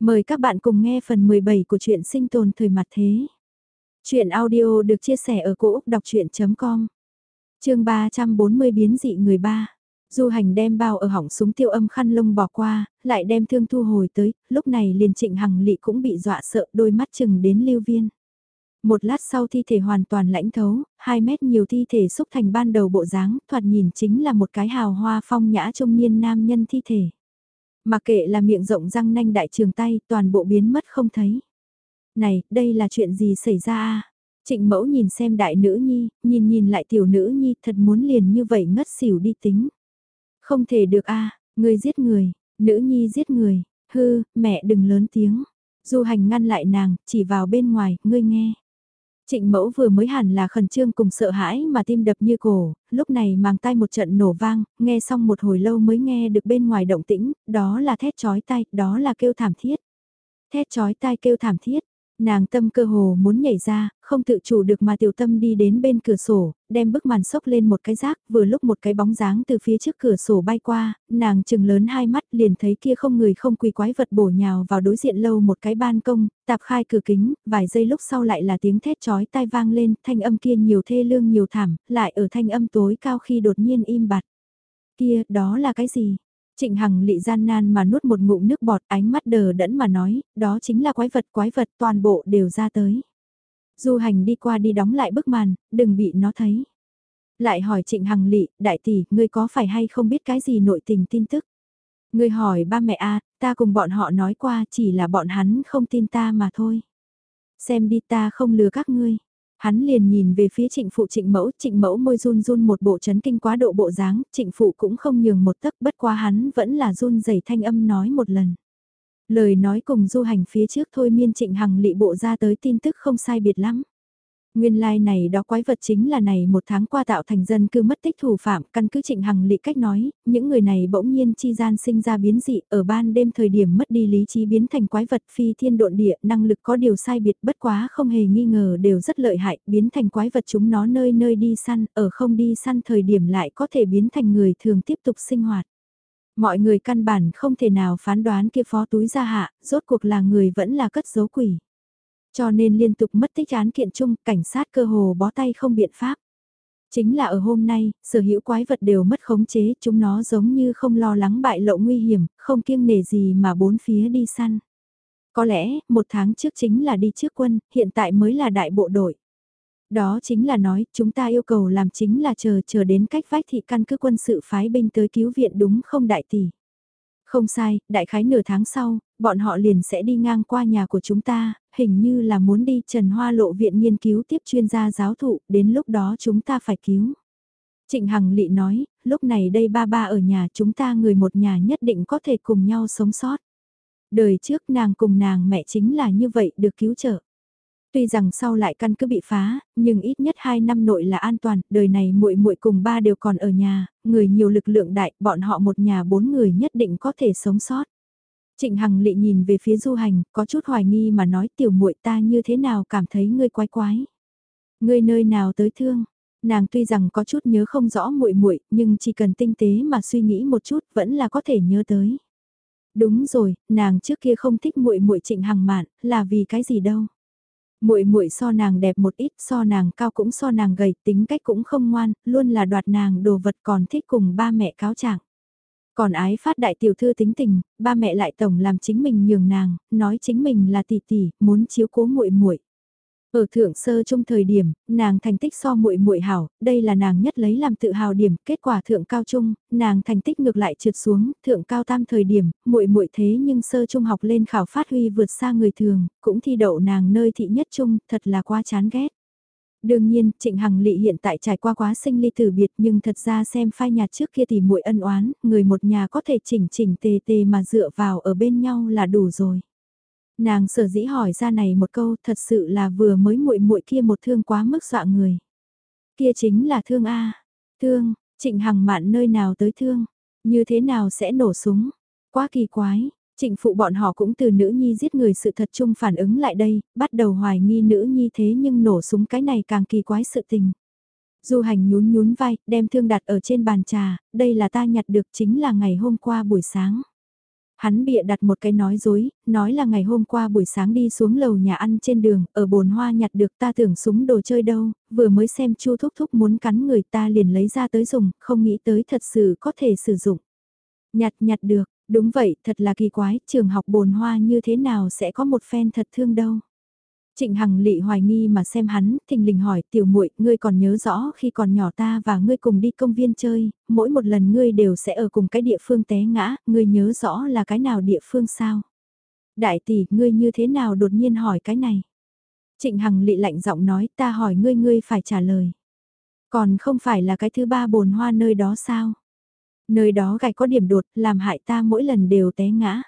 Mời các bạn cùng nghe phần 17 của truyện sinh tồn thời mặt thế. Chuyện audio được chia sẻ ở cỗ đọc chuyện.com Trường 340 biến dị người ba. Du hành đem bao ở hỏng súng tiêu âm khăn lông bỏ qua, lại đem thương thu hồi tới, lúc này liền trịnh hằng lị cũng bị dọa sợ đôi mắt chừng đến lưu viên. Một lát sau thi thể hoàn toàn lãnh thấu, 2 mét nhiều thi thể xúc thành ban đầu bộ dáng, thoạt nhìn chính là một cái hào hoa phong nhã trung niên nam nhân thi thể. Mà kệ là miệng rộng răng nanh đại trường tay, toàn bộ biến mất không thấy. Này, đây là chuyện gì xảy ra à? Trịnh mẫu nhìn xem đại nữ nhi, nhìn nhìn lại tiểu nữ nhi, thật muốn liền như vậy ngất xỉu đi tính. Không thể được a người giết người, nữ nhi giết người, hư, mẹ đừng lớn tiếng. Du hành ngăn lại nàng, chỉ vào bên ngoài, ngươi nghe. Trịnh mẫu vừa mới hẳn là khẩn trương cùng sợ hãi mà tim đập như cổ, lúc này mang tay một trận nổ vang, nghe xong một hồi lâu mới nghe được bên ngoài động tĩnh, đó là thét chói tay, đó là kêu thảm thiết. Thét chói tai kêu thảm thiết, Nàng tâm cơ hồ muốn nhảy ra, không tự chủ được mà tiểu tâm đi đến bên cửa sổ, đem bức màn sốc lên một cái rác, vừa lúc một cái bóng dáng từ phía trước cửa sổ bay qua, nàng chừng lớn hai mắt liền thấy kia không người không quỳ quái vật bổ nhào vào đối diện lâu một cái ban công, tạp khai cửa kính, vài giây lúc sau lại là tiếng thét chói tai vang lên, thanh âm kia nhiều thê lương nhiều thảm, lại ở thanh âm tối cao khi đột nhiên im bặt. Kia, đó là cái gì? Trịnh Hằng lị gian nan mà nuốt một ngụm nước bọt ánh mắt đờ đẫn mà nói, đó chính là quái vật quái vật toàn bộ đều ra tới. Du hành đi qua đi đóng lại bức màn, đừng bị nó thấy. Lại hỏi Trịnh Hằng lị, đại tỷ, ngươi có phải hay không biết cái gì nội tình tin tức? Ngươi hỏi ba mẹ a, ta cùng bọn họ nói qua chỉ là bọn hắn không tin ta mà thôi. Xem đi ta không lừa các ngươi. Hắn liền nhìn về phía trịnh phụ trịnh mẫu, trịnh mẫu môi run run một bộ chấn kinh quá độ bộ dáng, trịnh phụ cũng không nhường một tấc bất quá hắn vẫn là run rẩy thanh âm nói một lần. Lời nói cùng du hành phía trước thôi miên trịnh hằng lị bộ ra tới tin tức không sai biệt lắm. Nguyên lai like này đó quái vật chính là này một tháng qua tạo thành dân cư mất tích thủ phạm, căn cứ trịnh hằng lị cách nói, những người này bỗng nhiên chi gian sinh ra biến dị, ở ban đêm thời điểm mất đi lý trí biến thành quái vật phi thiên độn địa, năng lực có điều sai biệt bất quá không hề nghi ngờ đều rất lợi hại, biến thành quái vật chúng nó nơi nơi đi săn, ở không đi săn thời điểm lại có thể biến thành người thường tiếp tục sinh hoạt. Mọi người căn bản không thể nào phán đoán kia phó túi ra hạ, rốt cuộc là người vẫn là cất dấu quỷ. Cho nên liên tục mất tích án kiện chung, cảnh sát cơ hồ bó tay không biện pháp. Chính là ở hôm nay, sở hữu quái vật đều mất khống chế, chúng nó giống như không lo lắng bại lộ nguy hiểm, không kiêng nể gì mà bốn phía đi săn. Có lẽ, một tháng trước chính là đi trước quân, hiện tại mới là đại bộ đội. Đó chính là nói, chúng ta yêu cầu làm chính là chờ chờ đến cách vách thị căn cứ quân sự phái binh tới cứu viện đúng không đại tỷ. Không sai, đại khái nửa tháng sau, bọn họ liền sẽ đi ngang qua nhà của chúng ta, hình như là muốn đi Trần Hoa Lộ Viện nghiên cứu tiếp chuyên gia giáo thụ, đến lúc đó chúng ta phải cứu. Trịnh Hằng Lị nói, lúc này đây ba ba ở nhà chúng ta người một nhà nhất định có thể cùng nhau sống sót. Đời trước nàng cùng nàng mẹ chính là như vậy được cứu trợ. Tuy rằng sau lại căn cứ bị phá, nhưng ít nhất 2 năm nội là an toàn, đời này muội muội cùng ba đều còn ở nhà, người nhiều lực lượng đại, bọn họ một nhà bốn người nhất định có thể sống sót. Trịnh Hằng lị nhìn về phía du hành, có chút hoài nghi mà nói tiểu muội ta như thế nào cảm thấy ngươi quái quái. Ngươi nơi nào tới thương, nàng tuy rằng có chút nhớ không rõ muội muội nhưng chỉ cần tinh tế mà suy nghĩ một chút vẫn là có thể nhớ tới. Đúng rồi, nàng trước kia không thích muội muội Trịnh Hằng mạn, là vì cái gì đâu muội muội so nàng đẹp một ít, so nàng cao cũng so nàng gầy, tính cách cũng không ngoan, luôn là đoạt nàng đồ vật còn thích cùng ba mẹ cáo trạng. Còn ái phát đại tiểu thư tính tình, ba mẹ lại tổng làm chính mình nhường nàng, nói chính mình là tỷ tỷ, muốn chiếu cố muội muội. Ở thượng sơ trung thời điểm, nàng thành tích so muội muội hảo, đây là nàng nhất lấy làm tự hào điểm, kết quả thượng cao trung, nàng thành tích ngược lại trượt xuống, thượng cao tam thời điểm, muội muội thế nhưng sơ trung học lên khảo phát huy vượt xa người thường, cũng thi đậu nàng nơi thị nhất trung, thật là quá chán ghét. Đương nhiên, Trịnh Hằng Lị hiện tại trải qua quá sinh ly tử biệt nhưng thật ra xem phai nhạt trước kia thì muội ân oán, người một nhà có thể chỉnh chỉnh tề tề mà dựa vào ở bên nhau là đủ rồi. Nàng sở dĩ hỏi ra này một câu thật sự là vừa mới muội muội kia một thương quá mức dọa người. Kia chính là thương A. Thương, trịnh hằng mạn nơi nào tới thương. Như thế nào sẽ nổ súng. Quá kỳ quái. Trịnh phụ bọn họ cũng từ nữ nhi giết người sự thật chung phản ứng lại đây, bắt đầu hoài nghi nữ nhi thế nhưng nổ súng cái này càng kỳ quái sự tình. Du hành nhún nhún vai, đem thương đặt ở trên bàn trà, đây là ta nhặt được chính là ngày hôm qua buổi sáng. Hắn bịa đặt một cái nói dối, nói là ngày hôm qua buổi sáng đi xuống lầu nhà ăn trên đường, ở bồn hoa nhặt được ta tưởng súng đồ chơi đâu, vừa mới xem chu thúc thúc muốn cắn người ta liền lấy ra tới dùng, không nghĩ tới thật sự có thể sử dụng. Nhặt nhặt được, đúng vậy, thật là kỳ quái, trường học bồn hoa như thế nào sẽ có một phen thật thương đâu. Trịnh Hằng lị hoài nghi mà xem hắn, thình lình hỏi, tiểu muội, ngươi còn nhớ rõ khi còn nhỏ ta và ngươi cùng đi công viên chơi, mỗi một lần ngươi đều sẽ ở cùng cái địa phương té ngã, ngươi nhớ rõ là cái nào địa phương sao? Đại tỷ, ngươi như thế nào đột nhiên hỏi cái này? Trịnh Hằng lị lạnh giọng nói, ta hỏi ngươi ngươi phải trả lời. Còn không phải là cái thứ ba bồn hoa nơi đó sao? Nơi đó gạch có điểm đột, làm hại ta mỗi lần đều té ngã.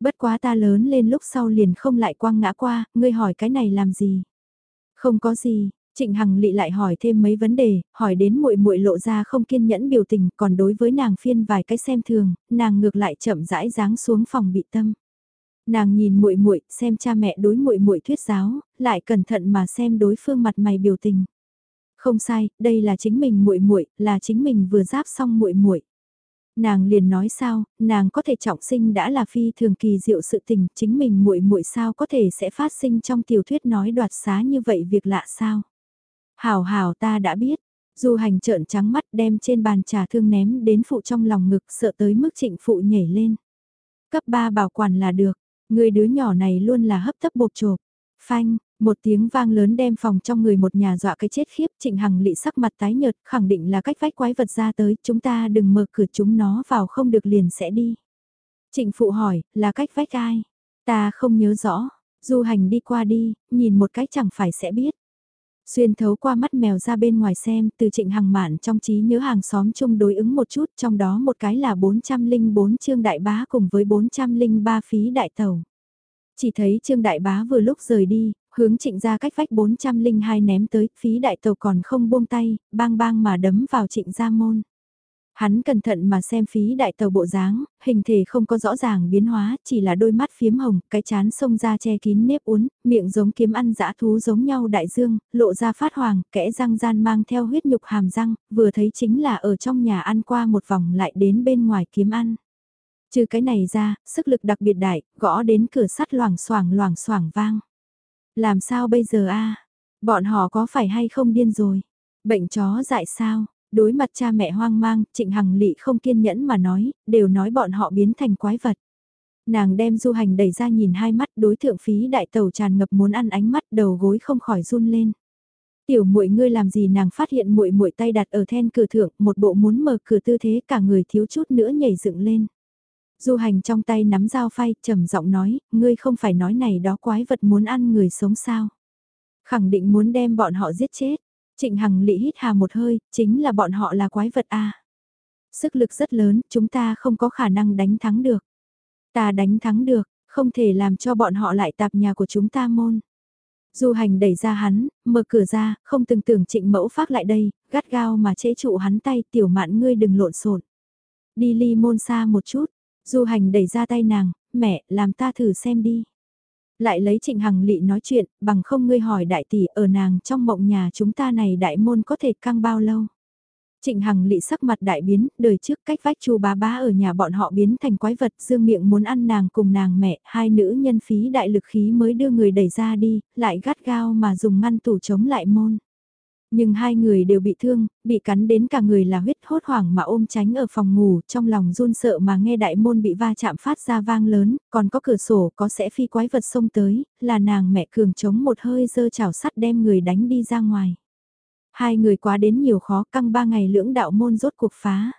Bất quá ta lớn lên lúc sau liền không lại quăng ngã qua, ngươi hỏi cái này làm gì? Không có gì, Trịnh Hằng lị lại hỏi thêm mấy vấn đề, hỏi đến muội muội lộ ra không kiên nhẫn biểu tình, còn đối với nàng phiên vài cái xem thường, nàng ngược lại chậm rãi dáng xuống phòng bị tâm. Nàng nhìn muội muội, xem cha mẹ đối muội muội thuyết giáo, lại cẩn thận mà xem đối phương mặt mày biểu tình. Không sai, đây là chính mình muội muội, là chính mình vừa giáp xong muội muội. Nàng liền nói sao, nàng có thể trọng sinh đã là phi thường kỳ diệu sự tình, chính mình muội muội sao có thể sẽ phát sinh trong tiểu thuyết nói đoạt xá như vậy việc lạ sao? Hảo hảo ta đã biết, Du hành trợn trắng mắt đem trên bàn trà thương ném đến phụ trong lòng ngực sợ tới mức trịnh phụ nhảy lên. Cấp 3 bảo quản là được, người đứa nhỏ này luôn là hấp tấp bột chộp. Phanh, một tiếng vang lớn đem phòng trong người một nhà dọa cái chết khiếp, Trịnh Hằng lị sắc mặt tái nhợt, khẳng định là cách vách quái vật ra tới, chúng ta đừng mở cửa chúng nó vào không được liền sẽ đi. Trịnh Phụ hỏi, là cách vách ai? Ta không nhớ rõ, du hành đi qua đi, nhìn một cái chẳng phải sẽ biết. Xuyên thấu qua mắt mèo ra bên ngoài xem, từ trịnh hằng mạn trong trí nhớ hàng xóm chung đối ứng một chút, trong đó một cái là 404 trương đại bá cùng với 403 phí đại tàu. Chỉ thấy Trương Đại Bá vừa lúc rời đi, hướng trịnh ra cách vách 402 ném tới, phí đại tàu còn không buông tay, bang bang mà đấm vào trịnh ra môn. Hắn cẩn thận mà xem phí đại tàu bộ dáng, hình thể không có rõ ràng biến hóa, chỉ là đôi mắt phiếm hồng, cái chán sông ra che kín nếp uốn, miệng giống kiếm ăn dã thú giống nhau đại dương, lộ ra phát hoàng, kẽ răng gian mang theo huyết nhục hàm răng, vừa thấy chính là ở trong nhà ăn qua một vòng lại đến bên ngoài kiếm ăn. Trừ cái này ra, sức lực đặc biệt đại, gõ đến cửa sắt loảng xoảng loảng xoảng vang. Làm sao bây giờ a? Bọn họ có phải hay không điên rồi? Bệnh chó dại sao? Đối mặt cha mẹ hoang mang, Trịnh Hằng Lị không kiên nhẫn mà nói, đều nói bọn họ biến thành quái vật. Nàng đem du hành đẩy ra nhìn hai mắt đối thượng phí đại tàu tràn ngập muốn ăn ánh mắt đầu gối không khỏi run lên. Tiểu muội ngươi làm gì nàng phát hiện muội muội tay đặt ở then cửa thượng, một bộ muốn mở cửa tư thế cả người thiếu chút nữa nhảy dựng lên. Du hành trong tay nắm dao phay, trầm giọng nói, ngươi không phải nói này đó quái vật muốn ăn người sống sao. Khẳng định muốn đem bọn họ giết chết. Trịnh Hằng lị hít hà một hơi, chính là bọn họ là quái vật a. Sức lực rất lớn, chúng ta không có khả năng đánh thắng được. Ta đánh thắng được, không thể làm cho bọn họ lại tạp nhà của chúng ta môn. Du hành đẩy ra hắn, mở cửa ra, không từng tưởng trịnh mẫu phát lại đây, gắt gao mà chế trụ hắn tay tiểu mạn ngươi đừng lộn xộn Đi ly môn xa một chút, Du hành đẩy ra tay nàng, mẹ, làm ta thử xem đi. Lại lấy trịnh hằng lị nói chuyện, bằng không ngươi hỏi đại tỷ ở nàng trong mộng nhà chúng ta này đại môn có thể căng bao lâu. Trịnh Hằng lị sắc mặt đại biến, đời trước cách vách chu bá bá ở nhà bọn họ biến thành quái vật, dương miệng muốn ăn nàng cùng nàng mẹ, hai nữ nhân phí đại lực khí mới đưa người đẩy ra đi, lại gắt gao mà dùng ngăn tủ chống lại môn. Nhưng hai người đều bị thương, bị cắn đến cả người là huyết hốt hoảng mà ôm tránh ở phòng ngủ, trong lòng run sợ mà nghe đại môn bị va chạm phát ra vang lớn, còn có cửa sổ có sẽ phi quái vật xông tới, là nàng mẹ cường chống một hơi dơ chảo sắt đem người đánh đi ra ngoài. Hai người quá đến nhiều khó căng ba ngày lưỡng đạo môn rốt cuộc phá.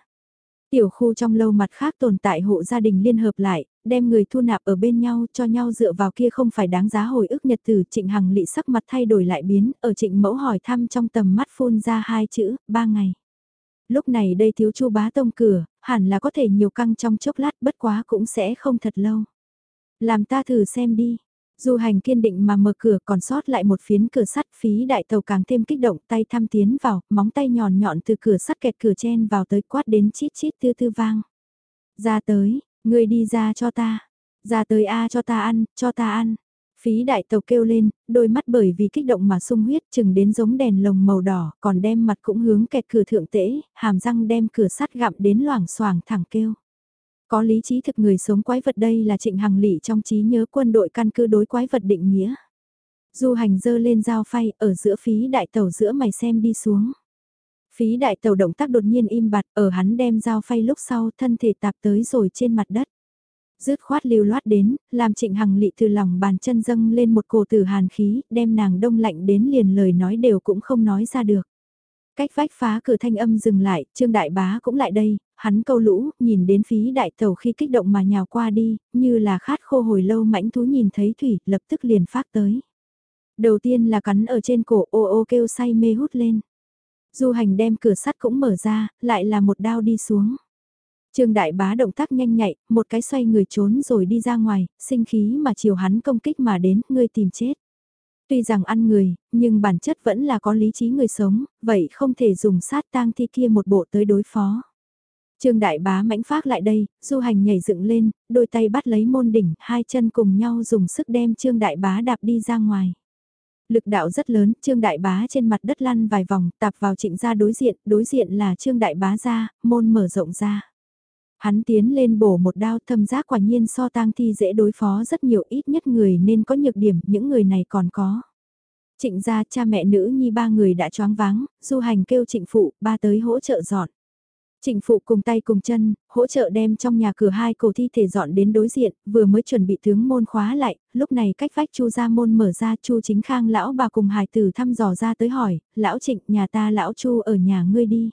Tiểu khu trong lâu mặt khác tồn tại hộ gia đình liên hợp lại, đem người thu nạp ở bên nhau cho nhau dựa vào kia không phải đáng giá hồi ức nhật từ trịnh hằng lị sắc mặt thay đổi lại biến, ở trịnh mẫu hỏi thăm trong tầm mắt phun ra hai chữ, ba ngày. Lúc này đây thiếu chu bá tông cửa, hẳn là có thể nhiều căng trong chốc lát bất quá cũng sẽ không thật lâu. Làm ta thử xem đi, Du hành kiên định mà mở cửa còn sót lại một phiến cửa sắt phí đại tàu càng thêm kích động tay thăm tiến vào, móng tay nhọn nhọn từ cửa sắt kẹt cửa chen vào tới quát đến chít chít tư tư vang. Ra tới, người đi ra cho ta, ra tới A cho ta ăn, cho ta ăn. Phí đại tàu kêu lên, đôi mắt bởi vì kích động mà sung huyết chừng đến giống đèn lồng màu đỏ, còn đem mặt cũng hướng kẹt cửa thượng tễ, hàm răng đem cửa sắt gặm đến loảng xoảng thẳng kêu. Có lý trí thực người sống quái vật đây là trịnh hằng lị trong trí nhớ quân đội căn cứ đối quái vật định nghĩa. Du hành dơ lên dao phay ở giữa phí đại tàu giữa mày xem đi xuống. Phí đại tàu động tác đột nhiên im bặt ở hắn đem dao phay lúc sau thân thể tạp tới rồi trên mặt đất. Dứt khoát lưu loát đến, làm trịnh hằng lị từ lòng bàn chân dâng lên một cổ tử hàn khí, đem nàng đông lạnh đến liền lời nói đều cũng không nói ra được. Cách vách phá cửa thanh âm dừng lại, Trương Đại Bá cũng lại đây, hắn câu lũ, nhìn đến phí đại tàu khi kích động mà nhào qua đi, như là khát khô hồi lâu mãnh thú nhìn thấy thủy, lập tức liền phát tới. Đầu tiên là cắn ở trên cổ ô ô kêu say mê hút lên. Du hành đem cửa sắt cũng mở ra, lại là một đao đi xuống. Trương Đại Bá động tác nhanh nhạy, một cái xoay người trốn rồi đi ra ngoài, sinh khí mà chiều hắn công kích mà đến, ngươi tìm chết. Tuy rằng ăn người, nhưng bản chất vẫn là có lý trí người sống, vậy không thể dùng sát tang thi kia một bộ tới đối phó. Trương Đại Bá mãnh phát lại đây, du hành nhảy dựng lên, đôi tay bắt lấy môn đỉnh, hai chân cùng nhau dùng sức đem Trương Đại Bá đạp đi ra ngoài. Lực đạo rất lớn, Trương Đại Bá trên mặt đất lăn vài vòng, tạp vào trịnh gia đối diện, đối diện là Trương Đại Bá ra, môn mở rộng ra. Hắn tiến lên bổ một đao thâm giác quả nhiên so tang thi dễ đối phó rất nhiều ít nhất người nên có nhược điểm, những người này còn có. Trịnh gia cha mẹ nữ nhi ba người đã choáng váng, du hành kêu trịnh phụ, ba tới hỗ trợ dọn. Trịnh phụ cùng tay cùng chân, hỗ trợ đem trong nhà cửa hai cổ thi thể dọn đến đối diện, vừa mới chuẩn bị tướng môn khóa lại, lúc này cách vách chu ra môn mở ra chu chính khang lão bà cùng hài tử thăm dò ra tới hỏi, lão trịnh nhà ta lão chu ở nhà ngươi đi.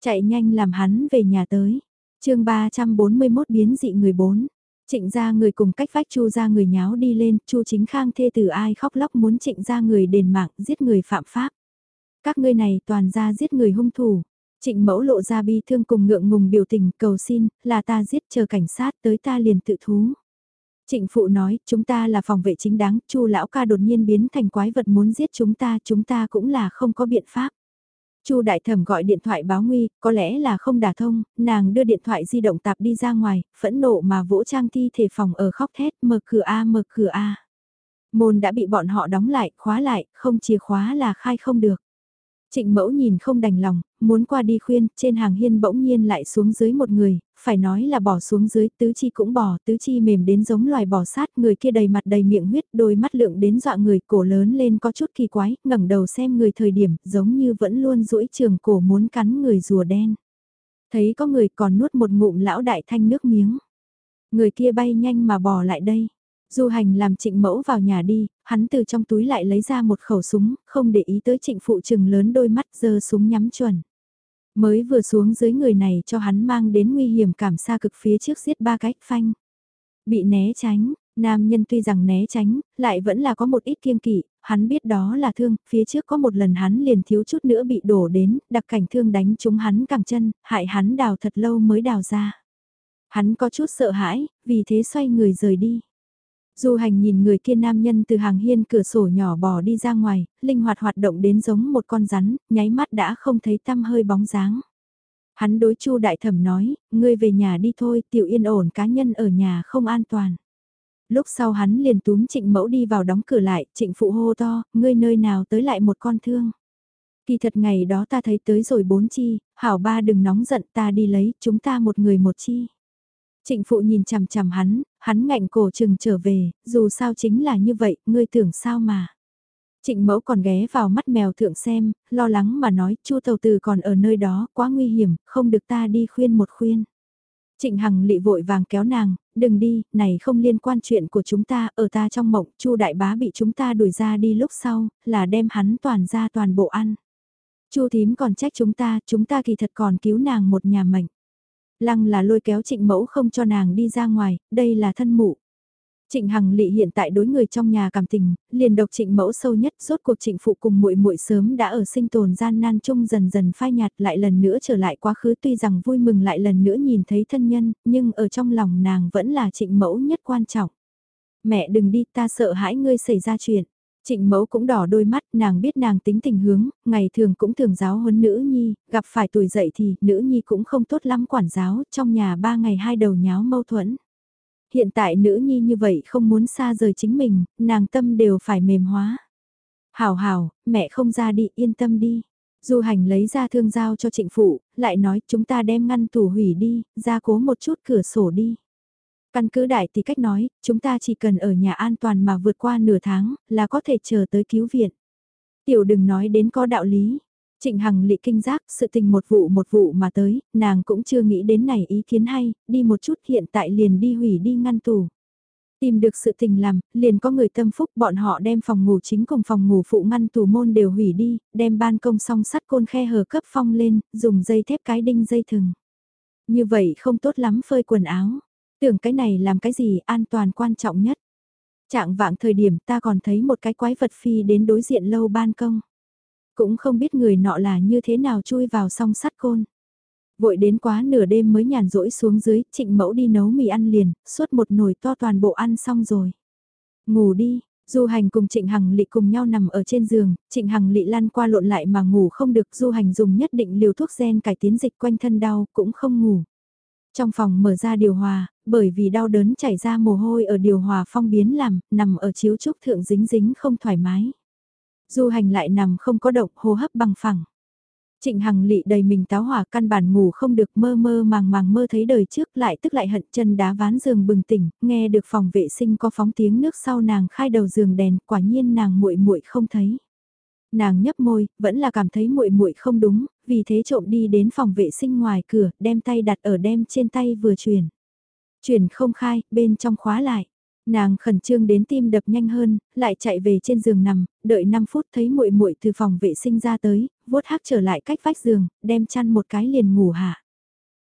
Chạy nhanh làm hắn về nhà tới. chương 341 biến dị người bốn. Trịnh ra người cùng cách vách chu ra người nháo đi lên, chu chính khang thê tử ai khóc lóc muốn trịnh ra người đền mạng, giết người phạm pháp. Các ngươi này toàn ra giết người hung thủ. Trịnh mẫu lộ ra bi thương cùng ngượng ngùng biểu tình cầu xin, là ta giết chờ cảnh sát tới ta liền tự thú. Trịnh phụ nói, chúng ta là phòng vệ chính đáng, chu lão ca đột nhiên biến thành quái vật muốn giết chúng ta, chúng ta cũng là không có biện pháp. Chu đại thẩm gọi điện thoại báo nguy, có lẽ là không đả thông, nàng đưa điện thoại di động tạp đi ra ngoài, phẫn nộ mà vỗ trang thi thể phòng ở khóc thét, mở cửa A mở cửa A. Môn đã bị bọn họ đóng lại, khóa lại, không chìa khóa là khai không được. Trịnh mẫu nhìn không đành lòng, muốn qua đi khuyên, trên hàng hiên bỗng nhiên lại xuống dưới một người, phải nói là bỏ xuống dưới, tứ chi cũng bỏ, tứ chi mềm đến giống loài bò sát, người kia đầy mặt đầy miệng huyết, đôi mắt lượng đến dọa người, cổ lớn lên có chút kỳ quái, ngẩng đầu xem người thời điểm, giống như vẫn luôn duỗi trường cổ muốn cắn người rùa đen. Thấy có người còn nuốt một ngụm lão đại thanh nước miếng. Người kia bay nhanh mà bỏ lại đây. Du hành làm trịnh mẫu vào nhà đi, hắn từ trong túi lại lấy ra một khẩu súng, không để ý tới trịnh phụ trừng lớn đôi mắt giơ súng nhắm chuẩn. Mới vừa xuống dưới người này cho hắn mang đến nguy hiểm cảm xa cực phía trước giết ba cách phanh. Bị né tránh, nam nhân tuy rằng né tránh, lại vẫn là có một ít kiêng kỵ, hắn biết đó là thương, phía trước có một lần hắn liền thiếu chút nữa bị đổ đến, đặc cảnh thương đánh trúng hắn cẳng chân, hại hắn đào thật lâu mới đào ra. Hắn có chút sợ hãi, vì thế xoay người rời đi. Du hành nhìn người kia nam nhân từ hàng hiên cửa sổ nhỏ bò đi ra ngoài, linh hoạt hoạt động đến giống một con rắn, nháy mắt đã không thấy tăm hơi bóng dáng. Hắn đối chu đại thẩm nói, ngươi về nhà đi thôi, tiểu yên ổn cá nhân ở nhà không an toàn. Lúc sau hắn liền túm trịnh mẫu đi vào đóng cửa lại, trịnh phụ hô to, ngươi nơi nào tới lại một con thương. Kỳ thật ngày đó ta thấy tới rồi bốn chi, hảo ba đừng nóng giận ta đi lấy, chúng ta một người một chi. Trịnh phụ nhìn chằm chằm hắn, hắn ngạnh cổ chừng trở về, dù sao chính là như vậy, ngươi tưởng sao mà. Trịnh mẫu còn ghé vào mắt mèo thượng xem, lo lắng mà nói, chu tàu từ còn ở nơi đó, quá nguy hiểm, không được ta đi khuyên một khuyên. Trịnh Hằng lị vội vàng kéo nàng, đừng đi, này không liên quan chuyện của chúng ta, ở ta trong mộng, chu đại bá bị chúng ta đuổi ra đi lúc sau, là đem hắn toàn ra toàn bộ ăn. chu thím còn trách chúng ta, chúng ta kỳ thật còn cứu nàng một nhà mệnh. Lăng là lôi kéo trịnh mẫu không cho nàng đi ra ngoài, đây là thân mụ. Trịnh Hằng Lị hiện tại đối người trong nhà cảm tình, liền độc Trịnh Mẫu sâu nhất, rốt cuộc Trịnh phụ cùng muội muội sớm đã ở sinh tồn gian nan chung dần dần phai nhạt, lại lần nữa trở lại quá khứ tuy rằng vui mừng lại lần nữa nhìn thấy thân nhân, nhưng ở trong lòng nàng vẫn là Trịnh Mẫu nhất quan trọng. Mẹ đừng đi, ta sợ hãi ngươi xảy ra chuyện. Trịnh mẫu cũng đỏ đôi mắt, nàng biết nàng tính tình hướng, ngày thường cũng thường giáo huấn nữ nhi, gặp phải tuổi dậy thì nữ nhi cũng không tốt lắm quản giáo, trong nhà ba ngày hai đầu nháo mâu thuẫn. Hiện tại nữ nhi như vậy không muốn xa rời chính mình, nàng tâm đều phải mềm hóa. Hảo hảo, mẹ không ra đi, yên tâm đi. Du hành lấy ra thương giao cho trịnh phụ, lại nói chúng ta đem ngăn tủ hủy đi, ra cố một chút cửa sổ đi. Căn cứ đại thì cách nói, chúng ta chỉ cần ở nhà an toàn mà vượt qua nửa tháng, là có thể chờ tới cứu viện. Tiểu đừng nói đến có đạo lý. Trịnh Hằng lị kinh giác, sự tình một vụ một vụ mà tới, nàng cũng chưa nghĩ đến này ý kiến hay, đi một chút hiện tại liền đi hủy đi ngăn tủ. Tìm được sự tình làm, liền có người tâm phúc bọn họ đem phòng ngủ chính cùng phòng ngủ phụ ngăn tủ môn đều hủy đi, đem ban công song sắt côn khe hở cấp phong lên, dùng dây thép cái đinh dây thừng. Như vậy không tốt lắm phơi quần áo. Tưởng cái này làm cái gì an toàn quan trọng nhất. Trạng vạng thời điểm ta còn thấy một cái quái vật phi đến đối diện lâu ban công. Cũng không biết người nọ là như thế nào chui vào song sắt côn. Vội đến quá nửa đêm mới nhàn rỗi xuống dưới, trịnh mẫu đi nấu mì ăn liền, suốt một nồi to toàn bộ ăn xong rồi. Ngủ đi, Du hành cùng Trịnh Hằng Lị cùng nhau nằm ở trên giường, Trịnh Hằng Lị lăn qua lộn lại mà ngủ không được, Du hành dùng nhất định liều thuốc gen cải tiến dịch quanh thân đau, cũng không ngủ. Trong phòng mở ra điều hòa, bởi vì đau đớn chảy ra mồ hôi ở điều hòa phong biến làm, nằm ở chiếu trúc thượng dính dính không thoải mái. Du hành lại nằm không có động, hô hấp bằng phẳng. Trịnh Hằng lị đầy mình táo hỏa căn bản ngủ không được mơ mơ màng màng mơ thấy đời trước lại tức lại hận chân đá ván giường bừng tỉnh, nghe được phòng vệ sinh có phóng tiếng nước sau nàng khai đầu giường đèn, quả nhiên nàng muội muội không thấy. Nàng nhấp môi, vẫn là cảm thấy muội muội không đúng, vì thế trộm đi đến phòng vệ sinh ngoài cửa, đem tay đặt ở đem trên tay vừa chuyển. Chuyển không khai, bên trong khóa lại. Nàng khẩn trương đến tim đập nhanh hơn, lại chạy về trên giường nằm, đợi 5 phút thấy muội muội từ phòng vệ sinh ra tới, vuốt hắc trở lại cách vách giường, đem chăn một cái liền ngủ hạ.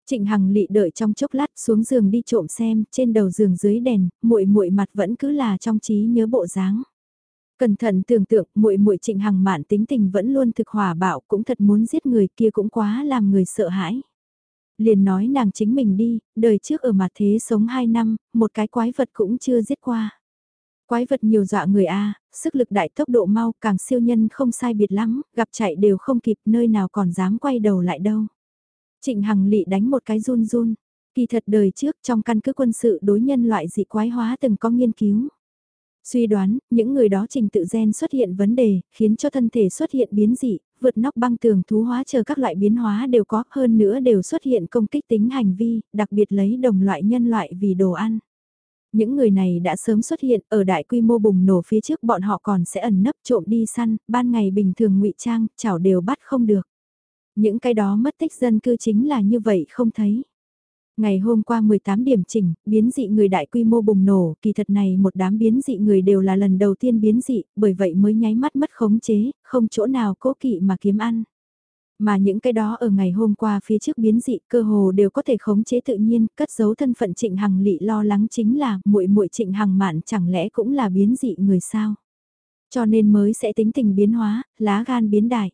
Trịnh Hằng lị đợi trong chốc lát xuống giường đi trộm xem, trên đầu giường dưới đèn, muội muội mặt vẫn cứ là trong trí nhớ bộ dáng. Cẩn thận tưởng tượng, muội muội Trịnh Hằng mạn tính tình vẫn luôn thực hòa bạo, cũng thật muốn giết người kia cũng quá làm người sợ hãi liền nói nàng chính mình đi, đời trước ở mặt thế sống 2 năm, một cái quái vật cũng chưa giết qua. Quái vật nhiều dọa người A, sức lực đại tốc độ mau càng siêu nhân không sai biệt lắm, gặp chạy đều không kịp nơi nào còn dám quay đầu lại đâu. Trịnh Hằng lị đánh một cái run run, kỳ thật đời trước trong căn cứ quân sự đối nhân loại dị quái hóa từng có nghiên cứu. Suy đoán, những người đó trình tự gen xuất hiện vấn đề, khiến cho thân thể xuất hiện biến dị, vượt nóc băng tường thú hóa chờ các loại biến hóa đều có, hơn nữa đều xuất hiện công kích tính hành vi, đặc biệt lấy đồng loại nhân loại vì đồ ăn. Những người này đã sớm xuất hiện ở đại quy mô bùng nổ phía trước bọn họ còn sẽ ẩn nấp trộm đi săn, ban ngày bình thường ngụy trang, chảo đều bắt không được. Những cái đó mất tích dân cư chính là như vậy không thấy. Ngày hôm qua 18 điểm chỉnh, biến dị người đại quy mô bùng nổ, kỳ thật này một đám biến dị người đều là lần đầu tiên biến dị, bởi vậy mới nháy mắt mất khống chế, không chỗ nào cố kỵ mà kiếm ăn. Mà những cái đó ở ngày hôm qua phía trước biến dị cơ hồ đều có thể khống chế tự nhiên, cất giấu thân phận trịnh hằng lị lo lắng chính là muội muội trịnh hằng mạn chẳng lẽ cũng là biến dị người sao. Cho nên mới sẽ tính tình biến hóa, lá gan biến đại.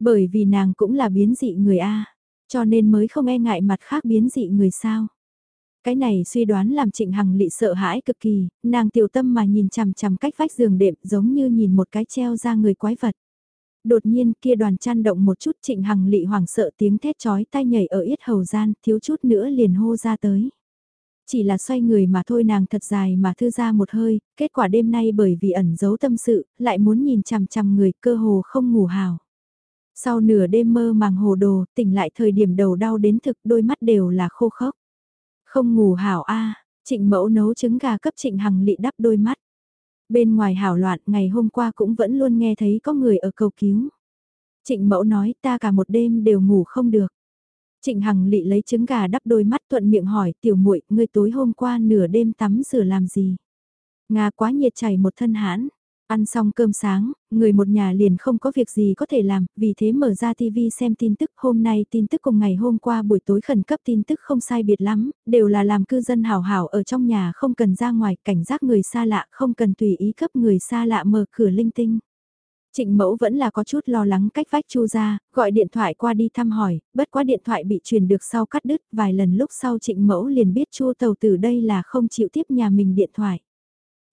Bởi vì nàng cũng là biến dị người A cho nên mới không e ngại mặt khác biến dị người sao. Cái này suy đoán làm Trịnh Hằng lị sợ hãi cực kỳ, nàng tiểu tâm mà nhìn chằm chằm cách vách giường đệm giống như nhìn một cái treo ra người quái vật. Đột nhiên kia đoàn chăn động một chút Trịnh Hằng lị hoảng sợ tiếng thét chói tai nhảy ở yết hầu gian, thiếu chút nữa liền hô ra tới. Chỉ là xoay người mà thôi nàng thật dài mà thư ra một hơi, kết quả đêm nay bởi vì ẩn giấu tâm sự, lại muốn nhìn chằm chằm người cơ hồ không ngủ hào. Sau nửa đêm mơ màng hồ đồ, tỉnh lại thời điểm đầu đau đến thực đôi mắt đều là khô khốc. Không ngủ hảo a trịnh mẫu nấu trứng gà cấp trịnh hằng lị đắp đôi mắt. Bên ngoài hảo loạn ngày hôm qua cũng vẫn luôn nghe thấy có người ở cầu cứu. Trịnh mẫu nói ta cả một đêm đều ngủ không được. Trịnh Hằng lị lấy trứng gà đắp đôi mắt thuận miệng hỏi tiểu muội ngươi tối hôm qua nửa đêm tắm rửa làm gì? Nga quá nhiệt chảy một thân hãn, Ăn xong cơm sáng, người một nhà liền không có việc gì có thể làm, vì thế mở ra TV xem tin tức. Hôm nay tin tức cùng ngày hôm qua buổi tối khẩn cấp tin tức không sai biệt lắm, đều là làm cư dân hảo hảo ở trong nhà không cần ra ngoài, cảnh giác người xa lạ, không cần tùy ý cấp người xa lạ mở cửa linh tinh. Trịnh mẫu vẫn là có chút lo lắng cách vách chu ra, gọi điện thoại qua đi thăm hỏi, bất quá điện thoại bị truyền được sau cắt đứt, vài lần lúc sau trịnh mẫu liền biết chu tàu từ đây là không chịu tiếp nhà mình điện thoại.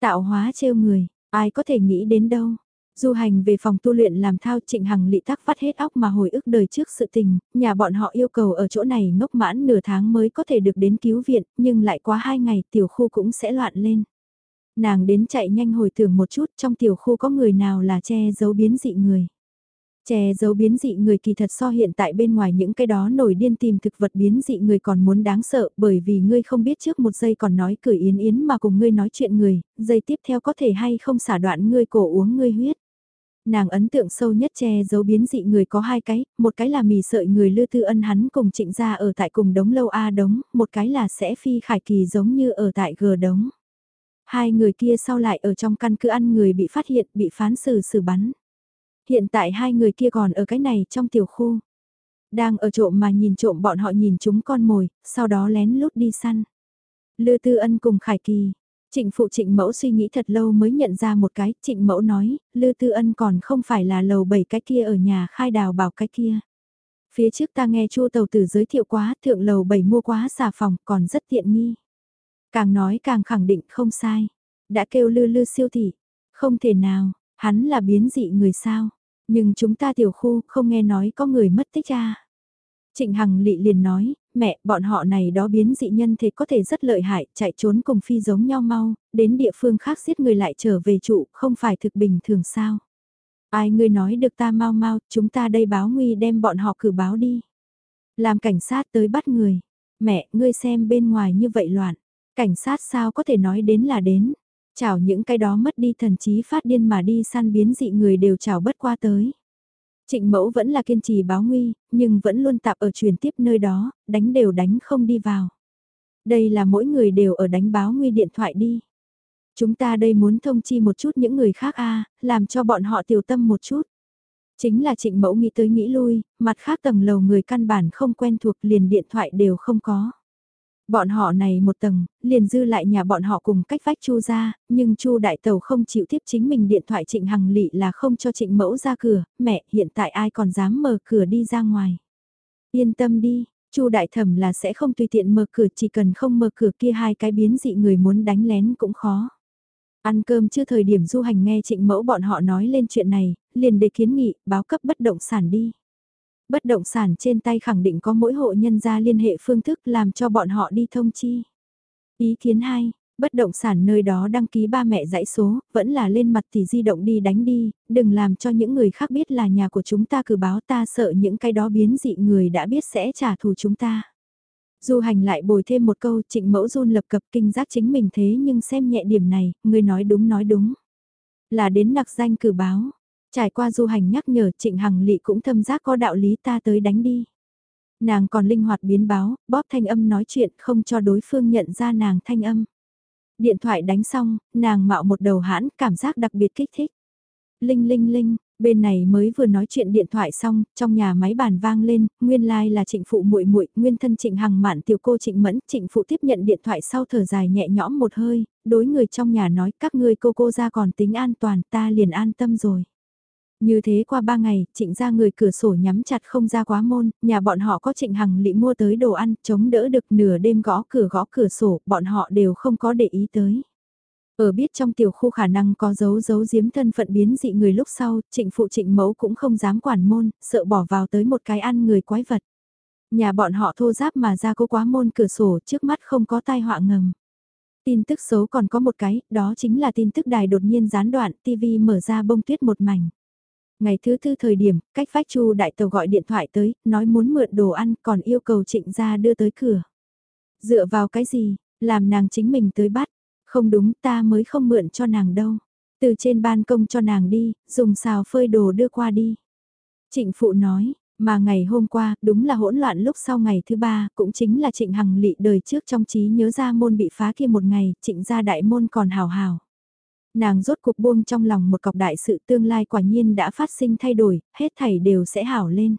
Tạo hóa trêu người, Ai có thể nghĩ đến đâu. Du hành về phòng tu luyện làm thao trịnh hằng lị tắc vắt hết óc mà hồi ức đời trước sự tình, nhà bọn họ yêu cầu ở chỗ này ngốc mãn nửa tháng mới có thể được đến cứu viện, nhưng lại quá hai ngày tiểu khu cũng sẽ loạn lên. Nàng đến chạy nhanh hồi tưởng một chút trong tiểu khu có người nào là che giấu biến dị người. Che giấu biến dị người kỳ thật so hiện tại bên ngoài những cái đó nổi điên tìm thực vật biến dị người còn muốn đáng sợ bởi vì ngươi không biết trước một giây còn nói cười yến yến mà cùng ngươi nói chuyện người, giây tiếp theo có thể hay không xả đoạn ngươi cổ uống ngươi huyết. Nàng ấn tượng sâu nhất che giấu biến dị người có hai cái, một cái là mì sợi người lư tư ân hắn cùng trịnh gia ở tại cùng đống lâu A đống, một cái là sẽ phi khải kỳ giống như ở tại g đống. Hai người kia sau lại ở trong căn cứ ăn người bị phát hiện bị phán xử xử bắn. Hiện tại hai người kia còn ở cái này trong tiểu khu. Đang ở trộm mà nhìn trộm bọn họ nhìn chúng con mồi, sau đó lén lút đi săn. Lư Tư Ân cùng Khải Kỳ. Trịnh phụ trịnh mẫu suy nghĩ thật lâu mới nhận ra một cái, trịnh mẫu nói, Lư Tư Ân còn không phải là lầu bảy cái kia ở nhà khai đào bảo cái kia. Phía trước ta nghe chua tàu tử giới thiệu quá, thượng lầu bảy mua quá xà phòng, còn rất tiện nghi. Càng nói càng khẳng định không sai. Đã kêu lư lư siêu thị. Không thể nào, hắn là biến dị người sao. Nhưng chúng ta tiểu khu không nghe nói có người mất tích cha Trịnh Hằng lị liền nói, mẹ, bọn họ này đó biến dị nhân thế có thể rất lợi hại, chạy trốn cùng phi giống nhau mau, đến địa phương khác giết người lại trở về trụ, không phải thực bình thường sao. Ai ngươi nói được ta mau mau, chúng ta đây báo nguy đem bọn họ cử báo đi. Làm cảnh sát tới bắt người. Mẹ, ngươi xem bên ngoài như vậy loạn. Cảnh sát sao có thể nói đến là đến. Chào những cái đó mất đi thần trí phát điên mà đi săn biến dị người đều chào bất qua tới. Trịnh mẫu vẫn là kiên trì báo nguy, nhưng vẫn luôn tạp ở truyền tiếp nơi đó, đánh đều đánh không đi vào. Đây là mỗi người đều ở đánh báo nguy điện thoại đi. Chúng ta đây muốn thông chi một chút những người khác a làm cho bọn họ tiểu tâm một chút. Chính là trịnh mẫu nghĩ tới nghĩ lui, mặt khác tầng lầu người căn bản không quen thuộc liền điện thoại đều không có. Bọn họ này một tầng, liền dư lại nhà bọn họ cùng cách vách Chu ra, nhưng Chu đại tàu không chịu tiếp chính mình điện thoại Trịnh Hằng Lị là không cho Trịnh Mẫu ra cửa, mẹ, hiện tại ai còn dám mở cửa đi ra ngoài. Yên tâm đi, Chu đại thẩm là sẽ không tùy tiện mở cửa, chỉ cần không mở cửa kia hai cái biến dị người muốn đánh lén cũng khó. Ăn cơm chưa thời điểm du hành nghe Trịnh Mẫu bọn họ nói lên chuyện này, liền đề kiến nghị, báo cấp bất động sản đi bất động sản trên tay khẳng định có mỗi hộ nhân gia liên hệ phương thức làm cho bọn họ đi thông chi. Ý kiến 2, bất động sản nơi đó đăng ký ba mẹ dãy số, vẫn là lên mặt thì di động đi đánh đi, đừng làm cho những người khác biết là nhà của chúng ta cử báo ta sợ những cái đó biến dị người đã biết sẽ trả thù chúng ta. Du hành lại bồi thêm một câu trịnh mẫu run lập cập kinh giác chính mình thế nhưng xem nhẹ điểm này, người nói đúng nói đúng. Là đến nặc danh cử báo, Trải qua du hành nhắc nhở Trịnh Hằng Lị cũng thâm giác có đạo lý ta tới đánh đi. Nàng còn linh hoạt biến báo, bóp thanh âm nói chuyện không cho đối phương nhận ra nàng thanh âm. Điện thoại đánh xong, nàng mạo một đầu hãn, cảm giác đặc biệt kích thích. Linh linh linh, bên này mới vừa nói chuyện điện thoại xong, trong nhà máy bàn vang lên, nguyên lai like là Trịnh phụ muội muội, nguyên thân Trịnh Hằng Mạn tiểu cô Trịnh Mẫn, Trịnh phụ tiếp nhận điện thoại sau thở dài nhẹ nhõm một hơi, đối người trong nhà nói các ngươi cô cô ra còn tính an toàn, ta liền an tâm rồi. Như thế qua ba ngày, trịnh ra người cửa sổ nhắm chặt không ra quá môn, nhà bọn họ có trịnh hằng lị mua tới đồ ăn, chống đỡ được nửa đêm gõ cửa gõ cửa sổ, bọn họ đều không có để ý tới. Ở biết trong tiểu khu khả năng có dấu dấu giếm thân phận biến dị người lúc sau, trịnh phụ trịnh mẫu cũng không dám quản môn, sợ bỏ vào tới một cái ăn người quái vật. Nhà bọn họ thô giáp mà ra cố quá môn cửa sổ trước mắt không có tai họa ngầm. Tin tức xấu còn có một cái, đó chính là tin tức đài đột nhiên gián đoạn, TV mở ra bông tuyết một mảnh. Ngày thứ tư thời điểm, cách phách chu đại tàu gọi điện thoại tới, nói muốn mượn đồ ăn còn yêu cầu trịnh gia đưa tới cửa. Dựa vào cái gì, làm nàng chính mình tới bắt, không đúng ta mới không mượn cho nàng đâu. Từ trên ban công cho nàng đi, dùng xào phơi đồ đưa qua đi. Trịnh phụ nói, mà ngày hôm qua, đúng là hỗn loạn lúc sau ngày thứ ba, cũng chính là trịnh hằng lị đời trước trong trí nhớ ra môn bị phá kia một ngày, trịnh gia đại môn còn hào hào nàng rốt cuộc buông trong lòng một cọc đại sự tương lai quả nhiên đã phát sinh thay đổi, hết thảy đều sẽ hảo lên.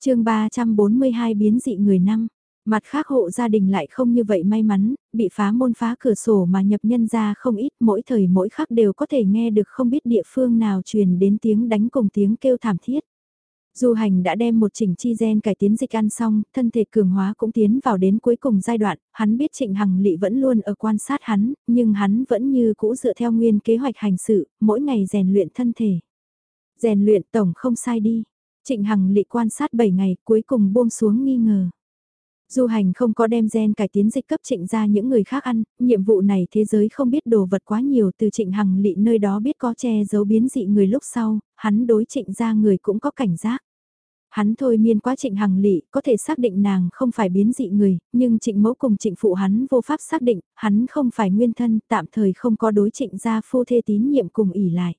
chương 342 biến dị người năm, mặt khác hộ gia đình lại không như vậy may mắn, bị phá môn phá cửa sổ mà nhập nhân ra không ít mỗi thời mỗi khắc đều có thể nghe được không biết địa phương nào truyền đến tiếng đánh cùng tiếng kêu thảm thiết. Du hành đã đem một chỉnh chi gen cải tiến dịch ăn xong, thân thể cường hóa cũng tiến vào đến cuối cùng giai đoạn, hắn biết Trịnh Hằng Lị vẫn luôn ở quan sát hắn, nhưng hắn vẫn như cũ dựa theo nguyên kế hoạch hành sự, mỗi ngày rèn luyện thân thể. Rèn luyện tổng không sai đi. Trịnh Hằng Lị quan sát 7 ngày cuối cùng buông xuống nghi ngờ. Du hành không có đem gen cải tiến dịch cấp trịnh ra những người khác ăn, nhiệm vụ này thế giới không biết đồ vật quá nhiều từ trịnh hằng lị nơi đó biết có che giấu biến dị người lúc sau, hắn đối trịnh ra người cũng có cảnh giác. Hắn thôi miên quá trịnh hằng lị có thể xác định nàng không phải biến dị người, nhưng trịnh mẫu cùng trịnh phụ hắn vô pháp xác định, hắn không phải nguyên thân, tạm thời không có đối trịnh ra phu thê tín nhiệm cùng ỉ lại.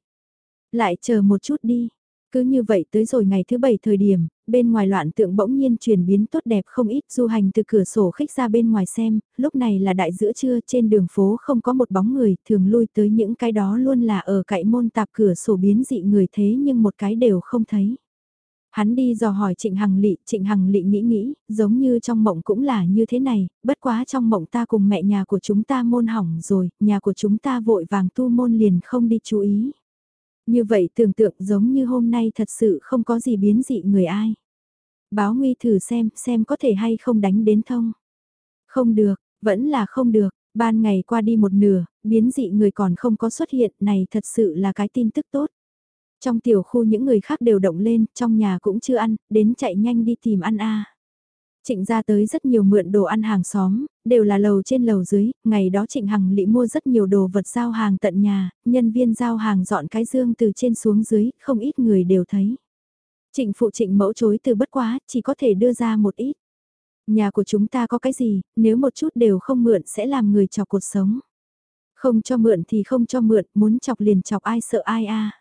Lại chờ một chút đi, cứ như vậy tới rồi ngày thứ bảy thời điểm, bên ngoài loạn tượng bỗng nhiên chuyển biến tốt đẹp không ít du hành từ cửa sổ khích ra bên ngoài xem, lúc này là đại giữa trưa trên đường phố không có một bóng người, thường lui tới những cái đó luôn là ở cạnh môn tạp cửa sổ biến dị người thế nhưng một cái đều không thấy. Hắn đi dò hỏi Trịnh Hằng Lị, Trịnh Hằng Lị nghĩ nghĩ, giống như trong mộng cũng là như thế này, bất quá trong mộng ta cùng mẹ nhà của chúng ta môn hỏng rồi, nhà của chúng ta vội vàng tu môn liền không đi chú ý. Như vậy tưởng tượng giống như hôm nay thật sự không có gì biến dị người ai. Báo nguy thử xem, xem có thể hay không đánh đến thông. Không được, vẫn là không được, ban ngày qua đi một nửa, biến dị người còn không có xuất hiện, này thật sự là cái tin tức tốt. Trong tiểu khu những người khác đều động lên, trong nhà cũng chưa ăn, đến chạy nhanh đi tìm ăn a. Trịnh ra tới rất nhiều mượn đồ ăn hàng xóm, đều là lầu trên lầu dưới, ngày đó Trịnh Hằng lị mua rất nhiều đồ vật giao hàng tận nhà, nhân viên giao hàng dọn cái dương từ trên xuống dưới, không ít người đều thấy. Trịnh phụ trịnh mẫu chối từ bất quá, chỉ có thể đưa ra một ít. Nhà của chúng ta có cái gì, nếu một chút đều không mượn sẽ làm người chọc cuộc sống. Không cho mượn thì không cho mượn, muốn chọc liền chọc ai sợ ai a.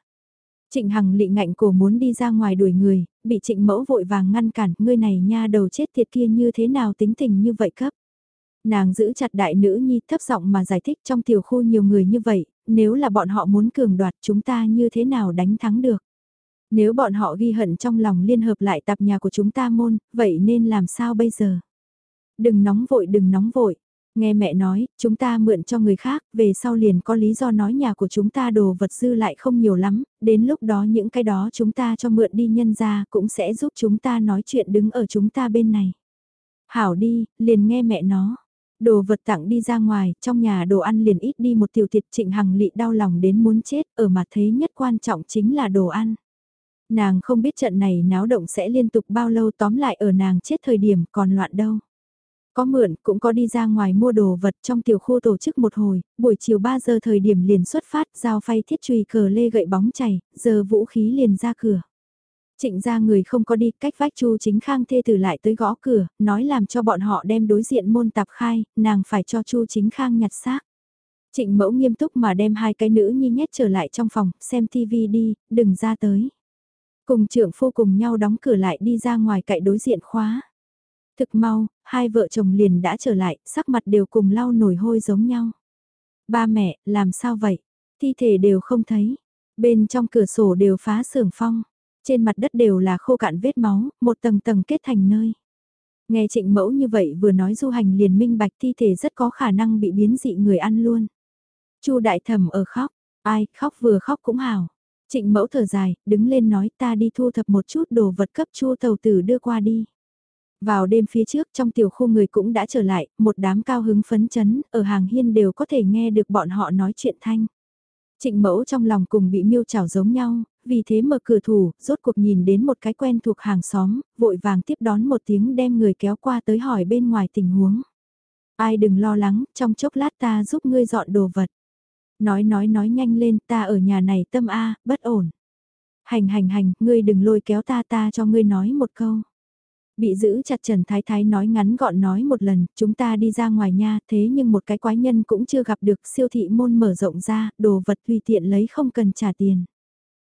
Trịnh Hằng lị ngạnh cổ muốn đi ra ngoài đuổi người, bị trịnh mẫu vội vàng ngăn cản, ngươi này nha đầu chết tiệt kia như thế nào tính tình như vậy cấp. Nàng giữ chặt đại nữ nhi thấp giọng mà giải thích trong tiểu khu nhiều người như vậy, nếu là bọn họ muốn cường đoạt chúng ta như thế nào đánh thắng được. Nếu bọn họ ghi hận trong lòng liên hợp lại tạp nhà của chúng ta môn, vậy nên làm sao bây giờ? Đừng nóng vội đừng nóng vội, Nghe mẹ nói, chúng ta mượn cho người khác, về sau liền có lý do nói nhà của chúng ta đồ vật dư lại không nhiều lắm, đến lúc đó những cái đó chúng ta cho mượn đi nhân ra cũng sẽ giúp chúng ta nói chuyện đứng ở chúng ta bên này. Hảo đi, liền nghe mẹ nó. Đồ vật tặng đi ra ngoài, trong nhà đồ ăn liền ít đi một tiểu thiệt trịnh hằng lị đau lòng đến muốn chết, ở mặt thế nhất quan trọng chính là đồ ăn. Nàng không biết trận này náo động sẽ liên tục bao lâu tóm lại ở nàng chết thời điểm còn loạn đâu. Có mượn, cũng có đi ra ngoài mua đồ vật trong tiểu khu tổ chức một hồi, buổi chiều 3 giờ thời điểm liền xuất phát, giao phay thiết trùy cờ lê gậy bóng chảy, giờ vũ khí liền ra cửa. Trịnh ra người không có đi, cách vách chu chính khang thê tử lại tới gõ cửa, nói làm cho bọn họ đem đối diện môn tạp khai, nàng phải cho chu chính khang nhặt xác. Trịnh mẫu nghiêm túc mà đem hai cái nữ nhi nhét trở lại trong phòng, xem tivi đi, đừng ra tới. Cùng trưởng phu cùng nhau đóng cửa lại đi ra ngoài cậy đối diện khóa. Thực mau, hai vợ chồng liền đã trở lại, sắc mặt đều cùng lau nổi hôi giống nhau. Ba mẹ, làm sao vậy? Thi thể đều không thấy. Bên trong cửa sổ đều phá sưởng phong. Trên mặt đất đều là khô cạn vết máu, một tầng tầng kết thành nơi. Nghe trịnh mẫu như vậy vừa nói du hành liền minh bạch thi thể rất có khả năng bị biến dị người ăn luôn. chu đại thẩm ở khóc, ai khóc vừa khóc cũng hào. Trịnh mẫu thở dài, đứng lên nói ta đi thu thập một chút đồ vật cấp chu tàu tử đưa qua đi. Vào đêm phía trước trong tiểu khu người cũng đã trở lại, một đám cao hứng phấn chấn, ở hàng hiên đều có thể nghe được bọn họ nói chuyện thanh. Trịnh mẫu trong lòng cùng bị miêu chảo giống nhau, vì thế mở cửa thủ, rốt cuộc nhìn đến một cái quen thuộc hàng xóm, vội vàng tiếp đón một tiếng đem người kéo qua tới hỏi bên ngoài tình huống. Ai đừng lo lắng, trong chốc lát ta giúp ngươi dọn đồ vật. Nói nói nói nhanh lên, ta ở nhà này tâm A, bất ổn. Hành hành hành, ngươi đừng lôi kéo ta ta cho ngươi nói một câu. Bị giữ chặt Trần Thái Thái nói ngắn gọn nói một lần, chúng ta đi ra ngoài nha, thế nhưng một cái quái nhân cũng chưa gặp được siêu thị môn mở rộng ra, đồ vật tùy tiện lấy không cần trả tiền.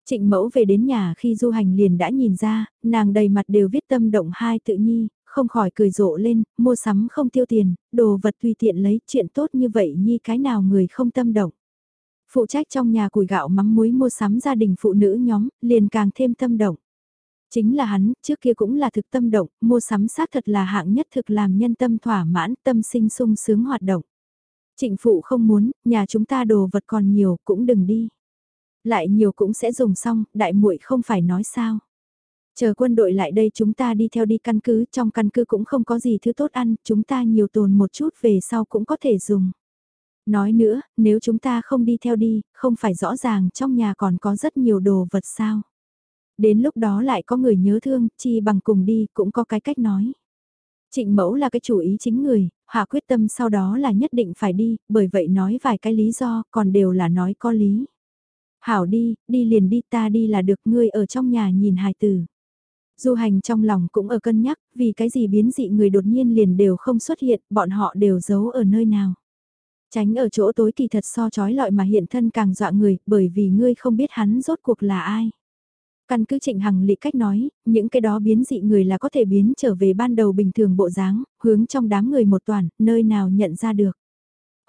Trịnh mẫu về đến nhà khi du hành liền đã nhìn ra, nàng đầy mặt đều viết tâm động hai tự nhi, không khỏi cười rộ lên, mua sắm không tiêu tiền, đồ vật tùy tiện lấy chuyện tốt như vậy nhi cái nào người không tâm động. Phụ trách trong nhà củi gạo mắm muối mua sắm gia đình phụ nữ nhóm, liền càng thêm tâm động. Chính là hắn, trước kia cũng là thực tâm động, mua sắm xác thật là hạng nhất thực làm nhân tâm thỏa mãn, tâm sinh sung sướng hoạt động. Trịnh phụ không muốn, nhà chúng ta đồ vật còn nhiều, cũng đừng đi. Lại nhiều cũng sẽ dùng xong, đại muội không phải nói sao. Chờ quân đội lại đây chúng ta đi theo đi căn cứ, trong căn cứ cũng không có gì thứ tốt ăn, chúng ta nhiều tồn một chút về sau cũng có thể dùng. Nói nữa, nếu chúng ta không đi theo đi, không phải rõ ràng trong nhà còn có rất nhiều đồ vật sao. Đến lúc đó lại có người nhớ thương, chi bằng cùng đi, cũng có cái cách nói. Trịnh mẫu là cái chủ ý chính người, hạ quyết tâm sau đó là nhất định phải đi, bởi vậy nói vài cái lý do, còn đều là nói có lý. Hảo đi, đi liền đi ta đi là được ngươi ở trong nhà nhìn hài tử. Du hành trong lòng cũng ở cân nhắc, vì cái gì biến dị người đột nhiên liền đều không xuất hiện, bọn họ đều giấu ở nơi nào. Tránh ở chỗ tối kỳ thật so chói lọi mà hiện thân càng dọa người, bởi vì ngươi không biết hắn rốt cuộc là ai. Căn cứ trịnh hằng lị cách nói, những cái đó biến dị người là có thể biến trở về ban đầu bình thường bộ dáng, hướng trong đám người một toàn, nơi nào nhận ra được.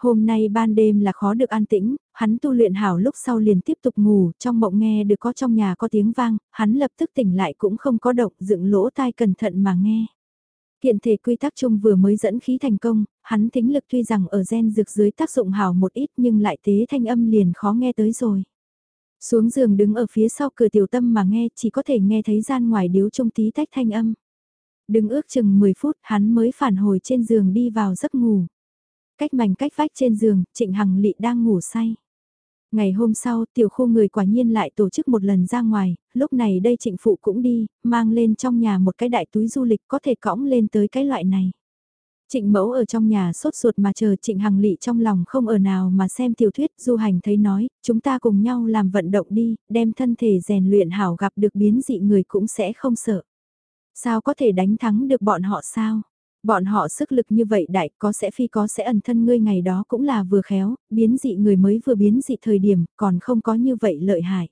Hôm nay ban đêm là khó được an tĩnh, hắn tu luyện hảo lúc sau liền tiếp tục ngủ, trong mộng nghe được có trong nhà có tiếng vang, hắn lập tức tỉnh lại cũng không có động, dựng lỗ tai cẩn thận mà nghe. Hiện thể quy tắc chung vừa mới dẫn khí thành công, hắn thính lực tuy rằng ở gen dược dưới tác dụng hảo một ít nhưng lại tế thanh âm liền khó nghe tới rồi. Xuống giường đứng ở phía sau cửa tiểu tâm mà nghe chỉ có thể nghe thấy gian ngoài điếu trung tí tách thanh âm. Đứng ước chừng 10 phút hắn mới phản hồi trên giường đi vào giấc ngủ. Cách mảnh cách vách trên giường, Trịnh Hằng Lị đang ngủ say. Ngày hôm sau, tiểu khu người quả nhiên lại tổ chức một lần ra ngoài, lúc này đây trịnh phụ cũng đi, mang lên trong nhà một cái đại túi du lịch có thể cõng lên tới cái loại này. Trịnh mẫu ở trong nhà sốt ruột mà chờ trịnh hằng lị trong lòng không ở nào mà xem tiểu thuyết du hành thấy nói, chúng ta cùng nhau làm vận động đi, đem thân thể rèn luyện hảo gặp được biến dị người cũng sẽ không sợ. Sao có thể đánh thắng được bọn họ sao? Bọn họ sức lực như vậy đại có sẽ phi có sẽ ẩn thân ngươi ngày đó cũng là vừa khéo, biến dị người mới vừa biến dị thời điểm, còn không có như vậy lợi hại.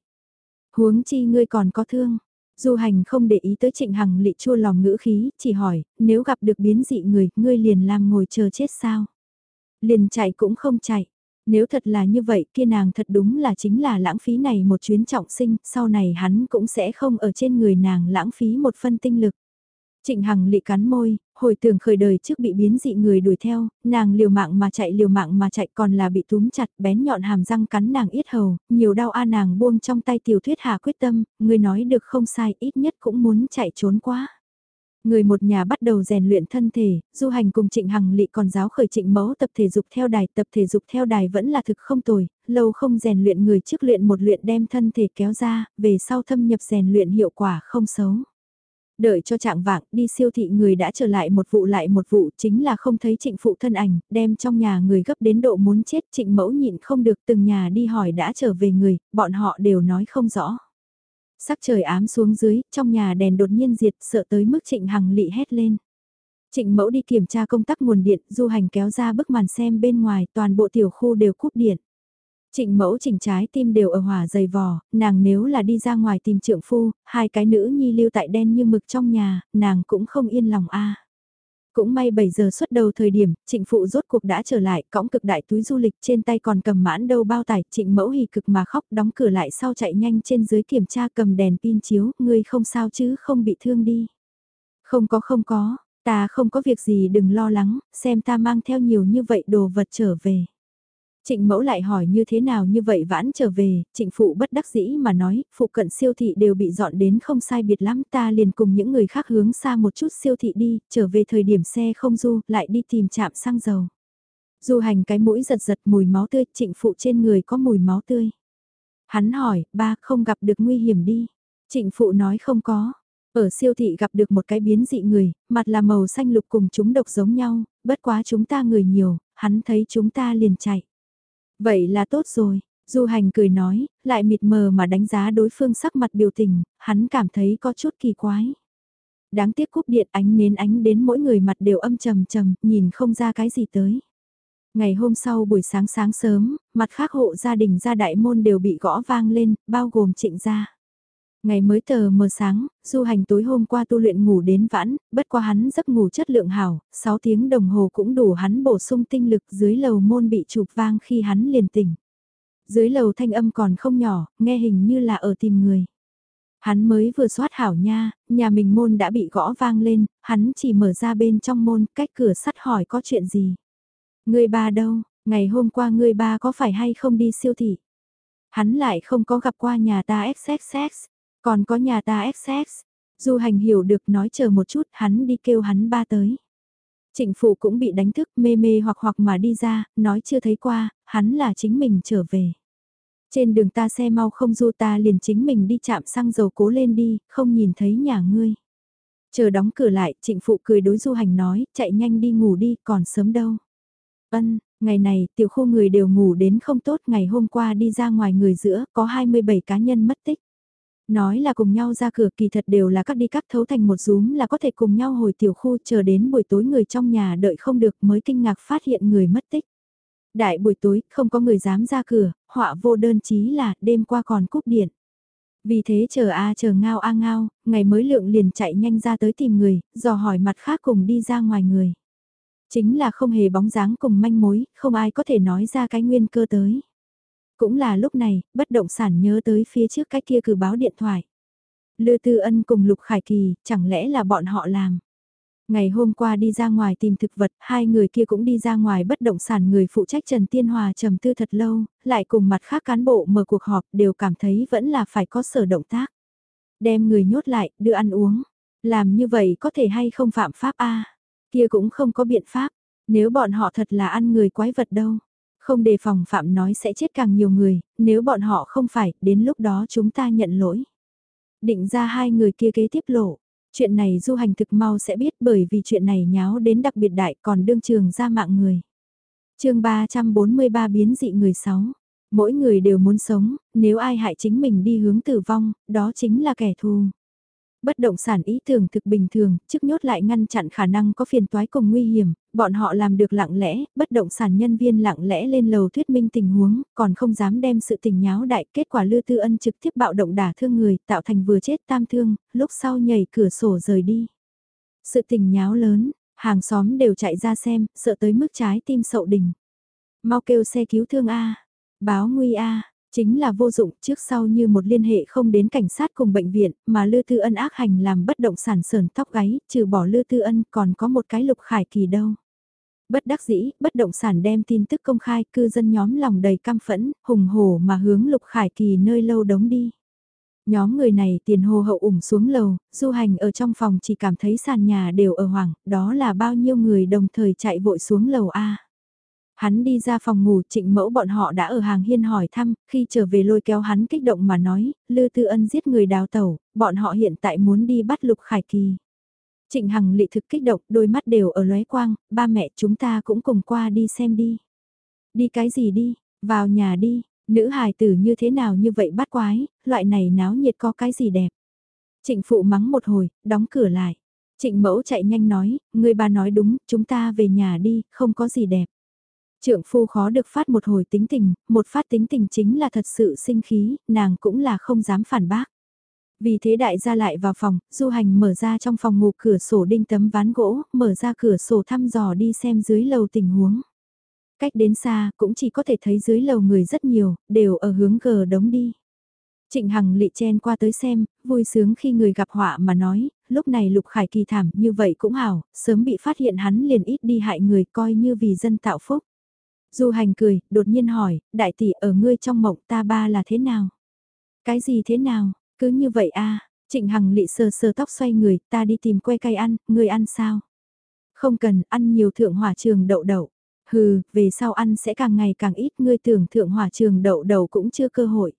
Huống chi ngươi còn có thương. Du hành không để ý tới trịnh hằng lị chua lòng ngữ khí, chỉ hỏi, nếu gặp được biến dị người, ngươi liền làm ngồi chờ chết sao? Liền chạy cũng không chạy. Nếu thật là như vậy kia nàng thật đúng là chính là lãng phí này một chuyến trọng sinh, sau này hắn cũng sẽ không ở trên người nàng lãng phí một phân tinh lực. Trịnh Hằng lị cắn môi, hồi tưởng khởi đời trước bị biến dị người đuổi theo, nàng liều mạng mà chạy liều mạng mà chạy còn là bị túm chặt bén nhọn hàm răng cắn nàng yết hầu, nhiều đau a nàng buông trong tay tiểu thuyết hà quyết tâm, người nói được không sai ít nhất cũng muốn chạy trốn quá. Người một nhà bắt đầu rèn luyện thân thể, du hành cùng trịnh hằng lị còn giáo khởi trịnh mẫu tập thể dục theo đài, tập thể dục theo đài vẫn là thực không tồi, lâu không rèn luyện người trước luyện một luyện đem thân thể kéo ra, về sau thâm nhập rèn luyện hiệu quả không xấu. Đợi cho trạng vạng đi siêu thị người đã trở lại một vụ lại một vụ chính là không thấy trịnh phụ thân ảnh, đem trong nhà người gấp đến độ muốn chết trịnh mẫu nhịn không được từng nhà đi hỏi đã trở về người, bọn họ đều nói không rõ. Sắc trời ám xuống dưới, trong nhà đèn đột nhiên diệt sợ tới mức trịnh hằng lị hét lên. Trịnh mẫu đi kiểm tra công tắc nguồn điện, du hành kéo ra bức màn xem bên ngoài toàn bộ tiểu khu đều cúp điện. Trịnh mẫu chỉnh trái tim đều ở hỏa dày vò, nàng nếu là đi ra ngoài tìm trượng phu, hai cái nữ nhi lưu tại đen như mực trong nhà, nàng cũng không yên lòng a. Cũng may 7 giờ xuất đầu thời điểm, trịnh phụ rốt cuộc đã trở lại, cõng cực đại túi du lịch trên tay còn cầm mãn đâu bao tải, trịnh mẫu hì cực mà khóc đóng cửa lại sau chạy nhanh trên dưới kiểm tra cầm đèn pin chiếu, ngươi không sao chứ không bị thương đi. Không có không có, ta không có việc gì đừng lo lắng, xem ta mang theo nhiều như vậy đồ vật trở về. Trịnh mẫu lại hỏi như thế nào như vậy vãn trở về, trịnh phụ bất đắc dĩ mà nói, phụ cận siêu thị đều bị dọn đến không sai biệt lắm ta liền cùng những người khác hướng xa một chút siêu thị đi, trở về thời điểm xe không du, lại đi tìm chạm xăng dầu. Du hành cái mũi giật giật mùi máu tươi, trịnh phụ trên người có mùi máu tươi. Hắn hỏi, ba không gặp được nguy hiểm đi. Trịnh phụ nói không có. Ở siêu thị gặp được một cái biến dị người, mặt là màu xanh lục cùng chúng độc giống nhau, bất quá chúng ta người nhiều, hắn thấy chúng ta liền chạy. Vậy là tốt rồi, Du Hành cười nói, lại mịt mờ mà đánh giá đối phương sắc mặt biểu tình, hắn cảm thấy có chút kỳ quái. Đáng tiếc cúp điện ánh nến ánh đến mỗi người mặt đều âm trầm trầm, nhìn không ra cái gì tới. Ngày hôm sau buổi sáng sáng sớm, mặt khác hộ gia đình gia đại môn đều bị gõ vang lên, bao gồm trịnh gia. Ngày mới tờ mờ sáng, du hành tối hôm qua tu luyện ngủ đến vãn, bất qua hắn giấc ngủ chất lượng hảo, 6 tiếng đồng hồ cũng đủ hắn bổ sung tinh lực dưới lầu môn bị chụp vang khi hắn liền tỉnh. Dưới lầu thanh âm còn không nhỏ, nghe hình như là ở tìm người. Hắn mới vừa soát hảo nha, nhà mình môn đã bị gõ vang lên, hắn chỉ mở ra bên trong môn, cách cửa sắt hỏi có chuyện gì. Người ba đâu, ngày hôm qua người ba có phải hay không đi siêu thị? Hắn lại không có gặp qua nhà ta XXX. Còn có nhà ta XX, Du hành hiểu được nói chờ một chút hắn đi kêu hắn ba tới. Trịnh phụ cũng bị đánh thức mê mê hoặc hoặc mà đi ra, nói chưa thấy qua, hắn là chính mình trở về. Trên đường ta xe mau không du ta liền chính mình đi chạm xăng dầu cố lên đi, không nhìn thấy nhà ngươi. Chờ đóng cửa lại, trịnh phụ cười đối du hành nói, chạy nhanh đi ngủ đi, còn sớm đâu. Ân, ngày này, tiểu khu người đều ngủ đến không tốt, ngày hôm qua đi ra ngoài người giữa, có 27 cá nhân mất tích. Nói là cùng nhau ra cửa kỳ thật đều là các đi cắt thấu thành một rúm là có thể cùng nhau hồi tiểu khu chờ đến buổi tối người trong nhà đợi không được mới kinh ngạc phát hiện người mất tích. Đại buổi tối, không có người dám ra cửa, họa vô đơn chí là đêm qua còn cúp điện. Vì thế chờ a chờ ngao a ngao, ngày mới lượng liền chạy nhanh ra tới tìm người, dò hỏi mặt khác cùng đi ra ngoài người. Chính là không hề bóng dáng cùng manh mối, không ai có thể nói ra cái nguyên cơ tới. Cũng là lúc này, bất động sản nhớ tới phía trước cái kia cử báo điện thoại. Lư Tư Ân cùng Lục Khải Kỳ, chẳng lẽ là bọn họ làm? Ngày hôm qua đi ra ngoài tìm thực vật, hai người kia cũng đi ra ngoài bất động sản người phụ trách Trần Tiên Hòa trầm tư thật lâu, lại cùng mặt khác cán bộ mở cuộc họp đều cảm thấy vẫn là phải có sở động tác. Đem người nhốt lại, đưa ăn uống. Làm như vậy có thể hay không phạm pháp a Kia cũng không có biện pháp. Nếu bọn họ thật là ăn người quái vật đâu. Không đề phòng phạm nói sẽ chết càng nhiều người, nếu bọn họ không phải, đến lúc đó chúng ta nhận lỗi. Định ra hai người kia kế tiếp lộ. Chuyện này du hành thực mau sẽ biết bởi vì chuyện này nháo đến đặc biệt đại còn đương trường ra mạng người. chương 343 biến dị người 6. Mỗi người đều muốn sống, nếu ai hại chính mình đi hướng tử vong, đó chính là kẻ thù bất động sản ý tưởng thực bình thường, chức nhốt lại ngăn chặn khả năng có phiền toái cùng nguy hiểm, bọn họ làm được lặng lẽ, bất động sản nhân viên lặng lẽ lên lầu thuyết minh tình huống, còn không dám đem sự tình nháo đại, kết quả Lư Tư Ân trực tiếp bạo động đả thương người, tạo thành vừa chết tam thương, lúc sau nhảy cửa sổ rời đi. Sự tình nháo lớn, hàng xóm đều chạy ra xem, sợ tới mức trái tim sậu đỉnh. Mau kêu xe cứu thương A, báo nguy A, Chính là vô dụng trước sau như một liên hệ không đến cảnh sát cùng bệnh viện mà Lư Tư Ân ác hành làm bất động sản sờn tóc gáy, trừ bỏ Lư Tư Ân còn có một cái lục khải kỳ đâu. Bất đắc dĩ, bất động sản đem tin tức công khai cư dân nhóm lòng đầy cam phẫn, hùng hổ mà hướng lục khải kỳ nơi lâu đống đi. Nhóm người này tiền hồ hậu ủng xuống lầu, du hành ở trong phòng chỉ cảm thấy sàn nhà đều ở hoảng, đó là bao nhiêu người đồng thời chạy vội xuống lầu A. Hắn đi ra phòng ngủ trịnh mẫu bọn họ đã ở hàng hiên hỏi thăm, khi trở về lôi kéo hắn kích động mà nói, Lư Tư Ân giết người đào tẩu, bọn họ hiện tại muốn đi bắt Lục Khải Kỳ. Trịnh Hằng lị thực kích động, đôi mắt đều ở lóe quang, ba mẹ chúng ta cũng cùng qua đi xem đi. Đi cái gì đi, vào nhà đi, nữ hài tử như thế nào như vậy bắt quái, loại này náo nhiệt có cái gì đẹp. Trịnh phụ mắng một hồi, đóng cửa lại. Trịnh mẫu chạy nhanh nói, người bà nói đúng, chúng ta về nhà đi, không có gì đẹp. Trượng phu khó được phát một hồi tính tình, một phát tính tình chính là thật sự sinh khí, nàng cũng là không dám phản bác. Vì thế đại gia lại vào phòng, du hành mở ra trong phòng ngủ cửa sổ đinh tấm ván gỗ, mở ra cửa sổ thăm dò đi xem dưới lầu tình huống. Cách đến xa, cũng chỉ có thể thấy dưới lầu người rất nhiều, đều ở hướng gờ đống đi. Trịnh Hằng lị chen qua tới xem, vui sướng khi người gặp họa mà nói, lúc này Lục Khải kỳ thảm như vậy cũng hảo, sớm bị phát hiện hắn liền ít đi hại người coi như vì dân tạo phúc. Du hành cười, đột nhiên hỏi, đại tỷ ở ngươi trong mộng ta ba là thế nào? Cái gì thế nào? Cứ như vậy a Trịnh Hằng lị sờ sờ tóc xoay người, ta đi tìm que cay ăn, ngươi ăn sao? Không cần, ăn nhiều thượng hỏa trường đậu đậu. Hừ, về sau ăn sẽ càng ngày càng ít, ngươi tưởng thượng hỏa trường đậu đậu cũng chưa cơ hội.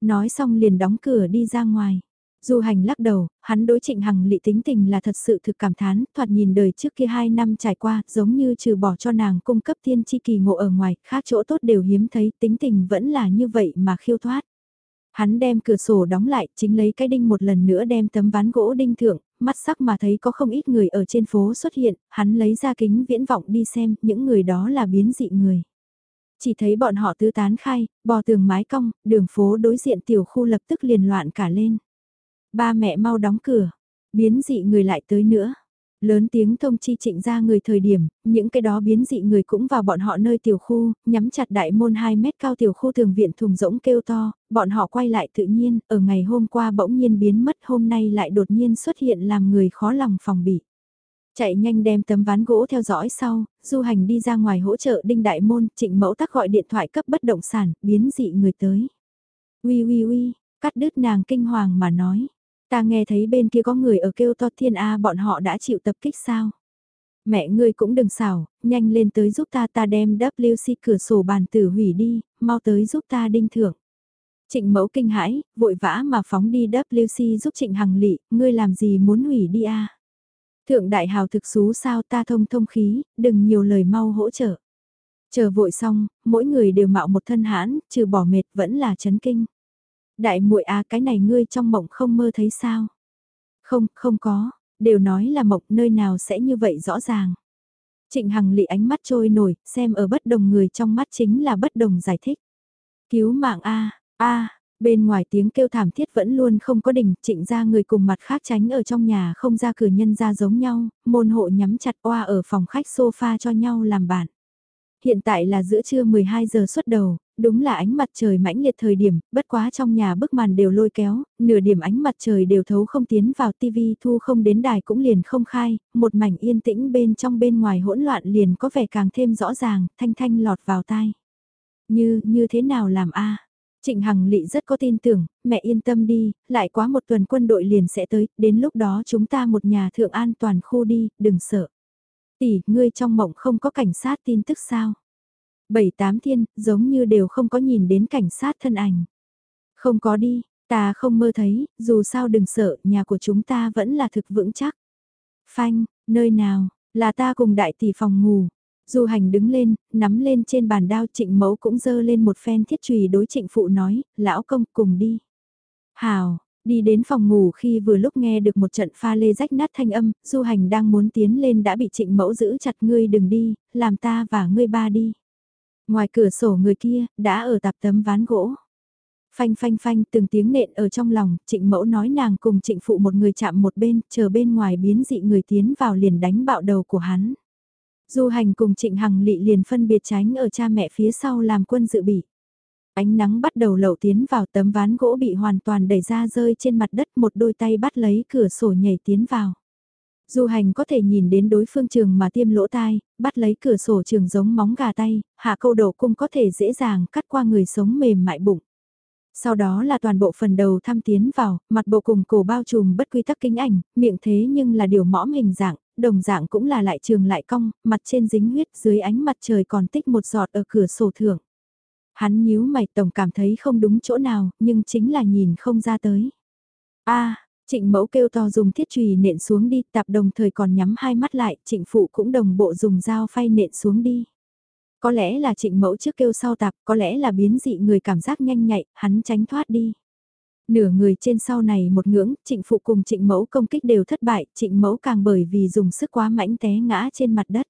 Nói xong liền đóng cửa đi ra ngoài. Du hành lắc đầu, hắn đối trịnh hằng lị tính tình là thật sự thực cảm thán, thoạt nhìn đời trước kia hai năm trải qua, giống như trừ bỏ cho nàng cung cấp thiên chi kỳ ngộ ở ngoài, khác chỗ tốt đều hiếm thấy, tính tình vẫn là như vậy mà khiêu thoát. Hắn đem cửa sổ đóng lại, chính lấy cái đinh một lần nữa đem tấm ván gỗ đinh thượng, mắt sắc mà thấy có không ít người ở trên phố xuất hiện, hắn lấy ra kính viễn vọng đi xem, những người đó là biến dị người. Chỉ thấy bọn họ tứ tán khai, bò tường mái cong, đường phố đối diện tiểu khu lập tức liền loạn cả lên. Ba mẹ mau đóng cửa, biến dị người lại tới nữa. Lớn tiếng thông chi trịnh ra người thời điểm, những cái đó biến dị người cũng vào bọn họ nơi tiểu khu, nhắm chặt đại môn 2 mét cao tiểu khu thường viện thùng rỗng kêu to, bọn họ quay lại tự nhiên, ở ngày hôm qua bỗng nhiên biến mất hôm nay lại đột nhiên xuất hiện làm người khó lòng phòng bị. Chạy nhanh đem tấm ván gỗ theo dõi sau, du hành đi ra ngoài hỗ trợ đinh đại môn, trịnh mẫu tắc gọi điện thoại cấp bất động sản, biến dị người tới. Ui ui ui, cắt đứt nàng kinh hoàng mà nói. Ta nghe thấy bên kia có người ở kêu to thiên A bọn họ đã chịu tập kích sao? Mẹ ngươi cũng đừng xảo, nhanh lên tới giúp ta ta đem WC cửa sổ bàn tử hủy đi, mau tới giúp ta đinh thưởng. Trịnh mẫu kinh hãi, vội vã mà phóng đi WC giúp trịnh hằng lị, ngươi làm gì muốn hủy đi a? Thượng đại hào thực xú sao ta thông thông khí, đừng nhiều lời mau hỗ trợ. Chờ vội xong, mỗi người đều mạo một thân hãn, trừ bỏ mệt vẫn là chấn kinh. Đại muội à cái này ngươi trong mộng không mơ thấy sao? Không, không có, đều nói là mộng nơi nào sẽ như vậy rõ ràng. Trịnh Hằng lị ánh mắt trôi nổi, xem ở bất đồng người trong mắt chính là bất đồng giải thích. Cứu mạng A, A, bên ngoài tiếng kêu thảm thiết vẫn luôn không có đỉnh, trịnh ra người cùng mặt khác tránh ở trong nhà không ra cửa nhân ra giống nhau, môn hộ nhắm chặt oa ở phòng khách sofa cho nhau làm bạn. Hiện tại là giữa trưa 12 giờ xuất đầu, đúng là ánh mặt trời mãnh liệt thời điểm, bất quá trong nhà bức màn đều lôi kéo, nửa điểm ánh mặt trời đều thấu không tiến vào tivi thu không đến đài cũng liền không khai, một mảnh yên tĩnh bên trong bên ngoài hỗn loạn liền có vẻ càng thêm rõ ràng, thanh thanh lọt vào tai. Như, như thế nào làm a Trịnh Hằng Lị rất có tin tưởng, mẹ yên tâm đi, lại quá một tuần quân đội liền sẽ tới, đến lúc đó chúng ta một nhà thượng an toàn khu đi, đừng sợ. Tỷ, ngươi trong mộng không có cảnh sát tin tức sao? Bảy tám thiên, giống như đều không có nhìn đến cảnh sát thân ảnh. Không có đi, ta không mơ thấy, dù sao đừng sợ, nhà của chúng ta vẫn là thực vững chắc. Phanh, nơi nào, là ta cùng đại tỷ phòng ngủ. Du hành đứng lên, nắm lên trên bàn đao trịnh mẫu cũng dơ lên một phen thiết trùy đối trịnh phụ nói, lão công cùng đi. Hào, Đi đến phòng ngủ khi vừa lúc nghe được một trận pha lê rách nát thanh âm, du hành đang muốn tiến lên đã bị trịnh mẫu giữ chặt ngươi đừng đi, làm ta và ngươi ba đi. Ngoài cửa sổ người kia, đã ở tạp tấm ván gỗ. Phanh phanh phanh từng tiếng nện ở trong lòng, trịnh mẫu nói nàng cùng trịnh phụ một người chạm một bên, chờ bên ngoài biến dị người tiến vào liền đánh bạo đầu của hắn. Du hành cùng trịnh hằng lị liền phân biệt tránh ở cha mẹ phía sau làm quân dự bị. Ánh nắng bắt đầu lậu tiến vào tấm ván gỗ bị hoàn toàn đẩy ra rơi trên mặt đất một đôi tay bắt lấy cửa sổ nhảy tiến vào. Du hành có thể nhìn đến đối phương trường mà tiêm lỗ tai, bắt lấy cửa sổ trường giống móng gà tay, hạ câu đổ cung có thể dễ dàng cắt qua người sống mềm mại bụng. Sau đó là toàn bộ phần đầu thăm tiến vào, mặt bộ cùng cổ bao trùm bất quy tắc kính ảnh, miệng thế nhưng là điều mõm hình dạng, đồng dạng cũng là lại trường lại cong, mặt trên dính huyết dưới ánh mặt trời còn tích một giọt ở cửa sổ thượng. Hắn nhíu mày tổng cảm thấy không đúng chỗ nào, nhưng chính là nhìn không ra tới. a trịnh mẫu kêu to dùng thiết chùy nện xuống đi, tạp đồng thời còn nhắm hai mắt lại, trịnh phụ cũng đồng bộ dùng dao phay nện xuống đi. Có lẽ là trịnh mẫu trước kêu sau tạp, có lẽ là biến dị người cảm giác nhanh nhạy, hắn tránh thoát đi. Nửa người trên sau này một ngưỡng, trịnh phụ cùng trịnh mẫu công kích đều thất bại, trịnh mẫu càng bởi vì dùng sức quá mãnh té ngã trên mặt đất.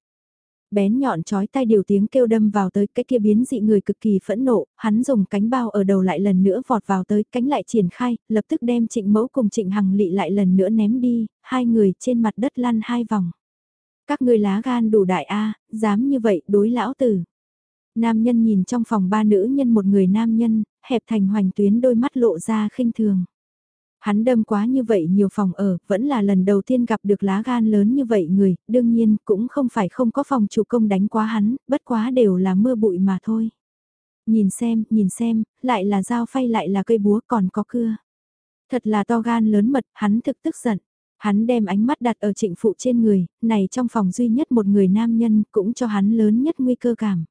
Bén nhọn chói tay điều tiếng kêu đâm vào tới cái kia biến dị người cực kỳ phẫn nộ, hắn dùng cánh bao ở đầu lại lần nữa vọt vào tới cánh lại triển khai, lập tức đem trịnh mẫu cùng trịnh hằng lị lại lần nữa ném đi, hai người trên mặt đất lăn hai vòng. Các người lá gan đủ đại A, dám như vậy đối lão tử. Nam nhân nhìn trong phòng ba nữ nhân một người nam nhân, hẹp thành hoành tuyến đôi mắt lộ ra khinh thường. Hắn đâm quá như vậy nhiều phòng ở, vẫn là lần đầu tiên gặp được lá gan lớn như vậy người, đương nhiên cũng không phải không có phòng chủ công đánh quá hắn, bất quá đều là mưa bụi mà thôi. Nhìn xem, nhìn xem, lại là dao phay lại là cây búa còn có cưa. Thật là to gan lớn mật, hắn thực tức giận. Hắn đem ánh mắt đặt ở trịnh phụ trên người, này trong phòng duy nhất một người nam nhân cũng cho hắn lớn nhất nguy cơ cảm.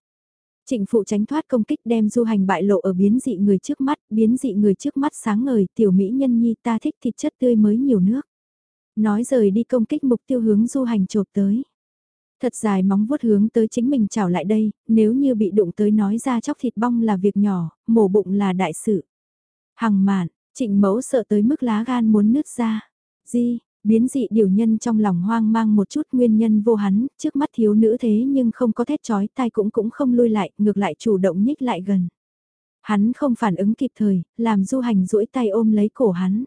Trịnh phụ tránh thoát công kích đem du hành bại lộ ở biến dị người trước mắt, biến dị người trước mắt sáng ngời, tiểu mỹ nhân nhi ta thích thịt chất tươi mới nhiều nước. Nói rời đi công kích mục tiêu hướng du hành chộp tới. Thật dài móng vuốt hướng tới chính mình chảo lại đây, nếu như bị đụng tới nói ra chóc thịt bong là việc nhỏ, mổ bụng là đại sự. Hằng mạn, trịnh mẫu sợ tới mức lá gan muốn nứt ra. Di, Biến dị điều nhân trong lòng hoang mang một chút nguyên nhân vô hắn, trước mắt thiếu nữ thế nhưng không có thét chói tai cũng cũng không lui lại, ngược lại chủ động nhích lại gần. Hắn không phản ứng kịp thời, làm du hành duỗi tay ôm lấy cổ hắn.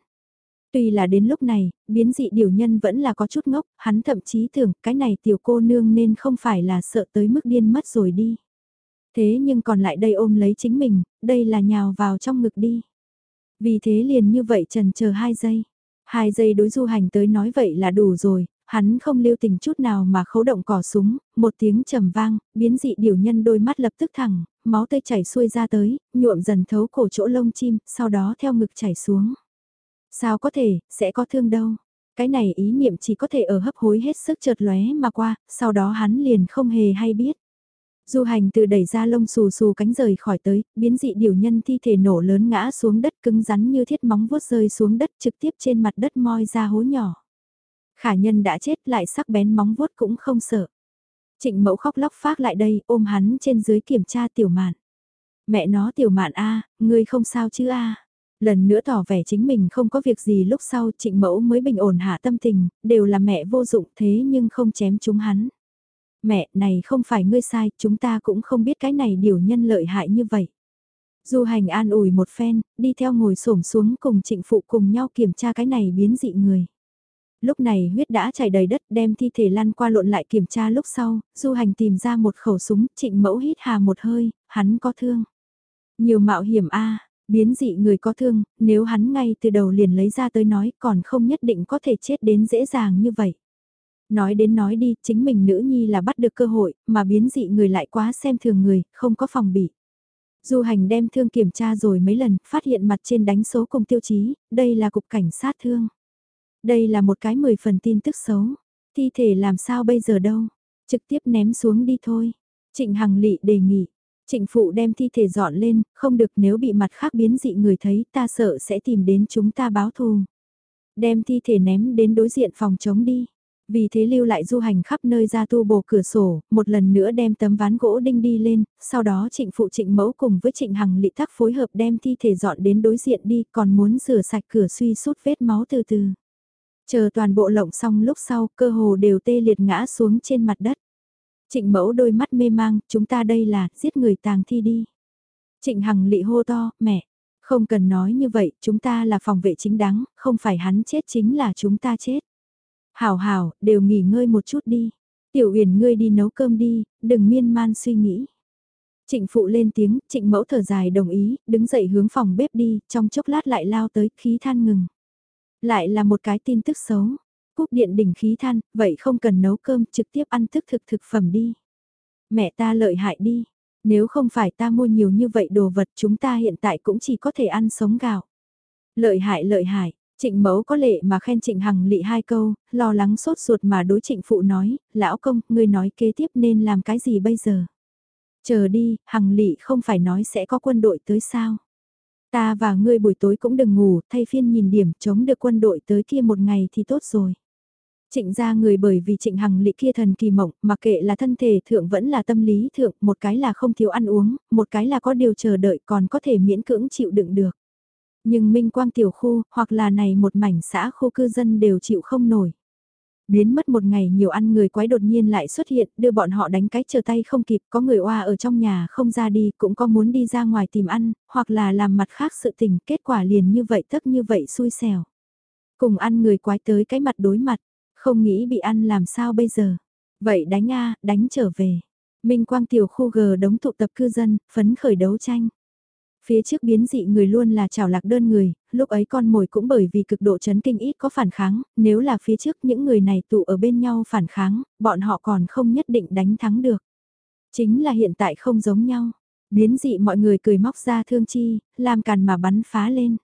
Tuy là đến lúc này, biến dị điều nhân vẫn là có chút ngốc, hắn thậm chí tưởng cái này tiểu cô nương nên không phải là sợ tới mức điên mất rồi đi. Thế nhưng còn lại đây ôm lấy chính mình, đây là nhào vào trong ngực đi. Vì thế liền như vậy trần chờ hai giây. Hai giây đối du hành tới nói vậy là đủ rồi, hắn không lưu tình chút nào mà khấu động cỏ súng, một tiếng trầm vang, biến dị điều nhân đôi mắt lập tức thẳng, máu tươi chảy xuôi ra tới, nhuộm dần thấu cổ chỗ lông chim, sau đó theo ngực chảy xuống. Sao có thể, sẽ có thương đâu. Cái này ý niệm chỉ có thể ở hấp hối hết sức chợt lóe mà qua, sau đó hắn liền không hề hay biết. Du hành từ đẩy ra lông xù xù cánh rời khỏi tới, biến dị điều nhân thi thể nổ lớn ngã xuống đất cứng rắn như thiết móng vuốt rơi xuống đất trực tiếp trên mặt đất moi ra hố nhỏ. Khả nhân đã chết lại sắc bén móng vuốt cũng không sợ. Trịnh mẫu khóc lóc phát lại đây ôm hắn trên dưới kiểm tra tiểu mạn. Mẹ nó tiểu mạn a ngươi không sao chứ a Lần nữa tỏ vẻ chính mình không có việc gì lúc sau trịnh mẫu mới bình ổn hạ tâm tình, đều là mẹ vô dụng thế nhưng không chém chúng hắn. Mẹ, này không phải ngươi sai, chúng ta cũng không biết cái này điều nhân lợi hại như vậy. Du hành an ủi một phen, đi theo ngồi xổm xuống cùng trịnh phụ cùng nhau kiểm tra cái này biến dị người. Lúc này huyết đã chảy đầy đất đem thi thể lăn qua lộn lại kiểm tra lúc sau, du hành tìm ra một khẩu súng, trịnh mẫu hít hà một hơi, hắn có thương. Nhiều mạo hiểm a biến dị người có thương, nếu hắn ngay từ đầu liền lấy ra tới nói còn không nhất định có thể chết đến dễ dàng như vậy. Nói đến nói đi, chính mình nữ nhi là bắt được cơ hội, mà biến dị người lại quá xem thường người, không có phòng bị. Du hành đem thương kiểm tra rồi mấy lần, phát hiện mặt trên đánh số cùng tiêu chí, đây là cục cảnh sát thương. Đây là một cái mười phần tin tức xấu. Thi thể làm sao bây giờ đâu? Trực tiếp ném xuống đi thôi. Trịnh Hằng Lị đề nghị. Trịnh Phụ đem thi thể dọn lên, không được nếu bị mặt khác biến dị người thấy ta sợ sẽ tìm đến chúng ta báo thù. Đem thi thể ném đến đối diện phòng chống đi. Vì thế lưu lại du hành khắp nơi ra tu bổ cửa sổ, một lần nữa đem tấm ván gỗ đinh đi lên, sau đó trịnh phụ trịnh mẫu cùng với trịnh hằng lị thác phối hợp đem thi thể dọn đến đối diện đi còn muốn rửa sạch cửa suy sút vết máu từ từ. Chờ toàn bộ lộng xong lúc sau cơ hồ đều tê liệt ngã xuống trên mặt đất. Trịnh mẫu đôi mắt mê mang, chúng ta đây là giết người tàng thi đi. Trịnh hằng lị hô to, mẹ, không cần nói như vậy, chúng ta là phòng vệ chính đáng, không phải hắn chết chính là chúng ta chết. Hảo hảo, đều nghỉ ngơi một chút đi. Tiểu Uyển ngươi đi nấu cơm đi, đừng miên man suy nghĩ. Trịnh phụ lên tiếng, trịnh mẫu thở dài đồng ý, đứng dậy hướng phòng bếp đi, trong chốc lát lại lao tới, khí than ngừng. Lại là một cái tin tức xấu. Cúp điện đỉnh khí than, vậy không cần nấu cơm, trực tiếp ăn thức thực thực phẩm đi. Mẹ ta lợi hại đi. Nếu không phải ta mua nhiều như vậy đồ vật chúng ta hiện tại cũng chỉ có thể ăn sống gạo. Lợi hại lợi hại, Trịnh mẫu có lệ mà khen trịnh hằng lị hai câu, lo lắng sốt ruột mà đối trịnh phụ nói, lão công, ngươi nói kế tiếp nên làm cái gì bây giờ? Chờ đi, hằng lị không phải nói sẽ có quân đội tới sao? Ta và ngươi buổi tối cũng đừng ngủ, thay phiên nhìn điểm chống được quân đội tới kia một ngày thì tốt rồi. Trịnh ra người bởi vì trịnh hằng lị kia thần kỳ mộng, mà kệ là thân thể thượng vẫn là tâm lý thượng, một cái là không thiếu ăn uống, một cái là có điều chờ đợi còn có thể miễn cưỡng chịu đựng được. Nhưng Minh Quang tiểu khu, hoặc là này một mảnh xã khu cư dân đều chịu không nổi. Biến mất một ngày nhiều ăn người quái đột nhiên lại xuất hiện, đưa bọn họ đánh cái chờ tay không kịp, có người oa ở trong nhà không ra đi, cũng có muốn đi ra ngoài tìm ăn, hoặc là làm mặt khác sự tình, kết quả liền như vậy tất như vậy xui xẻo. Cùng ăn người quái tới cái mặt đối mặt, không nghĩ bị ăn làm sao bây giờ. Vậy đánh a đánh trở về. Minh Quang tiểu khu G đống tụ tập cư dân, phấn khởi đấu tranh. Phía trước biến dị người luôn là trào lạc đơn người, lúc ấy con mồi cũng bởi vì cực độ chấn kinh ít có phản kháng, nếu là phía trước những người này tụ ở bên nhau phản kháng, bọn họ còn không nhất định đánh thắng được. Chính là hiện tại không giống nhau. Biến dị mọi người cười móc ra thương chi, làm càn mà bắn phá lên.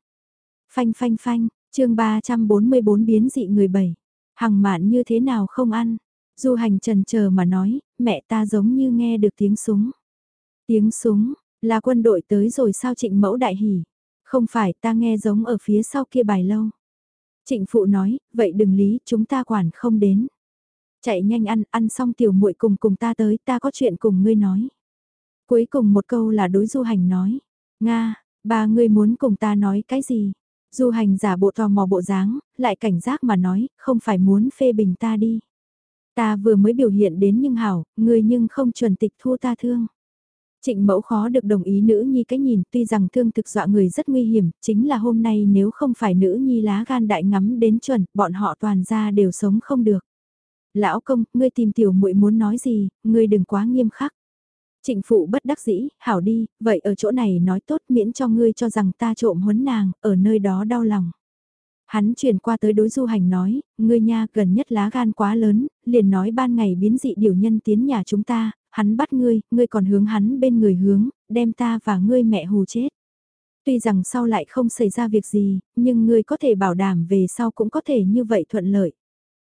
Phanh phanh phanh, chương 344 biến dị người bảy. Hằng mạn như thế nào không ăn. Du hành trần chờ mà nói, mẹ ta giống như nghe được tiếng súng. Tiếng súng, là quân đội tới rồi sao trịnh mẫu đại hỉ. Không phải ta nghe giống ở phía sau kia bài lâu. Trịnh phụ nói, vậy đừng lý, chúng ta quản không đến. Chạy nhanh ăn, ăn xong tiểu muội cùng cùng ta tới, ta có chuyện cùng ngươi nói. Cuối cùng một câu là đối du hành nói. Nga, ba ngươi muốn cùng ta nói cái gì? Du hành giả bộ tò mò bộ dáng, lại cảnh giác mà nói, không phải muốn phê bình ta đi. Ta vừa mới biểu hiện đến nhưng hảo, ngươi nhưng không chuẩn tịch thua ta thương. Trịnh mẫu khó được đồng ý nữ nhi cái nhìn tuy rằng thương thực dọa người rất nguy hiểm, chính là hôm nay nếu không phải nữ nhi lá gan đại ngắm đến chuẩn, bọn họ toàn ra đều sống không được. Lão công, ngươi tìm tiểu muội muốn nói gì, ngươi đừng quá nghiêm khắc. Trịnh phụ bất đắc dĩ, hảo đi, vậy ở chỗ này nói tốt miễn cho ngươi cho rằng ta trộm huấn nàng, ở nơi đó đau lòng. Hắn chuyển qua tới đối du hành nói, ngươi nha gần nhất lá gan quá lớn, liền nói ban ngày biến dị điều nhân tiến nhà chúng ta, hắn bắt ngươi, ngươi còn hướng hắn bên người hướng, đem ta và ngươi mẹ hù chết. Tuy rằng sau lại không xảy ra việc gì, nhưng ngươi có thể bảo đảm về sau cũng có thể như vậy thuận lợi.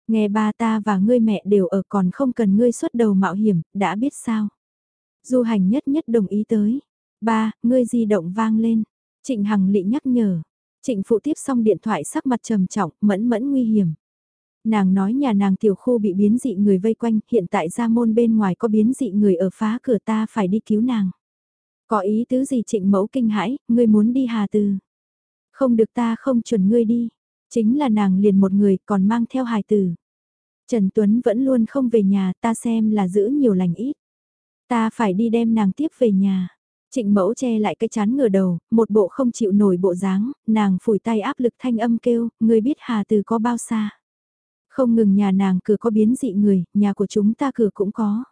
Nghe ba ta và ngươi mẹ đều ở còn không cần ngươi xuất đầu mạo hiểm, đã biết sao. Du hành nhất nhất đồng ý tới. Ba, ngươi di động vang lên. Trịnh Hằng lị nhắc nhở. Trịnh phụ tiếp xong điện thoại sắc mặt trầm trọng, mẫn mẫn nguy hiểm. Nàng nói nhà nàng tiểu khu bị biến dị người vây quanh, hiện tại ra môn bên ngoài có biến dị người ở phá cửa ta phải đi cứu nàng. Có ý tứ gì trịnh mẫu kinh hãi, ngươi muốn đi hà từ. Không được ta không chuẩn ngươi đi. Chính là nàng liền một người còn mang theo hài tử. Trần Tuấn vẫn luôn không về nhà ta xem là giữ nhiều lành ít. Ta phải đi đem nàng tiếp về nhà. Trịnh mẫu che lại cái chán ngửa đầu, một bộ không chịu nổi bộ dáng, nàng phủi tay áp lực thanh âm kêu, người biết hà từ có bao xa. Không ngừng nhà nàng cửa có biến dị người, nhà của chúng ta cửa cũng có.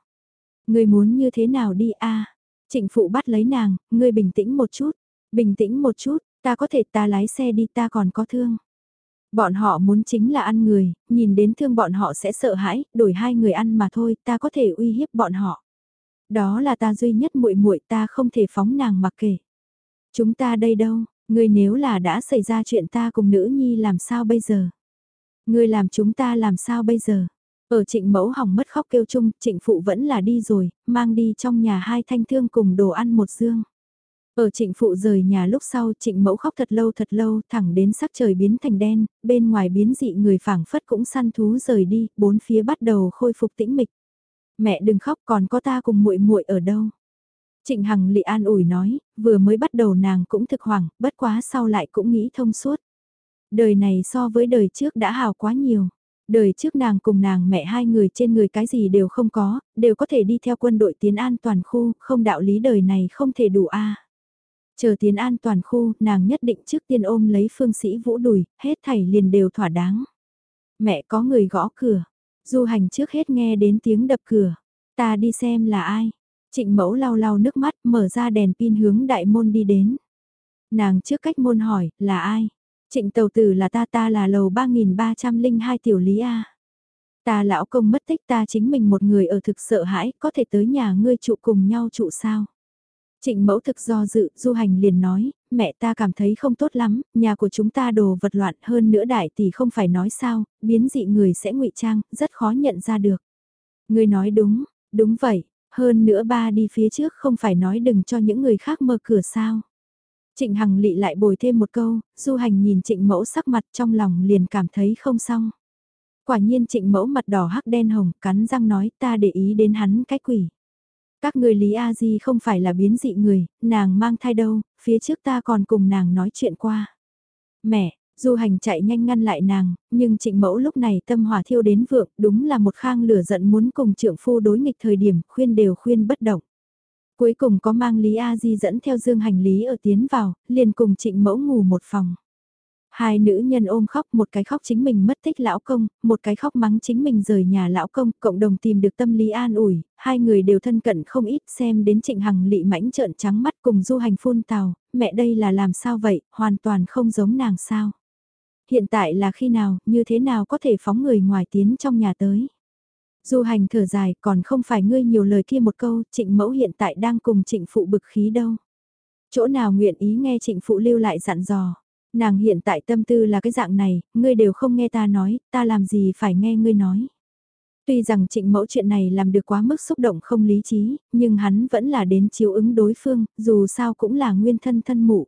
Người muốn như thế nào đi a Trịnh phụ bắt lấy nàng, ngươi bình tĩnh một chút, bình tĩnh một chút, ta có thể ta lái xe đi ta còn có thương. Bọn họ muốn chính là ăn người, nhìn đến thương bọn họ sẽ sợ hãi, đổi hai người ăn mà thôi, ta có thể uy hiếp bọn họ. Đó là ta duy nhất muội muội, ta không thể phóng nàng mặc kệ. Chúng ta đây đâu, ngươi nếu là đã xảy ra chuyện ta cùng nữ nhi làm sao bây giờ? Ngươi làm chúng ta làm sao bây giờ? Ở trịnh mẫu hỏng mất khóc kêu chung, trịnh phụ vẫn là đi rồi, mang đi trong nhà hai thanh thương cùng đồ ăn một dương. Ở trịnh phụ rời nhà lúc sau trịnh mẫu khóc thật lâu thật lâu thẳng đến sắc trời biến thành đen, bên ngoài biến dị người phảng phất cũng săn thú rời đi, bốn phía bắt đầu khôi phục tĩnh mịch. Mẹ đừng khóc còn có ta cùng muội muội ở đâu. Trịnh Hằng lị an ủi nói, vừa mới bắt đầu nàng cũng thực hoảng, bất quá sau lại cũng nghĩ thông suốt. Đời này so với đời trước đã hào quá nhiều. Đời trước nàng cùng nàng mẹ hai người trên người cái gì đều không có, đều có thể đi theo quân đội tiến an toàn khu, không đạo lý đời này không thể đủ a. Chờ tiến an toàn khu, nàng nhất định trước tiên ôm lấy phương sĩ vũ đùi, hết thảy liền đều thỏa đáng. Mẹ có người gõ cửa, du hành trước hết nghe đến tiếng đập cửa, ta đi xem là ai. Trịnh mẫu lau lau nước mắt, mở ra đèn pin hướng đại môn đi đến. Nàng trước cách môn hỏi, là ai? Trịnh tàu tử là ta ta là lầu 3302 tiểu lý A. Ta lão công mất tích ta chính mình một người ở thực sợ hãi, có thể tới nhà ngươi trụ cùng nhau trụ sao? Trịnh mẫu thực do dự, du hành liền nói, mẹ ta cảm thấy không tốt lắm, nhà của chúng ta đồ vật loạn hơn nữa đại tỷ không phải nói sao, biến dị người sẽ ngụy trang, rất khó nhận ra được. Ngươi nói đúng, đúng vậy, hơn nữa ba đi phía trước không phải nói đừng cho những người khác mở cửa sao. Trịnh Hằng lị lại bồi thêm một câu, du hành nhìn trịnh mẫu sắc mặt trong lòng liền cảm thấy không xong. Quả nhiên trịnh mẫu mặt đỏ hắc đen hồng, cắn răng nói ta để ý đến hắn cái quỷ. Các người Lý A Di không phải là biến dị người, nàng mang thai đâu, phía trước ta còn cùng nàng nói chuyện qua. Mẹ, du hành chạy nhanh ngăn lại nàng, nhưng trịnh mẫu lúc này tâm hỏa thiêu đến vượng, đúng là một khang lửa giận muốn cùng trưởng phu đối nghịch thời điểm, khuyên đều khuyên bất động. Cuối cùng có mang Lý A Di dẫn theo dương hành lý ở tiến vào, liền cùng trịnh mẫu ngủ một phòng. Hai nữ nhân ôm khóc, một cái khóc chính mình mất tích lão công, một cái khóc mắng chính mình rời nhà lão công, cộng đồng tìm được tâm lý an ủi, hai người đều thân cận không ít xem đến trịnh hằng lị mãnh trợn trắng mắt cùng du hành phun tàu, mẹ đây là làm sao vậy, hoàn toàn không giống nàng sao. Hiện tại là khi nào, như thế nào có thể phóng người ngoài tiến trong nhà tới. Du hành thở dài còn không phải ngươi nhiều lời kia một câu, trịnh mẫu hiện tại đang cùng trịnh phụ bực khí đâu. Chỗ nào nguyện ý nghe trịnh phụ lưu lại dặn dò. Nàng hiện tại tâm tư là cái dạng này, ngươi đều không nghe ta nói, ta làm gì phải nghe ngươi nói. Tuy rằng trịnh mẫu chuyện này làm được quá mức xúc động không lý trí, nhưng hắn vẫn là đến chiếu ứng đối phương, dù sao cũng là nguyên thân thân mụ.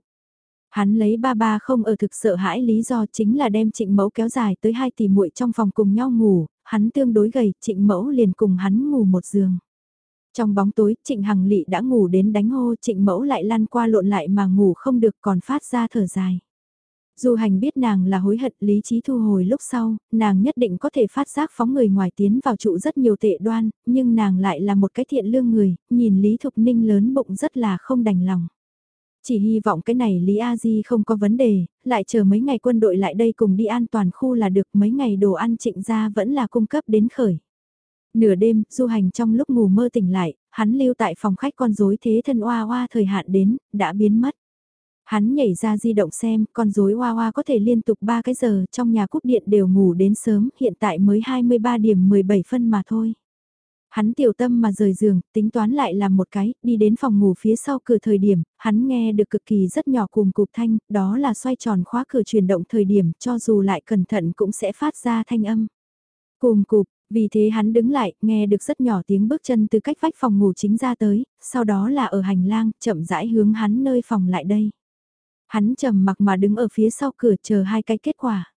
Hắn lấy ba ba không ở thực sợ hãi lý do chính là đem trịnh mẫu kéo dài tới hai tỷ muội trong phòng cùng nhau ngủ, hắn tương đối gầy, trịnh mẫu liền cùng hắn ngủ một giường. Trong bóng tối, trịnh hằng lị đã ngủ đến đánh hô, trịnh mẫu lại lăn qua lộn lại mà ngủ không được còn phát ra thở dài. Dù hành biết nàng là hối hận lý trí thu hồi lúc sau, nàng nhất định có thể phát giác phóng người ngoài tiến vào trụ rất nhiều tệ đoan, nhưng nàng lại là một cái thiện lương người, nhìn Lý Thục Ninh lớn bụng rất là không đành lòng. Chỉ hy vọng cái này Lý A Di không có vấn đề, lại chờ mấy ngày quân đội lại đây cùng đi an toàn khu là được mấy ngày đồ ăn trịnh ra vẫn là cung cấp đến khởi. Nửa đêm, du hành trong lúc ngủ mơ tỉnh lại, hắn lưu tại phòng khách con rối thế thân oa oa thời hạn đến, đã biến mất. Hắn nhảy ra di động xem, con rối oa oa có thể liên tục 3 cái giờ trong nhà cúp điện đều ngủ đến sớm, hiện tại mới 23 điểm 17 phân mà thôi. Hắn tiểu tâm mà rời giường, tính toán lại làm một cái, đi đến phòng ngủ phía sau cửa thời điểm, hắn nghe được cực kỳ rất nhỏ cùng cụp thanh, đó là xoay tròn khóa cửa chuyển động thời điểm, cho dù lại cẩn thận cũng sẽ phát ra thanh âm. Cùng cụp, vì thế hắn đứng lại, nghe được rất nhỏ tiếng bước chân từ cách vách phòng ngủ chính ra tới, sau đó là ở hành lang, chậm rãi hướng hắn nơi phòng lại đây. Hắn trầm mặc mà đứng ở phía sau cửa chờ hai cái kết quả.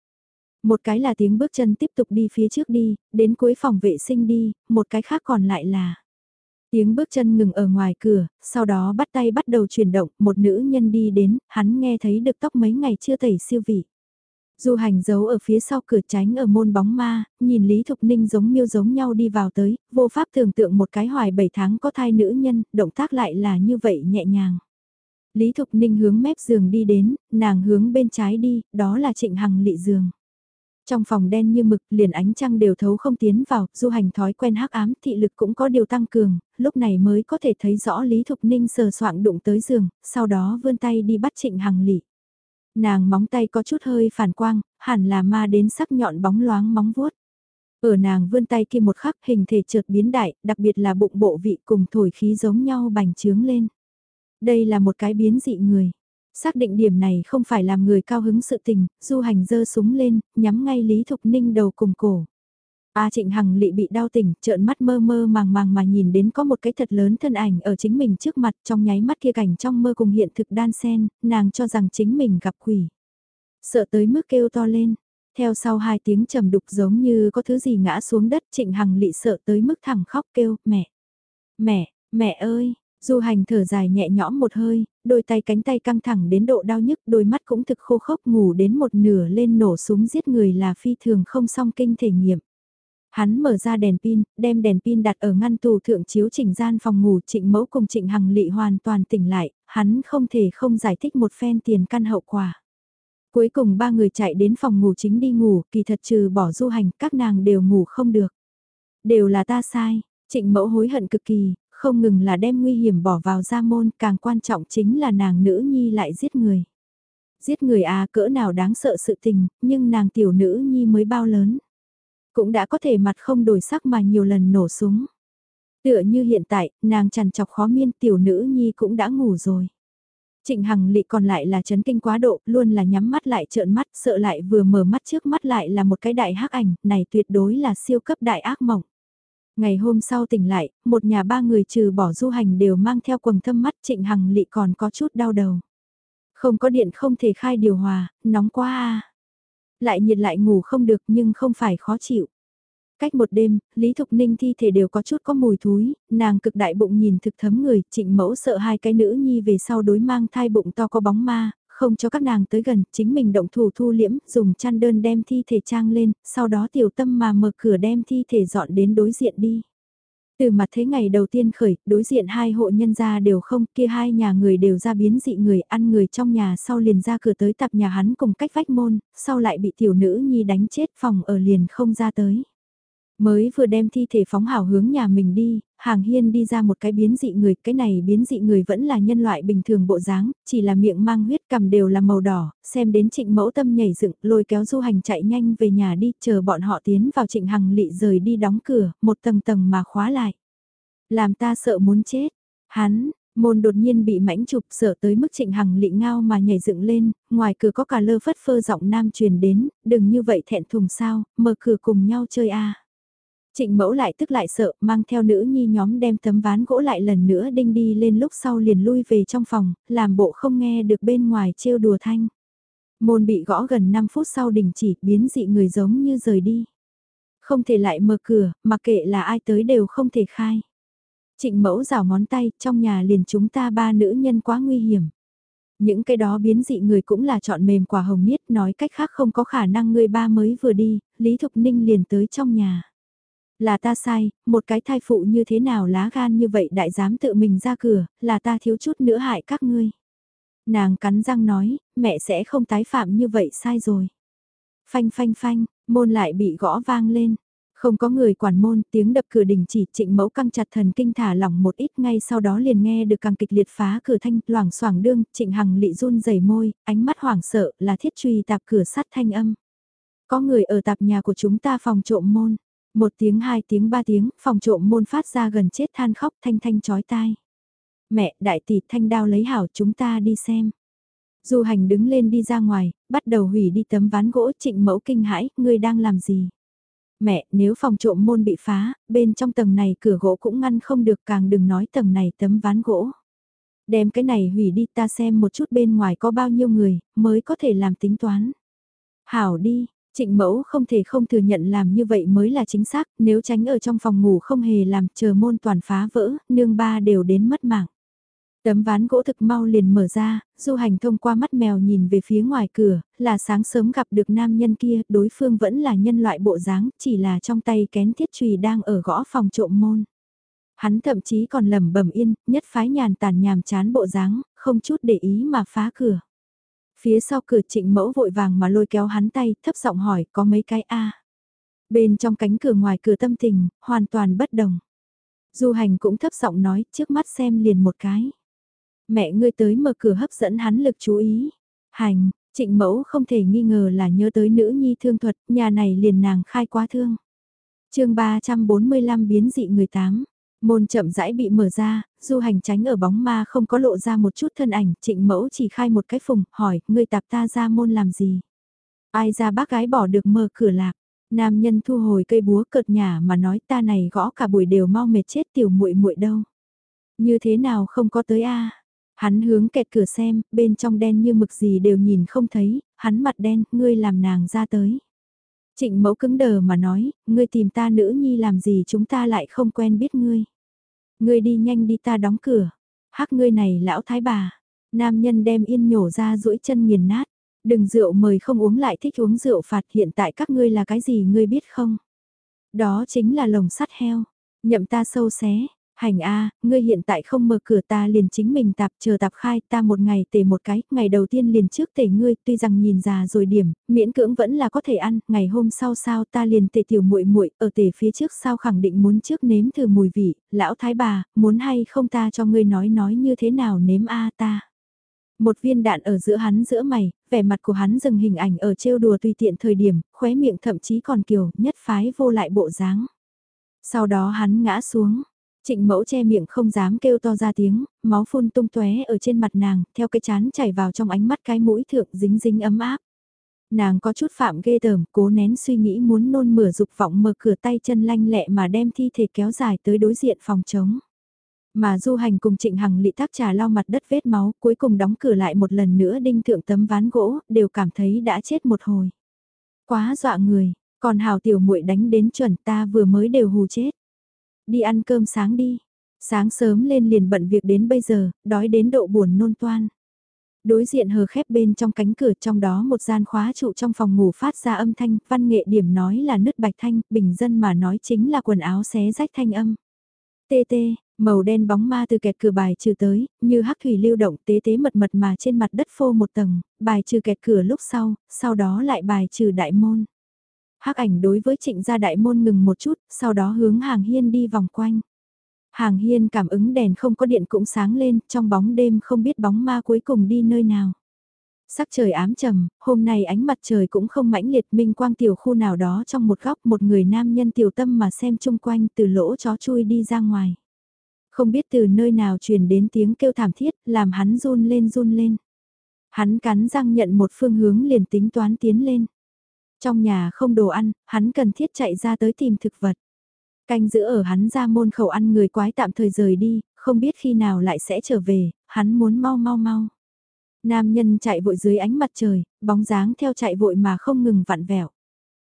Một cái là tiếng bước chân tiếp tục đi phía trước đi, đến cuối phòng vệ sinh đi, một cái khác còn lại là... Tiếng bước chân ngừng ở ngoài cửa, sau đó bắt tay bắt đầu chuyển động, một nữ nhân đi đến, hắn nghe thấy được tóc mấy ngày chưa tẩy siêu vị. Du hành giấu ở phía sau cửa tránh ở môn bóng ma, nhìn Lý Thục Ninh giống miêu giống nhau đi vào tới, vô pháp tưởng tượng một cái hoài 7 tháng có thai nữ nhân, động tác lại là như vậy nhẹ nhàng. Lý Thục Ninh hướng mép giường đi đến, nàng hướng bên trái đi, đó là trịnh hằng lị giường. Trong phòng đen như mực, liền ánh trăng đều thấu không tiến vào, du hành thói quen hắc ám, thị lực cũng có điều tăng cường, lúc này mới có thể thấy rõ Lý Thục Ninh sờ soạng đụng tới giường, sau đó vươn tay đi bắt trịnh hằng lị. Nàng móng tay có chút hơi phản quang, hẳn là ma đến sắc nhọn bóng loáng móng vuốt. Ở nàng vươn tay kia một khắc hình thể chợt biến đại, đặc biệt là bụng bộ vị cùng thổi khí giống nhau bành trướng lên. Đây là một cái biến dị người. Xác định điểm này không phải làm người cao hứng sự tình, du hành dơ súng lên, nhắm ngay Lý Thục Ninh đầu cùng cổ. A Trịnh Hằng lị bị đau tỉnh, trợn mắt mơ mơ màng màng mà nhìn đến có một cái thật lớn thân ảnh ở chính mình trước mặt trong nháy mắt kia cảnh trong mơ cùng hiện thực đan sen, nàng cho rằng chính mình gặp quỷ. Sợ tới mức kêu to lên, theo sau hai tiếng trầm đục giống như có thứ gì ngã xuống đất Trịnh Hằng lị sợ tới mức thẳng khóc kêu, mẹ, mẹ, mẹ ơi, Du hành thở dài nhẹ nhõm một hơi, đôi tay cánh tay căng thẳng đến độ đau nhức, đôi mắt cũng thực khô khốc ngủ đến một nửa lên nổ súng giết người là phi thường không song kinh thể nghiệm. Hắn mở ra đèn pin, đem đèn pin đặt ở ngăn tủ thượng chiếu chỉnh gian phòng ngủ trịnh mẫu cùng trịnh hằng lị hoàn toàn tỉnh lại, hắn không thể không giải thích một phen tiền căn hậu quả. Cuối cùng ba người chạy đến phòng ngủ chính đi ngủ, kỳ thật trừ bỏ du hành, các nàng đều ngủ không được. Đều là ta sai, trịnh mẫu hối hận cực kỳ, không ngừng là đem nguy hiểm bỏ vào gia môn, càng quan trọng chính là nàng nữ nhi lại giết người. Giết người à cỡ nào đáng sợ sự tình, nhưng nàng tiểu nữ nhi mới bao lớn. Cũng đã có thể mặt không đổi sắc mà nhiều lần nổ súng. Tựa như hiện tại, nàng chằn chọc khó miên tiểu nữ nhi cũng đã ngủ rồi. Trịnh Hằng lị còn lại là chấn kinh quá độ, luôn là nhắm mắt lại trợn mắt, sợ lại vừa mở mắt trước mắt lại là một cái đại hắc ảnh, này tuyệt đối là siêu cấp đại ác mộng. Ngày hôm sau tỉnh lại, một nhà ba người trừ bỏ du hành đều mang theo quầng thâm mắt trịnh hằng lị còn có chút đau đầu. Không có điện không thể khai điều hòa, nóng quá à. Lại nhiệt lại ngủ không được nhưng không phải khó chịu. Cách một đêm, Lý Thục Ninh thi thể đều có chút có mùi thúi, nàng cực đại bụng nhìn thực thấm người, trịnh mẫu sợ hai cái nữ nhi về sau đối mang thai bụng to có bóng ma, không cho các nàng tới gần, chính mình động thủ thu liễm, dùng chăn đơn đem thi thể trang lên, sau đó tiểu tâm mà mở cửa đem thi thể dọn đến đối diện đi. Từ mặt thế ngày đầu tiên khởi, đối diện hai hộ nhân gia đều không, kia hai nhà người đều ra biến dị người ăn người trong nhà sau liền ra cửa tới tập nhà hắn cùng cách vách môn, sau lại bị tiểu nữ nhi đánh chết phòng ở liền không ra tới. Mới vừa đem thi thể phóng hảo hướng nhà mình đi, hàng hiên đi ra một cái biến dị người, cái này biến dị người vẫn là nhân loại bình thường bộ dáng, chỉ là miệng mang huyết cầm đều là màu đỏ, xem đến trịnh mẫu tâm nhảy dựng, lôi kéo du hành chạy nhanh về nhà đi, chờ bọn họ tiến vào trịnh hằng lị rời đi đóng cửa, một tầng tầng mà khóa lại. Làm ta sợ muốn chết, hắn, Môn đột nhiên bị mãnh chụp sợ tới mức trịnh hằng lị ngao mà nhảy dựng lên, ngoài cửa có cả lơ phất phơ giọng nam truyền đến, đừng như vậy thẹn thùng sao, mở cửa cùng nhau chơi a Trịnh mẫu lại tức lại sợ, mang theo nữ nhi nhóm đem tấm ván gỗ lại lần nữa đinh đi lên lúc sau liền lui về trong phòng, làm bộ không nghe được bên ngoài trêu đùa thanh. Môn bị gõ gần 5 phút sau đình chỉ, biến dị người giống như rời đi. Không thể lại mở cửa, mà kệ là ai tới đều không thể khai. Trịnh mẫu rào ngón tay, trong nhà liền chúng ta ba nữ nhân quá nguy hiểm. Những cái đó biến dị người cũng là chọn mềm quả hồng niết, nói cách khác không có khả năng người ba mới vừa đi, Lý Thục Ninh liền tới trong nhà. Là ta sai, một cái thai phụ như thế nào lá gan như vậy đại dám tự mình ra cửa, là ta thiếu chút nữa hại các ngươi. Nàng cắn răng nói, mẹ sẽ không tái phạm như vậy sai rồi. Phanh phanh phanh, môn lại bị gõ vang lên. Không có người quản môn, tiếng đập cửa đình chỉ trịnh mẫu căng chặt thần kinh thả lỏng một ít ngay sau đó liền nghe được càng kịch liệt phá cửa thanh loảng xoảng đương, trịnh hằng lị run rẩy môi, ánh mắt hoảng sợ là thiết truy tạp cửa sắt thanh âm. Có người ở tạp nhà của chúng ta phòng trộm môn. Một tiếng hai tiếng ba tiếng, phòng trộm môn phát ra gần chết than khóc thanh thanh chói tai. Mẹ, đại tỷ thanh đao lấy hảo chúng ta đi xem. Du hành đứng lên đi ra ngoài, bắt đầu hủy đi tấm ván gỗ trịnh mẫu kinh hãi, ngươi đang làm gì? Mẹ, nếu phòng trộm môn bị phá, bên trong tầng này cửa gỗ cũng ngăn không được càng đừng nói tầng này tấm ván gỗ. Đem cái này hủy đi ta xem một chút bên ngoài có bao nhiêu người, mới có thể làm tính toán. Hảo đi, Trịnh mẫu không thể không thừa nhận làm như vậy mới là chính xác, nếu tránh ở trong phòng ngủ không hề làm chờ môn toàn phá vỡ, nương ba đều đến mất mạng. Tấm ván gỗ thực mau liền mở ra, du hành thông qua mắt mèo nhìn về phía ngoài cửa, là sáng sớm gặp được nam nhân kia, đối phương vẫn là nhân loại bộ dáng, chỉ là trong tay kén thiết trùy đang ở gõ phòng trộm môn. Hắn thậm chí còn lẩm bẩm yên, nhất phái nhàn tàn nhàm chán bộ dáng, không chút để ý mà phá cửa. Phía sau cửa trịnh mẫu vội vàng mà lôi kéo hắn tay, thấp giọng hỏi có mấy cái a Bên trong cánh cửa ngoài cửa tâm tình, hoàn toàn bất đồng. Du hành cũng thấp giọng nói, trước mắt xem liền một cái. Mẹ ngươi tới mở cửa hấp dẫn hắn lực chú ý. Hành, trịnh mẫu không thể nghi ngờ là nhớ tới nữ nhi thương thuật, nhà này liền nàng khai quá thương. chương 345 biến dị người tám. Môn chậm rãi bị mở ra, du hành tránh ở bóng ma không có lộ ra một chút thân ảnh, trịnh mẫu chỉ khai một cái phùng, hỏi, người tạp ta ra môn làm gì? Ai ra bác gái bỏ được mở cửa lạc? Nam nhân thu hồi cây búa cợt nhà mà nói ta này gõ cả buổi đều mau mệt chết tiểu muội muội đâu. Như thế nào không có tới a Hắn hướng kẹt cửa xem, bên trong đen như mực gì đều nhìn không thấy, hắn mặt đen, ngươi làm nàng ra tới. Trịnh mẫu cứng đờ mà nói, ngươi tìm ta nữ nhi làm gì chúng ta lại không quen biết ngươi. Ngươi đi nhanh đi ta đóng cửa. Hắc ngươi này lão thái bà. Nam nhân đem yên nhổ ra duỗi chân nghiền nát. Đừng rượu mời không uống lại thích uống rượu phạt hiện tại các ngươi là cái gì ngươi biết không? Đó chính là lồng sắt heo. Nhậm ta sâu xé, Hành A, ngươi hiện tại không mở cửa ta liền chính mình tạp chờ tạp khai ta một ngày tề một cái, ngày đầu tiên liền trước tề ngươi tuy rằng nhìn già rồi điểm, miễn cưỡng vẫn là có thể ăn, ngày hôm sau sao ta liền tề tiểu muội muội ở tề phía trước sao khẳng định muốn trước nếm thử mùi vị, lão thái bà, muốn hay không ta cho ngươi nói nói như thế nào nếm A ta. Một viên đạn ở giữa hắn giữa mày, vẻ mặt của hắn dừng hình ảnh ở trêu đùa tùy tiện thời điểm, khóe miệng thậm chí còn kiều, nhất phái vô lại bộ dáng. Sau đó hắn ngã xuống, Trịnh mẫu che miệng không dám kêu to ra tiếng, máu phun tung tóe ở trên mặt nàng, theo cái chán chảy vào trong ánh mắt cái mũi thượng dính dính ấm áp. Nàng có chút phạm ghê tởm, cố nén suy nghĩ muốn nôn mửa dục vọng mở cửa tay chân lanh lẹ mà đem thi thể kéo dài tới đối diện phòng trống. Mà du hành cùng trịnh hằng lị tác trà lau mặt đất vết máu, cuối cùng đóng cửa lại một lần nữa đinh thượng tấm ván gỗ, đều cảm thấy đã chết một hồi. Quá dọa người, còn hào tiểu muội đánh đến chuẩn ta vừa mới đều hù chết. Đi ăn cơm sáng đi. Sáng sớm lên liền bận việc đến bây giờ, đói đến độ buồn nôn toan. Đối diện hờ khép bên trong cánh cửa trong đó một gian khóa trụ trong phòng ngủ phát ra âm thanh, văn nghệ điểm nói là nứt bạch thanh, bình dân mà nói chính là quần áo xé rách thanh âm. Tê tê, màu đen bóng ma từ kẹt cửa bài trừ tới, như hắc thủy lưu động tế tế mật mật mà trên mặt đất phô một tầng, bài trừ kẹt cửa lúc sau, sau đó lại bài trừ đại môn hắc ảnh đối với trịnh gia đại môn ngừng một chút, sau đó hướng hàng hiên đi vòng quanh. Hàng hiên cảm ứng đèn không có điện cũng sáng lên, trong bóng đêm không biết bóng ma cuối cùng đi nơi nào. Sắc trời ám trầm, hôm nay ánh mặt trời cũng không mãnh liệt minh quang tiểu khu nào đó trong một góc một người nam nhân tiểu tâm mà xem chung quanh từ lỗ chó chui đi ra ngoài. Không biết từ nơi nào truyền đến tiếng kêu thảm thiết, làm hắn run lên run lên. Hắn cắn răng nhận một phương hướng liền tính toán tiến lên. Trong nhà không đồ ăn, hắn cần thiết chạy ra tới tìm thực vật. Canh giữ ở hắn ra môn khẩu ăn người quái tạm thời rời đi, không biết khi nào lại sẽ trở về, hắn muốn mau mau mau. Nam nhân chạy vội dưới ánh mặt trời, bóng dáng theo chạy vội mà không ngừng vặn vẹo.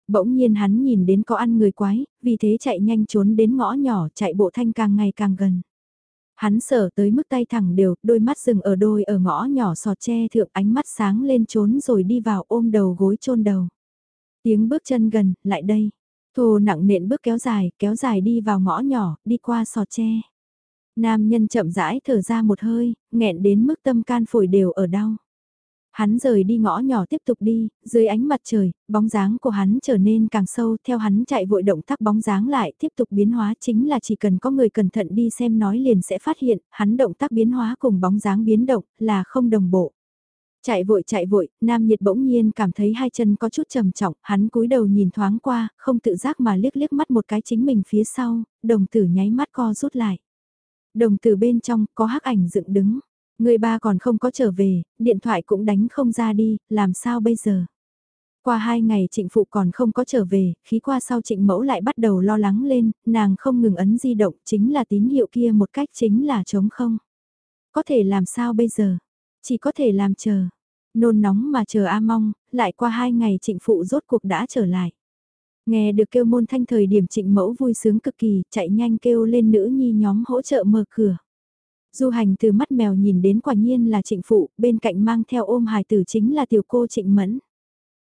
Bỗng nhiên hắn nhìn đến có ăn người quái, vì thế chạy nhanh trốn đến ngõ nhỏ chạy bộ thanh càng ngày càng gần. Hắn sở tới mức tay thẳng đều, đôi mắt dừng ở đôi ở ngõ nhỏ sọt tre thượng ánh mắt sáng lên trốn rồi đi vào ôm đầu gối chôn đầu. Tiếng bước chân gần, lại đây. Thô nặng nện bước kéo dài, kéo dài đi vào ngõ nhỏ, đi qua sọt tre. Nam nhân chậm rãi thở ra một hơi, nghẹn đến mức tâm can phổi đều ở đau. Hắn rời đi ngõ nhỏ tiếp tục đi, dưới ánh mặt trời, bóng dáng của hắn trở nên càng sâu, theo hắn chạy vội động tác bóng dáng lại tiếp tục biến hóa chính là chỉ cần có người cẩn thận đi xem nói liền sẽ phát hiện, hắn động tác biến hóa cùng bóng dáng biến động là không đồng bộ. Chạy vội chạy vội, nam nhiệt bỗng nhiên cảm thấy hai chân có chút trầm trọng, hắn cúi đầu nhìn thoáng qua, không tự giác mà liếc liếc mắt một cái chính mình phía sau, đồng tử nháy mắt co rút lại. Đồng tử bên trong có hắc ảnh dựng đứng, người ba còn không có trở về, điện thoại cũng đánh không ra đi, làm sao bây giờ? Qua hai ngày trịnh phụ còn không có trở về, khí qua sau trịnh mẫu lại bắt đầu lo lắng lên, nàng không ngừng ấn di động, chính là tín hiệu kia một cách chính là chống không. Có thể làm sao bây giờ? Chỉ có thể làm chờ. Nôn nóng mà chờ A Mong, lại qua hai ngày trịnh phụ rốt cuộc đã trở lại. Nghe được kêu môn thanh thời điểm trịnh mẫu vui sướng cực kỳ, chạy nhanh kêu lên nữ nhi nhóm hỗ trợ mở cửa. Du hành từ mắt mèo nhìn đến quả nhiên là trịnh phụ, bên cạnh mang theo ôm hài tử chính là tiểu cô trịnh mẫn.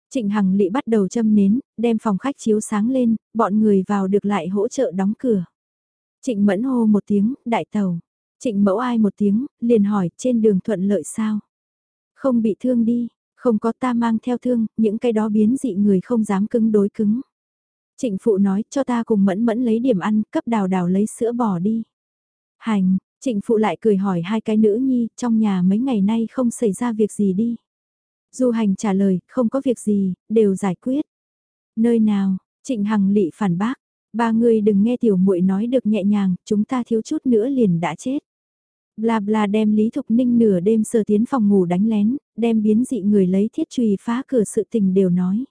Trịnh Hằng Lị bắt đầu châm nến, đem phòng khách chiếu sáng lên, bọn người vào được lại hỗ trợ đóng cửa. Trịnh Mẫn hô một tiếng, đại tàu. Trịnh Mẫu ai một tiếng, liền hỏi trên đường thuận lợi sao? Không bị thương đi, không có ta mang theo thương, những cái đó biến dị người không dám cứng đối cứng. Trịnh Phụ nói cho ta cùng Mẫn Mẫn lấy điểm ăn, cấp đào đào lấy sữa bò đi. Hành, Trịnh Phụ lại cười hỏi hai cái nữ nhi, trong nhà mấy ngày nay không xảy ra việc gì đi. Du hành trả lời, không có việc gì, đều giải quyết. Nơi nào, Trịnh Hằng lị phản bác, ba người đừng nghe tiểu muội nói được nhẹ nhàng, chúng ta thiếu chút nữa liền đã chết. Bla bla đem Lý Thục Ninh nửa đêm sờ tiến phòng ngủ đánh lén, đem biến dị người lấy thiết trùy phá cửa sự tình đều nói.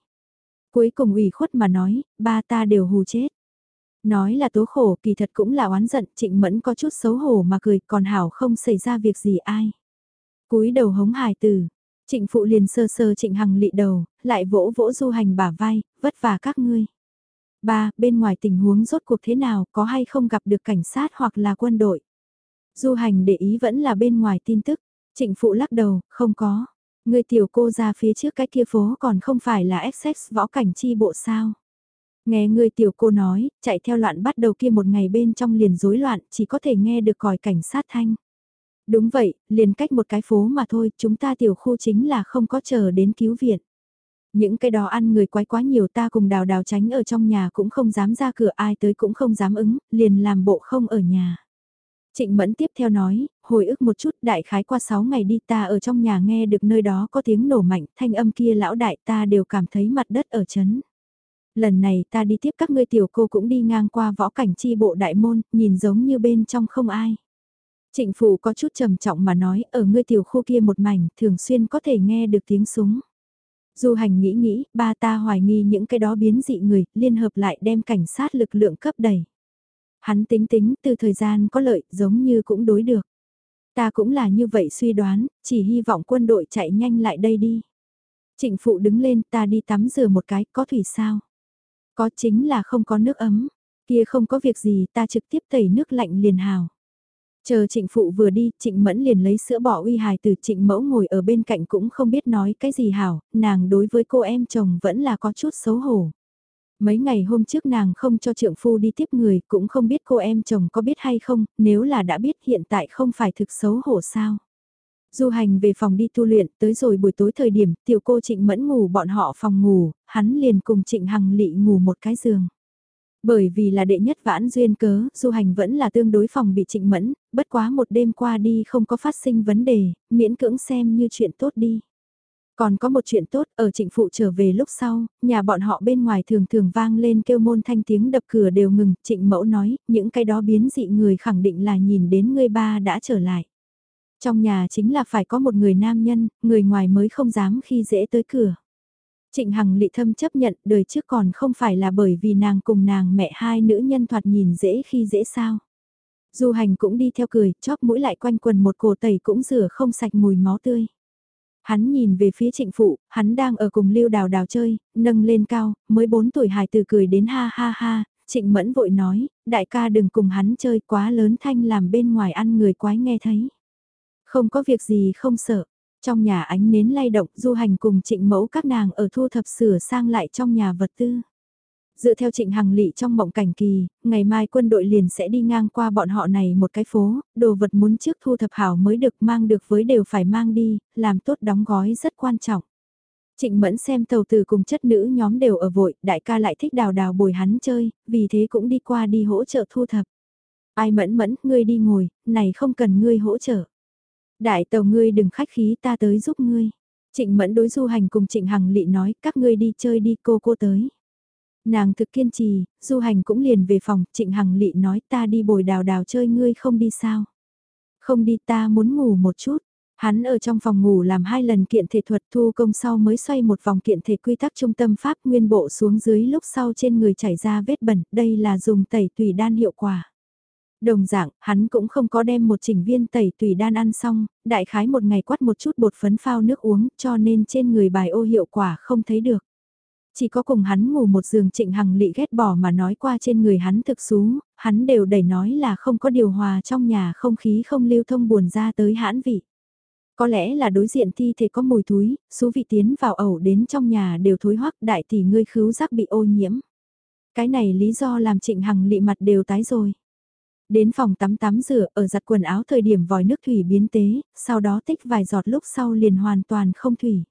Cuối cùng ủy khuất mà nói, ba ta đều hù chết. Nói là tố khổ kỳ thật cũng là oán giận, trịnh mẫn có chút xấu hổ mà cười còn hảo không xảy ra việc gì ai. cúi đầu hống hài từ trịnh phụ liền sơ sơ trịnh hằng lị đầu, lại vỗ vỗ du hành bả vai, vất vả các ngươi. Ba, bên ngoài tình huống rốt cuộc thế nào, có hay không gặp được cảnh sát hoặc là quân đội. Du hành để ý vẫn là bên ngoài tin tức, trịnh phụ lắc đầu, không có. Người tiểu cô ra phía trước cái kia phố còn không phải là XX võ cảnh chi bộ sao. Nghe người tiểu cô nói, chạy theo loạn bắt đầu kia một ngày bên trong liền rối loạn, chỉ có thể nghe được còi cảnh sát thanh. Đúng vậy, liền cách một cái phố mà thôi, chúng ta tiểu khu chính là không có chờ đến cứu viện. Những cái đó ăn người quái quá nhiều ta cùng đào đào tránh ở trong nhà cũng không dám ra cửa ai tới cũng không dám ứng, liền làm bộ không ở nhà. Trịnh Mẫn tiếp theo nói, hồi ức một chút đại khái qua 6 ngày đi ta ở trong nhà nghe được nơi đó có tiếng nổ mạnh, thanh âm kia lão đại ta đều cảm thấy mặt đất ở chấn. Lần này ta đi tiếp các ngươi tiểu cô cũng đi ngang qua võ cảnh chi bộ đại môn, nhìn giống như bên trong không ai. Trịnh Phụ có chút trầm trọng mà nói ở ngươi tiểu khu kia một mảnh thường xuyên có thể nghe được tiếng súng. Du hành nghĩ nghĩ, ba ta hoài nghi những cái đó biến dị người, liên hợp lại đem cảnh sát lực lượng cấp đầy. Hắn tính tính từ thời gian có lợi giống như cũng đối được. Ta cũng là như vậy suy đoán, chỉ hy vọng quân đội chạy nhanh lại đây đi. Trịnh phụ đứng lên ta đi tắm rửa một cái, có thủy sao? Có chính là không có nước ấm, kia không có việc gì ta trực tiếp tẩy nước lạnh liền hào. Chờ trịnh phụ vừa đi, trịnh mẫn liền lấy sữa bỏ uy hài từ trịnh mẫu ngồi ở bên cạnh cũng không biết nói cái gì hảo, nàng đối với cô em chồng vẫn là có chút xấu hổ. Mấy ngày hôm trước nàng không cho trượng phu đi tiếp người, cũng không biết cô em chồng có biết hay không, nếu là đã biết hiện tại không phải thực xấu hổ sao. Du hành về phòng đi tu luyện, tới rồi buổi tối thời điểm, tiểu cô trịnh mẫn ngủ bọn họ phòng ngủ, hắn liền cùng trịnh hằng lị ngủ một cái giường. Bởi vì là đệ nhất vãn duyên cớ, du hành vẫn là tương đối phòng bị trịnh mẫn, bất quá một đêm qua đi không có phát sinh vấn đề, miễn cưỡng xem như chuyện tốt đi. Còn có một chuyện tốt, ở trịnh phụ trở về lúc sau, nhà bọn họ bên ngoài thường thường vang lên kêu môn thanh tiếng đập cửa đều ngừng, trịnh mẫu nói, những cái đó biến dị người khẳng định là nhìn đến người ba đã trở lại. Trong nhà chính là phải có một người nam nhân, người ngoài mới không dám khi dễ tới cửa. Trịnh Hằng lị thâm chấp nhận đời trước còn không phải là bởi vì nàng cùng nàng mẹ hai nữ nhân thoạt nhìn dễ khi dễ sao. Du hành cũng đi theo cười, chóp mũi lại quanh quần một cổ tẩy cũng rửa không sạch mùi máu tươi. Hắn nhìn về phía trịnh phụ, hắn đang ở cùng lưu đào đào chơi, nâng lên cao, mới 4 tuổi hài từ cười đến ha ha ha, trịnh mẫn vội nói, đại ca đừng cùng hắn chơi quá lớn thanh làm bên ngoài ăn người quái nghe thấy. Không có việc gì không sợ, trong nhà ánh nến lay động du hành cùng trịnh mẫu các nàng ở thu thập sửa sang lại trong nhà vật tư. Dựa theo trịnh hằng lị trong mộng cảnh kỳ, ngày mai quân đội liền sẽ đi ngang qua bọn họ này một cái phố, đồ vật muốn trước thu thập hảo mới được mang được với đều phải mang đi, làm tốt đóng gói rất quan trọng. Trịnh mẫn xem tàu từ cùng chất nữ nhóm đều ở vội, đại ca lại thích đào đào bồi hắn chơi, vì thế cũng đi qua đi hỗ trợ thu thập. Ai mẫn mẫn, ngươi đi ngồi, này không cần ngươi hỗ trợ. Đại tàu ngươi đừng khách khí ta tới giúp ngươi. Trịnh mẫn đối du hành cùng trịnh hằng lị nói các ngươi đi chơi đi cô cô tới. Nàng thực kiên trì, du hành cũng liền về phòng, trịnh hằng lị nói ta đi bồi đào đào chơi ngươi không đi sao. Không đi ta muốn ngủ một chút. Hắn ở trong phòng ngủ làm hai lần kiện thể thuật thu công sau mới xoay một vòng kiện thể quy tắc trung tâm pháp nguyên bộ xuống dưới lúc sau trên người chảy ra vết bẩn, đây là dùng tẩy tùy đan hiệu quả. Đồng dạng, hắn cũng không có đem một chỉnh viên tẩy tùy đan ăn xong, đại khái một ngày quát một chút bột phấn phao nước uống cho nên trên người bài ô hiệu quả không thấy được. Chỉ có cùng hắn ngủ một giường trịnh hằng lị ghét bỏ mà nói qua trên người hắn thực xú, hắn đều đẩy nói là không có điều hòa trong nhà không khí không lưu thông buồn ra tới hãn vị. Có lẽ là đối diện thi thể có mùi thúi xú vị tiến vào ẩu đến trong nhà đều thối hoắc đại tỷ ngươi khứu giác bị ô nhiễm. Cái này lý do làm trịnh hằng lị mặt đều tái rồi. Đến phòng tắm tắm rửa ở giặt quần áo thời điểm vòi nước thủy biến tế, sau đó tích vài giọt lúc sau liền hoàn toàn không thủy.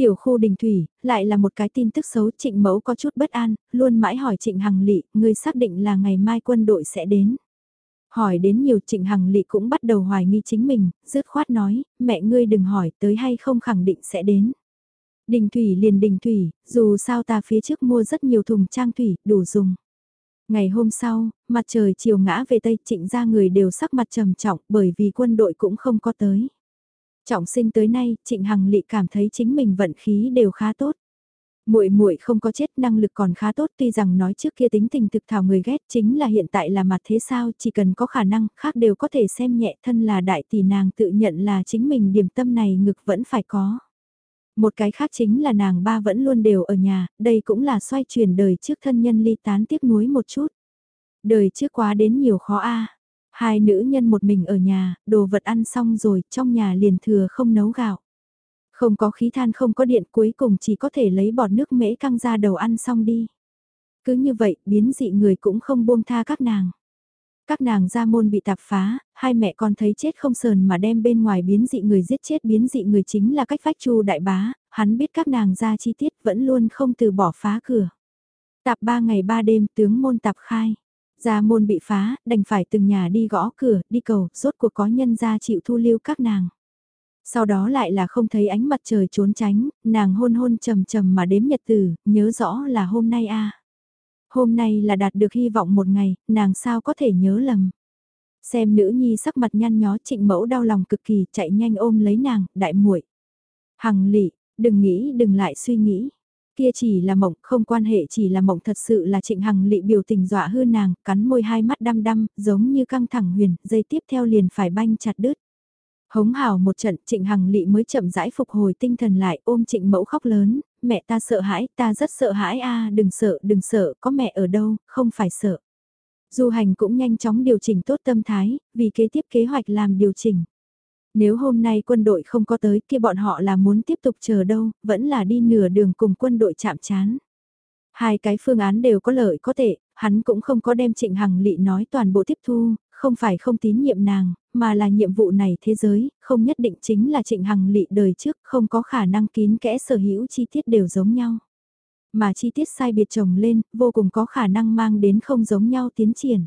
Tiểu khu đình thủy, lại là một cái tin tức xấu trịnh mẫu có chút bất an, luôn mãi hỏi trịnh hằng lị, người xác định là ngày mai quân đội sẽ đến. Hỏi đến nhiều trịnh hằng lị cũng bắt đầu hoài nghi chính mình, dứt khoát nói, mẹ ngươi đừng hỏi tới hay không khẳng định sẽ đến. Đình thủy liền đình thủy, dù sao ta phía trước mua rất nhiều thùng trang thủy, đủ dùng. Ngày hôm sau, mặt trời chiều ngã về Tây trịnh ra người đều sắc mặt trầm trọng bởi vì quân đội cũng không có tới. Trọng sinh tới nay, Trịnh Hằng Lị cảm thấy chính mình vận khí đều khá tốt. Muội muội không có chết, năng lực còn khá tốt, tuy rằng nói trước kia tính tình thực thảo người ghét, chính là hiện tại là mặt thế sao, chỉ cần có khả năng, khác đều có thể xem nhẹ thân là đại tỷ nàng tự nhận là chính mình điểm tâm này ngực vẫn phải có. Một cái khác chính là nàng ba vẫn luôn đều ở nhà, đây cũng là xoay chuyển đời trước thân nhân ly tán tiếc nuối một chút. Đời trước quá đến nhiều khó a Hai nữ nhân một mình ở nhà, đồ vật ăn xong rồi, trong nhà liền thừa không nấu gạo. Không có khí than không có điện cuối cùng chỉ có thể lấy bọt nước mễ căng ra đầu ăn xong đi. Cứ như vậy, biến dị người cũng không buông tha các nàng. Các nàng ra môn bị tạp phá, hai mẹ con thấy chết không sờn mà đem bên ngoài biến dị người giết chết biến dị người chính là cách phách chu đại bá, hắn biết các nàng ra chi tiết vẫn luôn không từ bỏ phá cửa. Tạp ba ngày ba đêm tướng môn tạp khai. Gia môn bị phá, đành phải từng nhà đi gõ cửa, đi cầu, rốt cuộc có nhân gia chịu thu lưu các nàng. Sau đó lại là không thấy ánh mặt trời trốn tránh, nàng hôn hôn trầm trầm mà đếm nhật tử, nhớ rõ là hôm nay a Hôm nay là đạt được hy vọng một ngày, nàng sao có thể nhớ lầm. Xem nữ nhi sắc mặt nhăn nhó trịnh mẫu đau lòng cực kỳ chạy nhanh ôm lấy nàng, đại muội Hằng lị, đừng nghĩ đừng lại suy nghĩ. Kia chỉ là mộng, không quan hệ chỉ là mộng thật sự là trịnh hằng lị biểu tình dọa hư nàng, cắn môi hai mắt đăm đăm, giống như căng thẳng huyền, dây tiếp theo liền phải banh chặt đứt. Hống hào một trận trịnh hằng lị mới chậm rãi phục hồi tinh thần lại ôm trịnh mẫu khóc lớn, mẹ ta sợ hãi, ta rất sợ hãi a đừng sợ, đừng sợ, có mẹ ở đâu, không phải sợ. Du hành cũng nhanh chóng điều chỉnh tốt tâm thái, vì kế tiếp kế hoạch làm điều chỉnh. Nếu hôm nay quân đội không có tới kia bọn họ là muốn tiếp tục chờ đâu, vẫn là đi nửa đường cùng quân đội chạm chán. Hai cái phương án đều có lợi có tệ, hắn cũng không có đem trịnh hằng lị nói toàn bộ tiếp thu, không phải không tín nhiệm nàng, mà là nhiệm vụ này thế giới, không nhất định chính là trịnh hằng lị đời trước, không có khả năng kín kẽ sở hữu chi tiết đều giống nhau. Mà chi tiết sai biệt chồng lên, vô cùng có khả năng mang đến không giống nhau tiến triển.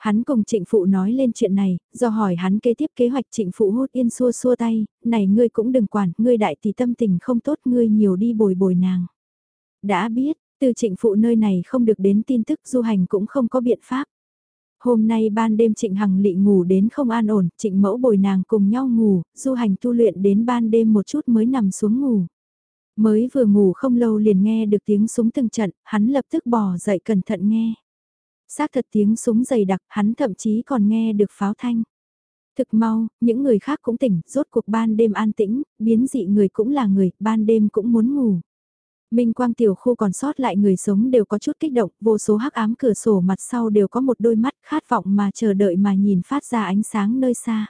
Hắn cùng trịnh phụ nói lên chuyện này, do hỏi hắn kế tiếp kế hoạch trịnh phụ hút yên xua xua tay, này ngươi cũng đừng quản, ngươi đại tỷ tâm tình không tốt ngươi nhiều đi bồi bồi nàng. Đã biết, từ trịnh phụ nơi này không được đến tin tức du hành cũng không có biện pháp. Hôm nay ban đêm trịnh hằng lị ngủ đến không an ổn, trịnh mẫu bồi nàng cùng nhau ngủ, du hành tu luyện đến ban đêm một chút mới nằm xuống ngủ. Mới vừa ngủ không lâu liền nghe được tiếng súng từng trận, hắn lập tức bò dậy cẩn thận nghe. Xác thật tiếng súng dày đặc, hắn thậm chí còn nghe được pháo thanh. Thực mau, những người khác cũng tỉnh, rốt cuộc ban đêm an tĩnh, biến dị người cũng là người, ban đêm cũng muốn ngủ. Minh quang tiểu khu còn sót lại người sống đều có chút kích động, vô số hắc ám cửa sổ mặt sau đều có một đôi mắt khát vọng mà chờ đợi mà nhìn phát ra ánh sáng nơi xa.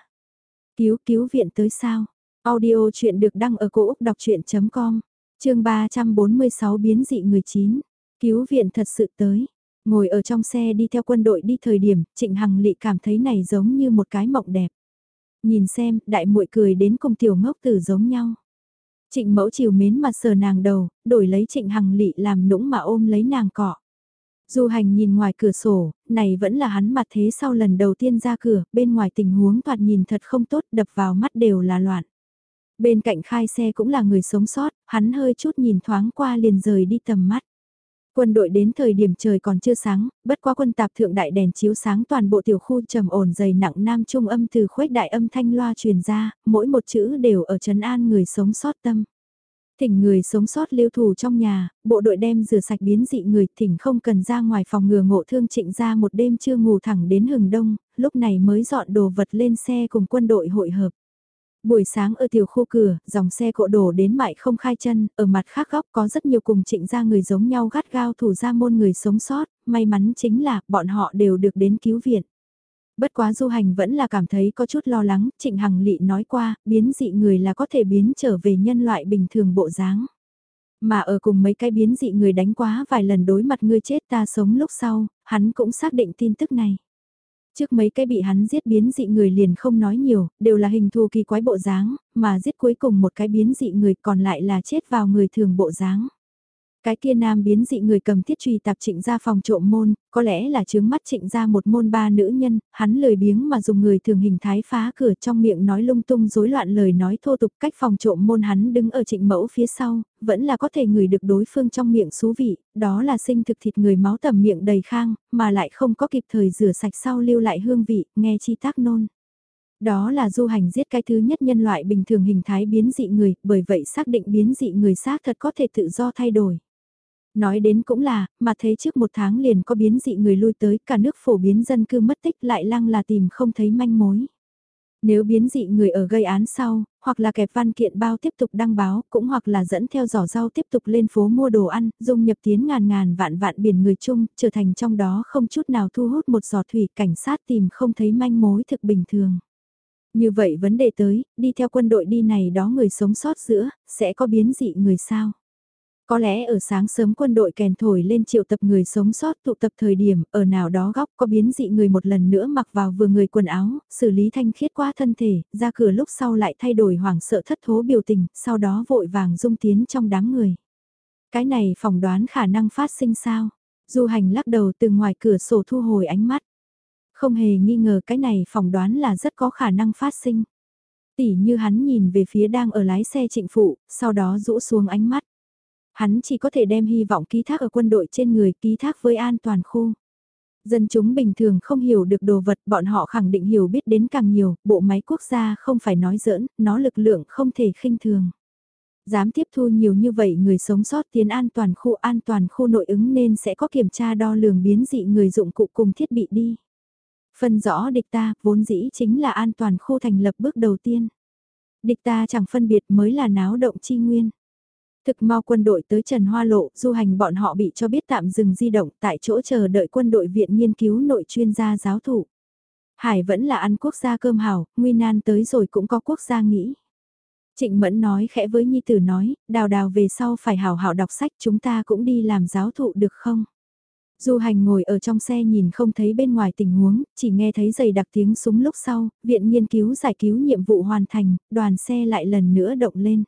Cứu cứu viện tới sao? Audio chuyện được đăng ở cổ Úc đọc chuyện.com, chương 346 biến dị người chín Cứu viện thật sự tới. Ngồi ở trong xe đi theo quân đội đi thời điểm, Trịnh Hằng Lị cảm thấy này giống như một cái mộng đẹp. Nhìn xem, đại muội cười đến cùng tiểu ngốc tử giống nhau. Trịnh mẫu chiều mến mặt sờ nàng đầu, đổi lấy trịnh hằng lị làm nũng mà ôm lấy nàng cọ. Du hành nhìn ngoài cửa sổ, này vẫn là hắn mặt thế sau lần đầu tiên ra cửa, bên ngoài tình huống toạt nhìn thật không tốt, đập vào mắt đều là loạn. Bên cạnh khai xe cũng là người sống sót, hắn hơi chút nhìn thoáng qua liền rời đi tầm mắt. Quân đội đến thời điểm trời còn chưa sáng, bất quá quân tạp thượng đại đèn chiếu sáng toàn bộ tiểu khu trầm ổn dày nặng nam trung âm từ khuếch đại âm thanh loa truyền ra, mỗi một chữ đều ở trấn an người sống sót tâm. Thỉnh người sống sót lưu thủ trong nhà, bộ đội đem rửa sạch biến dị người, thỉnh không cần ra ngoài phòng ngừa ngộ thương trịnh ra một đêm chưa ngủ thẳng đến hừng đông, lúc này mới dọn đồ vật lên xe cùng quân đội hội hợp. Buổi sáng ở tiểu khu cửa, dòng xe cộ đổ đến mại không khai chân, ở mặt khác góc có rất nhiều cùng trịnh ra người giống nhau gắt gao thủ ra môn người sống sót, may mắn chính là bọn họ đều được đến cứu viện. Bất quá du hành vẫn là cảm thấy có chút lo lắng, Trịnh Hằng Lị nói qua, biến dị người là có thể biến trở về nhân loại bình thường bộ dáng. Mà ở cùng mấy cái biến dị người đánh quá vài lần đối mặt ngươi chết ta sống lúc sau, hắn cũng xác định tin tức này. Trước mấy cái bị hắn giết biến dị người liền không nói nhiều, đều là hình thù kỳ quái bộ dáng, mà giết cuối cùng một cái biến dị người còn lại là chết vào người thường bộ dáng. Cái kia nam biến dị người cầm thiết truy tạp trịnh ra phòng trộm môn, có lẽ là chướng mắt trịnh ra một môn ba nữ nhân, hắn lười biếng mà dùng người thường hình thái phá cửa trong miệng nói lung tung rối loạn lời nói thô tục cách phòng trộm môn hắn đứng ở trịnh mẫu phía sau, vẫn là có thể ngửi được đối phương trong miệng xú vị, đó là sinh thực thịt người máu tầm miệng đầy khang, mà lại không có kịp thời rửa sạch sau lưu lại hương vị, nghe chi tác nôn. Đó là du hành giết cái thứ nhất nhân loại bình thường hình thái biến dị người, bởi vậy xác định biến dị người xác thật có thể tự do thay đổi. Nói đến cũng là, mà thấy trước một tháng liền có biến dị người lui tới, cả nước phổ biến dân cư mất tích lại lăng là tìm không thấy manh mối. Nếu biến dị người ở gây án sau, hoặc là kẹp văn kiện bao tiếp tục đăng báo, cũng hoặc là dẫn theo giỏ rau tiếp tục lên phố mua đồ ăn, dung nhập tiến ngàn ngàn vạn vạn biển người chung, trở thành trong đó không chút nào thu hút một giỏ thủy cảnh sát tìm không thấy manh mối thực bình thường. Như vậy vấn đề tới, đi theo quân đội đi này đó người sống sót giữa, sẽ có biến dị người sao? Có lẽ ở sáng sớm quân đội kèn thổi lên triệu tập người sống sót tụ tập thời điểm, ở nào đó góc có biến dị người một lần nữa mặc vào vừa người quần áo, xử lý thanh khiết qua thân thể, ra cửa lúc sau lại thay đổi hoảng sợ thất thố biểu tình, sau đó vội vàng dung tiến trong đám người. Cái này phỏng đoán khả năng phát sinh sao? Du hành lắc đầu từ ngoài cửa sổ thu hồi ánh mắt. Không hề nghi ngờ cái này phỏng đoán là rất có khả năng phát sinh. Tỉ như hắn nhìn về phía đang ở lái xe trịnh phụ, sau đó rũ xuống ánh mắt. Hắn chỉ có thể đem hy vọng ký thác ở quân đội trên người ký thác với an toàn khu. Dân chúng bình thường không hiểu được đồ vật bọn họ khẳng định hiểu biết đến càng nhiều, bộ máy quốc gia không phải nói giỡn, nó lực lượng không thể khinh thường. Dám tiếp thu nhiều như vậy người sống sót tiến an toàn khu an toàn khu nội ứng nên sẽ có kiểm tra đo lường biến dị người dụng cụ cùng thiết bị đi. Phân rõ địch ta, vốn dĩ chính là an toàn khu thành lập bước đầu tiên. Địch ta chẳng phân biệt mới là náo động chi nguyên. Thực mau quân đội tới Trần Hoa Lộ, du hành bọn họ bị cho biết tạm dừng di động tại chỗ chờ đợi quân đội viện nghiên cứu nội chuyên gia giáo thủ. Hải vẫn là ăn quốc gia cơm hảo, nguy nan tới rồi cũng có quốc gia nghĩ. Trịnh Mẫn nói khẽ với Nhi Tử nói, đào đào về sau phải hảo hảo đọc sách chúng ta cũng đi làm giáo thụ được không? Du hành ngồi ở trong xe nhìn không thấy bên ngoài tình huống, chỉ nghe thấy giày đặc tiếng súng lúc sau, viện nghiên cứu giải cứu nhiệm vụ hoàn thành, đoàn xe lại lần nữa động lên.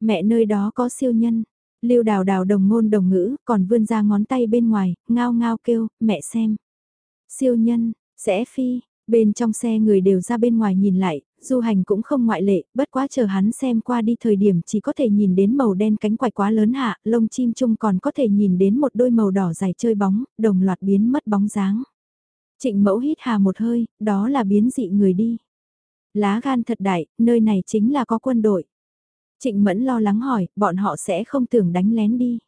Mẹ nơi đó có siêu nhân. Lưu đào đào đồng ngôn đồng ngữ, còn vươn ra ngón tay bên ngoài, ngao ngao kêu, mẹ xem. Siêu nhân, sẽ phi, bên trong xe người đều ra bên ngoài nhìn lại, du hành cũng không ngoại lệ, bất quá chờ hắn xem qua đi thời điểm chỉ có thể nhìn đến màu đen cánh quải quá lớn hạ, lông chim chung còn có thể nhìn đến một đôi màu đỏ dài chơi bóng, đồng loạt biến mất bóng dáng. Trịnh mẫu hít hà một hơi, đó là biến dị người đi. Lá gan thật đại, nơi này chính là có quân đội. Trịnh Mẫn lo lắng hỏi, bọn họ sẽ không tưởng đánh lén đi.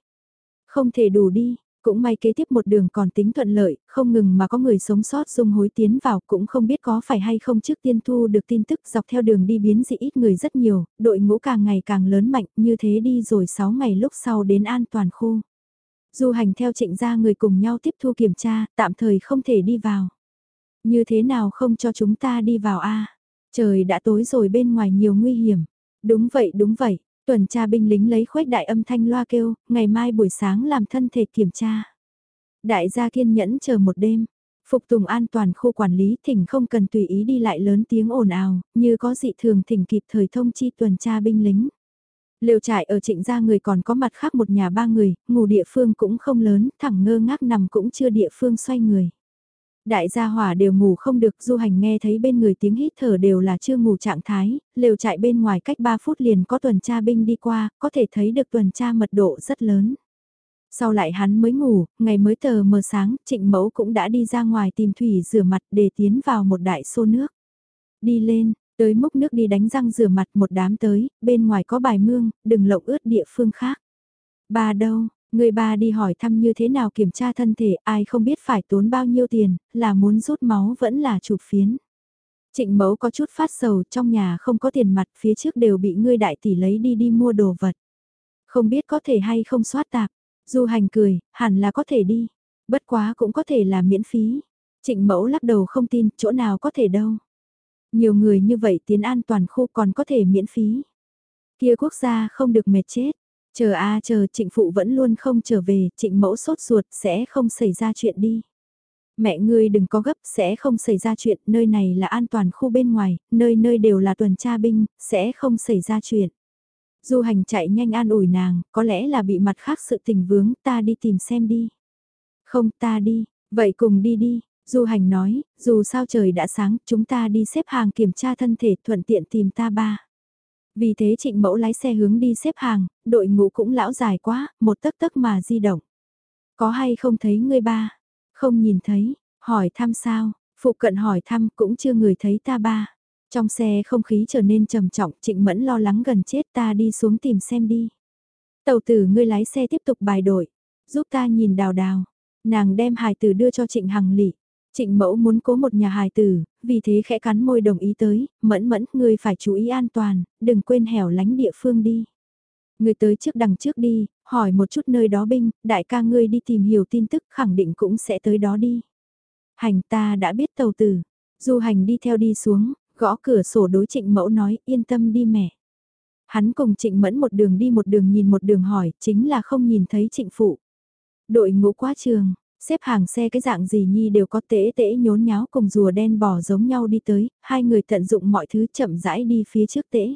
Không thể đủ đi, cũng may kế tiếp một đường còn tính thuận lợi, không ngừng mà có người sống sót dung hối tiến vào cũng không biết có phải hay không trước tiên thu được tin tức dọc theo đường đi biến dị ít người rất nhiều, đội ngũ càng ngày càng lớn mạnh như thế đi rồi 6 ngày lúc sau đến an toàn khu. Du hành theo trịnh gia người cùng nhau tiếp thu kiểm tra, tạm thời không thể đi vào. Như thế nào không cho chúng ta đi vào a Trời đã tối rồi bên ngoài nhiều nguy hiểm. Đúng vậy đúng vậy, tuần tra binh lính lấy khuếch đại âm thanh loa kêu, ngày mai buổi sáng làm thân thể kiểm tra. Đại gia kiên nhẫn chờ một đêm, phục tùng an toàn khu quản lý thỉnh không cần tùy ý đi lại lớn tiếng ồn ào, như có dị thường thỉnh kịp thời thông chi tuần tra binh lính. Liều trại ở trịnh gia người còn có mặt khác một nhà ba người, ngủ địa phương cũng không lớn, thẳng ngơ ngác nằm cũng chưa địa phương xoay người. Đại gia hỏa đều ngủ không được, du hành nghe thấy bên người tiếng hít thở đều là chưa ngủ trạng thái, lều chạy bên ngoài cách 3 phút liền có tuần tra binh đi qua, có thể thấy được tuần tra mật độ rất lớn. Sau lại hắn mới ngủ, ngày mới tờ mờ sáng, trịnh mẫu cũng đã đi ra ngoài tìm thủy rửa mặt để tiến vào một đại xô nước. Đi lên, Tới múc nước đi đánh răng rửa mặt một đám tới, bên ngoài có bài mương, đừng lộng ướt địa phương khác. Ba đâu, người ba đi hỏi thăm như thế nào kiểm tra thân thể, ai không biết phải tốn bao nhiêu tiền, là muốn rút máu vẫn là chụp phiến. Trịnh mẫu có chút phát sầu trong nhà không có tiền mặt phía trước đều bị ngươi đại tỷ lấy đi đi mua đồ vật. Không biết có thể hay không soát tạp. Du hành cười, hẳn là có thể đi. Bất quá cũng có thể là miễn phí. Trịnh mẫu lắc đầu không tin, chỗ nào có thể đâu. Nhiều người như vậy tiến an toàn khu còn có thể miễn phí. Kia quốc gia không được mệt chết. Chờ a chờ trịnh phụ vẫn luôn không trở về, trịnh mẫu sốt ruột sẽ không xảy ra chuyện đi. Mẹ ngươi đừng có gấp, sẽ không xảy ra chuyện, nơi này là an toàn khu bên ngoài, nơi nơi đều là tuần tra binh, sẽ không xảy ra chuyện. Du hành chạy nhanh an ủi nàng, có lẽ là bị mặt khác sự tình vướng, ta đi tìm xem đi. Không ta đi, vậy cùng đi đi, Du hành nói, dù sao trời đã sáng, chúng ta đi xếp hàng kiểm tra thân thể thuận tiện tìm ta ba. Vì thế trịnh mẫu lái xe hướng đi xếp hàng, đội ngũ cũng lão dài quá, một tấc tấc mà di động. Có hay không thấy ngươi ba? Không nhìn thấy, hỏi thăm sao, phụ cận hỏi thăm cũng chưa người thấy ta ba. Trong xe không khí trở nên trầm trọng, trịnh mẫn lo lắng gần chết ta đi xuống tìm xem đi. Tàu tử ngươi lái xe tiếp tục bài đội, giúp ta nhìn đào đào. Nàng đem hài tử đưa cho trịnh hằng lị. Trịnh mẫu muốn cố một nhà hài tử, vì thế khẽ cắn môi đồng ý tới, mẫn mẫn, ngươi phải chú ý an toàn, đừng quên hẻo lánh địa phương đi. Ngươi tới trước đằng trước đi, hỏi một chút nơi đó binh, đại ca ngươi đi tìm hiểu tin tức khẳng định cũng sẽ tới đó đi. Hành ta đã biết tàu tử, du hành đi theo đi xuống, gõ cửa sổ đối trịnh mẫu nói yên tâm đi mẹ. Hắn cùng trịnh mẫn một đường đi một đường nhìn một đường hỏi, chính là không nhìn thấy trịnh phụ. Đội ngũ quá trường, xếp hàng xe cái dạng gì nhi đều có tễ tễ nhốn nháo cùng rùa đen bò giống nhau đi tới, hai người tận dụng mọi thứ chậm rãi đi phía trước tễ.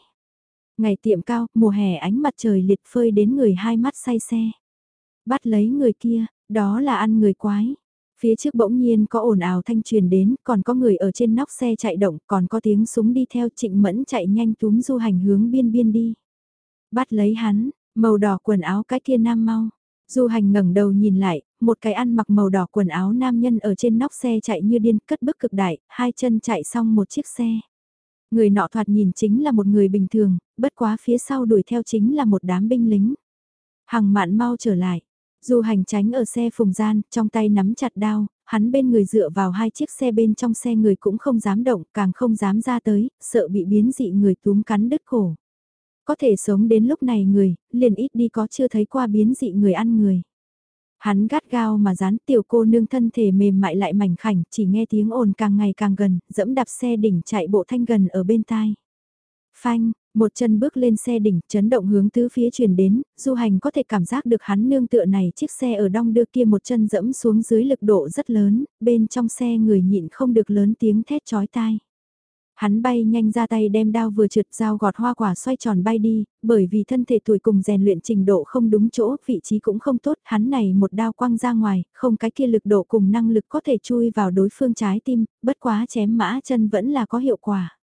Ngày tiệm cao, mùa hè ánh mặt trời liệt phơi đến người hai mắt say xe. Bắt lấy người kia, đó là ăn người quái. Phía trước bỗng nhiên có ồn ào thanh truyền đến, còn có người ở trên nóc xe chạy động, còn có tiếng súng đi theo trịnh mẫn chạy nhanh túm du hành hướng biên biên đi. Bắt lấy hắn, màu đỏ quần áo cái kia nam mau. Du hành ngẩng đầu nhìn lại, một cái ăn mặc màu đỏ quần áo nam nhân ở trên nóc xe chạy như điên cất bức cực đại, hai chân chạy xong một chiếc xe. Người nọ thoạt nhìn chính là một người bình thường, bất quá phía sau đuổi theo chính là một đám binh lính. Hằng mạn mau trở lại, dù hành tránh ở xe phùng gian, trong tay nắm chặt đao, hắn bên người dựa vào hai chiếc xe bên trong xe người cũng không dám động, càng không dám ra tới, sợ bị biến dị người túm cắn đứt cổ. Có thể sống đến lúc này người, liền ít đi có chưa thấy qua biến dị người ăn người. Hắn gắt gao mà dán tiểu cô nương thân thể mềm mại lại mảnh khảnh, chỉ nghe tiếng ồn càng ngày càng gần, dẫm đạp xe đỉnh chạy bộ thanh gần ở bên tai. Phanh, một chân bước lên xe đỉnh, chấn động hướng tứ phía truyền đến, du hành có thể cảm giác được hắn nương tựa này chiếc xe ở đong đưa kia một chân dẫm xuống dưới lực độ rất lớn, bên trong xe người nhịn không được lớn tiếng thét chói tai. Hắn bay nhanh ra tay đem đao vừa trượt dao gọt hoa quả xoay tròn bay đi, bởi vì thân thể tuổi cùng rèn luyện trình độ không đúng chỗ, vị trí cũng không tốt, hắn này một đao quăng ra ngoài, không cái kia lực độ cùng năng lực có thể chui vào đối phương trái tim, bất quá chém mã chân vẫn là có hiệu quả.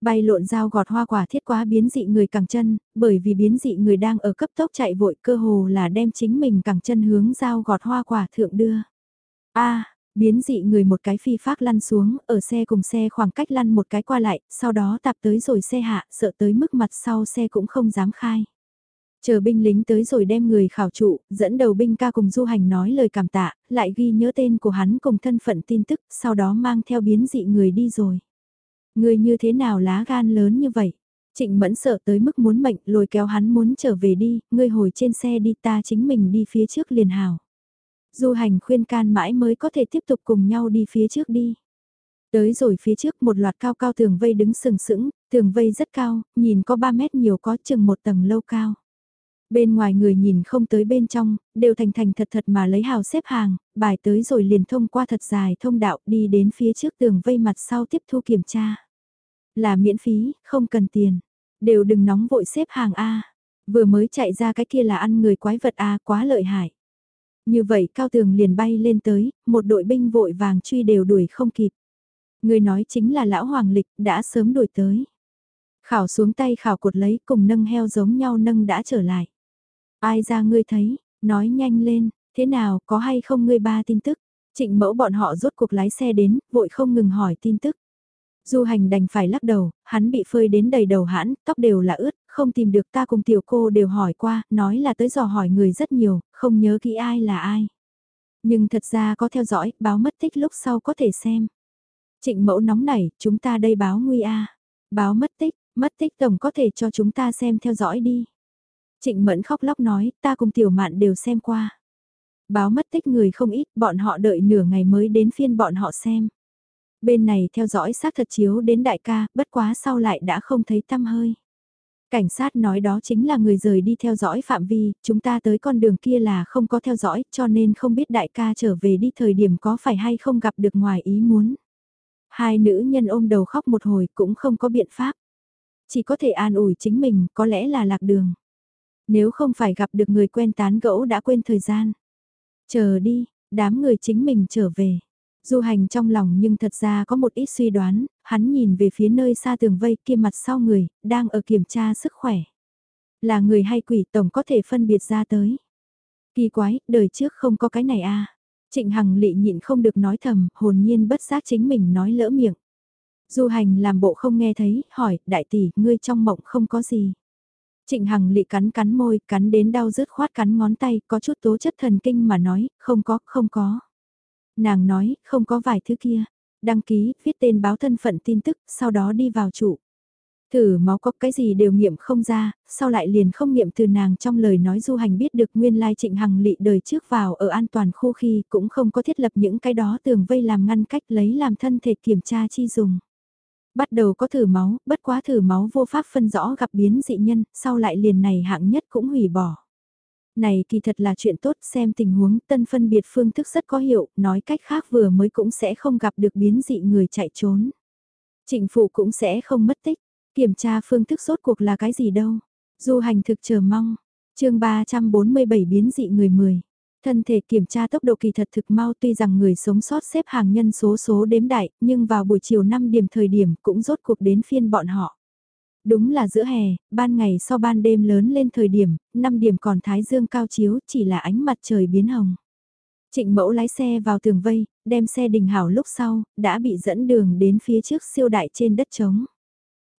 Bay lộn dao gọt hoa quả thiết quá biến dị người cẳng chân, bởi vì biến dị người đang ở cấp tốc chạy vội cơ hồ là đem chính mình cẳng chân hướng dao gọt hoa quả thượng đưa. a biến dị người một cái phi phác lăn xuống, ở xe cùng xe khoảng cách lăn một cái qua lại, sau đó tạp tới rồi xe hạ, sợ tới mức mặt sau xe cũng không dám khai. Chờ binh lính tới rồi đem người khảo trụ, dẫn đầu binh ca cùng du hành nói lời cảm tạ, lại ghi nhớ tên của hắn cùng thân phận tin tức, sau đó mang theo biến dị người đi rồi. Người như thế nào lá gan lớn như vậy? Trịnh mẫn sợ tới mức muốn mệnh lôi kéo hắn muốn trở về đi, ngươi hồi trên xe đi ta chính mình đi phía trước liền hào. Du hành khuyên can mãi mới có thể tiếp tục cùng nhau đi phía trước đi. Tới rồi phía trước một loạt cao cao tường vây đứng sừng sững, tường vây rất cao, nhìn có 3 mét nhiều có chừng một tầng lâu cao. Bên ngoài người nhìn không tới bên trong, đều thành thành thật thật mà lấy hào xếp hàng, bài tới rồi liền thông qua thật dài thông đạo đi đến phía trước tường vây mặt sau tiếp thu kiểm tra. Là miễn phí, không cần tiền. Đều đừng nóng vội xếp hàng A. Vừa mới chạy ra cái kia là ăn người quái vật A quá lợi hại. Như vậy cao tường liền bay lên tới, một đội binh vội vàng truy đều đuổi không kịp. Người nói chính là lão hoàng lịch đã sớm đuổi tới. Khảo xuống tay khảo cột lấy cùng nâng heo giống nhau nâng đã trở lại. Ai ra ngươi thấy, nói nhanh lên, thế nào có hay không ngươi ba tin tức. Trịnh mẫu bọn họ rốt cuộc lái xe đến, vội không ngừng hỏi tin tức. Du hành đành phải lắc đầu, hắn bị phơi đến đầy đầu hãn, tóc đều là ướt, không tìm được ta cùng tiểu cô đều hỏi qua, nói là tới dò hỏi người rất nhiều, không nhớ kỹ ai là ai. Nhưng thật ra có theo dõi, báo mất tích lúc sau có thể xem. Trịnh mẫu nóng nảy, chúng ta đây báo nguy a Báo mất tích, mất tích tổng có thể cho chúng ta xem theo dõi đi. Trịnh mẫn khóc lóc nói, ta cùng tiểu mạn đều xem qua. Báo mất tích người không ít, bọn họ đợi nửa ngày mới đến phiên bọn họ xem. Bên này theo dõi xác thật chiếu đến đại ca, bất quá sau lại đã không thấy tăm hơi. Cảnh sát nói đó chính là người rời đi theo dõi phạm vi, chúng ta tới con đường kia là không có theo dõi cho nên không biết đại ca trở về đi thời điểm có phải hay không gặp được ngoài ý muốn. Hai nữ nhân ôm đầu khóc một hồi cũng không có biện pháp. Chỉ có thể an ủi chính mình có lẽ là lạc đường. Nếu không phải gặp được người quen tán gẫu đã quên thời gian. Chờ đi, đám người chính mình trở về. Du hành trong lòng nhưng thật ra có một ít suy đoán, hắn nhìn về phía nơi xa tường vây kia mặt sau người, đang ở kiểm tra sức khỏe. Là người hay quỷ tổng có thể phân biệt ra tới. Kỳ quái, đời trước không có cái này à. Trịnh Hằng lị nhịn không được nói thầm, hồn nhiên bất giác chính mình nói lỡ miệng. Du hành làm bộ không nghe thấy, hỏi, đại tỷ, ngươi trong mộng không có gì. Trịnh Hằng lị cắn cắn môi, cắn đến đau rứt khoát cắn ngón tay, có chút tố chất thần kinh mà nói, không có, không có. Nàng nói, không có vài thứ kia. Đăng ký, viết tên báo thân phận tin tức, sau đó đi vào trụ. Thử máu có cái gì đều nghiệm không ra, sau lại liền không nghiệm từ nàng trong lời nói du hành biết được nguyên lai trịnh hằng lị đời trước vào ở an toàn khu khi cũng không có thiết lập những cái đó tường vây làm ngăn cách lấy làm thân thể kiểm tra chi dùng. Bắt đầu có thử máu, bất quá thử máu vô pháp phân rõ gặp biến dị nhân, sau lại liền này hạng nhất cũng hủy bỏ. Này kỳ thật là chuyện tốt xem tình huống tân phân biệt phương thức rất có hiệu, nói cách khác vừa mới cũng sẽ không gặp được biến dị người chạy trốn. Trịnh phụ cũng sẽ không mất tích, kiểm tra phương thức sốt cuộc là cái gì đâu. Du hành thực chờ mong, chương 347 biến dị người 10. Thân thể kiểm tra tốc độ kỳ thật thực mau tuy rằng người sống sót xếp hàng nhân số số đếm đại, nhưng vào buổi chiều 5 điểm thời điểm cũng rốt cuộc đến phiên bọn họ. Đúng là giữa hè, ban ngày sau ban đêm lớn lên thời điểm, 5 điểm còn thái dương cao chiếu chỉ là ánh mặt trời biến hồng. Trịnh mẫu lái xe vào tường vây, đem xe đình hảo lúc sau, đã bị dẫn đường đến phía trước siêu đại trên đất trống.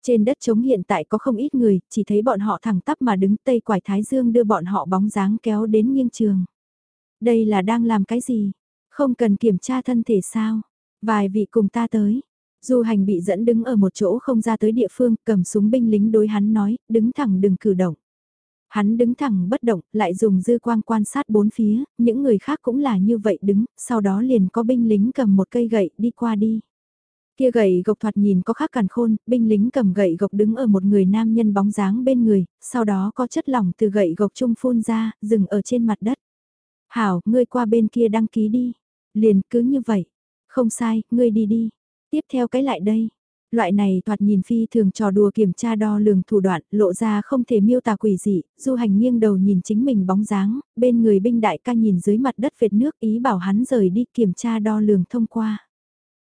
Trên đất trống hiện tại có không ít người, chỉ thấy bọn họ thẳng tắp mà đứng tây quải thái dương đưa bọn họ bóng dáng kéo đến nghiêng trường. Đây là đang làm cái gì? Không cần kiểm tra thân thể sao? Vài vị cùng ta tới, Du hành bị dẫn đứng ở một chỗ không ra tới địa phương, cầm súng binh lính đối hắn nói, đứng thẳng đừng cử động. Hắn đứng thẳng bất động, lại dùng dư quang quan sát bốn phía, những người khác cũng là như vậy đứng, sau đó liền có binh lính cầm một cây gậy đi qua đi. Kia gậy gộc thoạt nhìn có khác càn khôn, binh lính cầm gậy gộc đứng ở một người nam nhân bóng dáng bên người, sau đó có chất lỏng từ gậy gộc trung phun ra, dừng ở trên mặt đất. Hảo, ngươi qua bên kia đăng ký đi. Liền cứ như vậy. Không sai, ngươi đi đi. Tiếp theo cái lại đây. Loại này thoạt nhìn phi thường trò đùa kiểm tra đo lường thủ đoạn, lộ ra không thể miêu tả quỷ dị, du hành nghiêng đầu nhìn chính mình bóng dáng, bên người binh đại ca nhìn dưới mặt đất vệt nước ý bảo hắn rời đi kiểm tra đo lường thông qua.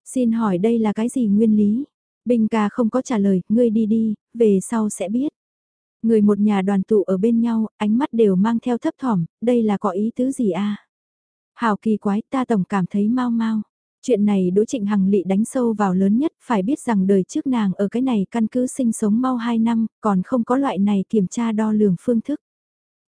Xin hỏi đây là cái gì nguyên lý? Binh ca không có trả lời, ngươi đi đi, về sau sẽ biết. Người một nhà đoàn tụ ở bên nhau, ánh mắt đều mang theo thấp thỏm, đây là có ý tứ gì a? Hào kỳ quái ta tổng cảm thấy mau mau. Chuyện này đối trịnh Hằng lị đánh sâu vào lớn nhất, phải biết rằng đời trước nàng ở cái này căn cứ sinh sống mau 2 năm, còn không có loại này kiểm tra đo lường phương thức.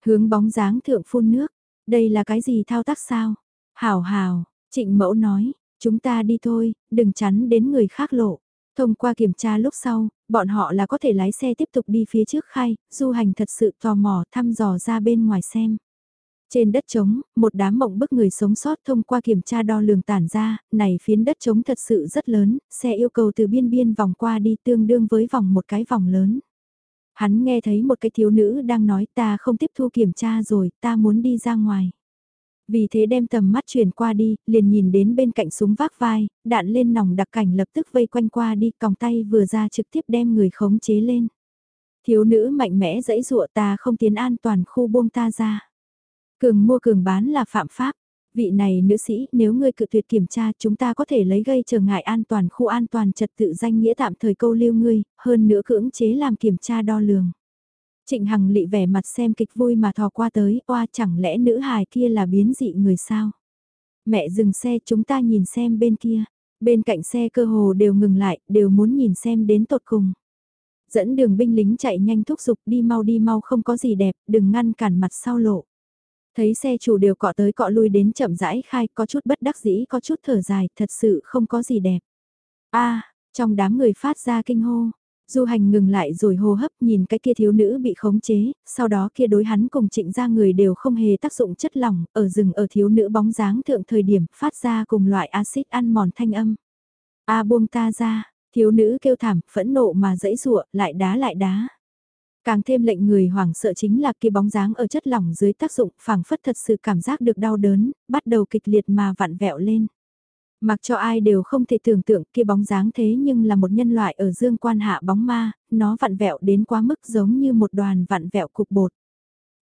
Hướng bóng dáng thượng phun nước, đây là cái gì thao tác sao? Hảo hảo, trịnh mẫu nói, chúng ta đi thôi, đừng chắn đến người khác lộ. Thông qua kiểm tra lúc sau, bọn họ là có thể lái xe tiếp tục đi phía trước khai, du hành thật sự tò mò thăm dò ra bên ngoài xem. Trên đất trống, một đám mộng bức người sống sót thông qua kiểm tra đo lường tản ra, này phiến đất trống thật sự rất lớn, xe yêu cầu từ biên biên vòng qua đi tương đương với vòng một cái vòng lớn. Hắn nghe thấy một cái thiếu nữ đang nói ta không tiếp thu kiểm tra rồi, ta muốn đi ra ngoài. Vì thế đem tầm mắt chuyển qua đi, liền nhìn đến bên cạnh súng vác vai, đạn lên nòng đặc cảnh lập tức vây quanh qua đi, còng tay vừa ra trực tiếp đem người khống chế lên. Thiếu nữ mạnh mẽ dãy dụa ta không tiến an toàn khu buông ta ra. Cường mua cường bán là phạm pháp. Vị này nữ sĩ, nếu ngươi cự tuyệt kiểm tra chúng ta có thể lấy gây trở ngại an toàn khu an toàn trật tự danh nghĩa tạm thời câu lưu ngươi, hơn nữa cưỡng chế làm kiểm tra đo lường. Trịnh Hằng lị vẻ mặt xem kịch vui mà thò qua tới, oa chẳng lẽ nữ hài kia là biến dị người sao? Mẹ dừng xe chúng ta nhìn xem bên kia. Bên cạnh xe cơ hồ đều ngừng lại, đều muốn nhìn xem đến tột cùng. Dẫn đường binh lính chạy nhanh thúc giục đi mau đi mau không có gì đẹp, đừng ngăn cản mặt sau lộ. Thấy xe chủ đều cọ tới cọ lui đến chậm rãi khai, có chút bất đắc dĩ, có chút thở dài, thật sự không có gì đẹp. a trong đám người phát ra kinh hô, Du hành ngừng lại rồi hô hấp nhìn cái kia thiếu nữ bị khống chế, sau đó kia đối hắn cùng trịnh ra người đều không hề tác dụng chất lỏng, ở rừng ở thiếu nữ bóng dáng thượng thời điểm phát ra cùng loại axit ăn mòn thanh âm. A buông ta ra, thiếu nữ kêu thảm, phẫn nộ mà dẫy rụa, lại đá lại đá. Càng thêm lệnh người hoảng sợ chính là kia bóng dáng ở chất lỏng dưới tác dụng phảng phất thật sự cảm giác được đau đớn, bắt đầu kịch liệt mà vặn vẹo lên. Mặc cho ai đều không thể tưởng tượng kia bóng dáng thế nhưng là một nhân loại ở dương quan hạ bóng ma, nó vặn vẹo đến quá mức giống như một đoàn vặn vẹo cục bột.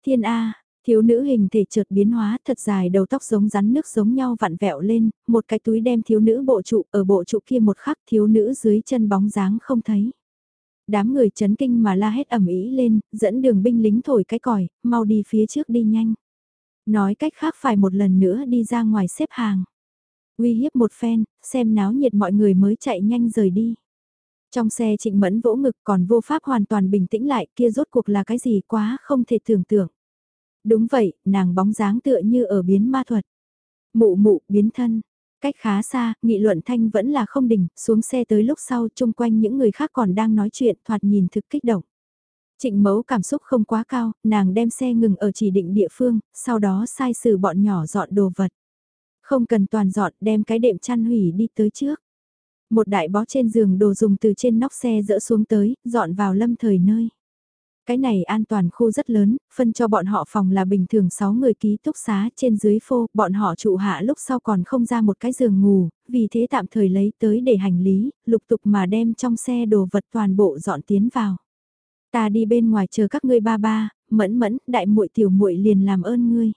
Thiên A, thiếu nữ hình thể chợt biến hóa thật dài đầu tóc giống rắn nước giống nhau vặn vẹo lên, một cái túi đem thiếu nữ bộ trụ ở bộ trụ kia một khắc thiếu nữ dưới chân bóng dáng không thấy. Đám người chấn kinh mà la hét ẩm ý lên, dẫn đường binh lính thổi cái còi, mau đi phía trước đi nhanh. Nói cách khác phải một lần nữa đi ra ngoài xếp hàng. Uy hiếp một phen, xem náo nhiệt mọi người mới chạy nhanh rời đi. Trong xe trịnh mẫn vỗ ngực còn vô pháp hoàn toàn bình tĩnh lại kia rốt cuộc là cái gì quá không thể tưởng tượng. Đúng vậy, nàng bóng dáng tựa như ở biến ma thuật. Mụ mụ, biến thân. Cách khá xa, nghị luận thanh vẫn là không đỉnh, xuống xe tới lúc sau chung quanh những người khác còn đang nói chuyện thoạt nhìn thực kích động. Trịnh mẫu cảm xúc không quá cao, nàng đem xe ngừng ở chỉ định địa phương, sau đó sai sử bọn nhỏ dọn đồ vật. Không cần toàn dọn đem cái đệm chăn hủy đi tới trước. Một đại bó trên giường đồ dùng từ trên nóc xe dỡ xuống tới, dọn vào lâm thời nơi. Cái này an toàn khu rất lớn, phân cho bọn họ phòng là bình thường 6 người ký túc xá trên dưới phô, bọn họ trụ hạ lúc sau còn không ra một cái giường ngủ, vì thế tạm thời lấy tới để hành lý, lục tục mà đem trong xe đồ vật toàn bộ dọn tiến vào. Ta đi bên ngoài chờ các ngươi ba ba, mẫn mẫn, đại muội tiểu muội liền làm ơn ngươi.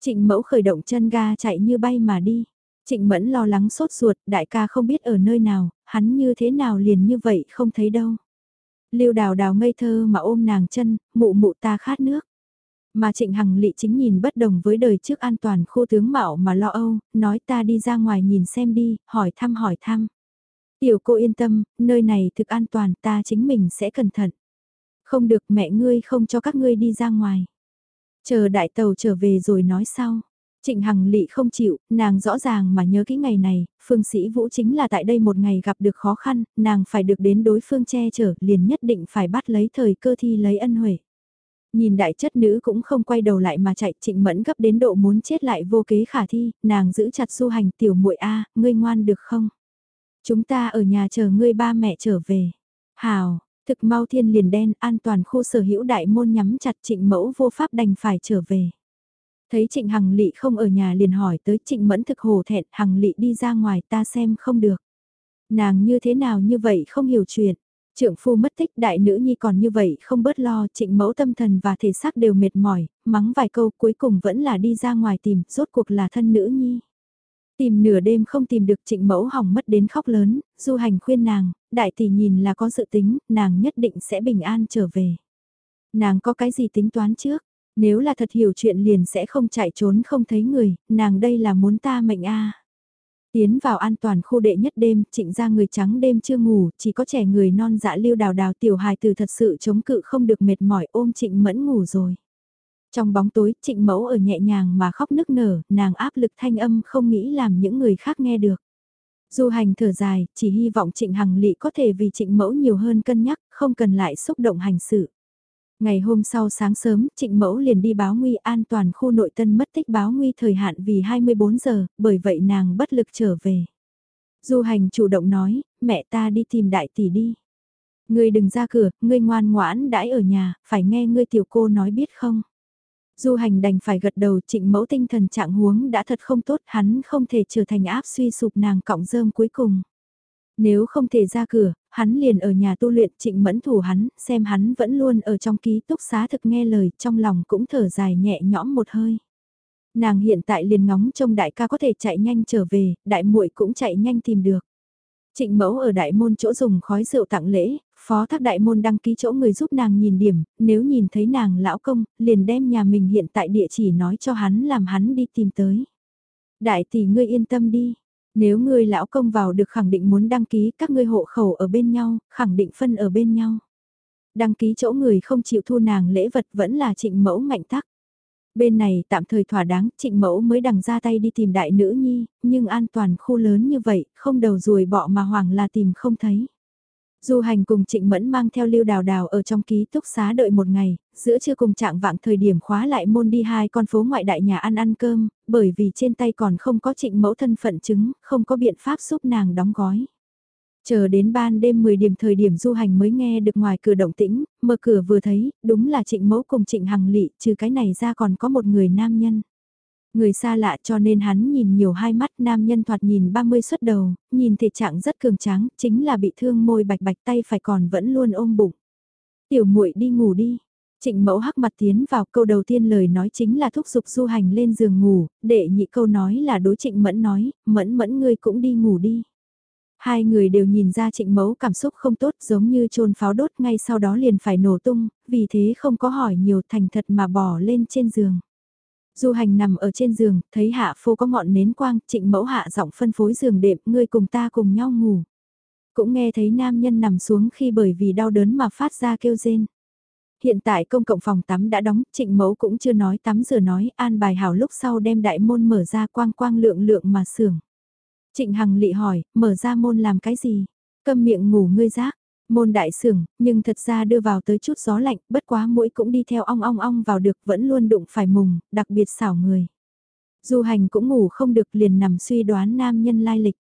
Trịnh mẫu khởi động chân ga chạy như bay mà đi. Trịnh mẫn lo lắng sốt ruột, đại ca không biết ở nơi nào, hắn như thế nào liền như vậy không thấy đâu. Lưu đào đào ngây thơ mà ôm nàng chân, mụ mụ ta khát nước. Mà trịnh hằng lị chính nhìn bất đồng với đời trước an toàn khu tướng mạo mà lo âu, nói ta đi ra ngoài nhìn xem đi, hỏi thăm hỏi thăm. Tiểu cô yên tâm, nơi này thực an toàn ta chính mình sẽ cẩn thận. Không được mẹ ngươi không cho các ngươi đi ra ngoài. Chờ đại tàu trở về rồi nói sau. Trịnh Hằng Lị không chịu, nàng rõ ràng mà nhớ kỹ ngày này, phương sĩ vũ chính là tại đây một ngày gặp được khó khăn, nàng phải được đến đối phương che chở, liền nhất định phải bắt lấy thời cơ thi lấy ân huệ. Nhìn đại chất nữ cũng không quay đầu lại mà chạy trịnh mẫn gấp đến độ muốn chết lại vô kế khả thi, nàng giữ chặt du hành tiểu muội A, ngươi ngoan được không? Chúng ta ở nhà chờ ngươi ba mẹ trở về. Hào, Thực mau thiên liền đen, an toàn khu sở hữu đại môn nhắm chặt trịnh mẫu vô pháp đành phải trở về. Thấy trịnh Hằng Lị không ở nhà liền hỏi tới trịnh mẫn thực hồ thẹn Hằng Lị đi ra ngoài ta xem không được. Nàng như thế nào như vậy không hiểu chuyện. Trưởng phu mất tích đại nữ nhi còn như vậy không bớt lo trịnh mẫu tâm thần và thể xác đều mệt mỏi, mắng vài câu cuối cùng vẫn là đi ra ngoài tìm, rốt cuộc là thân nữ nhi. Tìm nửa đêm không tìm được trịnh mẫu hỏng mất đến khóc lớn, du hành khuyên nàng, đại tỷ nhìn là có dự tính, nàng nhất định sẽ bình an trở về. Nàng có cái gì tính toán trước, nếu là thật hiểu chuyện liền sẽ không chạy trốn không thấy người, nàng đây là muốn ta mệnh a. Tiến vào an toàn khu đệ nhất đêm, trịnh ra người trắng đêm chưa ngủ, chỉ có trẻ người non dạ lưu đào đào tiểu hài từ thật sự chống cự không được mệt mỏi ôm trịnh mẫn ngủ rồi. Trong bóng tối, trịnh mẫu ở nhẹ nhàng mà khóc nức nở, nàng áp lực thanh âm không nghĩ làm những người khác nghe được. Du hành thở dài, chỉ hy vọng trịnh hằng lị có thể vì trịnh mẫu nhiều hơn cân nhắc, không cần lại xúc động hành sự. Ngày hôm sau sáng sớm, trịnh mẫu liền đi báo nguy an toàn khu nội tân mất tích báo nguy thời hạn vì 24 giờ, bởi vậy nàng bất lực trở về. Du hành chủ động nói, mẹ ta đi tìm đại tỷ đi. Ngươi đừng ra cửa, ngươi ngoan ngoãn đãi ở nhà, phải nghe ngươi tiểu cô nói biết không. Du hành đành phải gật đầu trịnh mẫu tinh thần trạng huống đã thật không tốt hắn không thể trở thành áp suy sụp nàng cọng rơm cuối cùng. Nếu không thể ra cửa, hắn liền ở nhà tu luyện trịnh mẫn thủ hắn, xem hắn vẫn luôn ở trong ký túc xá thực nghe lời, trong lòng cũng thở dài nhẹ nhõm một hơi. Nàng hiện tại liền ngóng trông đại ca có thể chạy nhanh trở về, đại muội cũng chạy nhanh tìm được. Trịnh mẫu ở đại môn chỗ dùng khói rượu tặng lễ, phó thác đại môn đăng ký chỗ người giúp nàng nhìn điểm, nếu nhìn thấy nàng lão công, liền đem nhà mình hiện tại địa chỉ nói cho hắn làm hắn đi tìm tới. Đại tỷ ngươi yên tâm đi, nếu ngươi lão công vào được khẳng định muốn đăng ký các ngươi hộ khẩu ở bên nhau, khẳng định phân ở bên nhau. Đăng ký chỗ người không chịu thu nàng lễ vật vẫn là trịnh mẫu ngạnh tắc. Bên này tạm thời thỏa đáng, trịnh mẫu mới đằng ra tay đi tìm đại nữ nhi, nhưng an toàn khu lớn như vậy, không đầu ruồi bọ mà hoàng là tìm không thấy. Du hành cùng Trịnh Mẫn mang theo lưu đào đào ở trong ký túc xá đợi một ngày, giữa trưa cùng trạng vạng thời điểm khóa lại môn đi hai con phố ngoại đại nhà ăn ăn cơm, bởi vì trên tay còn không có trịnh mẫu thân phận chứng, không có biện pháp giúp nàng đóng gói. Chờ đến ban đêm 10 điểm thời điểm du hành mới nghe được ngoài cửa động tĩnh, mở cửa vừa thấy, đúng là trịnh mẫu cùng trịnh hằng lị, trừ cái này ra còn có một người nam nhân. Người xa lạ cho nên hắn nhìn nhiều hai mắt nam nhân thoạt nhìn 30 xuất đầu, nhìn thể trạng rất cường tráng, chính là bị thương môi bạch bạch tay phải còn vẫn luôn ôm bụng. Tiểu muội đi ngủ đi. Trịnh mẫu hắc mặt tiến vào câu đầu tiên lời nói chính là thúc giục du hành lên giường ngủ, để nhị câu nói là đối trịnh mẫn nói, mẫn mẫn ngươi cũng đi ngủ đi. Hai người đều nhìn ra trịnh mẫu cảm xúc không tốt giống như trôn pháo đốt ngay sau đó liền phải nổ tung, vì thế không có hỏi nhiều thành thật mà bỏ lên trên giường. Du hành nằm ở trên giường, thấy hạ phô có ngọn nến quang, trịnh mẫu hạ giọng phân phối giường đệm, ngươi cùng ta cùng nhau ngủ. Cũng nghe thấy nam nhân nằm xuống khi bởi vì đau đớn mà phát ra kêu rên. Hiện tại công cộng phòng tắm đã đóng, trịnh mẫu cũng chưa nói tắm rửa nói, an bài hảo lúc sau đem đại môn mở ra quang quang lượng lượng mà sưởng. Trịnh Hằng lị hỏi, mở ra môn làm cái gì? Câm miệng ngủ ngươi giác. Môn đại sưởng, nhưng thật ra đưa vào tới chút gió lạnh, bất quá mũi cũng đi theo ong ong ong vào được vẫn luôn đụng phải mùng, đặc biệt xảo người. Du hành cũng ngủ không được liền nằm suy đoán nam nhân lai lịch.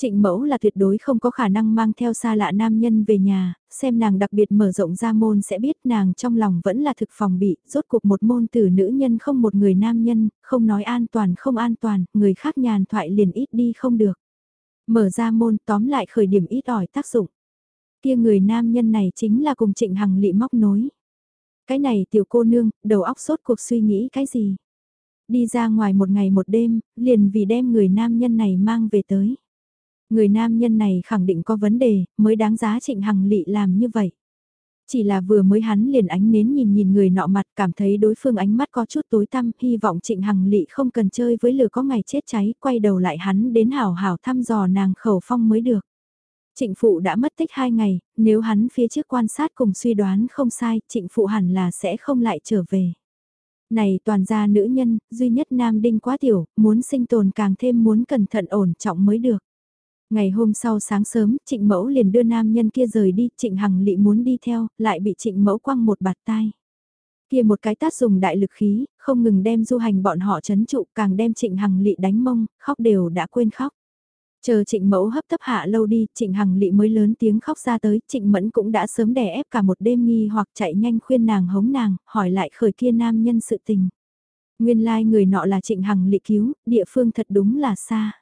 Trịnh mẫu là tuyệt đối không có khả năng mang theo xa lạ nam nhân về nhà, xem nàng đặc biệt mở rộng ra môn sẽ biết nàng trong lòng vẫn là thực phòng bị, rốt cuộc một môn từ nữ nhân không một người nam nhân, không nói an toàn không an toàn, người khác nhàn thoại liền ít đi không được. Mở ra môn tóm lại khởi điểm ít ỏi tác dụng. Kia người nam nhân này chính là cùng trịnh hằng lị móc nối. Cái này tiểu cô nương, đầu óc sốt cuộc suy nghĩ cái gì? Đi ra ngoài một ngày một đêm, liền vì đem người nam nhân này mang về tới. Người nam nhân này khẳng định có vấn đề, mới đáng giá trịnh hằng lị làm như vậy. Chỉ là vừa mới hắn liền ánh nến nhìn nhìn người nọ mặt cảm thấy đối phương ánh mắt có chút tối tăm, hy vọng trịnh hằng lị không cần chơi với lửa có ngày chết cháy, quay đầu lại hắn đến hảo hảo thăm dò nàng khẩu phong mới được. Trịnh phụ đã mất tích hai ngày, nếu hắn phía trước quan sát cùng suy đoán không sai, trịnh phụ hẳn là sẽ không lại trở về. Này toàn gia nữ nhân, duy nhất nam đinh quá tiểu, muốn sinh tồn càng thêm muốn cẩn thận ổn trọng mới được. Ngày hôm sau sáng sớm, trịnh mẫu liền đưa nam nhân kia rời đi, trịnh hằng lị muốn đi theo, lại bị trịnh mẫu quăng một bạt tai. Kia một cái tát dùng đại lực khí, không ngừng đem du hành bọn họ chấn trụ, càng đem trịnh hằng lị đánh mông, khóc đều đã quên khóc. Chờ trịnh mẫu hấp tấp hạ lâu đi, trịnh hằng lị mới lớn tiếng khóc ra tới, trịnh mẫn cũng đã sớm đè ép cả một đêm nghi hoặc chạy nhanh khuyên nàng hống nàng, hỏi lại khởi kia nam nhân sự tình. Nguyên lai like người nọ là trịnh hằng lị cứu, địa phương thật đúng là xa.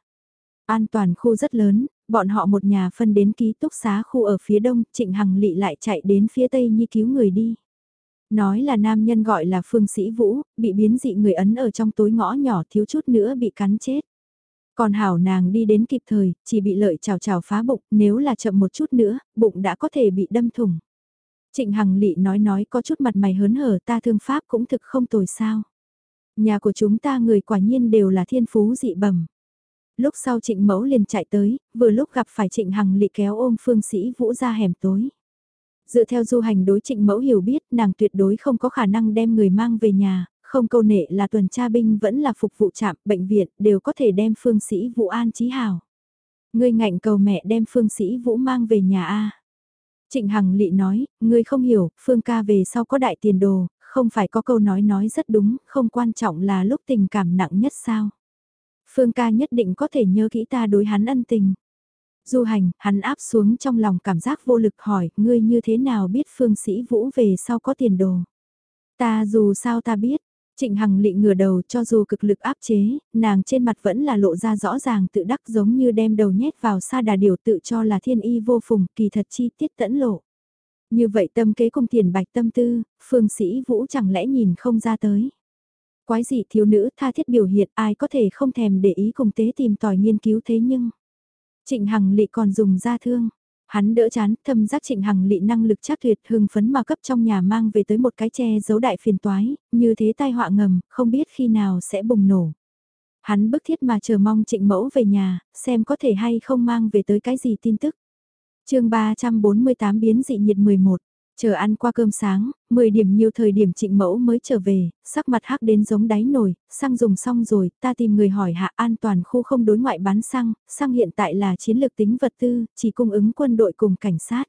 An toàn khu rất lớn, bọn họ một nhà phân đến ký túc xá khu ở phía đông, trịnh hằng lị lại chạy đến phía tây như cứu người đi. Nói là nam nhân gọi là Phương Sĩ Vũ, bị biến dị người ấn ở trong tối ngõ nhỏ thiếu chút nữa bị cắn chết. Còn hảo nàng đi đến kịp thời, chỉ bị lợi chào chào phá bụng, nếu là chậm một chút nữa, bụng đã có thể bị đâm thủng. Trịnh Hằng Lị nói nói có chút mặt mày hớn hở ta thương pháp cũng thực không tồi sao. Nhà của chúng ta người quả nhiên đều là thiên phú dị bẩm. Lúc sau trịnh mẫu liền chạy tới, vừa lúc gặp phải trịnh Hằng Lị kéo ôm phương sĩ vũ ra hẻm tối. Dựa theo du hành đối trịnh mẫu hiểu biết nàng tuyệt đối không có khả năng đem người mang về nhà, không câu nệ là tuần tra binh vẫn là phục vụ trạm, bệnh viện đều có thể đem phương sĩ Vũ an trí hào. Ngươi ngạnh cầu mẹ đem phương sĩ Vũ mang về nhà A. Trịnh Hằng Lị nói, ngươi không hiểu, phương ca về sau có đại tiền đồ, không phải có câu nói nói rất đúng, không quan trọng là lúc tình cảm nặng nhất sao. Phương ca nhất định có thể nhớ kỹ ta đối hắn ân tình. Du hành, hắn áp xuống trong lòng cảm giác vô lực hỏi, ngươi như thế nào biết phương sĩ vũ về sau có tiền đồ. Ta dù sao ta biết, Trịnh Hằng lị ngửa đầu cho dù cực lực áp chế, nàng trên mặt vẫn là lộ ra rõ ràng tự đắc giống như đem đầu nhét vào sa đà điều tự cho là thiên y vô phùng, kỳ thật chi tiết tẫn lộ. Như vậy tâm kế cùng tiền bạch tâm tư, phương sĩ vũ chẳng lẽ nhìn không ra tới. Quái dị thiếu nữ tha thiết biểu hiện ai có thể không thèm để ý cùng tế tìm tòi nghiên cứu thế nhưng. Trịnh Hằng lị còn dùng ra thương, Hắn đỡ chán, thâm giác trịnh hằng lị năng lực chắc tuyệt hưng phấn mà cấp trong nhà mang về tới một cái che giấu đại phiền toái, như thế tai họa ngầm, không biết khi nào sẽ bùng nổ. Hắn bức thiết mà chờ mong trịnh mẫu về nhà, xem có thể hay không mang về tới cái gì tin tức. chương 348 biến dị nhiệt 11 Chờ ăn qua cơm sáng, 10 điểm nhiều thời điểm trịnh mẫu mới trở về, sắc mặt hắc đến giống đáy nồi, xăng dùng xong rồi, ta tìm người hỏi hạ an toàn khu không đối ngoại bán xăng, xăng hiện tại là chiến lược tính vật tư, chỉ cung ứng quân đội cùng cảnh sát.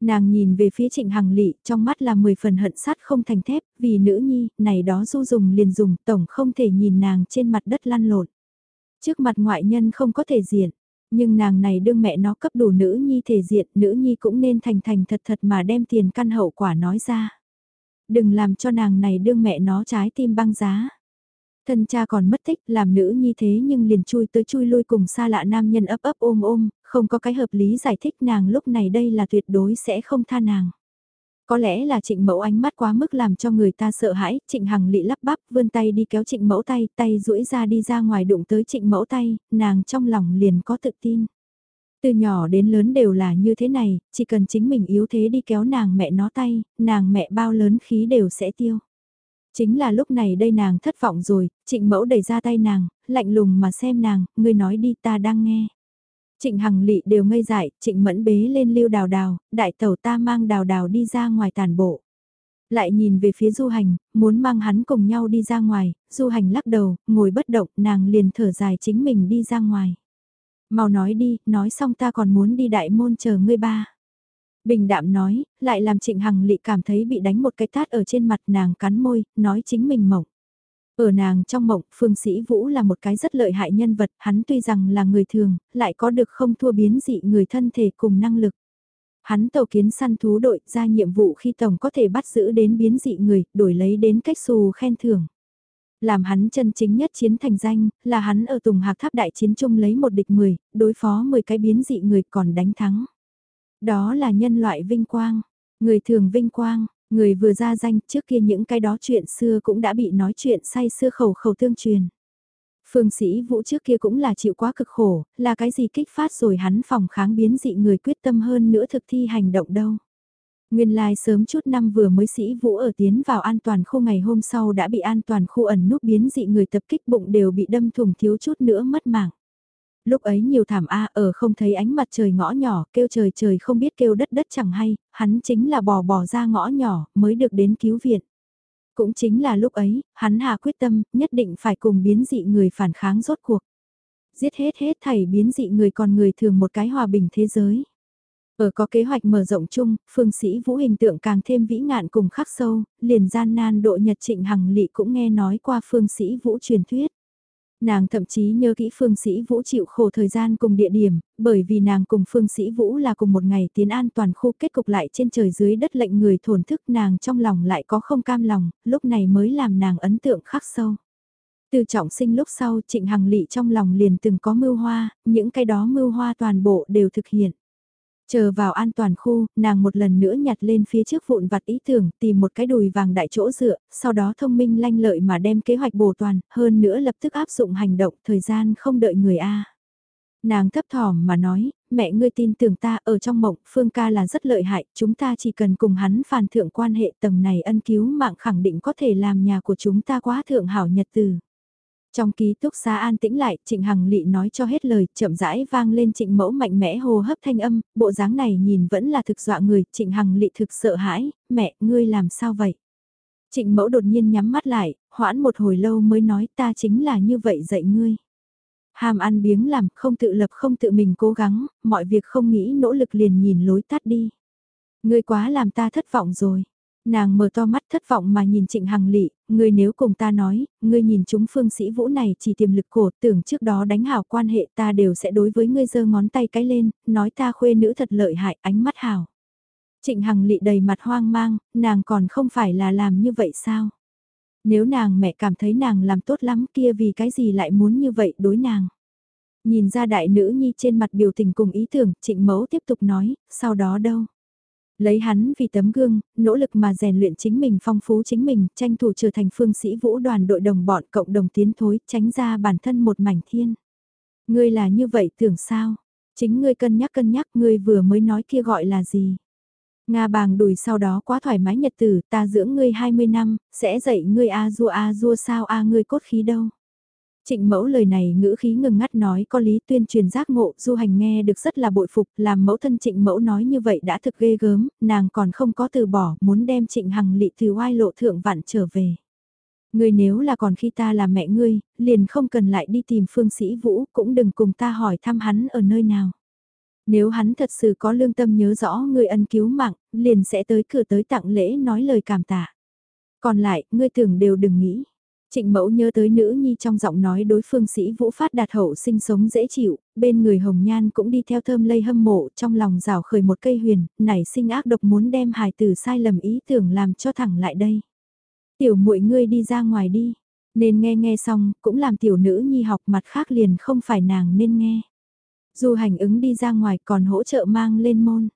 Nàng nhìn về phía trịnh hằng lị, trong mắt là 10 phần hận sát không thành thép, vì nữ nhi, này đó du dùng liền dùng, tổng không thể nhìn nàng trên mặt đất lăn lộn. Trước mặt ngoại nhân không có thể diện, nhưng nàng này đương mẹ nó cấp đủ nữ nhi thể diện, nữ nhi cũng nên thành thành thật thật mà đem tiền căn hậu quả nói ra. Đừng làm cho nàng này đương mẹ nó trái tim băng giá. Thân cha còn mất tích làm nữ nhi thế nhưng liền chui tới chui lui cùng xa lạ nam nhân ấp ấp ôm ôm, không có cái hợp lý giải thích nàng lúc này đây là tuyệt đối sẽ không tha nàng. Có lẽ là trịnh mẫu ánh mắt quá mức làm cho người ta sợ hãi, trịnh hằng lị lắp bắp vươn tay đi kéo trịnh mẫu tay, tay duỗi ra đi ra ngoài đụng tới trịnh mẫu tay, nàng trong lòng liền có tự tin. Từ nhỏ đến lớn đều là như thế này, chỉ cần chính mình yếu thế đi kéo nàng mẹ nó tay, nàng mẹ bao lớn khí đều sẽ tiêu. Chính là lúc này đây nàng thất vọng rồi, trịnh mẫu đẩy ra tay nàng, lạnh lùng mà xem nàng, ngươi nói đi ta đang nghe. Trịnh Hằng Lị đều ngây dại, Trịnh Mẫn bế lên lưu đào đào, đại tẩu ta mang đào đào đi ra ngoài tàn bộ. Lại nhìn về phía du hành, muốn mang hắn cùng nhau đi ra ngoài, du hành lắc đầu, ngồi bất động, nàng liền thở dài chính mình đi ra ngoài. Mau nói đi, nói xong ta còn muốn đi đại môn chờ ngươi ba. Bình đạm nói, lại làm trịnh hằng lị cảm thấy bị đánh một cái tát ở trên mặt nàng cắn môi, nói chính mình mộng. Ở nàng trong mộng, Phương Sĩ Vũ là một cái rất lợi hại nhân vật, hắn tuy rằng là người thường, lại có được không thua biến dị người thân thể cùng năng lực. Hắn tàu kiến săn thú đội ra nhiệm vụ khi tổng có thể bắt giữ đến biến dị người, đổi lấy đến cách xù khen thưởng. Làm hắn chân chính nhất chiến thành danh, là hắn ở Tùng Hạc Tháp Đại Chiến chung lấy một địch 10, đối phó 10 cái biến dị người còn đánh thắng. Đó là nhân loại vinh quang, người thường vinh quang, Người vừa ra danh trước kia những cái đó chuyện xưa cũng đã bị nói chuyện say xưa khẩu khẩu tương truyền. Phương sĩ vũ trước kia cũng là chịu quá cực khổ, là cái gì kích phát rồi hắn phòng kháng biến dị người quyết tâm hơn nữa thực thi hành động đâu. Nguyên lai like sớm chút năm vừa mới sĩ vũ ở tiến vào an toàn khu ngày hôm sau đã bị an toàn khu ẩn núp biến dị người tập kích bụng đều bị đâm thủng thiếu chút nữa mất mạng. Lúc ấy nhiều thảm A ở không thấy ánh mặt trời ngõ nhỏ, kêu trời trời không biết kêu đất đất chẳng hay, hắn chính là bò bò ra ngõ nhỏ, mới được đến cứu viện. Cũng chính là lúc ấy, hắn hạ quyết tâm, nhất định phải cùng biến dị người phản kháng rốt cuộc. Giết hết hết thảy biến dị người còn người thường một cái hòa bình thế giới. Ở có kế hoạch mở rộng chung, phương sĩ vũ hình tượng càng thêm vĩ ngạn cùng khắc sâu, liền gian nan độ nhật trịnh hằng lị cũng nghe nói qua phương sĩ vũ truyền thuyết. Nàng thậm chí nhớ kỹ Phương Sĩ Vũ chịu khổ thời gian cùng địa điểm, bởi vì nàng cùng Phương Sĩ Vũ là cùng một ngày tiến an toàn khu kết cục lại trên trời dưới đất lệnh người thổn thức nàng trong lòng lại có không cam lòng, lúc này mới làm nàng ấn tượng khắc sâu. Từ trọng sinh lúc sau trịnh hằng lị trong lòng liền từng có mưu hoa, những cái đó mưu hoa toàn bộ đều thực hiện. Chờ vào an toàn khu, nàng một lần nữa nhặt lên phía trước vụn vặt ý tưởng, tìm một cái đùi vàng đại chỗ dựa, sau đó thông minh lanh lợi mà đem kế hoạch bổ toàn, hơn nữa lập tức áp dụng hành động, thời gian không đợi người A. Nàng thấp thỏm mà nói, mẹ ngươi tin tưởng ta ở trong mộng, Phương ca là rất lợi hại, chúng ta chỉ cần cùng hắn phàn thượng quan hệ tầng này ân cứu mạng khẳng định có thể làm nhà của chúng ta quá thượng hảo nhật từ. Trong ký túc xá an tĩnh lại, Trịnh Hằng Lị nói cho hết lời, chậm rãi vang lên Trịnh Mẫu mạnh mẽ hô hấp thanh âm, bộ dáng này nhìn vẫn là thực dọa người, Trịnh Hằng Lị thực sợ hãi, mẹ, ngươi làm sao vậy? Trịnh Mẫu đột nhiên nhắm mắt lại, hoãn một hồi lâu mới nói ta chính là như vậy dạy ngươi. Hàm ăn biếng làm, không tự lập không tự mình cố gắng, mọi việc không nghĩ nỗ lực liền nhìn lối tắt đi. Ngươi quá làm ta thất vọng rồi. Nàng mở to mắt thất vọng mà nhìn Trịnh Hằng Lị, ngươi nếu cùng ta nói, ngươi nhìn chúng phương sĩ vũ này chỉ tiềm lực cổ, tưởng trước đó đánh hảo quan hệ ta đều sẽ đối với ngươi giơ ngón tay cái lên, nói ta khuê nữ thật lợi hại, ánh mắt hảo. Trịnh Hằng Lị đầy mặt hoang mang, nàng còn không phải là làm như vậy sao? Nếu nàng mẹ cảm thấy nàng làm tốt lắm kia vì cái gì lại muốn như vậy đối nàng? Nhìn ra đại nữ nhi trên mặt biểu tình cùng ý tưởng, trịnh mẫu tiếp tục nói, sau đó đâu? Lấy hắn vì tấm gương, nỗ lực mà rèn luyện chính mình phong phú chính mình, tranh thủ trở thành phương sĩ vũ đoàn đội đồng bọn cộng đồng tiến thối, tránh ra bản thân một mảnh thiên. Ngươi là như vậy tưởng sao? Chính ngươi cân nhắc cân nhắc ngươi vừa mới nói kia gọi là gì? Nga bàng đùi sau đó quá thoải mái nhật tử, ta dưỡng ngươi 20 năm, sẽ dạy ngươi a du a du sao a ngươi cốt khí đâu? Trịnh mẫu lời này ngữ khí ngừng ngắt nói có lý tuyên truyền giác ngộ, du hành nghe được rất là bội phục, làm mẫu thân trịnh mẫu nói như vậy đã thực ghê gớm, nàng còn không có từ bỏ, muốn đem trịnh hằng lị từ oai lộ thượng vạn trở về. Ngươi nếu là còn khi ta là mẹ ngươi, liền không cần lại đi tìm phương sĩ vũ, cũng đừng cùng ta hỏi thăm hắn ở nơi nào. Nếu hắn thật sự có lương tâm nhớ rõ ngươi ân cứu mạng, liền sẽ tới cửa tới tặng lễ nói lời cảm tạ. Còn lại, ngươi tưởng đều đừng nghĩ. Trịnh mẫu nhớ tới nữ nhi trong giọng nói đối phương sĩ vũ phát đạt hậu sinh sống dễ chịu, bên người hồng nhan cũng đi theo thơm lây hâm mộ trong lòng rào khởi một cây huyền, nảy sinh ác độc muốn đem hài tử sai lầm ý tưởng làm cho thẳng lại đây. Tiểu muội ngươi đi ra ngoài đi, nên nghe nghe xong, cũng làm tiểu nữ nhi học mặt khác liền không phải nàng nên nghe. Dù hành ứng đi ra ngoài còn hỗ trợ mang lên môn.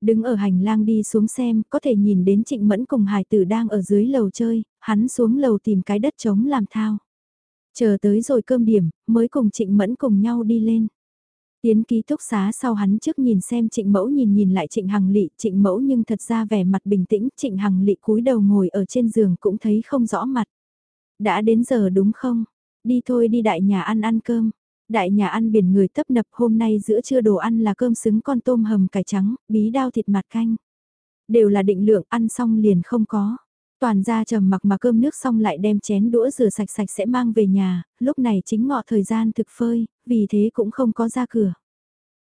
Đứng ở hành lang đi xuống xem, có thể nhìn đến trịnh mẫn cùng hải tử đang ở dưới lầu chơi, hắn xuống lầu tìm cái đất trống làm thao. Chờ tới rồi cơm điểm, mới cùng trịnh mẫn cùng nhau đi lên. Tiến ký túc xá sau hắn trước nhìn xem trịnh mẫu nhìn nhìn lại trịnh hằng lị, trịnh mẫu nhưng thật ra vẻ mặt bình tĩnh, trịnh hằng lị cúi đầu ngồi ở trên giường cũng thấy không rõ mặt. Đã đến giờ đúng không? Đi thôi đi đại nhà ăn ăn cơm. Đại nhà ăn biển người tấp nập hôm nay giữa trưa đồ ăn là cơm xứng con tôm hầm cải trắng, bí đao thịt mặt canh. Đều là định lượng ăn xong liền không có. Toàn ra trầm mặc mà cơm nước xong lại đem chén đũa rửa sạch sạch sẽ mang về nhà, lúc này chính ngọ thời gian thực phơi, vì thế cũng không có ra cửa.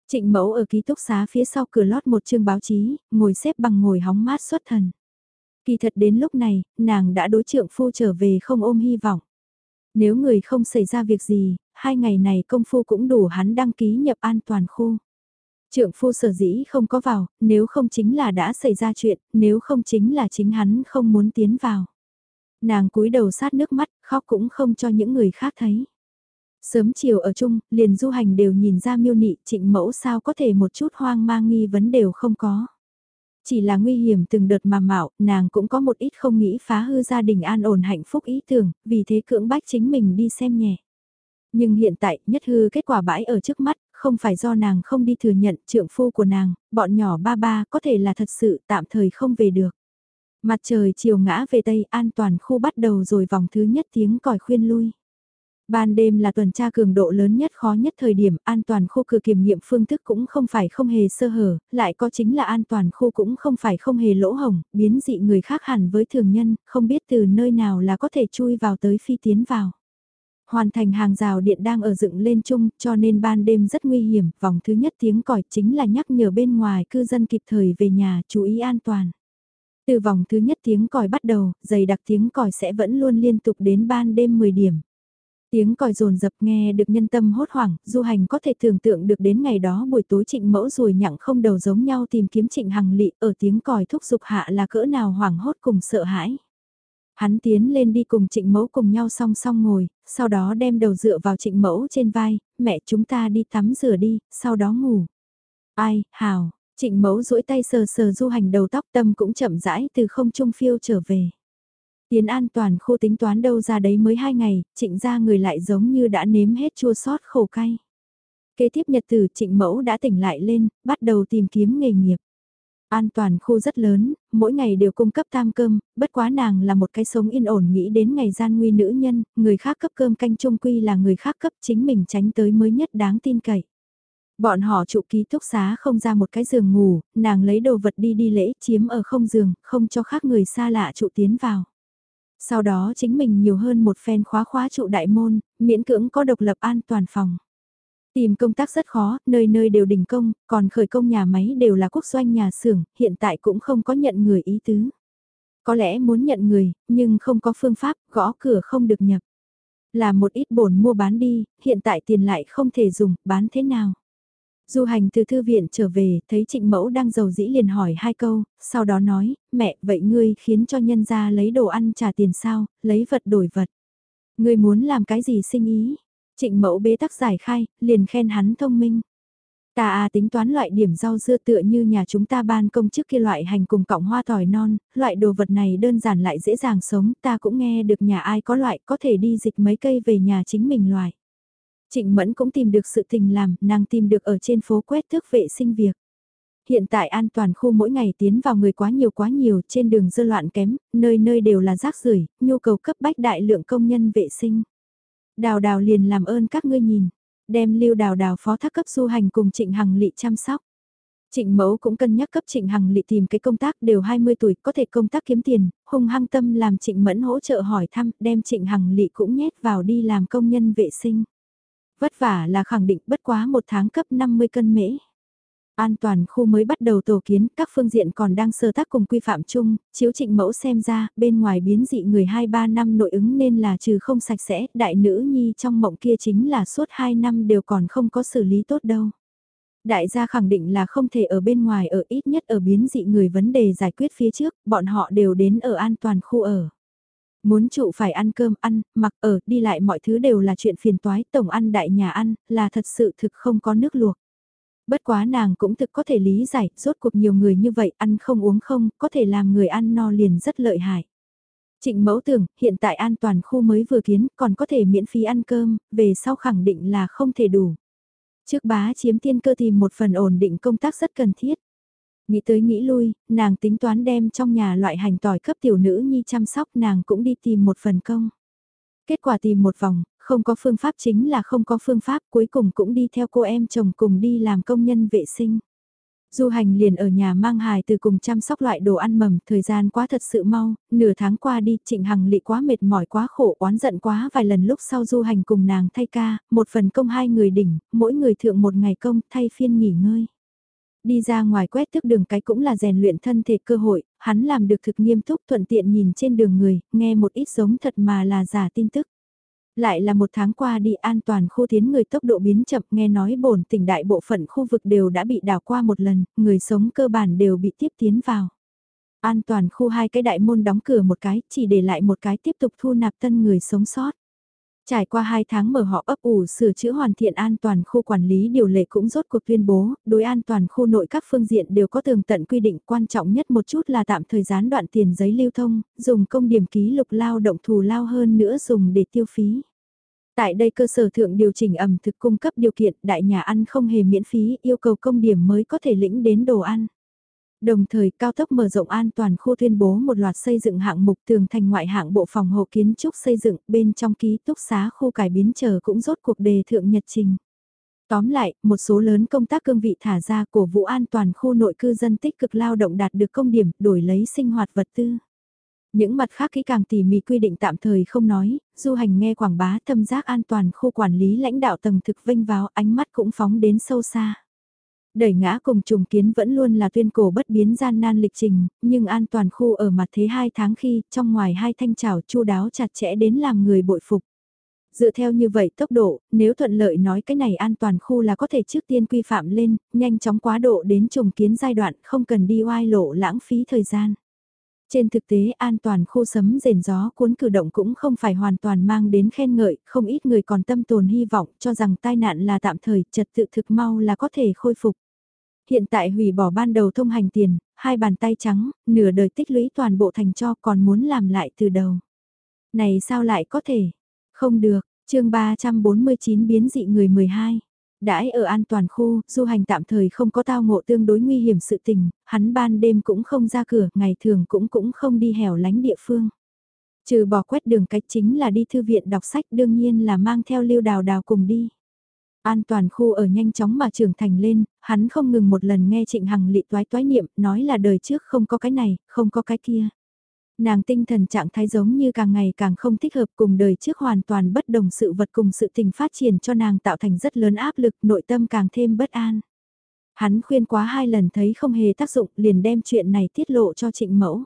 Trịnh mẫu ở ký túc xá phía sau cửa lót một chương báo chí, ngồi xếp bằng ngồi hóng mát xuất thần. Kỳ thật đến lúc này, nàng đã đối trượng phu trở về không ôm hy vọng. Nếu người không xảy ra việc gì, hai ngày này công phu cũng đủ hắn đăng ký nhập an toàn khu. Trượng phu sở dĩ không có vào, nếu không chính là đã xảy ra chuyện, nếu không chính là chính hắn không muốn tiến vào. Nàng cúi đầu sát nước mắt, khóc cũng không cho những người khác thấy. Sớm chiều ở chung, liền du hành đều nhìn ra miêu nị trịnh mẫu sao có thể một chút hoang mang nghi vấn đều không có. Chỉ là nguy hiểm từng đợt mà mạo, nàng cũng có một ít không nghĩ phá hư gia đình an ổn hạnh phúc ý tưởng, vì thế cưỡng bách chính mình đi xem nhẹ. Nhưng hiện tại, nhất hư kết quả bãi ở trước mắt, không phải do nàng không đi thừa nhận trượng phu của nàng, bọn nhỏ ba ba có thể là thật sự tạm thời không về được. Mặt trời chiều ngã về Tây an toàn khu bắt đầu rồi vòng thứ nhất tiếng còi khuyên lui. Ban đêm là tuần tra cường độ lớn nhất khó nhất thời điểm, an toàn khu cửa kiểm nghiệm phương thức cũng không phải không hề sơ hở, lại có chính là an toàn khu cũng không phải không hề lỗ hồng, biến dị người khác hẳn với thường nhân, không biết từ nơi nào là có thể chui vào tới phi tiến vào. Hoàn thành hàng rào điện đang ở dựng lên chung cho nên ban đêm rất nguy hiểm, vòng thứ nhất tiếng còi chính là nhắc nhở bên ngoài cư dân kịp thời về nhà chú ý an toàn. Từ vòng thứ nhất tiếng còi bắt đầu, dày đặc tiếng còi sẽ vẫn luôn liên tục đến ban đêm 10 điểm. Tiếng còi rồn dập nghe được nhân tâm hốt hoảng, du hành có thể tưởng tượng được đến ngày đó buổi tối trịnh mẫu rồi nhặng không đầu giống nhau tìm kiếm trịnh hằng lị ở tiếng còi thúc giục hạ là cỡ nào hoảng hốt cùng sợ hãi. Hắn tiến lên đi cùng trịnh mẫu cùng nhau song song ngồi, sau đó đem đầu dựa vào trịnh mẫu trên vai, mẹ chúng ta đi tắm rửa đi, sau đó ngủ. Ai, hào, trịnh mẫu duỗi tay sờ sờ du hành đầu tóc tâm cũng chậm rãi từ không trung phiêu trở về. Tiến an toàn khu tính toán đâu ra đấy mới hai ngày, trịnh ra người lại giống như đã nếm hết chua sót khổ cay. Kế tiếp nhật từ trịnh mẫu đã tỉnh lại lên, bắt đầu tìm kiếm nghề nghiệp. An toàn khu rất lớn, mỗi ngày đều cung cấp tam cơm, bất quá nàng là một cái sống yên ổn nghĩ đến ngày gian nguy nữ nhân, người khác cấp cơm canh trung quy là người khác cấp chính mình tránh tới mới nhất đáng tin cậy. Bọn họ trụ ký túc xá không ra một cái giường ngủ, nàng lấy đồ vật đi đi lễ chiếm ở không giường, không cho khác người xa lạ trụ tiến vào. Sau đó chính mình nhiều hơn một phen khóa khóa trụ đại môn, miễn cưỡng có độc lập an toàn phòng. Tìm công tác rất khó, nơi nơi đều đình công, còn khởi công nhà máy đều là quốc doanh nhà xưởng, hiện tại cũng không có nhận người ý tứ. Có lẽ muốn nhận người, nhưng không có phương pháp, gõ cửa không được nhập. Là một ít bổn mua bán đi, hiện tại tiền lại không thể dùng, bán thế nào? Du hành từ thư viện trở về, thấy trịnh mẫu đang giàu dĩ liền hỏi hai câu, sau đó nói, mẹ, vậy ngươi khiến cho nhân gia lấy đồ ăn trả tiền sao, lấy vật đổi vật. Ngươi muốn làm cái gì sinh ý? Trịnh mẫu bế tắc giải khai, liền khen hắn thông minh. Ta à tính toán loại điểm rau dưa tựa như nhà chúng ta ban công trước kia loại hành cùng cọng hoa tỏi non, loại đồ vật này đơn giản lại dễ dàng sống, ta cũng nghe được nhà ai có loại có thể đi dịch mấy cây về nhà chính mình loại. Trịnh Mẫn cũng tìm được sự tình làm, nàng tìm được ở trên phố quét thước vệ sinh việc. Hiện tại an toàn khu mỗi ngày tiến vào người quá nhiều quá nhiều, trên đường dơ loạn kém, nơi nơi đều là rác rưởi, nhu cầu cấp bách đại lượng công nhân vệ sinh. Đào đào liền làm ơn các ngươi nhìn, đem lưu đào đào phó thác cấp du hành cùng trịnh hằng lị chăm sóc. Trịnh mẫu cũng cân nhắc cấp trịnh hằng lị tìm cái công tác đều 20 tuổi có thể công tác kiếm tiền, hung hăng tâm làm trịnh mẫn hỗ trợ hỏi thăm đem trịnh hằng lị cũng nhét vào đi làm công nhân vệ sinh. Vất vả là khẳng định bất quá một tháng cấp 50 cân mễ. An toàn khu mới bắt đầu tổ kiến, các phương diện còn đang sơ tác cùng quy phạm chung, chiếu trịnh mẫu xem ra, bên ngoài biến dị người 2-3 năm nội ứng nên là trừ không sạch sẽ, đại nữ nhi trong mộng kia chính là suốt 2 năm đều còn không có xử lý tốt đâu. Đại gia khẳng định là không thể ở bên ngoài ở ít nhất ở biến dị người vấn đề giải quyết phía trước, bọn họ đều đến ở an toàn khu ở. Muốn trụ phải ăn cơm ăn, mặc ở, đi lại mọi thứ đều là chuyện phiền toái, tổng ăn đại nhà ăn, là thật sự thực không có nước luộc. Bất quá nàng cũng thực có thể lý giải, rốt cuộc nhiều người như vậy ăn không uống không, có thể làm người ăn no liền rất lợi hại. Trịnh mẫu tưởng, hiện tại an toàn khu mới vừa kiến, còn có thể miễn phí ăn cơm, về sau khẳng định là không thể đủ. Trước bá chiếm tiên cơ tìm một phần ổn định công tác rất cần thiết. Nghĩ tới nghĩ lui, nàng tính toán đem trong nhà loại hành tỏi cấp tiểu nữ nhi chăm sóc nàng cũng đi tìm một phần công. Kết quả tìm một vòng, không có phương pháp chính là không có phương pháp cuối cùng cũng đi theo cô em chồng cùng đi làm công nhân vệ sinh. Du hành liền ở nhà mang hài từ cùng chăm sóc loại đồ ăn mầm, thời gian quá thật sự mau, nửa tháng qua đi, trịnh hằng lị quá mệt mỏi quá khổ oán giận quá vài lần lúc sau du hành cùng nàng thay ca, một phần công hai người đỉnh, mỗi người thượng một ngày công thay phiên nghỉ ngơi. Đi ra ngoài quét thức đường cái cũng là rèn luyện thân thể cơ hội, hắn làm được thực nghiêm túc thuận tiện nhìn trên đường người, nghe một ít giống thật mà là giả tin tức. Lại là một tháng qua đi an toàn khu tiến người tốc độ biến chậm nghe nói bổn tỉnh đại bộ phận khu vực đều đã bị đảo qua một lần, người sống cơ bản đều bị tiếp tiến vào. An toàn khu hai cái đại môn đóng cửa một cái, chỉ để lại một cái tiếp tục thu nạp tân người sống sót. Trải qua 2 tháng mở họ ấp ủ sửa chữa hoàn thiện an toàn khu quản lý điều lệ cũng rốt cuộc tuyên bố, đối an toàn khu nội các phương diện đều có tường tận quy định quan trọng nhất một chút là tạm thời gián đoạn tiền giấy lưu thông, dùng công điểm ký lục lao động thù lao hơn nữa dùng để tiêu phí. Tại đây cơ sở thượng điều chỉnh ẩm thực cung cấp điều kiện đại nhà ăn không hề miễn phí yêu cầu công điểm mới có thể lĩnh đến đồ ăn. Đồng thời cao tốc mở rộng an toàn khu tuyên bố một loạt xây dựng hạng mục tường thành ngoại hạng bộ phòng hộ kiến trúc xây dựng bên trong ký túc xá khu cải biến chờ cũng rốt cuộc đề thượng nhật trình. Tóm lại, một số lớn công tác cương vị thả ra của vụ an toàn khu nội cư dân tích cực lao động đạt được công điểm đổi lấy sinh hoạt vật tư. Những mặt khác kỹ càng tỉ mỉ quy định tạm thời không nói, du hành nghe quảng bá thâm giác an toàn khu quản lý lãnh đạo tầng thực vinh vào ánh mắt cũng phóng đến sâu xa. Đẩy ngã cùng trùng kiến vẫn luôn là tuyên cổ bất biến gian nan lịch trình, nhưng an toàn khu ở mặt thế hai tháng khi, trong ngoài hai thanh trào chu đáo chặt chẽ đến làm người bội phục. Dựa theo như vậy tốc độ, nếu thuận lợi nói cái này an toàn khu là có thể trước tiên quy phạm lên, nhanh chóng quá độ đến trùng kiến giai đoạn không cần đi oai lộ lãng phí thời gian. Trên thực tế an toàn khu sấm rền gió cuốn cử động cũng không phải hoàn toàn mang đến khen ngợi, không ít người còn tâm tồn hy vọng cho rằng tai nạn là tạm thời, trật tự thực mau là có thể khôi phục. Hiện tại hủy bỏ ban đầu thông hành tiền, hai bàn tay trắng, nửa đời tích lũy toàn bộ thành cho còn muốn làm lại từ đầu. Này sao lại có thể? Không được, chương 349 biến dị người 12. Đãi ở an toàn khu, du hành tạm thời không có tao ngộ tương đối nguy hiểm sự tình, hắn ban đêm cũng không ra cửa, ngày thường cũng cũng không đi hẻo lánh địa phương. Trừ bỏ quét đường cách chính là đi thư viện đọc sách đương nhiên là mang theo lưu đào đào cùng đi. An toàn khu ở nhanh chóng mà trưởng thành lên, hắn không ngừng một lần nghe Trịnh Hằng lị toái toái niệm, nói là đời trước không có cái này, không có cái kia. Nàng tinh thần trạng thái giống như càng ngày càng không thích hợp cùng đời trước hoàn toàn bất đồng sự vật cùng sự tình phát triển cho nàng tạo thành rất lớn áp lực, nội tâm càng thêm bất an. Hắn khuyên quá hai lần thấy không hề tác dụng liền đem chuyện này tiết lộ cho trịnh mẫu.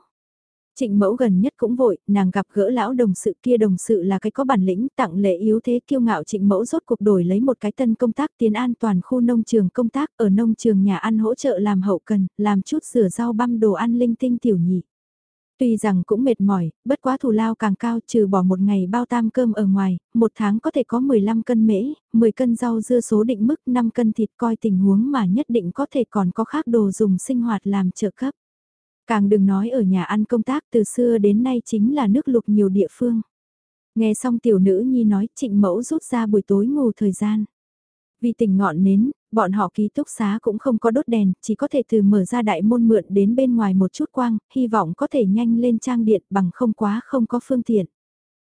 Trịnh mẫu gần nhất cũng vội, nàng gặp gỡ lão đồng sự kia đồng sự là cái có bản lĩnh tặng lệ yếu thế kiêu ngạo trịnh mẫu rốt cuộc đổi lấy một cái tân công tác tiến an toàn khu nông trường công tác ở nông trường nhà ăn hỗ trợ làm hậu cần, làm chút rửa rau băm đồ ăn linh tinh tiểu nhị. Tuy rằng cũng mệt mỏi, bất quá thù lao càng cao trừ bỏ một ngày bao tam cơm ở ngoài, một tháng có thể có 15 cân mễ, 10 cân rau dưa số định mức 5 cân thịt coi tình huống mà nhất định có thể còn có khác đồ dùng sinh hoạt làm trợ cấp. Càng đừng nói ở nhà ăn công tác từ xưa đến nay chính là nước lục nhiều địa phương. Nghe xong tiểu nữ nhi nói trịnh mẫu rút ra buổi tối ngủ thời gian. Vì tình ngọn nến, bọn họ ký túc xá cũng không có đốt đèn, chỉ có thể từ mở ra đại môn mượn đến bên ngoài một chút quang, hy vọng có thể nhanh lên trang điện bằng không quá không có phương tiện.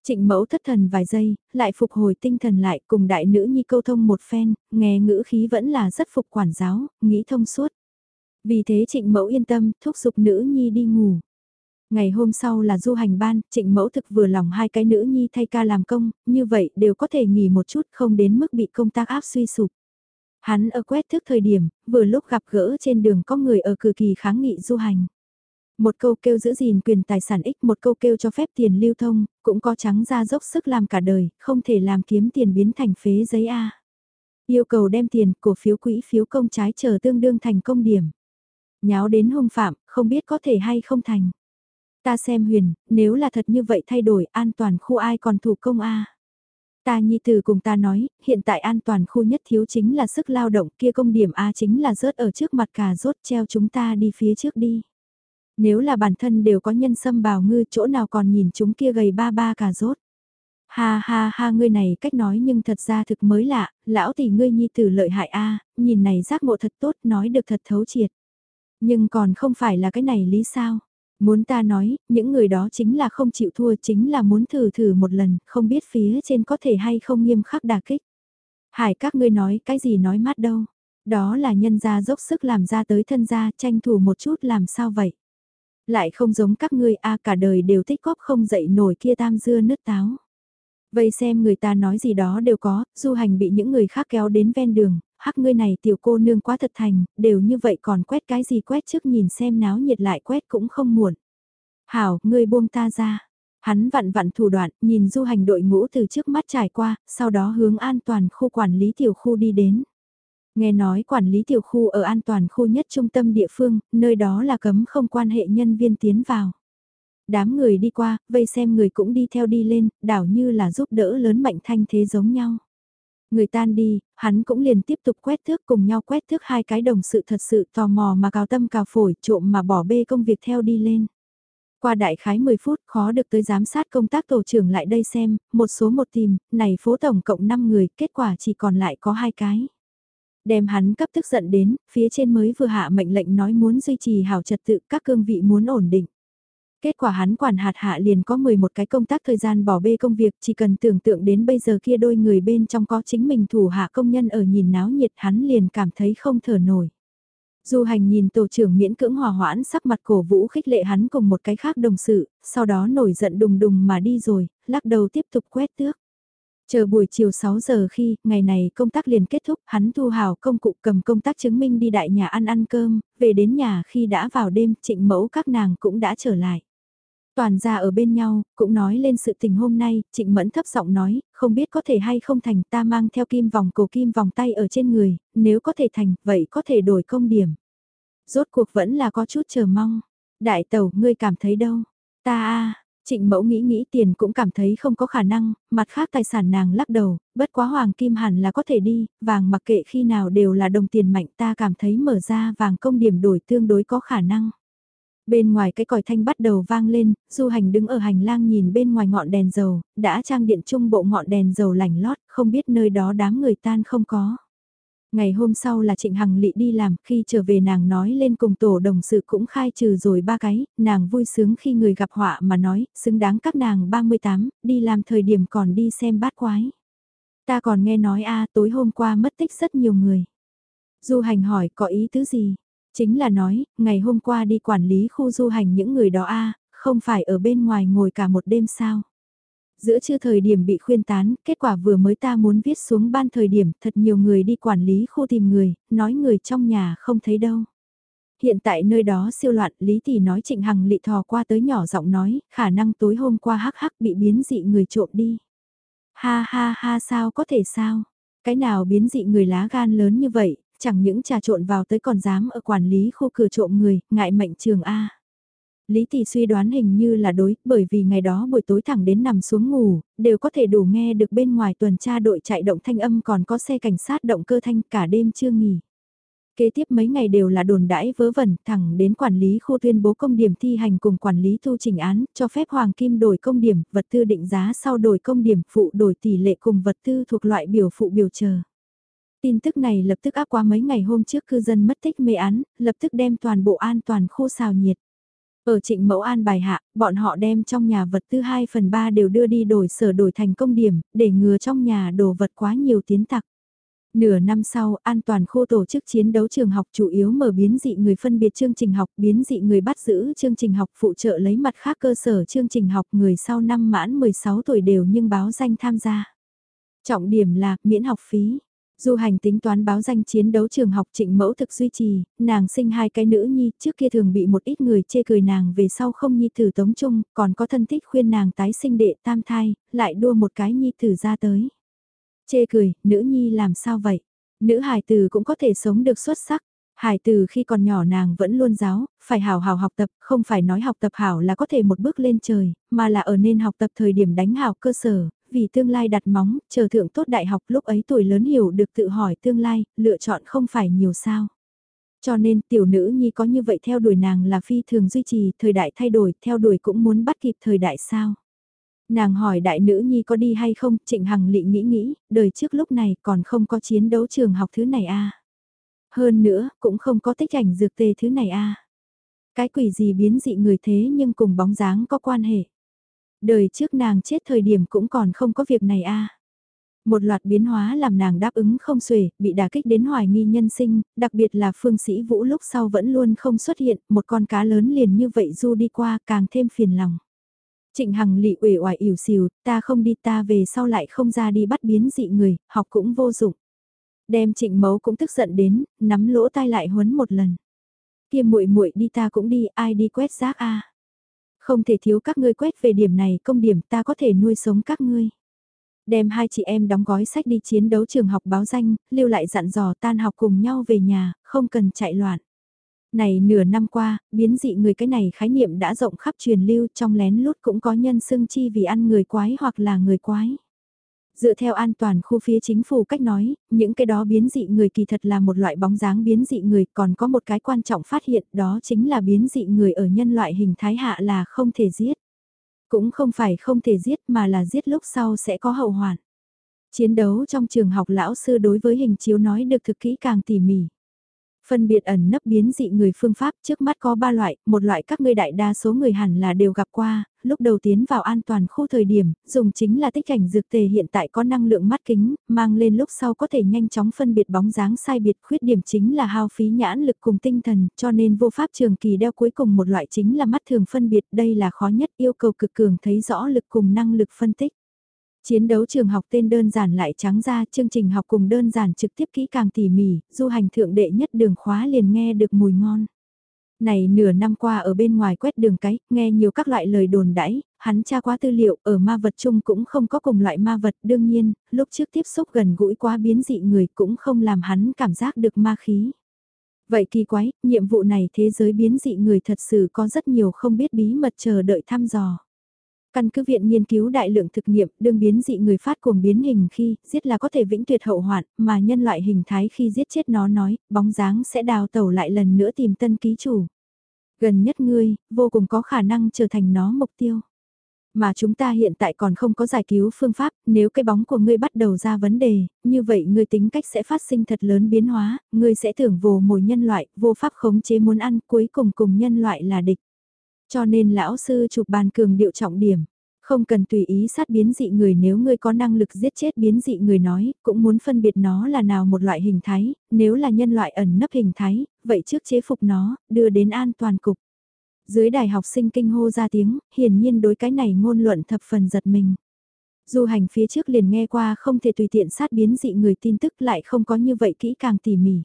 Trịnh mẫu thất thần vài giây, lại phục hồi tinh thần lại cùng đại nữ nhi câu thông một phen, nghe ngữ khí vẫn là rất phục quản giáo, nghĩ thông suốt. Vì thế trịnh mẫu yên tâm, thúc giục nữ nhi đi ngủ. Ngày hôm sau là du hành ban, trịnh mẫu thực vừa lòng hai cái nữ nhi thay ca làm công, như vậy đều có thể nghỉ một chút không đến mức bị công tác áp suy sụp. Hắn ở quét thước thời điểm, vừa lúc gặp gỡ trên đường có người ở cực kỳ kháng nghị du hành. Một câu kêu giữ gìn quyền tài sản ích, một câu kêu cho phép tiền lưu thông, cũng có trắng ra dốc sức làm cả đời, không thể làm kiếm tiền biến thành phế giấy A. Yêu cầu đem tiền, cổ phiếu quỹ phiếu công trái chờ tương đương thành công điểm. Nháo đến hung phạm, không biết có thể hay không thành. Ta xem huyền, nếu là thật như vậy thay đổi an toàn khu ai còn thủ công A. Ta nhi từ cùng ta nói, hiện tại an toàn khu nhất thiếu chính là sức lao động kia công điểm A chính là rớt ở trước mặt cà rốt treo chúng ta đi phía trước đi. Nếu là bản thân đều có nhân sâm bào ngư chỗ nào còn nhìn chúng kia gầy ba ba cà rốt. Ha ha ha ngươi này cách nói nhưng thật ra thực mới lạ, lão tỷ ngươi nhi tử lợi hại a nhìn này giác ngộ thật tốt nói được thật thấu triệt. Nhưng còn không phải là cái này lý sao? Muốn ta nói, những người đó chính là không chịu thua chính là muốn thử thử một lần, không biết phía trên có thể hay không nghiêm khắc đà kích. Hải các ngươi nói cái gì nói mát đâu. Đó là nhân gia dốc sức làm ra tới thân gia tranh thủ một chút làm sao vậy. Lại không giống các ngươi a cả đời đều tích góp không dậy nổi kia tam dưa nứt táo. Vậy xem người ta nói gì đó đều có, du hành bị những người khác kéo đến ven đường, hắc ngươi này tiểu cô nương quá thật thành, đều như vậy còn quét cái gì quét trước nhìn xem náo nhiệt lại quét cũng không muộn. Hảo, ngươi buông ta ra. Hắn vặn vặn thủ đoạn, nhìn du hành đội ngũ từ trước mắt trải qua, sau đó hướng an toàn khu quản lý tiểu khu đi đến. Nghe nói quản lý tiểu khu ở an toàn khu nhất trung tâm địa phương, nơi đó là cấm không quan hệ nhân viên tiến vào. Đám người đi qua, vây xem người cũng đi theo đi lên, đảo như là giúp đỡ lớn mạnh thanh thế giống nhau. Người tan đi, hắn cũng liền tiếp tục quét thước cùng nhau quét thước hai cái đồng sự thật sự tò mò mà cào tâm cào phổi trộm mà bỏ bê công việc theo đi lên. Qua đại khái 10 phút khó được tới giám sát công tác tổ trưởng lại đây xem, một số một tìm, này phố tổng cộng 5 người, kết quả chỉ còn lại có hai cái. Đem hắn cấp tức giận đến, phía trên mới vừa hạ mệnh lệnh nói muốn duy trì hảo trật tự các cương vị muốn ổn định. Kết quả hắn quản hạt hạ liền có 11 cái công tác thời gian bỏ bê công việc chỉ cần tưởng tượng đến bây giờ kia đôi người bên trong có chính mình thủ hạ công nhân ở nhìn náo nhiệt hắn liền cảm thấy không thở nổi. Du hành nhìn tổ trưởng miễn cưỡng hòa hoãn sắc mặt cổ vũ khích lệ hắn cùng một cái khác đồng sự, sau đó nổi giận đùng đùng mà đi rồi, lắc đầu tiếp tục quét tước. Chờ buổi chiều 6 giờ khi, ngày này công tác liền kết thúc, hắn thu hào công cụ cầm công tác chứng minh đi đại nhà ăn ăn cơm, về đến nhà khi đã vào đêm, trịnh mẫu các nàng cũng đã trở lại. Toàn ra ở bên nhau, cũng nói lên sự tình hôm nay, trịnh mẫn thấp giọng nói, không biết có thể hay không thành ta mang theo kim vòng cổ kim vòng tay ở trên người, nếu có thể thành, vậy có thể đổi công điểm. Rốt cuộc vẫn là có chút chờ mong. Đại tàu, ngươi cảm thấy đâu? Ta a Trịnh mẫu nghĩ nghĩ tiền cũng cảm thấy không có khả năng, mặt khác tài sản nàng lắc đầu, bất quá hoàng kim hẳn là có thể đi, vàng mặc kệ khi nào đều là đồng tiền mạnh ta cảm thấy mở ra vàng công điểm đổi tương đối có khả năng. Bên ngoài cái còi thanh bắt đầu vang lên, du hành đứng ở hành lang nhìn bên ngoài ngọn đèn dầu, đã trang điện trung bộ ngọn đèn dầu lành lót, không biết nơi đó đám người tan không có. Ngày hôm sau là Trịnh Hằng Lị đi làm, khi trở về nàng nói lên cùng tổ đồng sự cũng khai trừ rồi ba cái, nàng vui sướng khi người gặp họa mà nói, xứng đáng các nàng 38, đi làm thời điểm còn đi xem bát quái. Ta còn nghe nói a tối hôm qua mất tích rất nhiều người. Du hành hỏi có ý tứ gì? Chính là nói, ngày hôm qua đi quản lý khu du hành những người đó a không phải ở bên ngoài ngồi cả một đêm sao? Giữa chưa thời điểm bị khuyên tán, kết quả vừa mới ta muốn viết xuống ban thời điểm thật nhiều người đi quản lý khu tìm người, nói người trong nhà không thấy đâu. Hiện tại nơi đó siêu loạn, Lý Tỷ nói Trịnh Hằng lị thò qua tới nhỏ giọng nói, khả năng tối hôm qua hắc hắc bị biến dị người trộm đi. Ha ha ha sao có thể sao? Cái nào biến dị người lá gan lớn như vậy, chẳng những trà trộn vào tới còn dám ở quản lý khu cửa trộm người, ngại mệnh trường A. Lý Tỷ suy đoán hình như là đối, bởi vì ngày đó buổi tối thẳng đến nằm xuống ngủ, đều có thể đủ nghe được bên ngoài tuần tra đội chạy động thanh âm còn có xe cảnh sát động cơ thanh cả đêm chưa nghỉ. Kế tiếp mấy ngày đều là đồn đãi vớ vẩn, thẳng đến quản lý khu tuyên bố công điểm thi hành cùng quản lý thu trình án, cho phép Hoàng Kim đổi công điểm, vật tư định giá sau đổi công điểm, phụ đổi tỷ lệ cùng vật tư thuộc loại biểu phụ biểu chờ. Tin tức này lập tức áp qua mấy ngày hôm trước cư dân mất tích mê án, lập tức đem toàn bộ an toàn khu xào nhiệt. Ở trịnh mẫu an bài hạ, bọn họ đem trong nhà vật tư 2 phần 3 đều đưa đi đổi sở đổi thành công điểm, để ngừa trong nhà đồ vật quá nhiều tiến tặc. Nửa năm sau, an toàn khu tổ chức chiến đấu trường học chủ yếu mở biến dị người phân biệt chương trình học, biến dị người bắt giữ chương trình học phụ trợ lấy mặt khác cơ sở chương trình học người sau năm mãn 16 tuổi đều nhưng báo danh tham gia. Trọng điểm là miễn học phí. Du hành tính toán báo danh chiến đấu trường học trịnh mẫu thực duy trì, nàng sinh hai cái nữ nhi, trước kia thường bị một ít người chê cười nàng về sau không nhi tử tống chung, còn có thân thích khuyên nàng tái sinh đệ tam thai, lại đua một cái nhi tử ra tới. Chê cười, nữ nhi làm sao vậy? Nữ hài tử cũng có thể sống được xuất sắc. Hải từ khi còn nhỏ nàng vẫn luôn giáo, phải hào hào học tập, không phải nói học tập hảo là có thể một bước lên trời, mà là ở nên học tập thời điểm đánh hảo cơ sở, vì tương lai đặt móng, chờ thượng tốt đại học lúc ấy tuổi lớn hiểu được tự hỏi tương lai, lựa chọn không phải nhiều sao. Cho nên tiểu nữ nhi có như vậy theo đuổi nàng là phi thường duy trì, thời đại thay đổi, theo đuổi cũng muốn bắt kịp thời đại sao. Nàng hỏi đại nữ nhi có đi hay không, trịnh hằng lị nghĩ nghĩ, đời trước lúc này còn không có chiến đấu trường học thứ này a à. Hơn nữa, cũng không có tích ảnh dược tê thứ này a à. Cái quỷ gì biến dị người thế nhưng cùng bóng dáng có quan hệ. Đời trước nàng chết thời điểm cũng còn không có việc này a à. Một loạt biến hóa làm nàng đáp ứng không xuể, bị đả kích đến hoài nghi nhân sinh, đặc biệt là phương sĩ vũ lúc sau vẫn luôn không xuất hiện, một con cá lớn liền như vậy du đi qua càng thêm phiền lòng. Trịnh Hằng lị uể oải ỉu xìu, ta không đi ta về sau lại không ra đi bắt biến dị người, học cũng vô dụng. Đem trịnh mấu cũng tức giận đến, nắm lỗ tai lại huấn một lần. Kia muội muội đi ta cũng đi, ai đi quét rác a không thể thiếu các ngươi quét về điểm này công điểm ta có thể nuôi sống các ngươi. Đem hai chị em đóng gói sách đi chiến đấu trường học báo danh, lưu lại dặn dò tan học cùng nhau về nhà, không cần chạy loạn. Này nửa năm qua, biến dị người cái này khái niệm đã rộng khắp truyền lưu trong lén lút cũng có nhân xưng chi vì ăn người quái hoặc là người quái. Dựa theo an toàn khu phía chính phủ cách nói, những cái đó biến dị người kỳ thật là một loại bóng dáng biến dị người còn có một cái quan trọng phát hiện đó chính là biến dị người ở nhân loại hình thái hạ là không thể giết. Cũng không phải không thể giết mà là giết lúc sau sẽ có hậu hoạn. Chiến đấu trong trường học lão sư đối với hình chiếu nói được thực kỹ càng tỉ mỉ. Phân biệt ẩn nấp biến dị người phương pháp trước mắt có ba loại, một loại các ngươi đại đa số người hẳn là đều gặp qua, lúc đầu tiến vào an toàn khu thời điểm, dùng chính là tích cảnh dược tề hiện tại có năng lượng mắt kính, mang lên lúc sau có thể nhanh chóng phân biệt bóng dáng sai biệt khuyết điểm chính là hao phí nhãn lực cùng tinh thần, cho nên vô pháp trường kỳ đeo cuối cùng một loại chính là mắt thường phân biệt, đây là khó nhất yêu cầu cực cường thấy rõ lực cùng năng lực phân tích. Chiến đấu trường học tên đơn giản lại trắng ra, chương trình học cùng đơn giản trực tiếp kỹ càng tỉ mỉ, du hành thượng đệ nhất đường khóa liền nghe được mùi ngon. Này nửa năm qua ở bên ngoài quét đường cái, nghe nhiều các loại lời đồn đãi, hắn tra quá tư liệu, ở ma vật chung cũng không có cùng loại ma vật, đương nhiên, lúc trước tiếp xúc gần gũi quá biến dị người cũng không làm hắn cảm giác được ma khí. Vậy kỳ quái, nhiệm vụ này thế giới biến dị người thật sự có rất nhiều không biết bí mật chờ đợi thăm dò. Căn cứ viện nghiên cứu đại lượng thực nghiệm, đương biến dị người phát cuồng biến hình khi, giết là có thể vĩnh tuyệt hậu hoạn, mà nhân loại hình thái khi giết chết nó nói, bóng dáng sẽ đào tẩu lại lần nữa tìm tân ký chủ. Gần nhất ngươi, vô cùng có khả năng trở thành nó mục tiêu. Mà chúng ta hiện tại còn không có giải cứu phương pháp, nếu cái bóng của ngươi bắt đầu ra vấn đề, như vậy ngươi tính cách sẽ phát sinh thật lớn biến hóa, ngươi sẽ tưởng vồ mồi nhân loại, vô pháp khống chế muốn ăn, cuối cùng cùng nhân loại là địch. Cho nên lão sư chụp bàn cường điệu trọng điểm. Không cần tùy ý sát biến dị người nếu ngươi có năng lực giết chết biến dị người nói, cũng muốn phân biệt nó là nào một loại hình thái, nếu là nhân loại ẩn nấp hình thái, vậy trước chế phục nó, đưa đến an toàn cục. Dưới đài học sinh kinh hô ra tiếng, hiển nhiên đối cái này ngôn luận thập phần giật mình. Du hành phía trước liền nghe qua không thể tùy tiện sát biến dị người tin tức lại không có như vậy kỹ càng tỉ mỉ.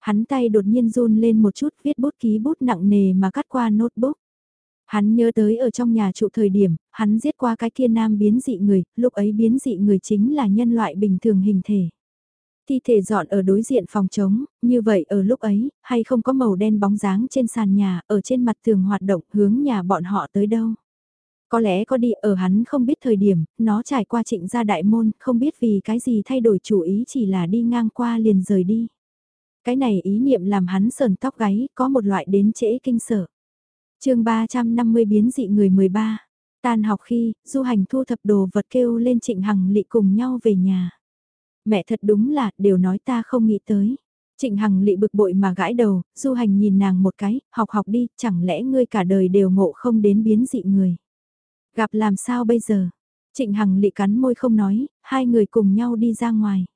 Hắn tay đột nhiên run lên một chút viết bút ký bút nặng nề mà cắt qua notebook. Hắn nhớ tới ở trong nhà trụ thời điểm, hắn giết qua cái kia nam biến dị người, lúc ấy biến dị người chính là nhân loại bình thường hình thể. Thi thể dọn ở đối diện phòng trống, như vậy ở lúc ấy, hay không có màu đen bóng dáng trên sàn nhà, ở trên mặt tường hoạt động hướng nhà bọn họ tới đâu. Có lẽ có đi ở hắn không biết thời điểm, nó trải qua trịnh gia đại môn, không biết vì cái gì thay đổi chủ ý chỉ là đi ngang qua liền rời đi. Cái này ý niệm làm hắn sờn tóc gáy, có một loại đến trễ kinh sở chương 350 biến dị người 13. Tan học khi, du hành thu thập đồ vật kêu lên trịnh hằng lị cùng nhau về nhà. Mẹ thật đúng là, đều nói ta không nghĩ tới. Trịnh Hằng lị bực bội mà gãi đầu, du hành nhìn nàng một cái, học học đi, chẳng lẽ ngươi cả đời đều ngộ không đến biến dị người. Gặp làm sao bây giờ? Trịnh Hằng lị cắn môi không nói, hai người cùng nhau đi ra ngoài.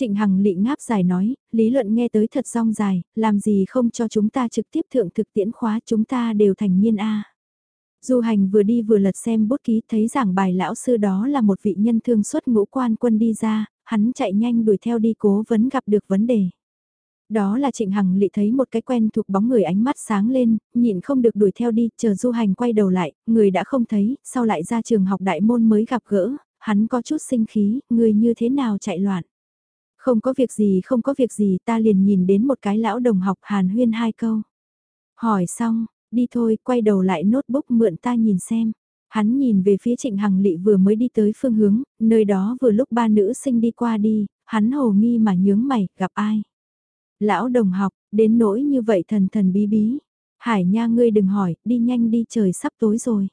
Trịnh Hằng lị ngáp dài nói, lý luận nghe tới thật rong dài, làm gì không cho chúng ta trực tiếp thượng thực tiễn khóa chúng ta đều thành niên A. Du hành vừa đi vừa lật xem bút ký thấy giảng bài lão sư đó là một vị nhân thương xuất ngũ quan quân đi ra, hắn chạy nhanh đuổi theo đi cố vấn gặp được vấn đề. Đó là Trịnh Hằng lị thấy một cái quen thuộc bóng người ánh mắt sáng lên, nhịn không được đuổi theo đi, chờ du hành quay đầu lại, người đã không thấy, sau lại ra trường học đại môn mới gặp gỡ, hắn có chút sinh khí, người như thế nào chạy loạn. Không có việc gì không có việc gì ta liền nhìn đến một cái lão đồng học hàn huyên hai câu. Hỏi xong, đi thôi, quay đầu lại notebook mượn ta nhìn xem. Hắn nhìn về phía trịnh hằng lị vừa mới đi tới phương hướng, nơi đó vừa lúc ba nữ sinh đi qua đi, hắn hồ nghi mà nhướng mày, gặp ai. Lão đồng học, đến nỗi như vậy thần thần bí bí. Hải nha ngươi đừng hỏi, đi nhanh đi trời sắp tối rồi.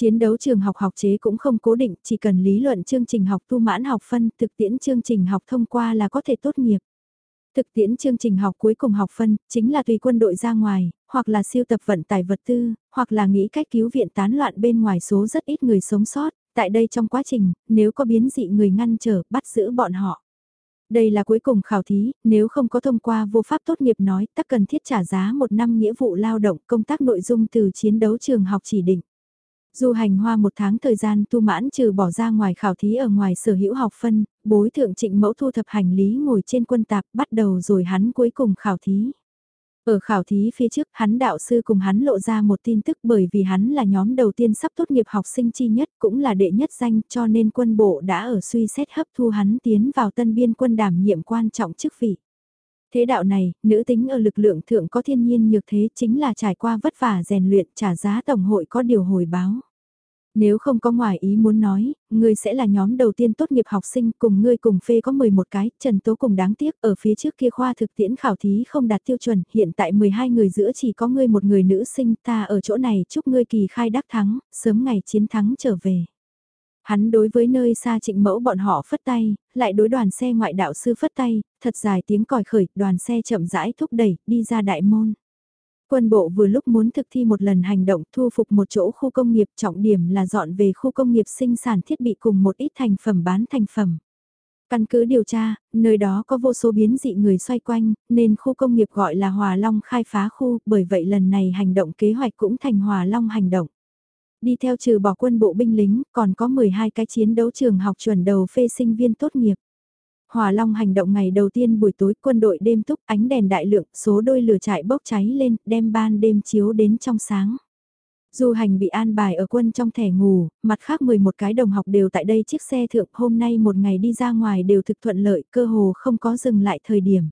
Chiến đấu trường học học chế cũng không cố định, chỉ cần lý luận chương trình học tu mãn học phân, thực tiễn chương trình học thông qua là có thể tốt nghiệp. Thực tiễn chương trình học cuối cùng học phân, chính là tùy quân đội ra ngoài, hoặc là siêu tập vận tải vật tư, hoặc là nghĩ cách cứu viện tán loạn bên ngoài số rất ít người sống sót, tại đây trong quá trình, nếu có biến dị người ngăn trở, bắt giữ bọn họ. Đây là cuối cùng khảo thí, nếu không có thông qua vô pháp tốt nghiệp nói, tắc cần thiết trả giá một năm nghĩa vụ lao động công tác nội dung từ chiến đấu trường học chỉ định. Du hành hoa một tháng thời gian tu mãn trừ bỏ ra ngoài khảo thí ở ngoài sở hữu học phân, bối thượng trịnh mẫu thu thập hành lý ngồi trên quân tạp bắt đầu rồi hắn cuối cùng khảo thí. Ở khảo thí phía trước hắn đạo sư cùng hắn lộ ra một tin tức bởi vì hắn là nhóm đầu tiên sắp tốt nghiệp học sinh chi nhất cũng là đệ nhất danh cho nên quân bộ đã ở suy xét hấp thu hắn tiến vào tân biên quân đảm nhiệm quan trọng chức vị. Thế đạo này, nữ tính ở lực lượng thượng có thiên nhiên nhược thế chính là trải qua vất vả rèn luyện trả giá tổng hội có điều hồi báo. Nếu không có ngoài ý muốn nói, ngươi sẽ là nhóm đầu tiên tốt nghiệp học sinh cùng ngươi cùng phê có 11 cái, Trần Tố cùng đáng tiếc ở phía trước kia khoa thực tiễn khảo thí không đạt tiêu chuẩn, hiện tại 12 người giữa chỉ có ngươi một người nữ sinh ta ở chỗ này chúc ngươi kỳ khai đắc thắng, sớm ngày chiến thắng trở về. Hắn đối với nơi xa trịnh mẫu bọn họ phất tay, lại đối đoàn xe ngoại đạo sư phất tay, thật dài tiếng còi khởi, đoàn xe chậm rãi thúc đẩy, đi ra đại môn. Quân bộ vừa lúc muốn thực thi một lần hành động thu phục một chỗ khu công nghiệp trọng điểm là dọn về khu công nghiệp sinh sản thiết bị cùng một ít thành phẩm bán thành phẩm. Căn cứ điều tra, nơi đó có vô số biến dị người xoay quanh, nên khu công nghiệp gọi là Hòa Long khai phá khu, bởi vậy lần này hành động kế hoạch cũng thành Hòa Long hành động. Đi theo trừ bỏ quân bộ binh lính, còn có 12 cái chiến đấu trường học chuẩn đầu phê sinh viên tốt nghiệp. Hòa Long hành động ngày đầu tiên buổi tối quân đội đêm túc ánh đèn đại lượng, số đôi lửa trại bốc cháy lên, đem ban đêm chiếu đến trong sáng. Du hành bị an bài ở quân trong thẻ ngủ, mặt khác 11 cái đồng học đều tại đây chiếc xe thượng hôm nay một ngày đi ra ngoài đều thực thuận lợi cơ hồ không có dừng lại thời điểm.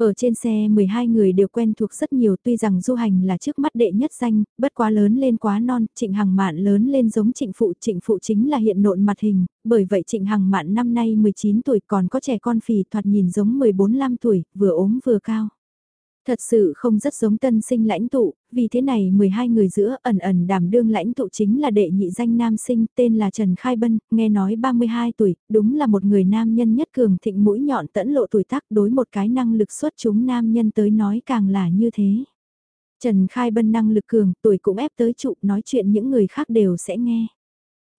Ở trên xe 12 người đều quen thuộc rất nhiều tuy rằng du hành là trước mắt đệ nhất danh, bất quá lớn lên quá non, trịnh hằng mạn lớn lên giống trịnh phụ, trịnh phụ chính là hiện nộn mặt hình, bởi vậy trịnh hằng mạn năm nay 19 tuổi còn có trẻ con phì thoạt nhìn giống 14-15 tuổi, vừa ốm vừa cao. Thật sự không rất giống tân sinh lãnh tụ, vì thế này 12 người giữa ẩn ẩn đảm đương lãnh tụ chính là đệ nhị danh nam sinh tên là Trần Khai Bân, nghe nói 32 tuổi, đúng là một người nam nhân nhất cường thịnh mũi nhọn tẫn lộ tuổi tác đối một cái năng lực xuất chúng nam nhân tới nói càng là như thế. Trần Khai Bân năng lực cường, tuổi cũng ép tới trụ, nói chuyện những người khác đều sẽ nghe.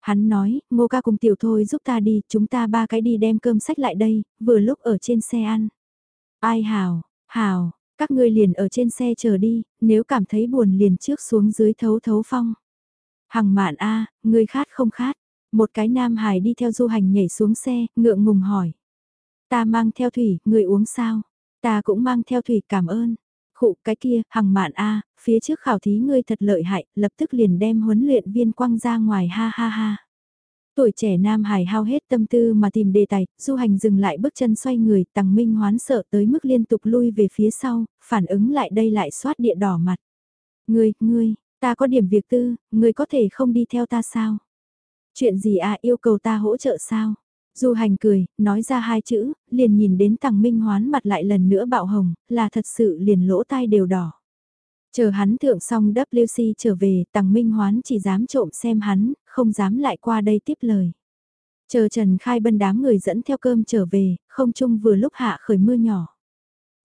Hắn nói, ngô ca cùng tiểu thôi giúp ta đi, chúng ta ba cái đi đem cơm sách lại đây, vừa lúc ở trên xe ăn. Ai hào, hào, các ngươi liền ở trên xe chờ đi, nếu cảm thấy buồn liền trước xuống dưới thấu thấu phong. Hằng mạn a, ngươi khát không khát? Một cái nam hài đi theo du hành nhảy xuống xe, ngượng ngùng hỏi. Ta mang theo thủy, ngươi uống sao? Ta cũng mang theo thủy cảm ơn. Khụ cái kia, hằng mạn a, phía trước khảo thí ngươi thật lợi hại, lập tức liền đem huấn luyện viên quăng ra ngoài ha ha ha. Tuổi trẻ Nam Hải hao hết tâm tư mà tìm đề tài, du hành dừng lại bước chân xoay người, tăng minh hoán sợ tới mức liên tục lui về phía sau, phản ứng lại đây lại xoát địa đỏ mặt. Ngươi, ngươi, ta có điểm việc tư, ngươi có thể không đi theo ta sao? Chuyện gì à yêu cầu ta hỗ trợ sao? Du hành cười, nói ra hai chữ, liền nhìn đến tăng minh hoán mặt lại lần nữa bạo hồng, là thật sự liền lỗ tai đều đỏ. Chờ hắn thượng xong WC trở về, Tằng Minh Hoán chỉ dám trộm xem hắn, không dám lại qua đây tiếp lời. Chờ Trần Khai Bân đám người dẫn theo cơm trở về, không chung vừa lúc hạ khởi mưa nhỏ.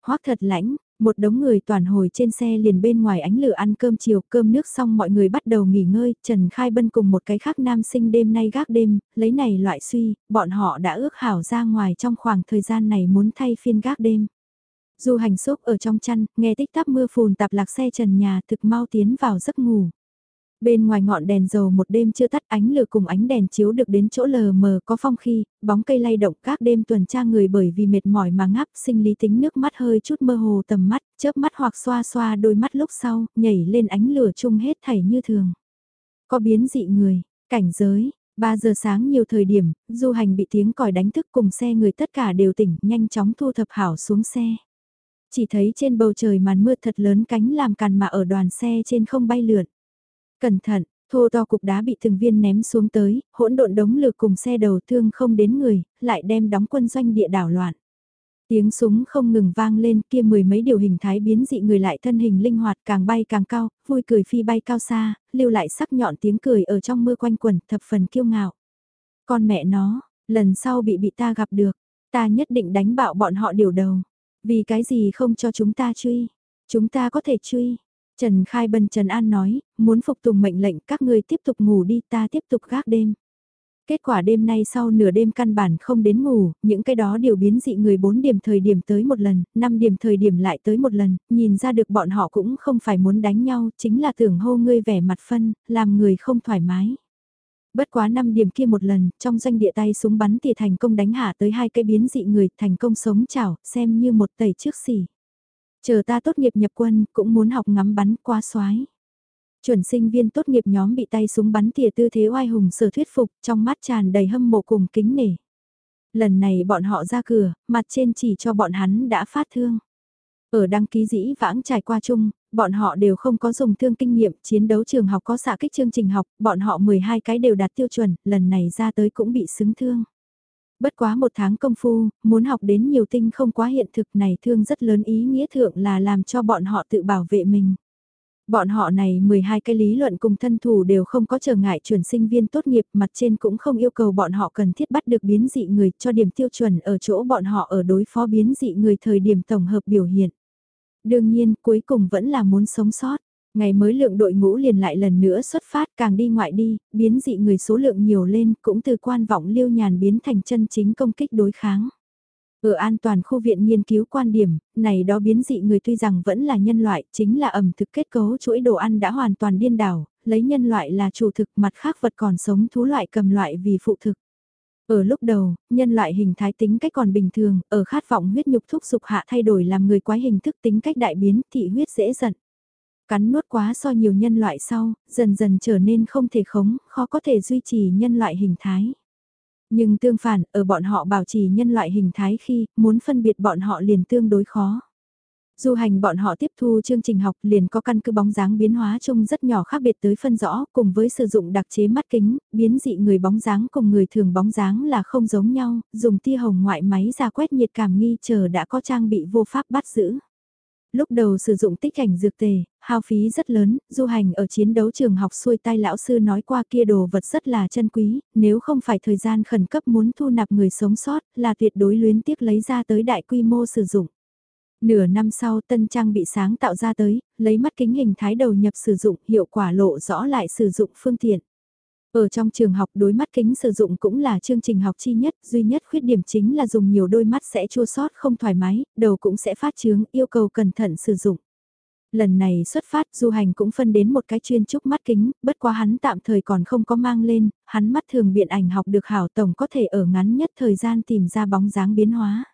Hoác thật lãnh, một đống người toàn hồi trên xe liền bên ngoài ánh lửa ăn cơm chiều, cơm nước xong mọi người bắt đầu nghỉ ngơi, Trần Khai Bân cùng một cái khác nam sinh đêm nay gác đêm, lấy này loại suy, bọn họ đã ước hảo ra ngoài trong khoảng thời gian này muốn thay phiên gác đêm. Du hành xốp ở trong chăn, nghe tích tắp mưa phùn tạp lạc xe trần nhà thực mau tiến vào giấc ngủ. Bên ngoài ngọn đèn dầu một đêm chưa tắt ánh lửa cùng ánh đèn chiếu được đến chỗ lờ mờ có phong khi, bóng cây lay động các đêm tuần tra người bởi vì mệt mỏi mà ngáp sinh lý tính nước mắt hơi chút mơ hồ tầm mắt, chớp mắt hoặc xoa xoa đôi mắt lúc sau, nhảy lên ánh lửa chung hết thảy như thường. Có biến dị người, cảnh giới, 3 giờ sáng nhiều thời điểm, du hành bị tiếng còi đánh thức cùng xe người tất cả đều tỉnh, nhanh chóng thu thập hảo xuống xe. Chỉ thấy trên bầu trời màn mưa thật lớn cánh làm càn mà ở đoàn xe trên không bay lượn. Cẩn thận, thô to cục đá bị từng viên ném xuống tới, hỗn độn đống lửa cùng xe đầu thương không đến người, lại đem đóng quân doanh địa đảo loạn. Tiếng súng không ngừng vang lên kia mười mấy điều hình thái biến dị người lại thân hình linh hoạt càng bay càng cao, vui cười phi bay cao xa, lưu lại sắc nhọn tiếng cười ở trong mưa quanh quần thập phần kiêu ngạo. Con mẹ nó, lần sau bị bị ta gặp được, ta nhất định đánh bạo bọn họ điều đầu. Vì cái gì không cho chúng ta truy? Chúng ta có thể truy. Trần Khai Bân Trần An nói, muốn phục tùng mệnh lệnh các người tiếp tục ngủ đi ta tiếp tục gác đêm. Kết quả đêm nay sau nửa đêm căn bản không đến ngủ, những cái đó đều biến dị người 4 điểm thời điểm tới một lần, 5 điểm thời điểm lại tới một lần, nhìn ra được bọn họ cũng không phải muốn đánh nhau, chính là tưởng hô ngươi vẻ mặt phân, làm người không thoải mái. Bất quá 5 điểm kia một lần, trong doanh địa tay súng bắn tỉa thành công đánh hạ tới hai cái biến dị người, thành công sống chảo, xem như một tẩy trước xỉ. Chờ ta tốt nghiệp nhập quân, cũng muốn học ngắm bắn qua soái Chuẩn sinh viên tốt nghiệp nhóm bị tay súng bắn tỉa tư thế oai hùng sở thuyết phục, trong mắt tràn đầy hâm mộ cùng kính nể. Lần này bọn họ ra cửa, mặt trên chỉ cho bọn hắn đã phát thương. Ở đăng ký dĩ vãng trải qua chung, bọn họ đều không có dùng thương kinh nghiệm, chiến đấu trường học có xạ kích chương trình học, bọn họ 12 cái đều đạt tiêu chuẩn, lần này ra tới cũng bị xứng thương. Bất quá một tháng công phu, muốn học đến nhiều tinh không quá hiện thực này thương rất lớn ý nghĩa thượng là làm cho bọn họ tự bảo vệ mình. Bọn họ này 12 cái lý luận cùng thân thủ đều không có trở ngại chuyển sinh viên tốt nghiệp mặt trên cũng không yêu cầu bọn họ cần thiết bắt được biến dị người cho điểm tiêu chuẩn ở chỗ bọn họ ở đối phó biến dị người thời điểm tổng hợp biểu hiện. Đương nhiên cuối cùng vẫn là muốn sống sót. Ngày mới lượng đội ngũ liền lại lần nữa xuất phát càng đi ngoại đi, biến dị người số lượng nhiều lên cũng từ quan vọng liêu nhàn biến thành chân chính công kích đối kháng. Ở an toàn khu viện nghiên cứu quan điểm, này đó biến dị người tuy rằng vẫn là nhân loại, chính là ẩm thực kết cấu chuỗi đồ ăn đã hoàn toàn điên đảo, lấy nhân loại là chủ thực mặt khác vật còn sống thú loại cầm loại vì phụ thực. Ở lúc đầu, nhân loại hình thái tính cách còn bình thường, ở khát vọng huyết nhục thúc dục hạ thay đổi làm người quái hình thức tính cách đại biến, thị huyết dễ giận. Cắn nuốt quá so nhiều nhân loại sau, dần dần trở nên không thể khống, khó có thể duy trì nhân loại hình thái. Nhưng tương phản, ở bọn họ bảo trì nhân loại hình thái khi, muốn phân biệt bọn họ liền tương đối khó. Du hành bọn họ tiếp thu chương trình học liền có căn cứ bóng dáng biến hóa chung rất nhỏ khác biệt tới phân rõ cùng với sử dụng đặc chế mắt kính, biến dị người bóng dáng cùng người thường bóng dáng là không giống nhau, dùng tia hồng ngoại máy ra quét nhiệt cảm nghi chờ đã có trang bị vô pháp bắt giữ. Lúc đầu sử dụng tích cảnh dược tề, hao phí rất lớn, du hành ở chiến đấu trường học xuôi tai lão sư nói qua kia đồ vật rất là chân quý, nếu không phải thời gian khẩn cấp muốn thu nạp người sống sót là tuyệt đối luyến tiếc lấy ra tới đại quy mô sử dụng. Nửa năm sau tân trang bị sáng tạo ra tới, lấy mắt kính hình thái đầu nhập sử dụng hiệu quả lộ rõ lại sử dụng phương tiện. Ở trong trường học đối mắt kính sử dụng cũng là chương trình học chi nhất, duy nhất khuyết điểm chính là dùng nhiều đôi mắt sẽ chua sót không thoải mái, đầu cũng sẽ phát chướng, yêu cầu cẩn thận sử dụng. Lần này xuất phát du hành cũng phân đến một cái chuyên trúc mắt kính, bất quá hắn tạm thời còn không có mang lên, hắn mắt thường biện ảnh học được hảo tổng có thể ở ngắn nhất thời gian tìm ra bóng dáng biến hóa.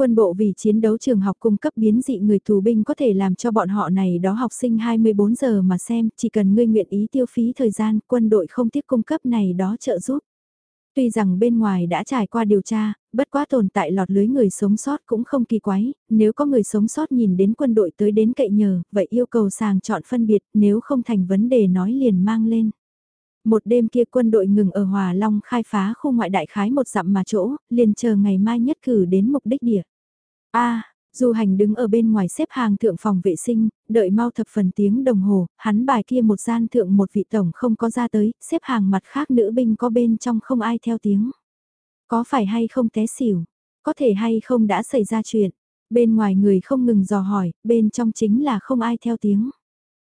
Quân bộ vì chiến đấu trường học cung cấp biến dị người tù binh có thể làm cho bọn họ này đó học sinh 24 giờ mà xem, chỉ cần ngươi nguyện ý tiêu phí thời gian, quân đội không tiếp cung cấp này đó trợ giúp. Tuy rằng bên ngoài đã trải qua điều tra, bất quá tồn tại lọt lưới người sống sót cũng không kỳ quái, nếu có người sống sót nhìn đến quân đội tới đến cậy nhờ, vậy yêu cầu sàng chọn phân biệt, nếu không thành vấn đề nói liền mang lên. Một đêm kia quân đội ngừng ở Hòa Long khai phá khu ngoại đại khái một dặm mà chỗ, liền chờ ngày mai nhất cử đến mục đích địa a Du hành đứng ở bên ngoài xếp hàng thượng phòng vệ sinh, đợi mau thập phần tiếng đồng hồ, hắn bài kia một gian thượng một vị tổng không có ra tới, xếp hàng mặt khác nữ binh có bên trong không ai theo tiếng. Có phải hay không té xỉu, có thể hay không đã xảy ra chuyện, Bên ngoài người không ngừng dò hỏi, bên trong chính là không ai theo tiếng.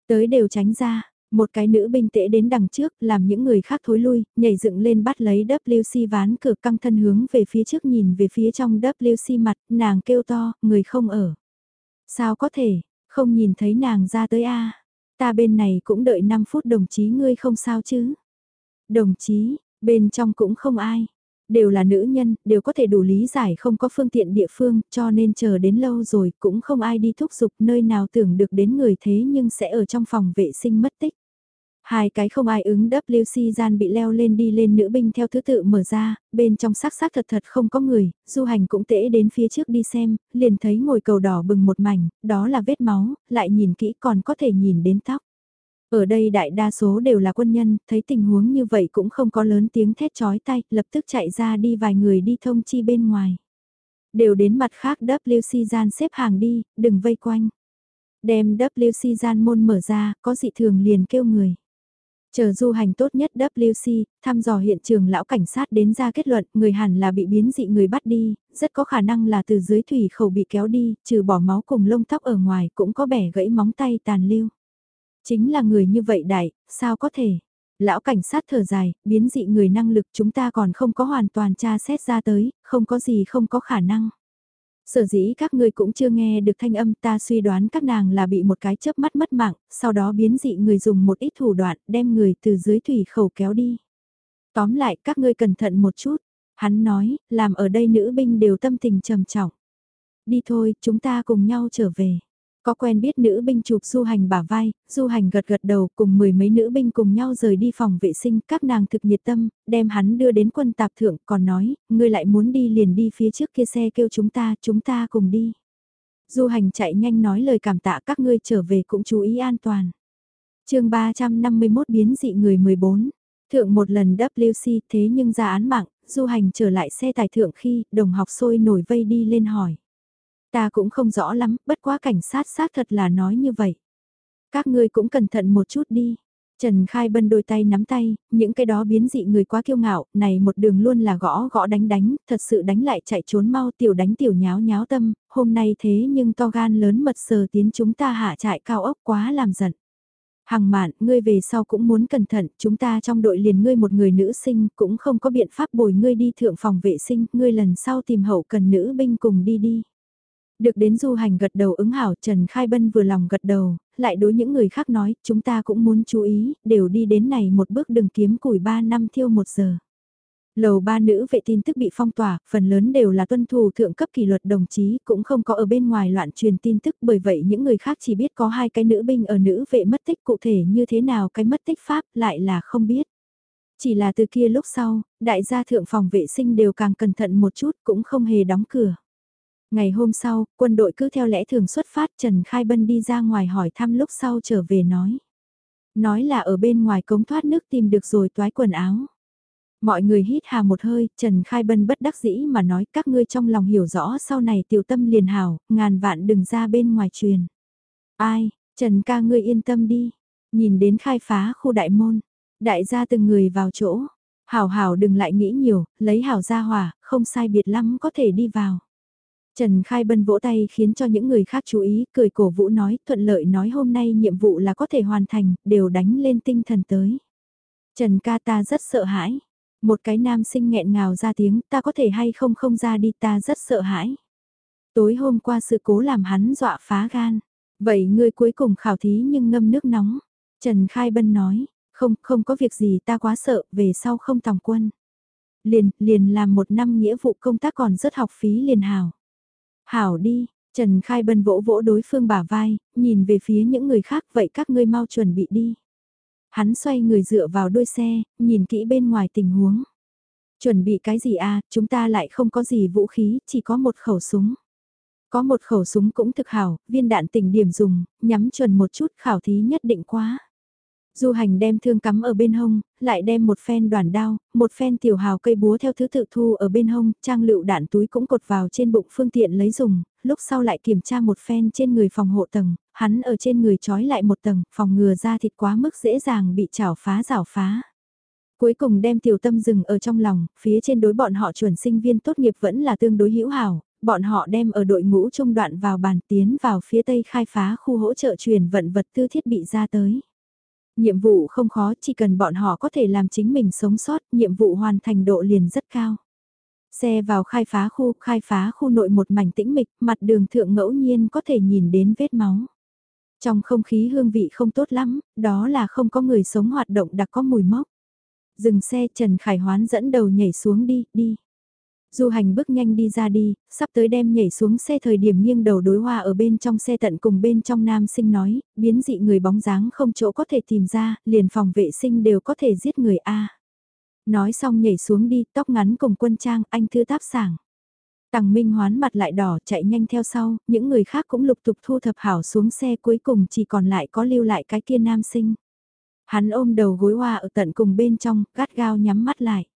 Tới đều tránh ra, một cái nữ binh tễ đến đằng trước làm những người khác thối lui, nhảy dựng lên bắt lấy WC ván cửa căng thân hướng về phía trước nhìn về phía trong WC mặt, nàng kêu to, người không ở. Sao có thể, không nhìn thấy nàng ra tới a Ta bên này cũng đợi 5 phút đồng chí ngươi không sao chứ. Đồng chí, bên trong cũng không ai. Đều là nữ nhân, đều có thể đủ lý giải không có phương tiện địa phương, cho nên chờ đến lâu rồi cũng không ai đi thúc giục nơi nào tưởng được đến người thế nhưng sẽ ở trong phòng vệ sinh mất tích. Hai cái không ai ứng WC gian bị leo lên đi lên nữ binh theo thứ tự mở ra, bên trong sắc sắc thật thật không có người, du hành cũng tễ đến phía trước đi xem, liền thấy ngồi cầu đỏ bừng một mảnh, đó là vết máu, lại nhìn kỹ còn có thể nhìn đến tóc. Ở đây đại đa số đều là quân nhân, thấy tình huống như vậy cũng không có lớn tiếng thét chói tay, lập tức chạy ra đi vài người đi thông chi bên ngoài. Đều đến mặt khác WC gian xếp hàng đi, đừng vây quanh. Đem WC gian môn mở ra, có dị thường liền kêu người. Chờ du hành tốt nhất WC, thăm dò hiện trường lão cảnh sát đến ra kết luận người hẳn là bị biến dị người bắt đi, rất có khả năng là từ dưới thủy khẩu bị kéo đi, trừ bỏ máu cùng lông tóc ở ngoài cũng có bẻ gãy móng tay tàn lưu. Chính là người như vậy đại, sao có thể? Lão cảnh sát thở dài, biến dị người năng lực chúng ta còn không có hoàn toàn tra xét ra tới, không có gì không có khả năng. Sở dĩ các ngươi cũng chưa nghe được thanh âm ta suy đoán các nàng là bị một cái chớp mắt mất mạng, sau đó biến dị người dùng một ít thủ đoạn đem người từ dưới thủy khẩu kéo đi. Tóm lại các ngươi cẩn thận một chút, hắn nói, làm ở đây nữ binh đều tâm tình trầm trọng. Đi thôi, chúng ta cùng nhau trở về. Có quen biết nữ binh chụp du hành bả vai, du hành gật gật đầu cùng mười mấy nữ binh cùng nhau rời đi phòng vệ sinh, các nàng thực nhiệt tâm, đem hắn đưa đến quân tạp thượng, còn nói, ngươi lại muốn đi liền đi phía trước kia xe kêu chúng ta, chúng ta cùng đi. Du hành chạy nhanh nói lời cảm tạ các ngươi trở về cũng chú ý an toàn. chương 351 biến dị người 14, thượng một lần WC thế nhưng ra án mạng, du hành trở lại xe tài thượng khi đồng học sôi nổi vây đi lên hỏi. Ta cũng không rõ lắm, bất quá cảnh sát xác thật là nói như vậy. Các ngươi cũng cẩn thận một chút đi. Trần Khai Bân đôi tay nắm tay, những cái đó biến dị người quá kiêu ngạo, này một đường luôn là gõ gõ đánh đánh, thật sự đánh lại chạy trốn mau tiểu đánh tiểu nháo nháo tâm, hôm nay thế nhưng to gan lớn mật sờ tiến chúng ta hạ trại cao ốc quá làm giận. Hằng mạn, ngươi về sau cũng muốn cẩn thận, chúng ta trong đội liền ngươi một người nữ sinh, cũng không có biện pháp bồi ngươi đi thượng phòng vệ sinh, ngươi lần sau tìm hậu cần nữ binh cùng đi đi. Được đến du hành gật đầu ứng hảo Trần Khai Bân vừa lòng gật đầu, lại đối những người khác nói, chúng ta cũng muốn chú ý, đều đi đến này một bước đừng kiếm củi 3 năm thiêu 1 giờ. Lầu ba nữ vệ tin tức bị phong tỏa, phần lớn đều là tuân thủ thượng cấp kỷ luật đồng chí, cũng không có ở bên ngoài loạn truyền tin tức bởi vậy những người khác chỉ biết có hai cái nữ binh ở nữ vệ mất tích cụ thể như thế nào cái mất tích pháp lại là không biết. Chỉ là từ kia lúc sau, đại gia thượng phòng vệ sinh đều càng cẩn thận một chút cũng không hề đóng cửa. Ngày hôm sau, quân đội cứ theo lẽ thường xuất phát Trần Khai Bân đi ra ngoài hỏi thăm lúc sau trở về nói. Nói là ở bên ngoài cống thoát nước tìm được rồi toái quần áo. Mọi người hít hà một hơi, Trần Khai Bân bất đắc dĩ mà nói các ngươi trong lòng hiểu rõ sau này tiểu tâm liền hảo, ngàn vạn đừng ra bên ngoài truyền. Ai, Trần ca ngươi yên tâm đi, nhìn đến khai phá khu đại môn, đại gia từng người vào chỗ, hảo hảo đừng lại nghĩ nhiều, lấy hảo ra hỏa, không sai biệt lắm có thể đi vào. Trần Khai Bân vỗ tay khiến cho những người khác chú ý, cười cổ vũ nói, thuận lợi nói hôm nay nhiệm vụ là có thể hoàn thành, đều đánh lên tinh thần tới. Trần ca ta rất sợ hãi. Một cái nam sinh nghẹn ngào ra tiếng, ta có thể hay không không ra đi ta rất sợ hãi. Tối hôm qua sự cố làm hắn dọa phá gan. Vậy ngươi cuối cùng khảo thí nhưng ngâm nước nóng. Trần Khai Bân nói, không, không có việc gì ta quá sợ, về sau không tòng quân. Liền, liền làm một năm nghĩa vụ công tác còn rất học phí liền hào. Hảo đi, Trần Khai Bân vỗ vỗ đối phương bả vai, nhìn về phía những người khác vậy các ngươi mau chuẩn bị đi. Hắn xoay người dựa vào đuôi xe, nhìn kỹ bên ngoài tình huống. Chuẩn bị cái gì à, chúng ta lại không có gì vũ khí, chỉ có một khẩu súng. Có một khẩu súng cũng thực hảo, viên đạn tỉnh điểm dùng, nhắm chuẩn một chút khảo thí nhất định quá. Du hành đem thương cắm ở bên hông, lại đem một phen đoàn đao, một phen tiểu hào cây búa theo thứ tự thu ở bên hông, trang lựu đạn túi cũng cột vào trên bụng phương tiện lấy dùng, lúc sau lại kiểm tra một phen trên người phòng hộ tầng, hắn ở trên người trói lại một tầng, phòng ngừa ra thịt quá mức dễ dàng bị chảo phá rào phá. Cuối cùng đem tiểu tâm dừng ở trong lòng, phía trên đối bọn họ chuẩn sinh viên tốt nghiệp vẫn là tương đối hữu hảo, bọn họ đem ở đội ngũ trung đoạn vào bàn tiến vào phía tây khai phá khu hỗ trợ truyền vận vật tư thiết bị ra tới. Nhiệm vụ không khó, chỉ cần bọn họ có thể làm chính mình sống sót, nhiệm vụ hoàn thành độ liền rất cao. Xe vào khai phá khu, khai phá khu nội một mảnh tĩnh mịch, mặt đường thượng ngẫu nhiên có thể nhìn đến vết máu. Trong không khí hương vị không tốt lắm, đó là không có người sống hoạt động đặc có mùi mốc. Dừng xe Trần Khải Hoán dẫn đầu nhảy xuống đi, đi. Du hành bước nhanh đi ra đi, sắp tới đem nhảy xuống xe thời điểm nghiêng đầu đối hoa ở bên trong xe tận cùng bên trong nam sinh nói, biến dị người bóng dáng không chỗ có thể tìm ra, liền phòng vệ sinh đều có thể giết người A. Nói xong nhảy xuống đi, tóc ngắn cùng quân trang, anh thư táp sảng. Tằng Minh hoán mặt lại đỏ chạy nhanh theo sau, những người khác cũng lục tục thu thập hảo xuống xe cuối cùng chỉ còn lại có lưu lại cái kia nam sinh. Hắn ôm đầu gối hoa ở tận cùng bên trong, gắt gao nhắm mắt lại.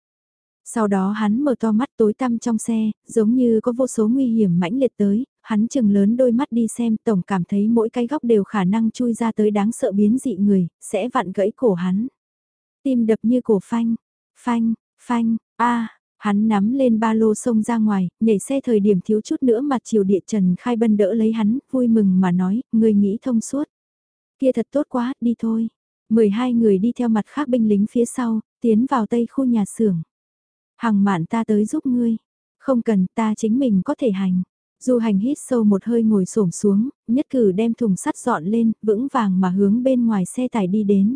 Sau đó hắn mở to mắt tối tăm trong xe, giống như có vô số nguy hiểm mãnh liệt tới, hắn chừng lớn đôi mắt đi xem tổng cảm thấy mỗi cái góc đều khả năng chui ra tới đáng sợ biến dị người, sẽ vặn gãy cổ hắn. Tim đập như cổ phanh, phanh, phanh, a hắn nắm lên ba lô xông ra ngoài, nhảy xe thời điểm thiếu chút nữa mặt chiều địa Trần Khai Bân đỡ lấy hắn, vui mừng mà nói, người nghĩ thông suốt. Kia thật tốt quá, đi thôi. 12 người đi theo mặt khác binh lính phía sau, tiến vào tây khu nhà xưởng. Hằng mạn ta tới giúp ngươi. Không cần ta chính mình có thể hành. Du hành hít sâu một hơi ngồi xổm xuống, nhất cử đem thùng sắt dọn lên, vững vàng mà hướng bên ngoài xe tải đi đến.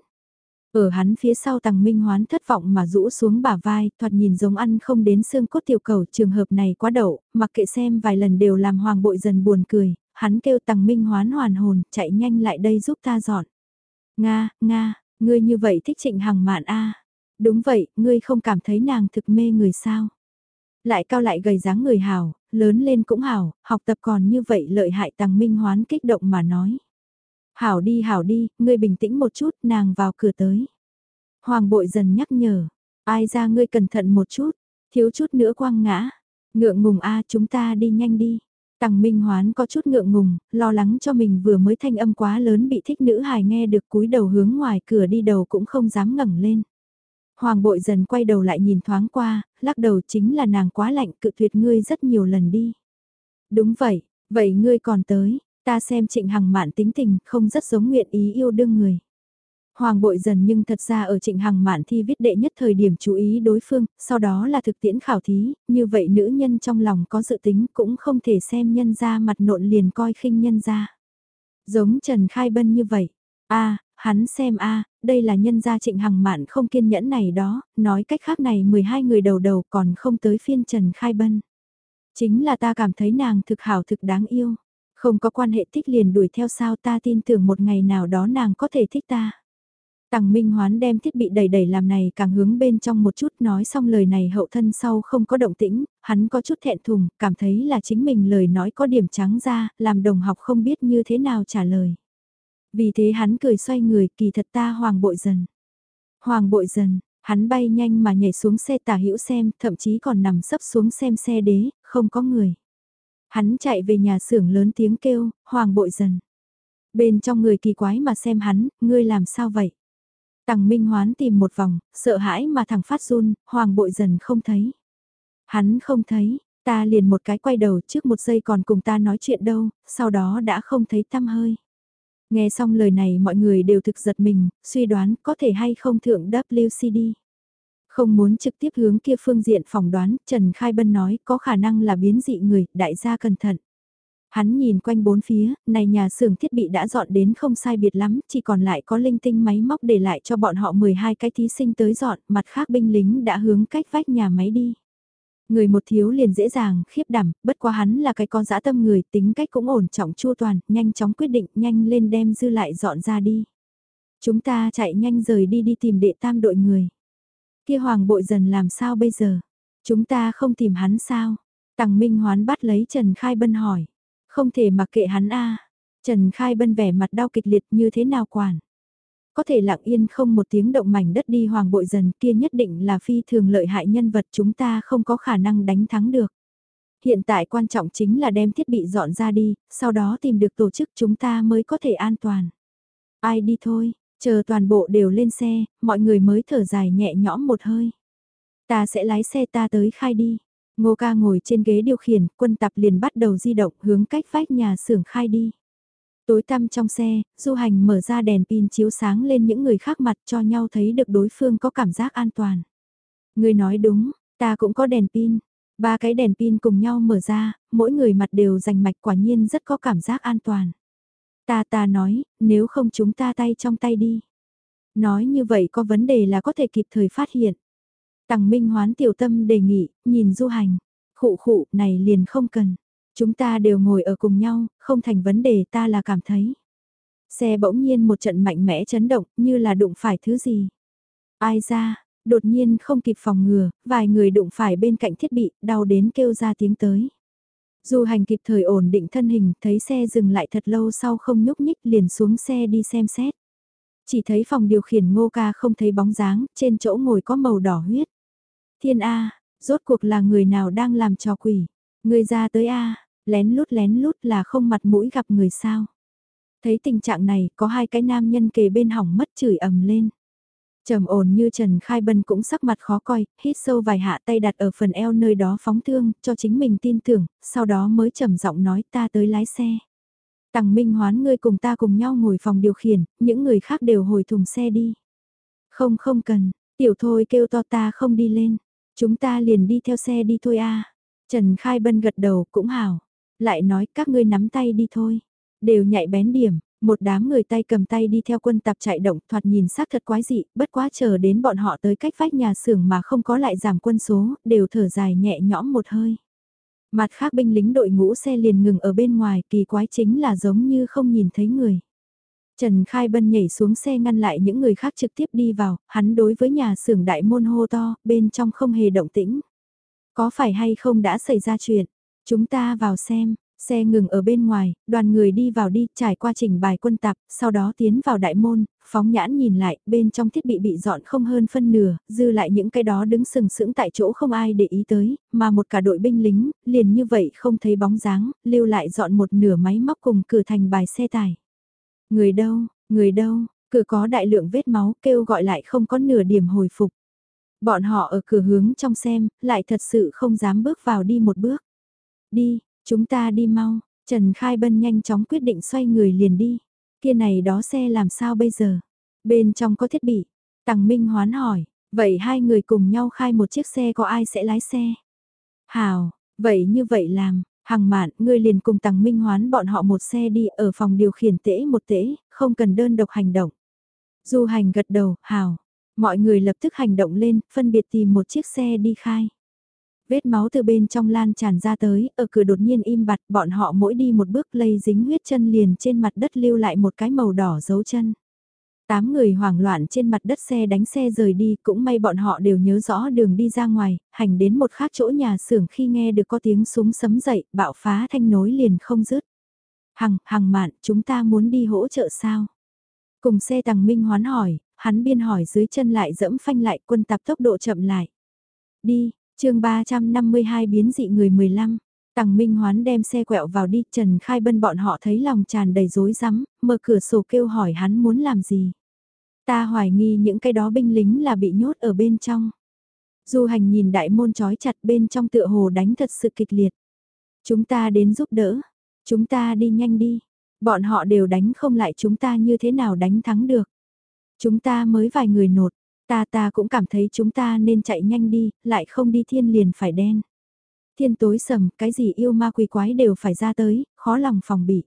Ở hắn phía sau tàng minh hoán thất vọng mà rũ xuống bả vai, thoạt nhìn giống ăn không đến xương cốt tiểu cầu trường hợp này quá đậu, mặc kệ xem vài lần đều làm hoàng bội dần buồn cười, hắn kêu tàng minh hoán hoàn hồn, chạy nhanh lại đây giúp ta dọn. Nga, Nga, ngươi như vậy thích trịnh hằng mạn a Đúng vậy, ngươi không cảm thấy nàng thực mê người sao? Lại cao lại gầy dáng người hào, lớn lên cũng hào, học tập còn như vậy lợi hại tăng minh hoán kích động mà nói. Hảo đi hảo đi, ngươi bình tĩnh một chút, nàng vào cửa tới. Hoàng bội dần nhắc nhở, ai ra ngươi cẩn thận một chút, thiếu chút nữa quăng ngã. Ngượng ngùng a chúng ta đi nhanh đi. Tằng Minh Hoán có chút ngượng ngùng, lo lắng cho mình vừa mới thanh âm quá lớn bị thích nữ hài nghe được cúi đầu hướng ngoài cửa đi đầu cũng không dám ngẩng lên. Hoàng bội dần quay đầu lại nhìn thoáng qua, lắc đầu chính là nàng quá lạnh cự tuyệt ngươi rất nhiều lần đi. Đúng vậy, vậy ngươi còn tới, ta xem trịnh hằng mạn tính tình không rất giống nguyện ý yêu đương người. Hoàng bội dần nhưng thật ra ở trịnh hằng mạn thi viết đệ nhất thời điểm chú ý đối phương, sau đó là thực tiễn khảo thí, như vậy nữ nhân trong lòng có dự tính cũng không thể xem nhân ra mặt nộn liền coi khinh nhân ra. Giống Trần Khai Bân như vậy, a hắn xem a đây là nhân gia trịnh hằng mạn không kiên nhẫn này đó, nói cách khác này 12 người đầu đầu còn không tới phiên Trần Khai Bân. Chính là ta cảm thấy nàng thực hảo thực đáng yêu, không có quan hệ thích liền đuổi theo sao ta tin tưởng một ngày nào đó nàng có thể thích ta. Tằng Minh Hoán đem thiết bị đẩy đẩy làm này càng hướng bên trong một chút nói xong lời này hậu thân sau không có động tĩnh, hắn có chút thẹn thùng, cảm thấy là chính mình lời nói có điểm trắng ra, làm đồng học không biết như thế nào trả lời. Vì thế hắn cười xoay người kỳ thật ta hoàng bội dần. Hoàng bội dần, hắn bay nhanh mà nhảy xuống xe tả hữu xem, thậm chí còn nằm sấp xuống xem xe đế, không có người. Hắn chạy về nhà xưởng lớn tiếng kêu, hoàng bội dần. Bên trong người kỳ quái mà xem hắn, ngươi làm sao vậy? Tằng Minh Hoán tìm một vòng, sợ hãi mà thằng phát run, hoàng bội dần không thấy. Hắn không thấy, ta liền một cái quay đầu trước một giây còn cùng ta nói chuyện đâu, sau đó đã không thấy tăm hơi. Nghe xong lời này mọi người đều thực giật mình, suy đoán có thể hay không thượng WCD. Không muốn trực tiếp hướng kia phương diện phỏng đoán, Trần Khai Bân nói có khả năng là biến dị người, đại gia cẩn thận. Hắn nhìn quanh bốn phía, này nhà xưởng thiết bị đã dọn đến không sai biệt lắm, chỉ còn lại có linh tinh máy móc để lại cho bọn họ 12 cái thí sinh tới dọn, mặt khác binh lính đã hướng cách vách nhà máy đi. Người một thiếu liền dễ dàng, khiếp đảm, bất quá hắn là cái con dã tâm người, tính cách cũng ổn trọng chua toàn, nhanh chóng quyết định, nhanh lên đem dư lại dọn ra đi. Chúng ta chạy nhanh rời đi đi tìm đệ tam đội người. Kia hoàng bội dần làm sao bây giờ? Chúng ta không tìm hắn sao? Tằng Minh Hoán bắt lấy Trần Khai Bân hỏi. Không thể mặc kệ hắn a Trần Khai Bân vẻ mặt đau kịch liệt như thế nào quản? Có thể lặng yên không một tiếng động mảnh đất đi hoàng bội dần kia nhất định là phi thường lợi hại nhân vật chúng ta không có khả năng đánh thắng được. Hiện tại quan trọng chính là đem thiết bị dọn ra đi, sau đó tìm được tổ chức chúng ta mới có thể an toàn. Ai đi thôi, chờ toàn bộ đều lên xe, mọi người mới thở dài nhẹ nhõm một hơi. Ta sẽ lái xe ta tới khai đi. Ngô ca ngồi trên ghế điều khiển, quân tập liền bắt đầu di động hướng cách vách nhà xưởng khai đi. Tối tăm trong xe, du hành mở ra đèn pin chiếu sáng lên những người khác mặt cho nhau thấy được đối phương có cảm giác an toàn. Người nói đúng, ta cũng có đèn pin. Ba cái đèn pin cùng nhau mở ra, mỗi người mặt đều rành mạch quả nhiên rất có cảm giác an toàn. Ta ta nói, nếu không chúng ta tay trong tay đi. Nói như vậy có vấn đề là có thể kịp thời phát hiện. Tằng Minh hoán tiểu tâm đề nghị, nhìn du hành. Khụ khụ, này liền không cần. Chúng ta đều ngồi ở cùng nhau, không thành vấn đề ta là cảm thấy. Xe bỗng nhiên một trận mạnh mẽ chấn động, như là đụng phải thứ gì. Ai ra, đột nhiên không kịp phòng ngừa, vài người đụng phải bên cạnh thiết bị, đau đến kêu ra tiếng tới. Du hành kịp thời ổn định thân hình, thấy xe dừng lại thật lâu sau không nhúc nhích liền xuống xe đi xem xét. Chỉ thấy phòng điều khiển ngô ca không thấy bóng dáng, trên chỗ ngồi có màu đỏ huyết. Thiên A, rốt cuộc là người nào đang làm trò quỷ. Người ra tới A, lén lút lén lút là không mặt mũi gặp người sao. Thấy tình trạng này, có hai cái nam nhân kề bên hỏng mất chửi ầm lên. Trầm ổn như Trần Khai Bân cũng sắc mặt khó coi, hít sâu vài hạ tay đặt ở phần eo nơi đó phóng thương, cho chính mình tin tưởng, sau đó mới trầm giọng nói ta tới lái xe. Tằng Minh Hoán ngươi cùng ta cùng nhau ngồi phòng điều khiển, những người khác đều hồi thùng xe đi. Không không cần, tiểu thôi kêu to ta không đi lên. Chúng ta liền đi theo xe đi thôi a. Trần Khai Bân gật đầu cũng hảo. Lại nói các ngươi nắm tay đi thôi. Đều nhạy bén điểm, một đám người tay cầm tay đi theo quân tập chạy động thoạt nhìn xác thật quái dị, bất quá chờ đến bọn họ tới cách vách nhà xưởng mà không có lại giảm quân số, đều thở dài nhẹ nhõm một hơi. Mặt khác binh lính đội ngũ xe liền ngừng ở bên ngoài, kỳ quái chính là giống như không nhìn thấy người. Trần Khai Bân nhảy xuống xe ngăn lại những người khác trực tiếp đi vào, hắn đối với nhà xưởng đại môn hô to, bên trong không hề động tĩnh. Có phải hay không đã xảy ra chuyện? Chúng ta vào xem, xe ngừng ở bên ngoài, đoàn người đi vào đi, trải qua trình bài quân tạp, sau đó tiến vào đại môn, phóng nhãn nhìn lại, bên trong thiết bị bị dọn không hơn phân nửa, dư lại những cái đó đứng sừng sững tại chỗ không ai để ý tới, mà một cả đội binh lính, liền như vậy không thấy bóng dáng, lưu lại dọn một nửa máy móc cùng cửa thành bài xe tải. Người đâu, người đâu, cửa có đại lượng vết máu kêu gọi lại không có nửa điểm hồi phục. Bọn họ ở cửa hướng trong xem, lại thật sự không dám bước vào đi một bước. Đi, chúng ta đi mau, Trần Khai Bân nhanh chóng quyết định xoay người liền đi. Kia này đó xe làm sao bây giờ? Bên trong có thiết bị. Tằng Minh hoán hỏi, vậy hai người cùng nhau khai một chiếc xe có ai sẽ lái xe? Hào, vậy như vậy làm, Hằng mạn, ngươi liền cùng Tằng Minh Hoán bọn họ một xe đi ở phòng điều khiển tễ một tễ, không cần đơn độc hành động. Du hành gật đầu, hào. Mọi người lập tức hành động lên, phân biệt tìm một chiếc xe đi khai. Vết máu từ bên trong lan tràn ra tới, ở cửa đột nhiên im bặt, bọn họ mỗi đi một bước lây dính huyết chân liền trên mặt đất lưu lại một cái màu đỏ dấu chân. Tám người hoảng loạn trên mặt đất xe đánh xe rời đi, cũng may bọn họ đều nhớ rõ đường đi ra ngoài, hành đến một khác chỗ nhà xưởng khi nghe được có tiếng súng sấm dậy, bạo phá thanh nối liền không dứt. Hằng, hằng mạn, chúng ta muốn đi hỗ trợ sao? Cùng xe tàng minh hoán hỏi, hắn biên hỏi dưới chân lại dẫm phanh lại quân tạp tốc độ chậm lại. Đi, chương 352 biến dị người 15. Tằng Minh Hoán đem xe quẹo vào đi, Trần Khai Bân bọn họ thấy lòng tràn đầy rối rắm, mở cửa sổ kêu hỏi hắn muốn làm gì. Ta hoài nghi những cái đó binh lính là bị nhốt ở bên trong. Du hành nhìn đại môn trói chặt bên trong tựa hồ đánh thật sự kịch liệt. Chúng ta đến giúp đỡ. Chúng ta đi nhanh đi. Bọn họ đều đánh không lại chúng ta như thế nào đánh thắng được. Chúng ta mới vài người nột. Ta ta cũng cảm thấy chúng ta nên chạy nhanh đi, lại không đi thiên liền phải đen. Thiên tối sầm, cái gì yêu ma quỷ quái đều phải ra tới, khó lòng phòng bị.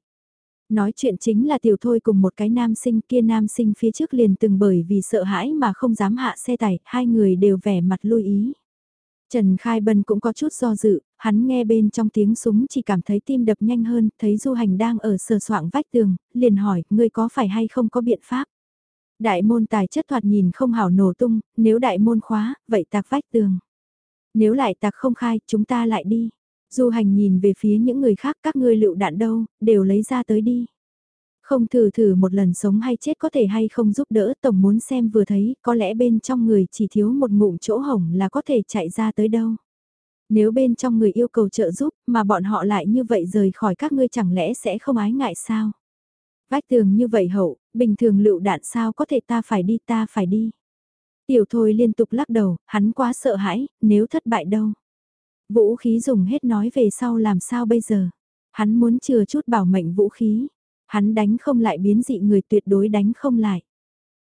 Nói chuyện chính là tiểu thôi cùng một cái nam sinh kia nam sinh phía trước liền từng bởi vì sợ hãi mà không dám hạ xe tải, hai người đều vẻ mặt lui ý. Trần Khai Bân cũng có chút do dự, hắn nghe bên trong tiếng súng chỉ cảm thấy tim đập nhanh hơn, thấy du hành đang ở sờ soạng vách tường, liền hỏi, ngươi có phải hay không có biện pháp? Đại môn tài chất thoạt nhìn không hảo nổ tung, nếu đại môn khóa, vậy tạc vách tường. Nếu lại tạc không khai, chúng ta lại đi. Du hành nhìn về phía những người khác các ngươi lựu đạn đâu, đều lấy ra tới đi. Không thử thử một lần sống hay chết có thể hay không giúp đỡ tổng muốn xem vừa thấy có lẽ bên trong người chỉ thiếu một ngụm chỗ hổng là có thể chạy ra tới đâu. Nếu bên trong người yêu cầu trợ giúp mà bọn họ lại như vậy rời khỏi các ngươi chẳng lẽ sẽ không ái ngại sao? Vách tường như vậy hậu, bình thường lựu đạn sao có thể ta phải đi ta phải đi. Tiểu thôi liên tục lắc đầu, hắn quá sợ hãi, nếu thất bại đâu. Vũ khí dùng hết nói về sau làm sao bây giờ. Hắn muốn chừa chút bảo mệnh vũ khí. Hắn đánh không lại biến dị người tuyệt đối đánh không lại.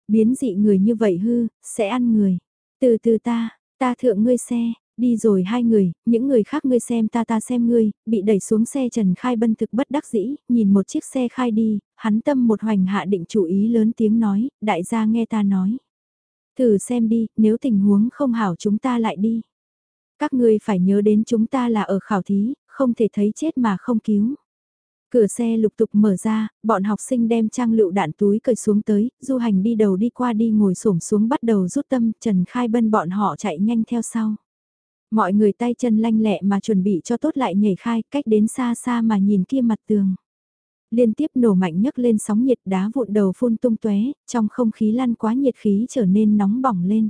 Biến dị người như vậy hư, sẽ ăn người. Từ từ ta, ta thượng ngươi xe, đi rồi hai người, những người khác ngươi xem ta ta xem ngươi, bị đẩy xuống xe Trần Khai Bân thực bất đắc dĩ, nhìn một chiếc xe khai đi, hắn tâm một hoành hạ định chủ ý lớn tiếng nói, đại gia nghe ta nói. Thử xem đi, nếu tình huống không hảo chúng ta lại đi. Các ngươi phải nhớ đến chúng ta là ở khảo thí, không thể thấy chết mà không cứu. Cửa xe lục tục mở ra, bọn học sinh đem trang lựu đạn túi cởi xuống tới, du hành đi đầu đi qua đi ngồi xổm xuống bắt đầu rút tâm, Trần Khai Bân bọn họ chạy nhanh theo sau. Mọi người tay chân lanh lẹ mà chuẩn bị cho tốt lại nhảy khai, cách đến xa xa mà nhìn kia mặt tường. Liên tiếp nổ mạnh nhấc lên sóng nhiệt đá vụn đầu phun tung tóe trong không khí lăn quá nhiệt khí trở nên nóng bỏng lên.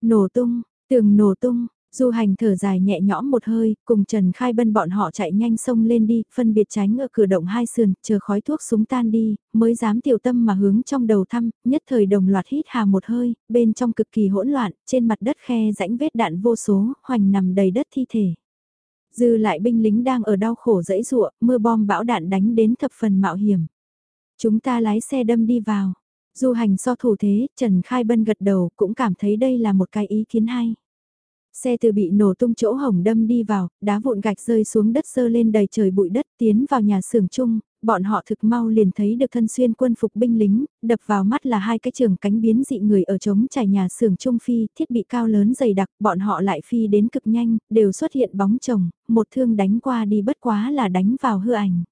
Nổ tung, tường nổ tung, Du hành thở dài nhẹ nhõm một hơi, cùng Trần Khai Bân bọn họ chạy nhanh sông lên đi, phân biệt tránh ở cửa động hai sườn, chờ khói thuốc súng tan đi, mới dám tiểu tâm mà hướng trong đầu thăm, nhất thời đồng loạt hít hà một hơi, bên trong cực kỳ hỗn loạn, trên mặt đất khe rãnh vết đạn vô số, hoành nằm đầy đất thi thể. Dư lại binh lính đang ở đau khổ dẫy dụa, mưa bom bão đạn đánh đến thập phần mạo hiểm. Chúng ta lái xe đâm đi vào. Du hành so thủ thế, Trần Khai Bân gật đầu cũng cảm thấy đây là một cái ý kiến hay. Xe từ bị nổ tung chỗ hồng đâm đi vào, đá vụn gạch rơi xuống đất sơ lên đầy trời bụi đất tiến vào nhà xưởng chung, bọn họ thực mau liền thấy được thân xuyên quân phục binh lính, đập vào mắt là hai cái trường cánh biến dị người ở trống trải nhà xưởng trung phi, thiết bị cao lớn dày đặc, bọn họ lại phi đến cực nhanh, đều xuất hiện bóng chồng, một thương đánh qua đi bất quá là đánh vào hư ảnh.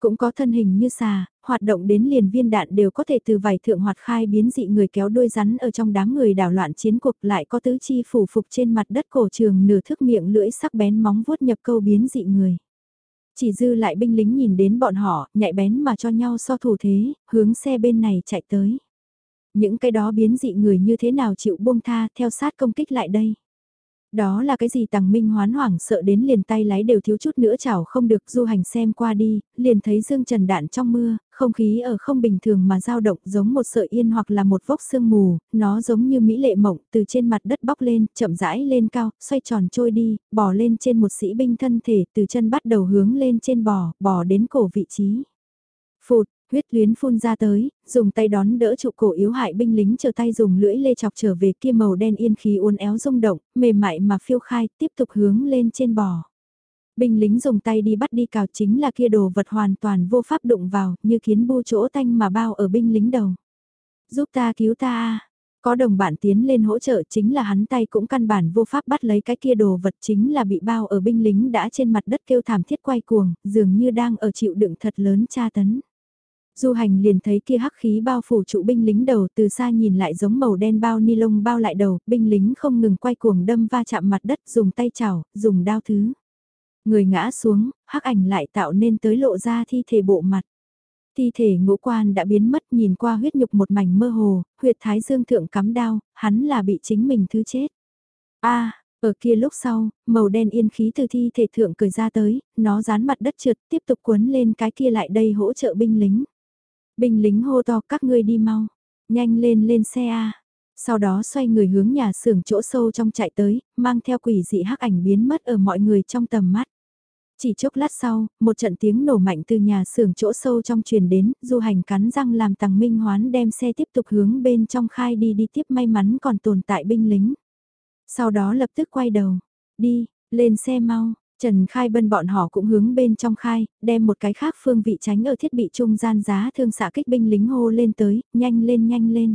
Cũng có thân hình như xà, hoạt động đến liền viên đạn đều có thể từ vài thượng hoạt khai biến dị người kéo đuôi rắn ở trong đám người đảo loạn chiến cuộc lại có tứ chi phủ phục trên mặt đất cổ trường nửa thước miệng lưỡi sắc bén móng vuốt nhập câu biến dị người. Chỉ dư lại binh lính nhìn đến bọn họ, nhạy bén mà cho nhau so thủ thế, hướng xe bên này chạy tới. Những cái đó biến dị người như thế nào chịu buông tha theo sát công kích lại đây. Đó là cái gì tàng minh hoán hoảng sợ đến liền tay lái đều thiếu chút nữa chảo không được du hành xem qua đi, liền thấy dương trần đạn trong mưa, không khí ở không bình thường mà dao động giống một sợi yên hoặc là một vốc sương mù, nó giống như mỹ lệ mộng từ trên mặt đất bóc lên, chậm rãi lên cao, xoay tròn trôi đi, bò lên trên một sĩ binh thân thể từ chân bắt đầu hướng lên trên bò, bò đến cổ vị trí. Phụt, huyết luyến phun ra tới, dùng tay đón đỡ trụ cổ yếu hại binh lính chờ tay dùng lưỡi lê chọc trở về kia màu đen yên khí uốn éo rung động, mềm mại mà phiêu khai, tiếp tục hướng lên trên bò. Binh lính dùng tay đi bắt đi cào chính là kia đồ vật hoàn toàn vô pháp đụng vào, như kiến bu chỗ tanh mà bao ở binh lính đầu. Giúp ta cứu ta Có đồng bạn tiến lên hỗ trợ chính là hắn tay cũng căn bản vô pháp bắt lấy cái kia đồ vật chính là bị bao ở binh lính đã trên mặt đất kêu thảm thiết quay cuồng, dường như đang ở chịu đựng thật lớn tra tấn. Du hành liền thấy kia hắc khí bao phủ trụ binh lính đầu từ xa nhìn lại giống màu đen bao ni lông bao lại đầu, binh lính không ngừng quay cuồng đâm va chạm mặt đất dùng tay chảo, dùng đao thứ. Người ngã xuống, hắc ảnh lại tạo nên tới lộ ra thi thể bộ mặt. Thi thể ngũ quan đã biến mất nhìn qua huyết nhục một mảnh mơ hồ, huyệt thái dương thượng cắm đao, hắn là bị chính mình thứ chết. a ở kia lúc sau, màu đen yên khí từ thi thể thượng cười ra tới, nó dán mặt đất trượt tiếp tục cuốn lên cái kia lại đây hỗ trợ binh lính. Binh lính hô to các ngươi đi mau, nhanh lên lên xe A. Sau đó xoay người hướng nhà xưởng chỗ sâu trong chạy tới, mang theo quỷ dị hắc ảnh biến mất ở mọi người trong tầm mắt. Chỉ chốc lát sau, một trận tiếng nổ mạnh từ nhà xưởng chỗ sâu trong truyền đến, du hành cắn răng làm tàng minh hoán đem xe tiếp tục hướng bên trong khai đi đi tiếp may mắn còn tồn tại binh lính. Sau đó lập tức quay đầu, đi, lên xe mau, Trần Khai Bân bọn họ cũng hướng bên trong khai, đem một cái khác phương vị tránh ở thiết bị trung gian giá thương xạ kích binh lính hô lên tới, nhanh lên nhanh lên.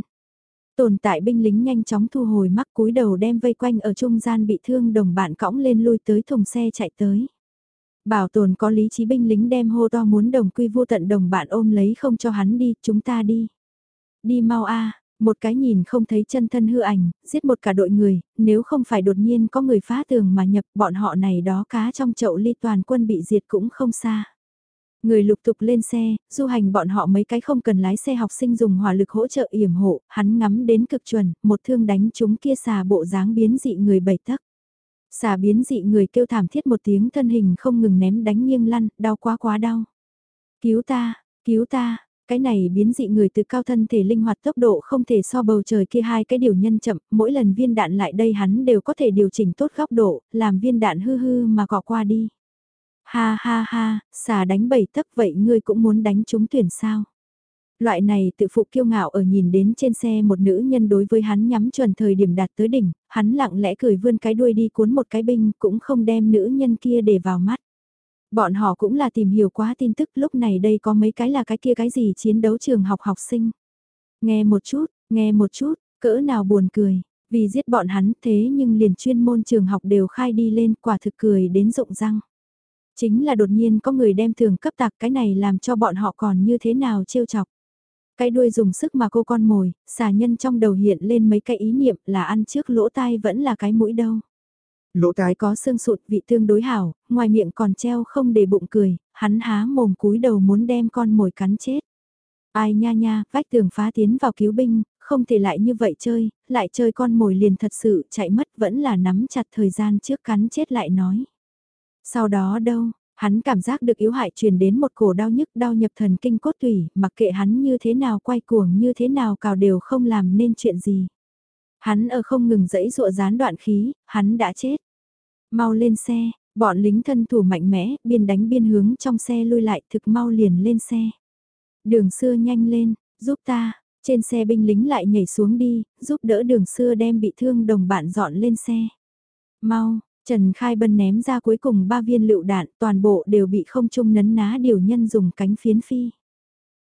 Tồn tại binh lính nhanh chóng thu hồi mắc cúi đầu đem vây quanh ở trung gian bị thương đồng bạn cõng lên lui tới thùng xe chạy tới. Bảo tồn có lý trí binh lính đem hô to muốn đồng quy vô tận đồng bạn ôm lấy không cho hắn đi, chúng ta đi. Đi mau a một cái nhìn không thấy chân thân hư ảnh, giết một cả đội người, nếu không phải đột nhiên có người phá tường mà nhập bọn họ này đó cá trong chậu ly toàn quân bị diệt cũng không xa. Người lục tục lên xe, du hành bọn họ mấy cái không cần lái xe học sinh dùng hỏa lực hỗ trợ yểm hộ, hắn ngắm đến cực chuẩn, một thương đánh chúng kia xà bộ dáng biến dị người bảy tắc. Xà biến dị người kêu thảm thiết một tiếng thân hình không ngừng ném đánh nghiêng lăn, đau quá quá đau. Cứu ta, cứu ta, cái này biến dị người từ cao thân thể linh hoạt tốc độ không thể so bầu trời kia hai cái điều nhân chậm, mỗi lần viên đạn lại đây hắn đều có thể điều chỉnh tốt góc độ, làm viên đạn hư hư mà gọ qua đi. Ha ha ha, xà đánh bảy tấc vậy ngươi cũng muốn đánh trúng tuyển sao? Loại này tự phụ kiêu ngạo ở nhìn đến trên xe một nữ nhân đối với hắn nhắm chuẩn thời điểm đạt tới đỉnh, hắn lặng lẽ cười vươn cái đuôi đi cuốn một cái binh cũng không đem nữ nhân kia để vào mắt. Bọn họ cũng là tìm hiểu quá tin tức lúc này đây có mấy cái là cái kia cái gì chiến đấu trường học học sinh. Nghe một chút, nghe một chút, cỡ nào buồn cười, vì giết bọn hắn thế nhưng liền chuyên môn trường học đều khai đi lên quả thực cười đến rộng răng. Chính là đột nhiên có người đem thường cấp tạc cái này làm cho bọn họ còn như thế nào trêu chọc. Cái đuôi dùng sức mà cô con mồi, xà nhân trong đầu hiện lên mấy cái ý niệm là ăn trước lỗ tai vẫn là cái mũi đâu. Lỗ tai có xương sụt vị tương đối hảo, ngoài miệng còn treo không để bụng cười, hắn há mồm cúi đầu muốn đem con mồi cắn chết. Ai nha nha, vách tường phá tiến vào cứu binh, không thể lại như vậy chơi, lại chơi con mồi liền thật sự chạy mất vẫn là nắm chặt thời gian trước cắn chết lại nói. Sau đó đâu, hắn cảm giác được yếu hại truyền đến một cổ đau nhức đau nhập thần kinh cốt tủy, mặc kệ hắn như thế nào quay cuồng như thế nào cào đều không làm nên chuyện gì. Hắn ở không ngừng dẫy dụa gián đoạn khí, hắn đã chết. Mau lên xe, bọn lính thân thủ mạnh mẽ, biên đánh biên hướng trong xe lui lại thực mau liền lên xe. Đường xưa nhanh lên, giúp ta, trên xe binh lính lại nhảy xuống đi, giúp đỡ đường xưa đem bị thương đồng bạn dọn lên xe. Mau, Trần Khai Bân ném ra cuối cùng ba viên lựu đạn, toàn bộ đều bị không trung nấn ná điều nhân dùng cánh phiến phi.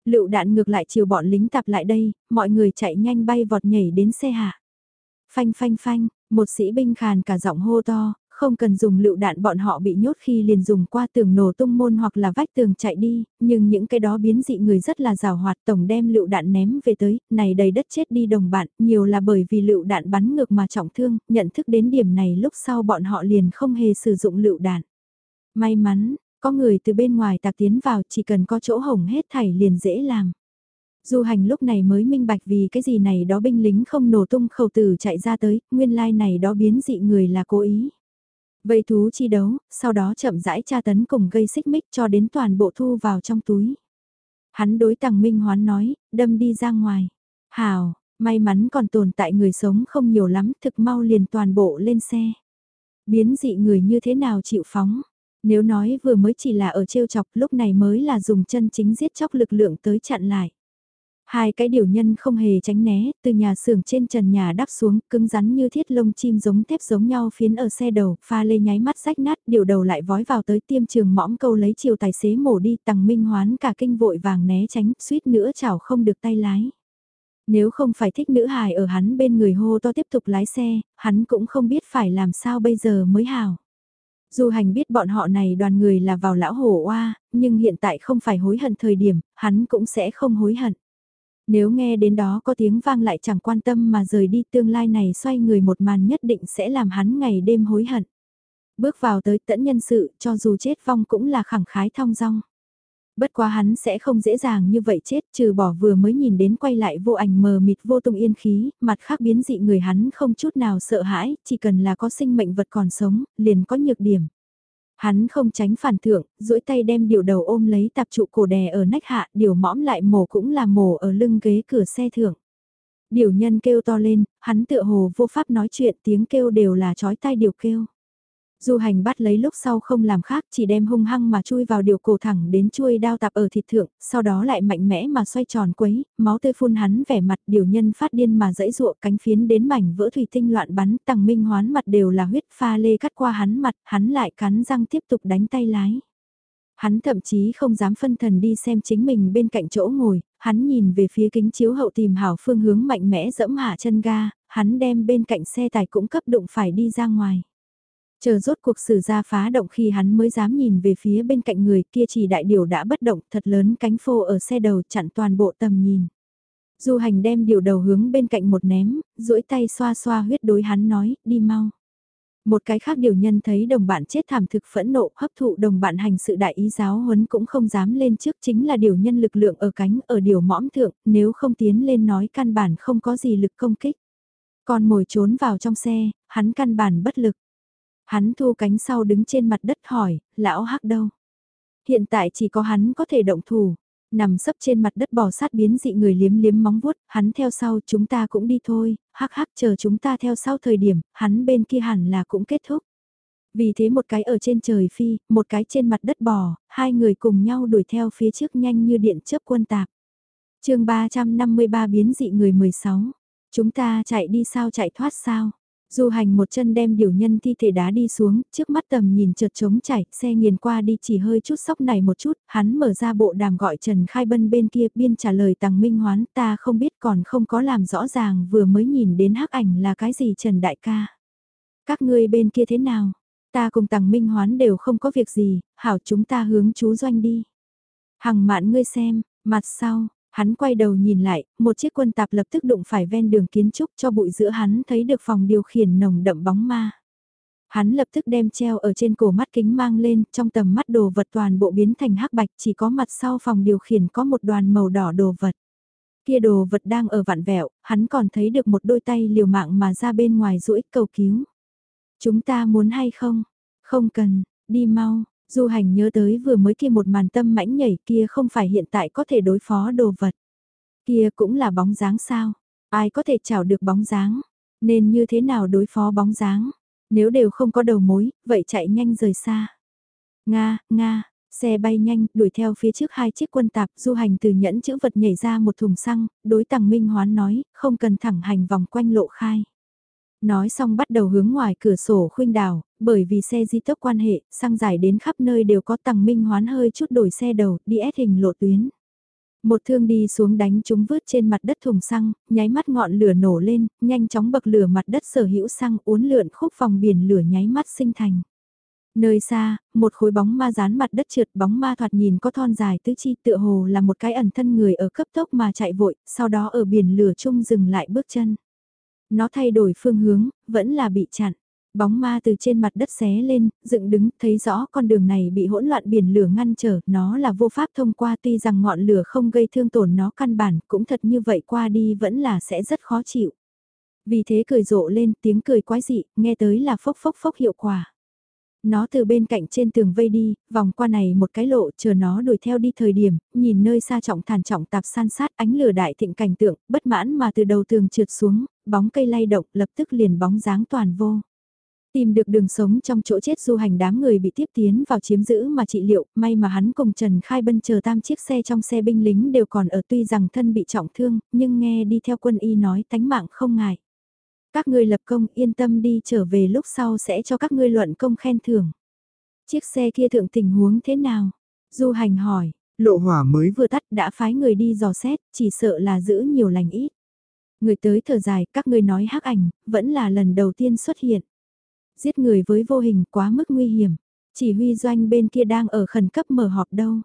Lựu đạn ngược lại chiều bọn lính tập lại đây, mọi người chạy nhanh bay vọt nhảy đến xe hạ. Phanh phanh phanh, một sĩ binh khàn cả giọng hô to, không cần dùng lựu đạn bọn họ bị nhốt khi liền dùng qua tường nổ tung môn hoặc là vách tường chạy đi, nhưng những cái đó biến dị người rất là rào hoạt tổng đem lựu đạn ném về tới, này đầy đất chết đi đồng bạn, nhiều là bởi vì lựu đạn bắn ngược mà trọng thương, nhận thức đến điểm này lúc sau bọn họ liền không hề sử dụng lựu đạn. May mắn, có người từ bên ngoài tạc tiến vào chỉ cần có chỗ hổng hết thảy liền dễ làm. Du hành lúc này mới minh bạch vì cái gì này đó binh lính không nổ tung khẩu tử chạy ra tới, nguyên lai like này đó biến dị người là cố ý. Vậy thú chi đấu, sau đó chậm rãi tra tấn cùng gây xích mích cho đến toàn bộ thu vào trong túi. Hắn đối tàng minh hoán nói, đâm đi ra ngoài. Hào, may mắn còn tồn tại người sống không nhiều lắm, thực mau liền toàn bộ lên xe. Biến dị người như thế nào chịu phóng? Nếu nói vừa mới chỉ là ở trêu chọc lúc này mới là dùng chân chính giết chóc lực lượng tới chặn lại. Hai cái điều nhân không hề tránh né, từ nhà xưởng trên trần nhà đắp xuống, cứng rắn như thiết lông chim giống thép giống nhau phiến ở xe đầu, pha lê nháy mắt rách nát, điều đầu lại vói vào tới tiêm trường mõm câu lấy chiều tài xế mổ đi, tằng minh hoán cả kinh vội vàng né tránh, suýt nữa chảo không được tay lái. Nếu không phải thích nữ hài ở hắn bên người hô to tiếp tục lái xe, hắn cũng không biết phải làm sao bây giờ mới hào. Du hành biết bọn họ này đoàn người là vào lão hổ oa, nhưng hiện tại không phải hối hận thời điểm, hắn cũng sẽ không hối hận. Nếu nghe đến đó có tiếng vang lại chẳng quan tâm mà rời đi tương lai này xoay người một màn nhất định sẽ làm hắn ngày đêm hối hận. Bước vào tới tẫn nhân sự cho dù chết vong cũng là khẳng khái thong dong. Bất quá hắn sẽ không dễ dàng như vậy chết trừ bỏ vừa mới nhìn đến quay lại vô ảnh mờ mịt vô tung yên khí, mặt khác biến dị người hắn không chút nào sợ hãi, chỉ cần là có sinh mệnh vật còn sống, liền có nhược điểm. Hắn không tránh phản thượng, duỗi tay đem điều đầu ôm lấy tạp trụ cổ đè ở nách hạ, điều mõm lại mổ cũng là mổ ở lưng ghế cửa xe thượng. Điều nhân kêu to lên, hắn tựa hồ vô pháp nói chuyện tiếng kêu đều là chói tai điều kêu. Du hành bắt lấy lúc sau không làm khác chỉ đem hung hăng mà chui vào điều cổ thẳng đến chui đao tạp ở thịt thượng, sau đó lại mạnh mẽ mà xoay tròn quấy, máu tươi phun hắn vẻ mặt điều nhân phát điên mà dẫy ruộng cánh phiến đến mảnh vỡ thủy tinh loạn bắn, tăng minh hoán mặt đều là huyết pha lê cắt qua hắn mặt, hắn lại cắn răng tiếp tục đánh tay lái. Hắn thậm chí không dám phân thần đi xem chính mình bên cạnh chỗ ngồi, hắn nhìn về phía kính chiếu hậu tìm hảo phương hướng mạnh mẽ dẫm hạ chân ga, hắn đem bên cạnh xe tải cũng cấp đụng phải đi ra ngoài. Chờ rốt cuộc sử ra phá động khi hắn mới dám nhìn về phía bên cạnh người kia chỉ đại điều đã bất động thật lớn cánh phô ở xe đầu chặn toàn bộ tầm nhìn. Du hành đem điều đầu hướng bên cạnh một ném, duỗi tay xoa xoa huyết đối hắn nói, đi mau. Một cái khác điều nhân thấy đồng bạn chết thảm thực phẫn nộ hấp thụ đồng bạn hành sự đại ý giáo huấn cũng không dám lên trước chính là điều nhân lực lượng ở cánh ở điều mõm thượng, nếu không tiến lên nói căn bản không có gì lực công kích. Còn mồi trốn vào trong xe, hắn căn bản bất lực. Hắn thu cánh sau đứng trên mặt đất hỏi, lão hắc đâu? Hiện tại chỉ có hắn có thể động thủ. Nằm sấp trên mặt đất bò sát biến dị người liếm liếm móng vuốt, hắn theo sau chúng ta cũng đi thôi, hắc hắc chờ chúng ta theo sau thời điểm, hắn bên kia hẳn là cũng kết thúc. Vì thế một cái ở trên trời phi, một cái trên mặt đất bò, hai người cùng nhau đuổi theo phía trước nhanh như điện chớp quân tạp. chương 353 biến dị người 16. Chúng ta chạy đi sao chạy thoát sao? Du hành một chân đem điều nhân thi thể đá đi xuống, trước mắt tầm nhìn chợt trống chảy, xe nghiền qua đi chỉ hơi chút sóc này một chút, hắn mở ra bộ đàm gọi Trần Khai Bân bên kia biên trả lời Tằng Minh Hoán ta không biết còn không có làm rõ ràng vừa mới nhìn đến hắc ảnh là cái gì Trần Đại ca. Các ngươi bên kia thế nào? Ta cùng Tằng Minh Hoán đều không có việc gì, hảo chúng ta hướng chú doanh đi. Hằng mạn ngươi xem, mặt sau, Hắn quay đầu nhìn lại, một chiếc quân tạp lập tức đụng phải ven đường kiến trúc cho bụi giữa hắn thấy được phòng điều khiển nồng đậm bóng ma. Hắn lập tức đem treo ở trên cổ mắt kính mang lên, trong tầm mắt đồ vật toàn bộ biến thành hắc bạch chỉ có mặt sau phòng điều khiển có một đoàn màu đỏ đồ vật. Kia đồ vật đang ở vạn vẹo, hắn còn thấy được một đôi tay liều mạng mà ra bên ngoài rũi cầu cứu. Chúng ta muốn hay không? Không cần, đi mau, Du hành nhớ tới vừa mới kia một màn tâm mãnh nhảy kia không phải hiện tại có thể đối phó đồ vật. Kia cũng là bóng dáng sao? Ai có thể chảo được bóng dáng? Nên như thế nào đối phó bóng dáng? Nếu đều không có đầu mối, vậy chạy nhanh rời xa. Nga, Nga, xe bay nhanh, đuổi theo phía trước hai chiếc quân tạp, du hành từ nhẫn chữ vật nhảy ra một thùng xăng, đối tàng minh hoán nói, không cần thẳng hành vòng quanh lộ khai. Nói xong bắt đầu hướng ngoài cửa sổ khuynh đảo, bởi vì xe di tốc quan hệ, xăng giải đến khắp nơi đều có tầng minh hoán hơi chút đổi xe đầu, đi ép hình lộ tuyến. Một thương đi xuống đánh chúng vứt trên mặt đất thùng xăng, nháy mắt ngọn lửa nổ lên, nhanh chóng bậc lửa mặt đất sở hữu xăng uốn lượn khúc phòng biển lửa nháy mắt sinh thành. Nơi xa, một khối bóng ma dán mặt đất trượt bóng ma thoạt nhìn có thon dài tứ chi tựa hồ là một cái ẩn thân người ở cấp tốc mà chạy vội, sau đó ở biển lửa chung dừng lại bước chân. Nó thay đổi phương hướng, vẫn là bị chặn. Bóng ma từ trên mặt đất xé lên, dựng đứng, thấy rõ con đường này bị hỗn loạn biển lửa ngăn trở, nó là vô pháp thông qua tuy rằng ngọn lửa không gây thương tổn nó căn bản, cũng thật như vậy qua đi vẫn là sẽ rất khó chịu. Vì thế cười rộ lên, tiếng cười quái dị, nghe tới là phốc phốc phốc hiệu quả. Nó từ bên cạnh trên tường vây đi, vòng qua này một cái lộ chờ nó đuổi theo đi thời điểm, nhìn nơi xa trọng thản trọng tạp san sát ánh lửa đại thịnh cảnh tượng, bất mãn mà từ đầu tường trượt xuống, bóng cây lay động lập tức liền bóng dáng toàn vô. Tìm được đường sống trong chỗ chết du hành đám người bị tiếp tiến vào chiếm giữ mà trị liệu, may mà hắn cùng Trần Khai Bân chờ tam chiếc xe trong xe binh lính đều còn ở tuy rằng thân bị trọng thương, nhưng nghe đi theo quân y nói tánh mạng không ngại. Các ngươi lập công yên tâm đi trở về lúc sau sẽ cho các ngươi luận công khen thưởng. Chiếc xe kia thượng tình huống thế nào? Du hành hỏi, lộ hỏa mới vừa tắt đã phái người đi dò xét, chỉ sợ là giữ nhiều lành ít. Người tới thở dài, các ngươi nói hắc ảnh, vẫn là lần đầu tiên xuất hiện. Giết người với vô hình quá mức nguy hiểm. Chỉ huy doanh bên kia đang ở khẩn cấp mở họp đâu.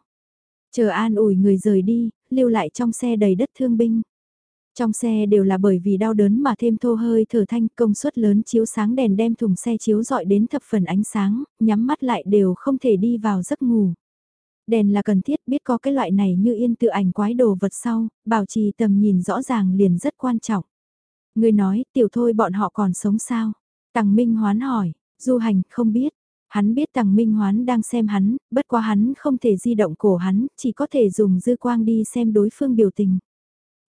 Chờ an ủi người rời đi, lưu lại trong xe đầy đất thương binh. Trong xe đều là bởi vì đau đớn mà thêm thô hơi thở thanh công suất lớn chiếu sáng đèn đem thùng xe chiếu dọi đến thập phần ánh sáng, nhắm mắt lại đều không thể đi vào giấc ngủ. Đèn là cần thiết biết có cái loại này như yên tự ảnh quái đồ vật sau, bảo trì tầm nhìn rõ ràng liền rất quan trọng. Người nói tiểu thôi bọn họ còn sống sao? Tằng Minh Hoán hỏi, du hành không biết. Hắn biết Tằng Minh Hoán đang xem hắn, bất quá hắn không thể di động cổ hắn, chỉ có thể dùng dư quang đi xem đối phương biểu tình.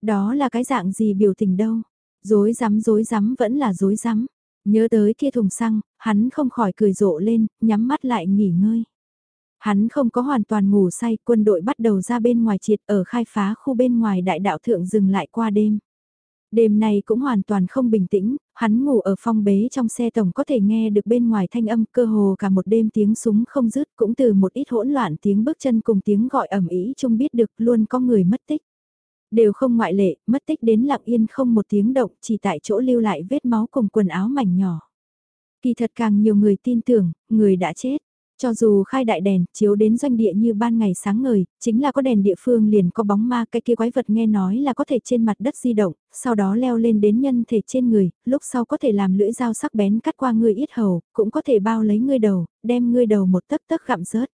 Đó là cái dạng gì biểu tình đâu? Dối rắm dối rắm vẫn là dối rắm. Nhớ tới kia thùng xăng, hắn không khỏi cười rộ lên, nhắm mắt lại nghỉ ngơi. Hắn không có hoàn toàn ngủ say, quân đội bắt đầu ra bên ngoài triệt ở khai phá khu bên ngoài đại đạo thượng dừng lại qua đêm. Đêm này cũng hoàn toàn không bình tĩnh, hắn ngủ ở phong bế trong xe tổng có thể nghe được bên ngoài thanh âm cơ hồ cả một đêm tiếng súng không dứt cũng từ một ít hỗn loạn tiếng bước chân cùng tiếng gọi ẩm ý chung biết được luôn có người mất tích. Đều không ngoại lệ, mất tích đến lặng yên không một tiếng động chỉ tại chỗ lưu lại vết máu cùng quần áo mảnh nhỏ. Kỳ thật càng nhiều người tin tưởng, người đã chết. Cho dù khai đại đèn, chiếu đến doanh địa như ban ngày sáng ngời, chính là có đèn địa phương liền có bóng ma cái kia quái vật nghe nói là có thể trên mặt đất di động, sau đó leo lên đến nhân thể trên người, lúc sau có thể làm lưỡi dao sắc bén cắt qua người ít hầu, cũng có thể bao lấy ngươi đầu, đem ngươi đầu một tấc tấc gặm rớt.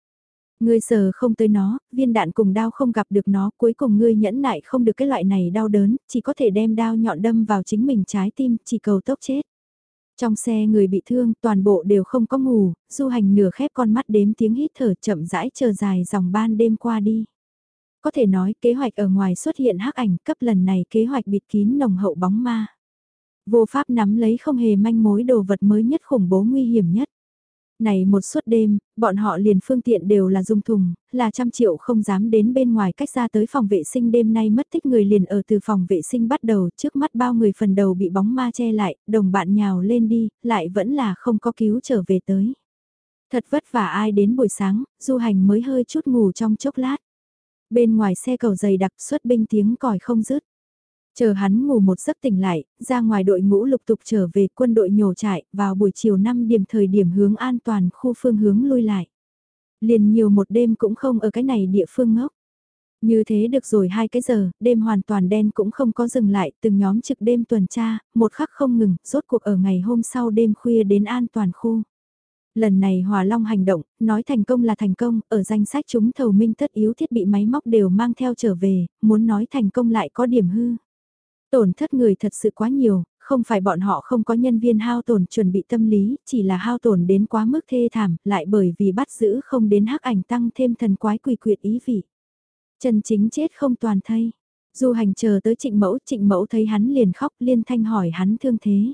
Ngươi sờ không tới nó, viên đạn cùng đao không gặp được nó, cuối cùng ngươi nhẫn nại không được cái loại này đau đớn, chỉ có thể đem đao nhọn đâm vào chính mình trái tim, chỉ cầu tốc chết. Trong xe người bị thương, toàn bộ đều không có ngủ, du hành nửa khép con mắt đếm tiếng hít thở chậm rãi chờ dài dòng ban đêm qua đi. có thể nói kế hoạch ở ngoài xuất hiện hắc ảnh cấp lần này kế hoạch bịt kín nồng hậu bóng ma. Vô pháp nắm lấy không hề manh mối đồ vật mới nhất khủng bố nguy hiểm nhất. Này một suốt đêm, bọn họ liền phương tiện đều là dung thùng, là trăm triệu không dám đến bên ngoài cách ra tới phòng vệ sinh đêm nay mất tích người liền ở từ phòng vệ sinh bắt đầu trước mắt bao người phần đầu bị bóng ma che lại, đồng bạn nhào lên đi, lại vẫn là không có cứu trở về tới. Thật vất vả ai đến buổi sáng, du hành mới hơi chút ngủ trong chốc lát. Bên ngoài xe cầu dày đặc xuất binh tiếng còi không dứt. Chờ hắn ngủ một giấc tỉnh lại, ra ngoài đội ngũ lục tục trở về quân đội nhổ trại, vào buổi chiều 5 điểm thời điểm hướng an toàn khu phương hướng lui lại. Liền nhiều một đêm cũng không ở cái này địa phương ngốc. Như thế được rồi hai cái giờ, đêm hoàn toàn đen cũng không có dừng lại, từng nhóm trực đêm tuần tra, một khắc không ngừng, rốt cuộc ở ngày hôm sau đêm khuya đến an toàn khu. Lần này Hòa Long hành động, nói thành công là thành công, ở danh sách chúng thầu minh tất yếu thiết bị máy móc đều mang theo trở về, muốn nói thành công lại có điểm hư. Tổn thất người thật sự quá nhiều, không phải bọn họ không có nhân viên hao tổn chuẩn bị tâm lý, chỉ là hao tổn đến quá mức thê thảm, lại bởi vì bắt giữ không đến hắc ảnh tăng thêm thần quái quỷ quyệt ý vị. Chân chính chết không toàn thây. Du hành chờ tới trịnh mẫu, trịnh mẫu thấy hắn liền khóc liên thanh hỏi hắn thương thế.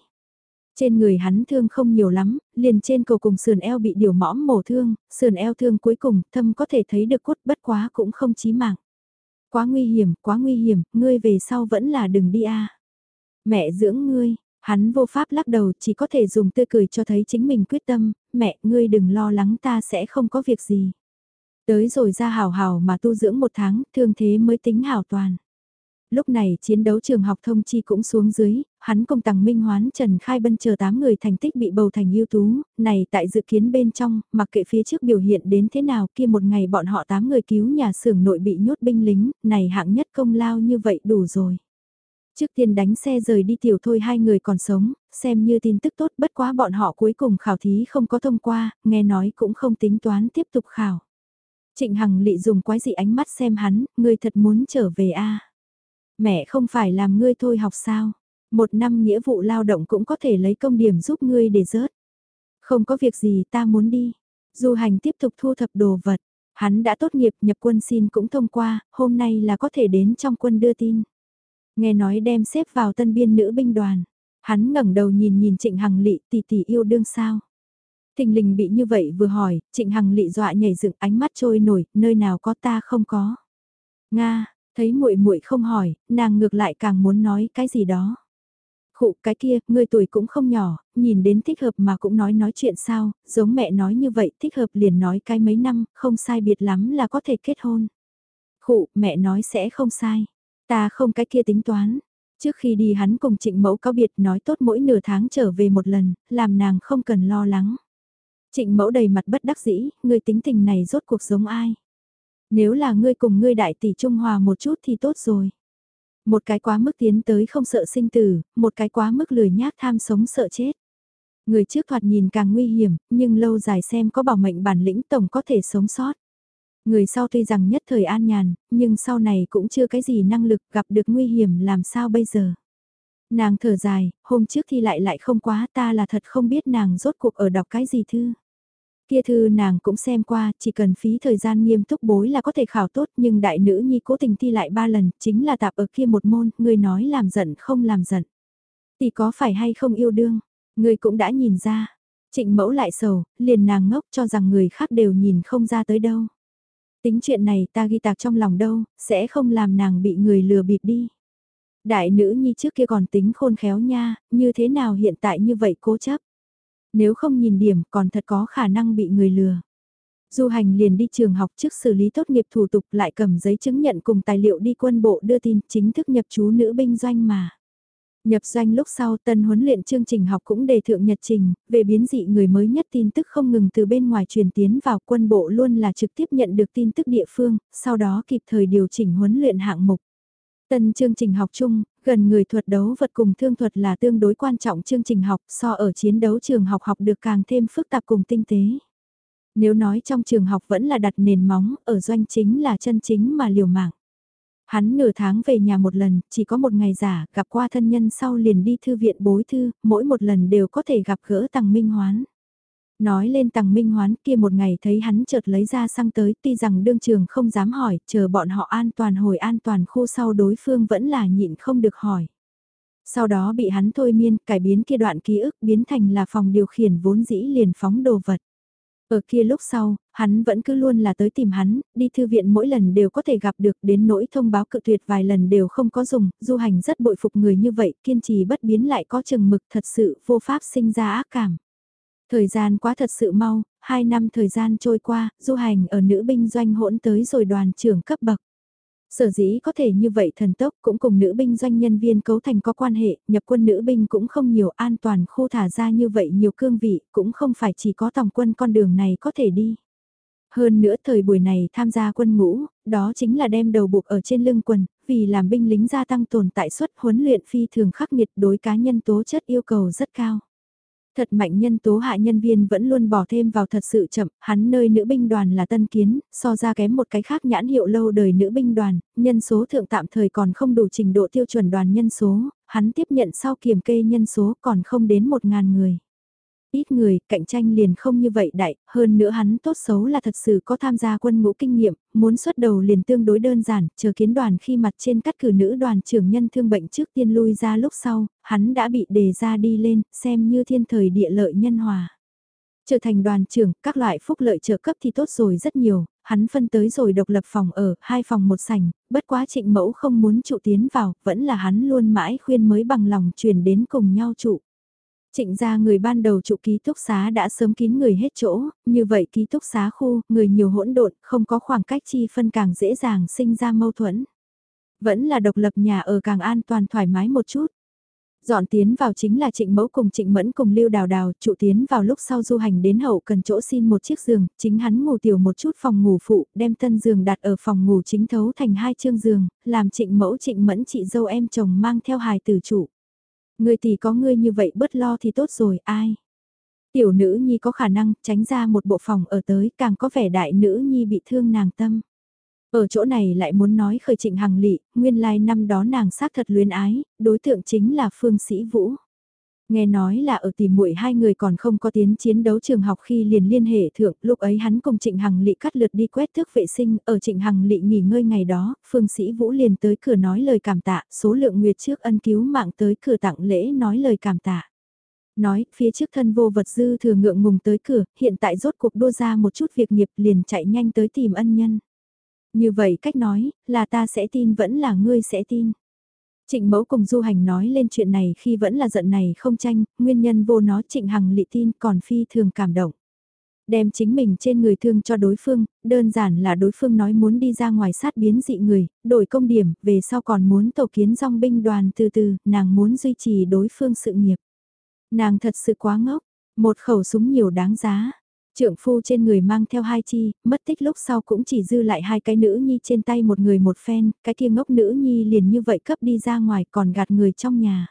Trên người hắn thương không nhiều lắm, liền trên cầu cùng sườn eo bị điều mõm mổ thương, sườn eo thương cuối cùng thâm có thể thấy được cốt bất quá cũng không chí mạng. Quá nguy hiểm, quá nguy hiểm, ngươi về sau vẫn là đừng đi a. Mẹ dưỡng ngươi, hắn vô pháp lắc đầu chỉ có thể dùng tươi cười cho thấy chính mình quyết tâm, mẹ ngươi đừng lo lắng ta sẽ không có việc gì. Tới rồi ra hào hào mà tu dưỡng một tháng, thương thế mới tính hào toàn. Lúc này chiến đấu trường học thông chi cũng xuống dưới, hắn công tàng minh hoán Trần Khai Bân chờ 8 người thành tích bị bầu thành ưu tú, này tại dự kiến bên trong, mặc kệ phía trước biểu hiện đến thế nào kia một ngày bọn họ 8 người cứu nhà xưởng nội bị nhốt binh lính, này hạng nhất công lao như vậy đủ rồi. Trước tiên đánh xe rời đi tiểu thôi hai người còn sống, xem như tin tức tốt bất quá bọn họ cuối cùng khảo thí không có thông qua, nghe nói cũng không tính toán tiếp tục khảo. Trịnh Hằng lị dùng quái dị ánh mắt xem hắn, người thật muốn trở về a Mẹ không phải làm ngươi thôi học sao? Một năm nghĩa vụ lao động cũng có thể lấy công điểm giúp ngươi để rớt. Không có việc gì ta muốn đi. Du hành tiếp tục thu thập đồ vật. Hắn đã tốt nghiệp nhập quân xin cũng thông qua, hôm nay là có thể đến trong quân đưa tin. Nghe nói đem xếp vào tân biên nữ binh đoàn. Hắn ngẩng đầu nhìn nhìn Trịnh Hằng Lị tỷ tỷ yêu đương sao. Thình lình bị như vậy vừa hỏi, Trịnh Hằng Lị dọa nhảy dựng ánh mắt trôi nổi, nơi nào có ta không có. Nga, Thấy muội muội không hỏi, nàng ngược lại càng muốn nói cái gì đó. Khụ cái kia, ngươi tuổi cũng không nhỏ, nhìn đến thích hợp mà cũng nói nói chuyện sao, giống mẹ nói như vậy, thích hợp liền nói cái mấy năm, không sai biệt lắm là có thể kết hôn. Khụ, mẹ nói sẽ không sai. Ta không cái kia tính toán. Trước khi đi hắn cùng trịnh mẫu cáo biệt nói tốt mỗi nửa tháng trở về một lần, làm nàng không cần lo lắng. Trịnh mẫu đầy mặt bất đắc dĩ, người tính tình này rốt cuộc giống ai. Nếu là ngươi cùng ngươi đại tỷ trung hòa một chút thì tốt rồi. Một cái quá mức tiến tới không sợ sinh tử, một cái quá mức lười nhác tham sống sợ chết. Người trước thoạt nhìn càng nguy hiểm, nhưng lâu dài xem có bảo mệnh bản lĩnh tổng có thể sống sót. Người sau tuy rằng nhất thời an nhàn, nhưng sau này cũng chưa cái gì năng lực gặp được nguy hiểm làm sao bây giờ. Nàng thở dài, hôm trước thì lại lại không quá ta là thật không biết nàng rốt cuộc ở đọc cái gì thư. Kia thư nàng cũng xem qua, chỉ cần phí thời gian nghiêm túc bối là có thể khảo tốt nhưng đại nữ nhi cố tình thi lại ba lần, chính là tạp ở kia một môn, người nói làm giận không làm giận. Thì có phải hay không yêu đương, người cũng đã nhìn ra. Trịnh mẫu lại sầu, liền nàng ngốc cho rằng người khác đều nhìn không ra tới đâu. Tính chuyện này ta ghi tạc trong lòng đâu, sẽ không làm nàng bị người lừa bịp đi. Đại nữ nhi trước kia còn tính khôn khéo nha, như thế nào hiện tại như vậy cố chấp. Nếu không nhìn điểm còn thật có khả năng bị người lừa. Du hành liền đi trường học trước xử lý tốt nghiệp thủ tục lại cầm giấy chứng nhận cùng tài liệu đi quân bộ đưa tin chính thức nhập chú nữ binh doanh mà. Nhập doanh lúc sau tân huấn luyện chương trình học cũng đề thượng nhật trình, về biến dị người mới nhất tin tức không ngừng từ bên ngoài truyền tiến vào quân bộ luôn là trực tiếp nhận được tin tức địa phương, sau đó kịp thời điều chỉnh huấn luyện hạng mục. Tân chương trình học chung, gần người thuật đấu vật cùng thương thuật là tương đối quan trọng chương trình học so ở chiến đấu trường học học được càng thêm phức tạp cùng tinh tế. Nếu nói trong trường học vẫn là đặt nền móng, ở doanh chính là chân chính mà liều mạng. Hắn nửa tháng về nhà một lần, chỉ có một ngày giả, gặp qua thân nhân sau liền đi thư viện bối thư, mỗi một lần đều có thể gặp gỡ tăng minh hoán. Nói lên tàng minh hoán kia một ngày thấy hắn chợt lấy ra xăng tới tuy rằng đương trường không dám hỏi, chờ bọn họ an toàn hồi an toàn khu sau đối phương vẫn là nhịn không được hỏi. Sau đó bị hắn thôi miên, cải biến kia đoạn ký ức biến thành là phòng điều khiển vốn dĩ liền phóng đồ vật. Ở kia lúc sau, hắn vẫn cứ luôn là tới tìm hắn, đi thư viện mỗi lần đều có thể gặp được đến nỗi thông báo cự tuyệt vài lần đều không có dùng, du hành rất bội phục người như vậy, kiên trì bất biến lại có chừng mực thật sự vô pháp sinh ra ác cảm. Thời gian quá thật sự mau, hai năm thời gian trôi qua, du hành ở nữ binh doanh hỗn tới rồi đoàn trưởng cấp bậc. Sở dĩ có thể như vậy thần tốc cũng cùng nữ binh doanh nhân viên cấu thành có quan hệ, nhập quân nữ binh cũng không nhiều an toàn khu thả ra như vậy nhiều cương vị, cũng không phải chỉ có tổng quân con đường này có thể đi. Hơn nữa thời buổi này tham gia quân ngũ, đó chính là đem đầu buộc ở trên lưng quần, vì làm binh lính gia tăng tồn tại suất huấn luyện phi thường khắc nghiệt đối cá nhân tố chất yêu cầu rất cao. Thật mạnh nhân tố hạ nhân viên vẫn luôn bỏ thêm vào thật sự chậm, hắn nơi nữ binh đoàn là tân kiến, so ra kém một cái khác nhãn hiệu lâu đời nữ binh đoàn, nhân số thượng tạm thời còn không đủ trình độ tiêu chuẩn đoàn nhân số, hắn tiếp nhận sau kiểm kê nhân số còn không đến một ngàn người ít người, cạnh tranh liền không như vậy đại, hơn nữa hắn tốt xấu là thật sự có tham gia quân ngũ kinh nghiệm, muốn xuất đầu liền tương đối đơn giản, chờ kiến đoàn khi mặt trên cắt cử nữ đoàn trưởng nhân thương bệnh trước tiên lui ra lúc sau, hắn đã bị đề ra đi lên, xem như thiên thời địa lợi nhân hòa. Trở thành đoàn trưởng, các loại phúc lợi trợ cấp thì tốt rồi rất nhiều, hắn phân tới rồi độc lập phòng ở, hai phòng một sảnh, bất quá trịnh mẫu không muốn trụ tiến vào, vẫn là hắn luôn mãi khuyên mới bằng lòng chuyển đến cùng nhau trụ. Trịnh gia người ban đầu trụ ký túc xá đã sớm kín người hết chỗ, như vậy ký túc xá khu, người nhiều hỗn độn, không có khoảng cách chi phân càng dễ dàng sinh ra mâu thuẫn. Vẫn là độc lập nhà ở càng an toàn thoải mái một chút. Dọn tiến vào chính là trịnh mẫu cùng trịnh mẫn cùng lưu đào đào, trụ tiến vào lúc sau du hành đến hậu cần chỗ xin một chiếc giường, chính hắn ngủ tiểu một chút phòng ngủ phụ, đem tân giường đặt ở phòng ngủ chính thấu thành hai chương giường, làm trịnh mẫu trịnh mẫn chị dâu em chồng mang theo hài tử trụ. Người thì có ngươi như vậy bớt lo thì tốt rồi, ai? Tiểu nữ nhi có khả năng tránh ra một bộ phòng ở tới càng có vẻ đại nữ nhi bị thương nàng tâm. Ở chỗ này lại muốn nói khởi trịnh hằng lị, nguyên lai năm đó nàng xác thật luyến ái, đối tượng chính là Phương Sĩ Vũ. Nghe nói là ở tìm muội hai người còn không có tiến chiến đấu trường học khi liền liên hệ thượng, lúc ấy hắn cùng Trịnh Hằng Lị cắt lượt đi quét thước vệ sinh, ở Trịnh Hằng Lị nghỉ ngơi ngày đó, Phương Sĩ Vũ liền tới cửa nói lời cảm tạ, số lượng nguyệt trước ân cứu mạng tới cửa tặng lễ nói lời cảm tạ. Nói, phía trước thân vô vật dư thừa ngượng ngùng tới cửa, hiện tại rốt cuộc đua ra một chút việc nghiệp liền chạy nhanh tới tìm ân nhân. Như vậy cách nói, là ta sẽ tin vẫn là ngươi sẽ tin. Trịnh mẫu cùng du hành nói lên chuyện này khi vẫn là giận này không tranh, nguyên nhân vô nó trịnh hằng lị tin còn phi thường cảm động. Đem chính mình trên người thương cho đối phương, đơn giản là đối phương nói muốn đi ra ngoài sát biến dị người, đổi công điểm, về sau còn muốn tổ kiến dòng binh đoàn từ từ, nàng muốn duy trì đối phương sự nghiệp. Nàng thật sự quá ngốc, một khẩu súng nhiều đáng giá, Trưởng phu trên người mang theo hai chi, mất tích lúc sau cũng chỉ dư lại hai cái nữ nhi trên tay một người một phen, cái kia ngốc nữ nhi liền như vậy cấp đi ra ngoài còn gạt người trong nhà.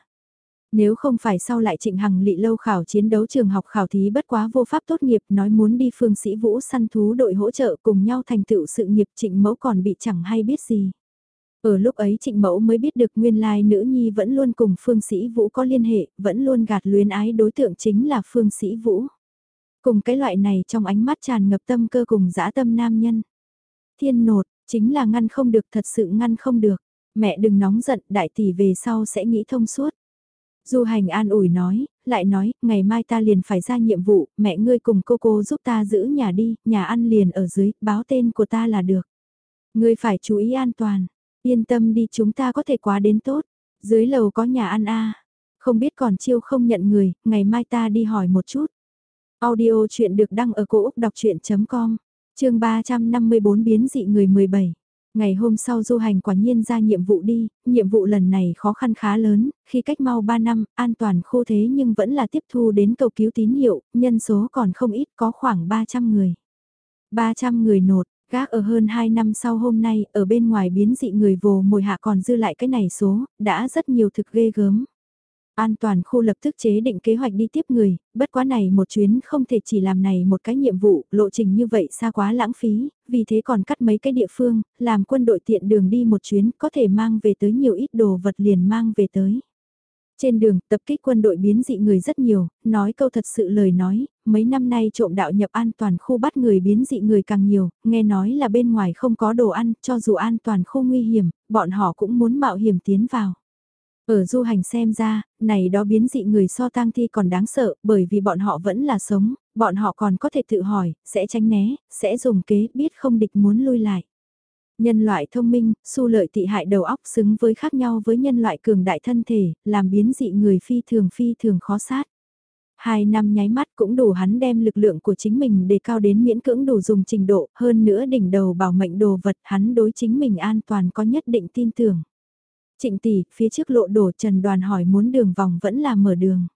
Nếu không phải sau lại trịnh hằng lị lâu khảo chiến đấu trường học khảo thí bất quá vô pháp tốt nghiệp nói muốn đi phương sĩ vũ săn thú đội hỗ trợ cùng nhau thành tựu sự nghiệp trịnh mẫu còn bị chẳng hay biết gì. Ở lúc ấy trịnh mẫu mới biết được nguyên lai nữ nhi vẫn luôn cùng phương sĩ vũ có liên hệ, vẫn luôn gạt luyến ái đối tượng chính là phương sĩ vũ. Cùng cái loại này trong ánh mắt tràn ngập tâm cơ cùng dã tâm nam nhân. Thiên nột, chính là ngăn không được thật sự ngăn không được. Mẹ đừng nóng giận, đại tỷ về sau sẽ nghĩ thông suốt. Du hành an ủi nói, lại nói, ngày mai ta liền phải ra nhiệm vụ, mẹ ngươi cùng cô cô giúp ta giữ nhà đi, nhà ăn liền ở dưới, báo tên của ta là được. Ngươi phải chú ý an toàn, yên tâm đi chúng ta có thể quá đến tốt, dưới lầu có nhà ăn a không biết còn chiêu không nhận người, ngày mai ta đi hỏi một chút. Audio chuyện được đăng ở cổ Úc đọc chuyện.com, chương 354 biến dị người 17. Ngày hôm sau du hành quả nhiên ra nhiệm vụ đi, nhiệm vụ lần này khó khăn khá lớn, khi cách mau 3 năm, an toàn khô thế nhưng vẫn là tiếp thu đến cầu cứu tín hiệu, nhân số còn không ít có khoảng 300 người. 300 người nột, gác ở hơn 2 năm sau hôm nay, ở bên ngoài biến dị người vồ mồi hạ còn dư lại cái này số, đã rất nhiều thực ghê gớm. An toàn khu lập tức chế định kế hoạch đi tiếp người, bất quá này một chuyến không thể chỉ làm này một cái nhiệm vụ, lộ trình như vậy xa quá lãng phí, vì thế còn cắt mấy cái địa phương, làm quân đội tiện đường đi một chuyến có thể mang về tới nhiều ít đồ vật liền mang về tới. Trên đường, tập kích quân đội biến dị người rất nhiều, nói câu thật sự lời nói, mấy năm nay trộm đạo nhập an toàn khu bắt người biến dị người càng nhiều, nghe nói là bên ngoài không có đồ ăn, cho dù an toàn khu nguy hiểm, bọn họ cũng muốn mạo hiểm tiến vào. Ở du hành xem ra, này đó biến dị người so tang thi còn đáng sợ, bởi vì bọn họ vẫn là sống, bọn họ còn có thể tự hỏi, sẽ tránh né, sẽ dùng kế, biết không địch muốn lui lại. Nhân loại thông minh, su lợi tị hại đầu óc xứng với khác nhau với nhân loại cường đại thân thể, làm biến dị người phi thường phi thường khó sát. Hai năm nháy mắt cũng đủ hắn đem lực lượng của chính mình để cao đến miễn cưỡng đủ dùng trình độ, hơn nữa đỉnh đầu bảo mệnh đồ vật hắn đối chính mình an toàn có nhất định tin tưởng. Trịnh tỷ, phía trước lộ đổ Trần Đoàn hỏi muốn đường vòng vẫn là mở đường.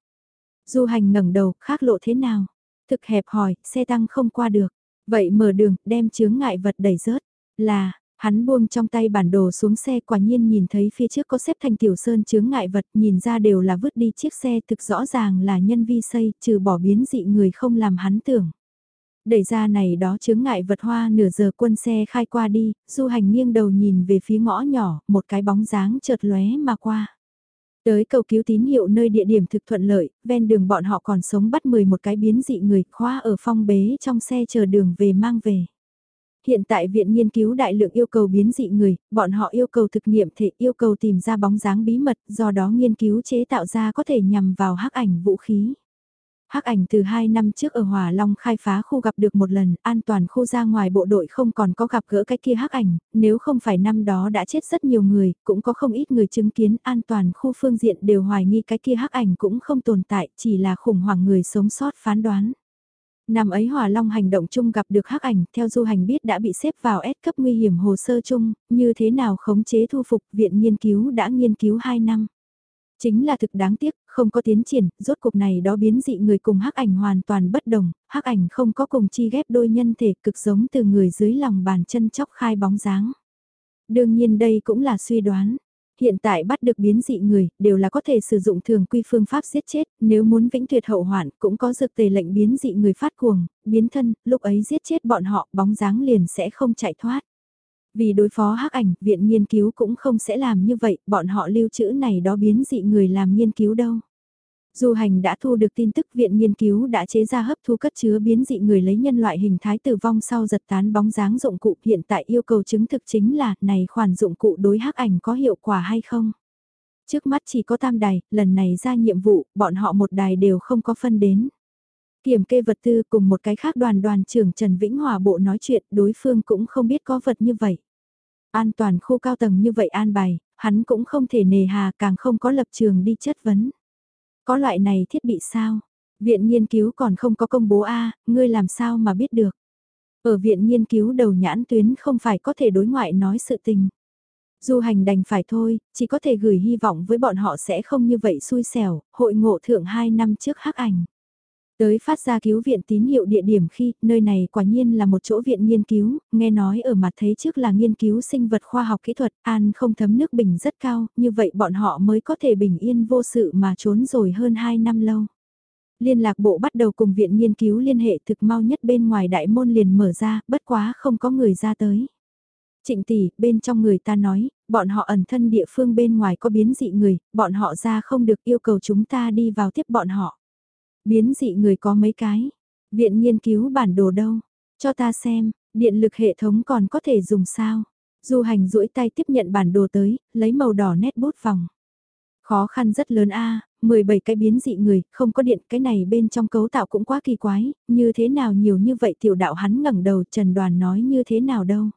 Du hành ngẩng đầu, khác lộ thế nào? Thực hẹp hỏi, xe tăng không qua được. Vậy mở đường, đem chướng ngại vật đẩy rớt. Là, Hắn buông trong tay bản đồ xuống xe quả nhiên nhìn thấy phía trước có xếp thành tiểu sơn chướng ngại vật nhìn ra đều là vứt đi chiếc xe thực rõ ràng là nhân vi xây trừ bỏ biến dị người không làm hắn tưởng. Đẩy ra này đó chướng ngại vật hoa nửa giờ quân xe khai qua đi, du hành nghiêng đầu nhìn về phía ngõ nhỏ, một cái bóng dáng chợt lóe mà qua. Tới cầu cứu tín hiệu nơi địa điểm thực thuận lợi, ven đường bọn họ còn sống bắt 11 cái biến dị người khóa ở phong bế trong xe chờ đường về mang về. Hiện tại viện nghiên cứu đại lượng yêu cầu biến dị người, bọn họ yêu cầu thực nghiệm thể yêu cầu tìm ra bóng dáng bí mật, do đó nghiên cứu chế tạo ra có thể nhằm vào hắc ảnh vũ khí. Hắc ảnh từ 2 năm trước ở Hòa Long khai phá khu gặp được một lần, an toàn khu ra ngoài bộ đội không còn có gặp gỡ cái kia hắc ảnh, nếu không phải năm đó đã chết rất nhiều người, cũng có không ít người chứng kiến an toàn khu phương diện đều hoài nghi cái kia hắc ảnh cũng không tồn tại, chỉ là khủng hoảng người sống sót phán đoán. Năm ấy Hòa Long hành động chung gặp được hắc ảnh, theo du hành biết đã bị xếp vào S cấp nguy hiểm hồ sơ chung, như thế nào khống chế thu phục viện nghiên cứu đã nghiên cứu 2 năm. Chính là thực đáng tiếc, không có tiến triển, rốt cuộc này đó biến dị người cùng hắc ảnh hoàn toàn bất đồng, hắc ảnh không có cùng chi ghép đôi nhân thể cực giống từ người dưới lòng bàn chân chóc khai bóng dáng. Đương nhiên đây cũng là suy đoán, hiện tại bắt được biến dị người, đều là có thể sử dụng thường quy phương pháp giết chết, nếu muốn vĩnh tuyệt hậu hoạn, cũng có dược tề lệnh biến dị người phát cuồng, biến thân, lúc ấy giết chết bọn họ, bóng dáng liền sẽ không chạy thoát. Vì đối phó hắc ảnh, viện nghiên cứu cũng không sẽ làm như vậy, bọn họ lưu trữ này đó biến dị người làm nghiên cứu đâu. Du hành đã thu được tin tức viện nghiên cứu đã chế ra hấp thu cất chứa biến dị người lấy nhân loại hình thái tử vong sau giật tán bóng dáng dụng cụ hiện tại yêu cầu chứng thực chính là này khoản dụng cụ đối hắc ảnh có hiệu quả hay không. Trước mắt chỉ có tam đài, lần này ra nhiệm vụ, bọn họ một đài đều không có phân đến. Kiểm kê vật tư cùng một cái khác đoàn đoàn trưởng Trần Vĩnh Hòa bộ nói chuyện đối phương cũng không biết có vật như vậy. An toàn khu cao tầng như vậy an bài, hắn cũng không thể nề hà càng không có lập trường đi chất vấn. Có loại này thiết bị sao? Viện nghiên cứu còn không có công bố A, ngươi làm sao mà biết được? Ở viện nghiên cứu đầu nhãn tuyến không phải có thể đối ngoại nói sự tình. Du hành đành phải thôi, chỉ có thể gửi hy vọng với bọn họ sẽ không như vậy xui xẻo, hội ngộ thượng 2 năm trước hắc ảnh. Tới phát ra cứu viện tín hiệu địa điểm khi, nơi này quả nhiên là một chỗ viện nghiên cứu, nghe nói ở mặt thấy trước là nghiên cứu sinh vật khoa học kỹ thuật, an không thấm nước bình rất cao, như vậy bọn họ mới có thể bình yên vô sự mà trốn rồi hơn 2 năm lâu. Liên lạc bộ bắt đầu cùng viện nghiên cứu liên hệ thực mau nhất bên ngoài đại môn liền mở ra, bất quá không có người ra tới. Trịnh tỷ, bên trong người ta nói, bọn họ ẩn thân địa phương bên ngoài có biến dị người, bọn họ ra không được yêu cầu chúng ta đi vào tiếp bọn họ. Biến dị người có mấy cái. Viện nghiên cứu bản đồ đâu? Cho ta xem, điện lực hệ thống còn có thể dùng sao? Du hành duỗi tay tiếp nhận bản đồ tới, lấy màu đỏ nét bút vòng. Khó khăn rất lớn a 17 cái biến dị người, không có điện, cái này bên trong cấu tạo cũng quá kỳ quái, như thế nào nhiều như vậy tiểu đạo hắn ngẩng đầu Trần Đoàn nói như thế nào đâu.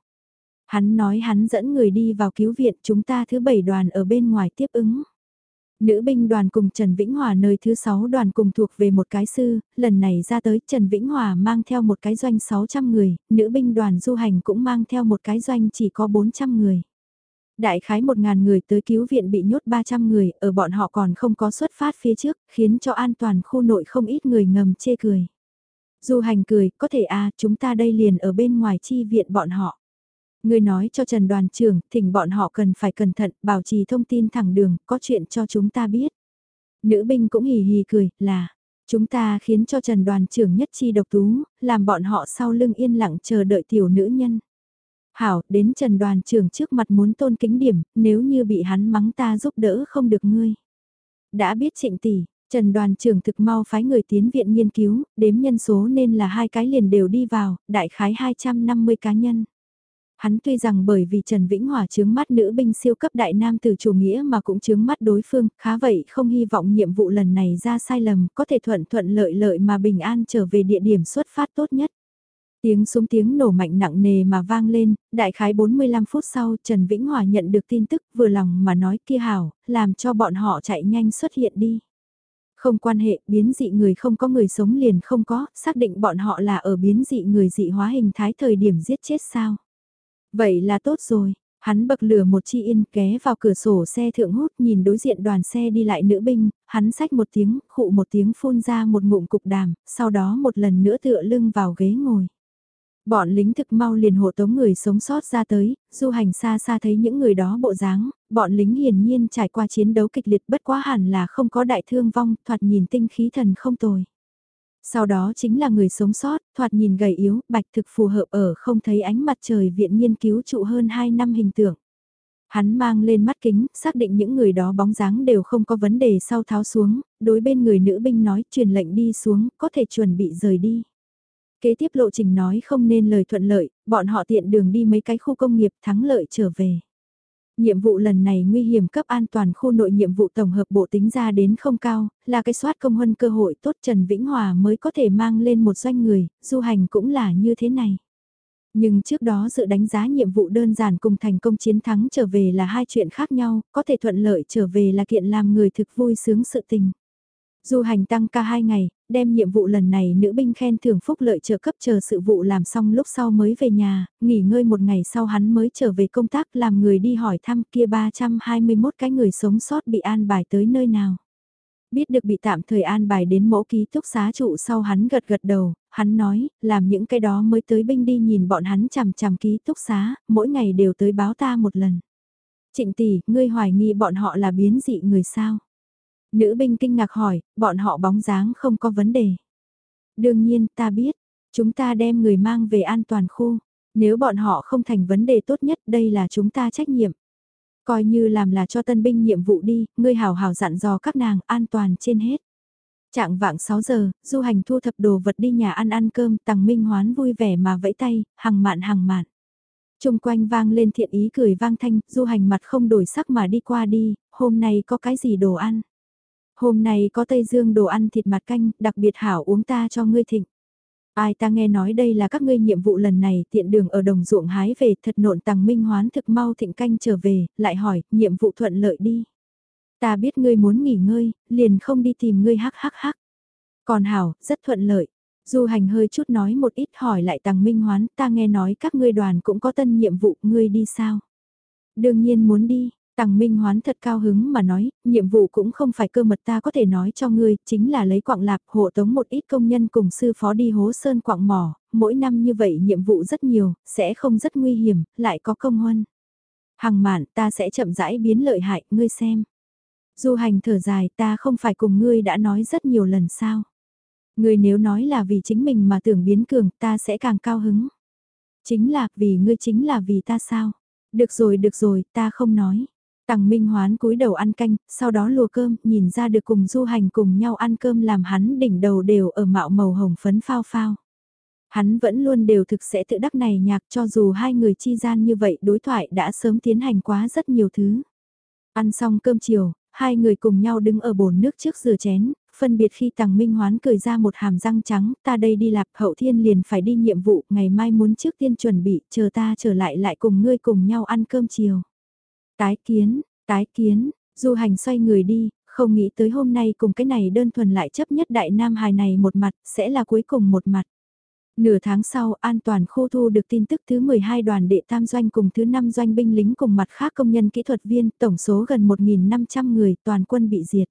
Hắn nói hắn dẫn người đi vào cứu viện chúng ta thứ bảy đoàn ở bên ngoài tiếp ứng. Nữ binh đoàn cùng Trần Vĩnh Hòa nơi thứ 6 đoàn cùng thuộc về một cái sư, lần này ra tới Trần Vĩnh Hòa mang theo một cái doanh 600 người, nữ binh đoàn du hành cũng mang theo một cái doanh chỉ có 400 người. Đại khái 1.000 người tới cứu viện bị nhốt 300 người, ở bọn họ còn không có xuất phát phía trước, khiến cho an toàn khu nội không ít người ngầm chê cười. Du hành cười, có thể à, chúng ta đây liền ở bên ngoài chi viện bọn họ. Người nói cho Trần đoàn trưởng, thỉnh bọn họ cần phải cẩn thận, bảo trì thông tin thẳng đường, có chuyện cho chúng ta biết. Nữ binh cũng hì hì cười, là, chúng ta khiến cho Trần đoàn trưởng nhất chi độc tú, làm bọn họ sau lưng yên lặng chờ đợi tiểu nữ nhân. Hảo, đến Trần đoàn trưởng trước mặt muốn tôn kính điểm, nếu như bị hắn mắng ta giúp đỡ không được ngươi. Đã biết trịnh tỷ, Trần đoàn trưởng thực mau phái người tiến viện nghiên cứu, đếm nhân số nên là hai cái liền đều đi vào, đại khái 250 cá nhân. Hắn tuy rằng bởi vì Trần Vĩnh Hòa chướng mắt nữ binh siêu cấp đại nam từ chủ nghĩa mà cũng chướng mắt đối phương, khá vậy không hy vọng nhiệm vụ lần này ra sai lầm, có thể thuận thuận lợi lợi mà bình an trở về địa điểm xuất phát tốt nhất. Tiếng súng tiếng nổ mạnh nặng nề mà vang lên, đại khái 45 phút sau Trần Vĩnh Hòa nhận được tin tức vừa lòng mà nói kia hảo, làm cho bọn họ chạy nhanh xuất hiện đi. Không quan hệ, biến dị người không có người sống liền không có, xác định bọn họ là ở biến dị người dị hóa hình thái thời điểm giết chết sao. Vậy là tốt rồi, hắn bậc lửa một chi yên ké vào cửa sổ xe thượng hút nhìn đối diện đoàn xe đi lại nữ binh, hắn xách một tiếng, khụ một tiếng phun ra một ngụm cục đàm, sau đó một lần nữa tựa lưng vào ghế ngồi. Bọn lính thực mau liền hộ tống người sống sót ra tới, du hành xa xa thấy những người đó bộ dáng, bọn lính hiển nhiên trải qua chiến đấu kịch liệt bất quá hẳn là không có đại thương vong, thoạt nhìn tinh khí thần không tồi. Sau đó chính là người sống sót, thoạt nhìn gầy yếu, bạch thực phù hợp ở không thấy ánh mặt trời viện nghiên cứu trụ hơn 2 năm hình tượng. Hắn mang lên mắt kính, xác định những người đó bóng dáng đều không có vấn đề sau tháo xuống, đối bên người nữ binh nói truyền lệnh đi xuống, có thể chuẩn bị rời đi. Kế tiếp lộ trình nói không nên lời thuận lợi, bọn họ tiện đường đi mấy cái khu công nghiệp thắng lợi trở về. Nhiệm vụ lần này nguy hiểm cấp an toàn khu nội nhiệm vụ tổng hợp bộ tính ra đến không cao, là cái soát công huân cơ hội tốt Trần Vĩnh Hòa mới có thể mang lên một doanh người, du hành cũng là như thế này. Nhưng trước đó sự đánh giá nhiệm vụ đơn giản cùng thành công chiến thắng trở về là hai chuyện khác nhau, có thể thuận lợi trở về là kiện làm người thực vui sướng sự tình. Du hành tăng ca 2 ngày, đem nhiệm vụ lần này nữ binh khen thưởng phúc lợi trợ cấp chờ sự vụ làm xong lúc sau mới về nhà, nghỉ ngơi một ngày sau hắn mới trở về công tác làm người đi hỏi thăm kia 321 cái người sống sót bị an bài tới nơi nào. Biết được bị tạm thời an bài đến mẫu ký túc xá trụ sau hắn gật gật đầu, hắn nói, làm những cái đó mới tới binh đi nhìn bọn hắn chằm chằm ký túc xá, mỗi ngày đều tới báo ta một lần. Trịnh tỷ, ngươi hoài nghi bọn họ là biến dị người sao? Nữ binh kinh ngạc hỏi, bọn họ bóng dáng không có vấn đề. Đương nhiên, ta biết, chúng ta đem người mang về an toàn khu. Nếu bọn họ không thành vấn đề tốt nhất, đây là chúng ta trách nhiệm. Coi như làm là cho tân binh nhiệm vụ đi, ngươi hào hào dặn dò các nàng an toàn trên hết. Trạng vạng 6 giờ, du hành thu thập đồ vật đi nhà ăn ăn cơm, tăng minh hoán vui vẻ mà vẫy tay, hằng mạn hằng mạn. Trung quanh vang lên thiện ý cười vang thanh, du hành mặt không đổi sắc mà đi qua đi, hôm nay có cái gì đồ ăn. Hôm nay có Tây Dương đồ ăn thịt mặt canh, đặc biệt hảo uống ta cho ngươi thịnh. Ai ta nghe nói đây là các ngươi nhiệm vụ lần này tiện đường ở đồng ruộng hái về thật nộn tàng minh hoán thực mau thịnh canh trở về, lại hỏi, nhiệm vụ thuận lợi đi. Ta biết ngươi muốn nghỉ ngơi, liền không đi tìm ngươi hắc hắc hắc. Còn hảo, rất thuận lợi. Du hành hơi chút nói một ít hỏi lại tàng minh hoán, ta nghe nói các ngươi đoàn cũng có tân nhiệm vụ, ngươi đi sao? Đương nhiên muốn đi, Tằng Minh Hoán thật cao hứng mà nói, nhiệm vụ cũng không phải cơ mật ta có thể nói cho ngươi, chính là lấy quạng lạp hộ tống một ít công nhân cùng sư phó đi hố sơn quạng mỏ, mỗi năm như vậy nhiệm vụ rất nhiều, sẽ không rất nguy hiểm, lại có công huân. Hằng mạn ta sẽ chậm rãi biến lợi hại, ngươi xem. Du hành thở dài ta không phải cùng ngươi đã nói rất nhiều lần sao. Ngươi nếu nói là vì chính mình mà tưởng biến cường ta sẽ càng cao hứng. Chính là vì ngươi chính là vì ta sao. Được rồi được rồi ta không nói. Tằng Minh Hoán cúi đầu ăn canh, sau đó lùa cơm, nhìn ra được cùng du hành cùng nhau ăn cơm làm hắn đỉnh đầu đều ở mạo màu hồng phấn phao phao. Hắn vẫn luôn đều thực sẽ tự đắc này nhạc cho dù hai người chi gian như vậy đối thoại đã sớm tiến hành quá rất nhiều thứ. Ăn xong cơm chiều, hai người cùng nhau đứng ở bồn nước trước rửa chén, phân biệt khi Tằng Minh Hoán cười ra một hàm răng trắng, ta đây đi lạc hậu thiên liền phải đi nhiệm vụ, ngày mai muốn trước tiên chuẩn bị, chờ ta trở lại lại cùng ngươi cùng nhau ăn cơm chiều. Tái kiến, tái kiến, du hành xoay người đi, không nghĩ tới hôm nay cùng cái này đơn thuần lại chấp nhất đại nam hài này một mặt, sẽ là cuối cùng một mặt. Nửa tháng sau, an toàn khu thu được tin tức thứ 12 đoàn đệ tam doanh cùng thứ 5 doanh binh lính cùng mặt khác công nhân kỹ thuật viên, tổng số gần 1.500 người, toàn quân bị diệt.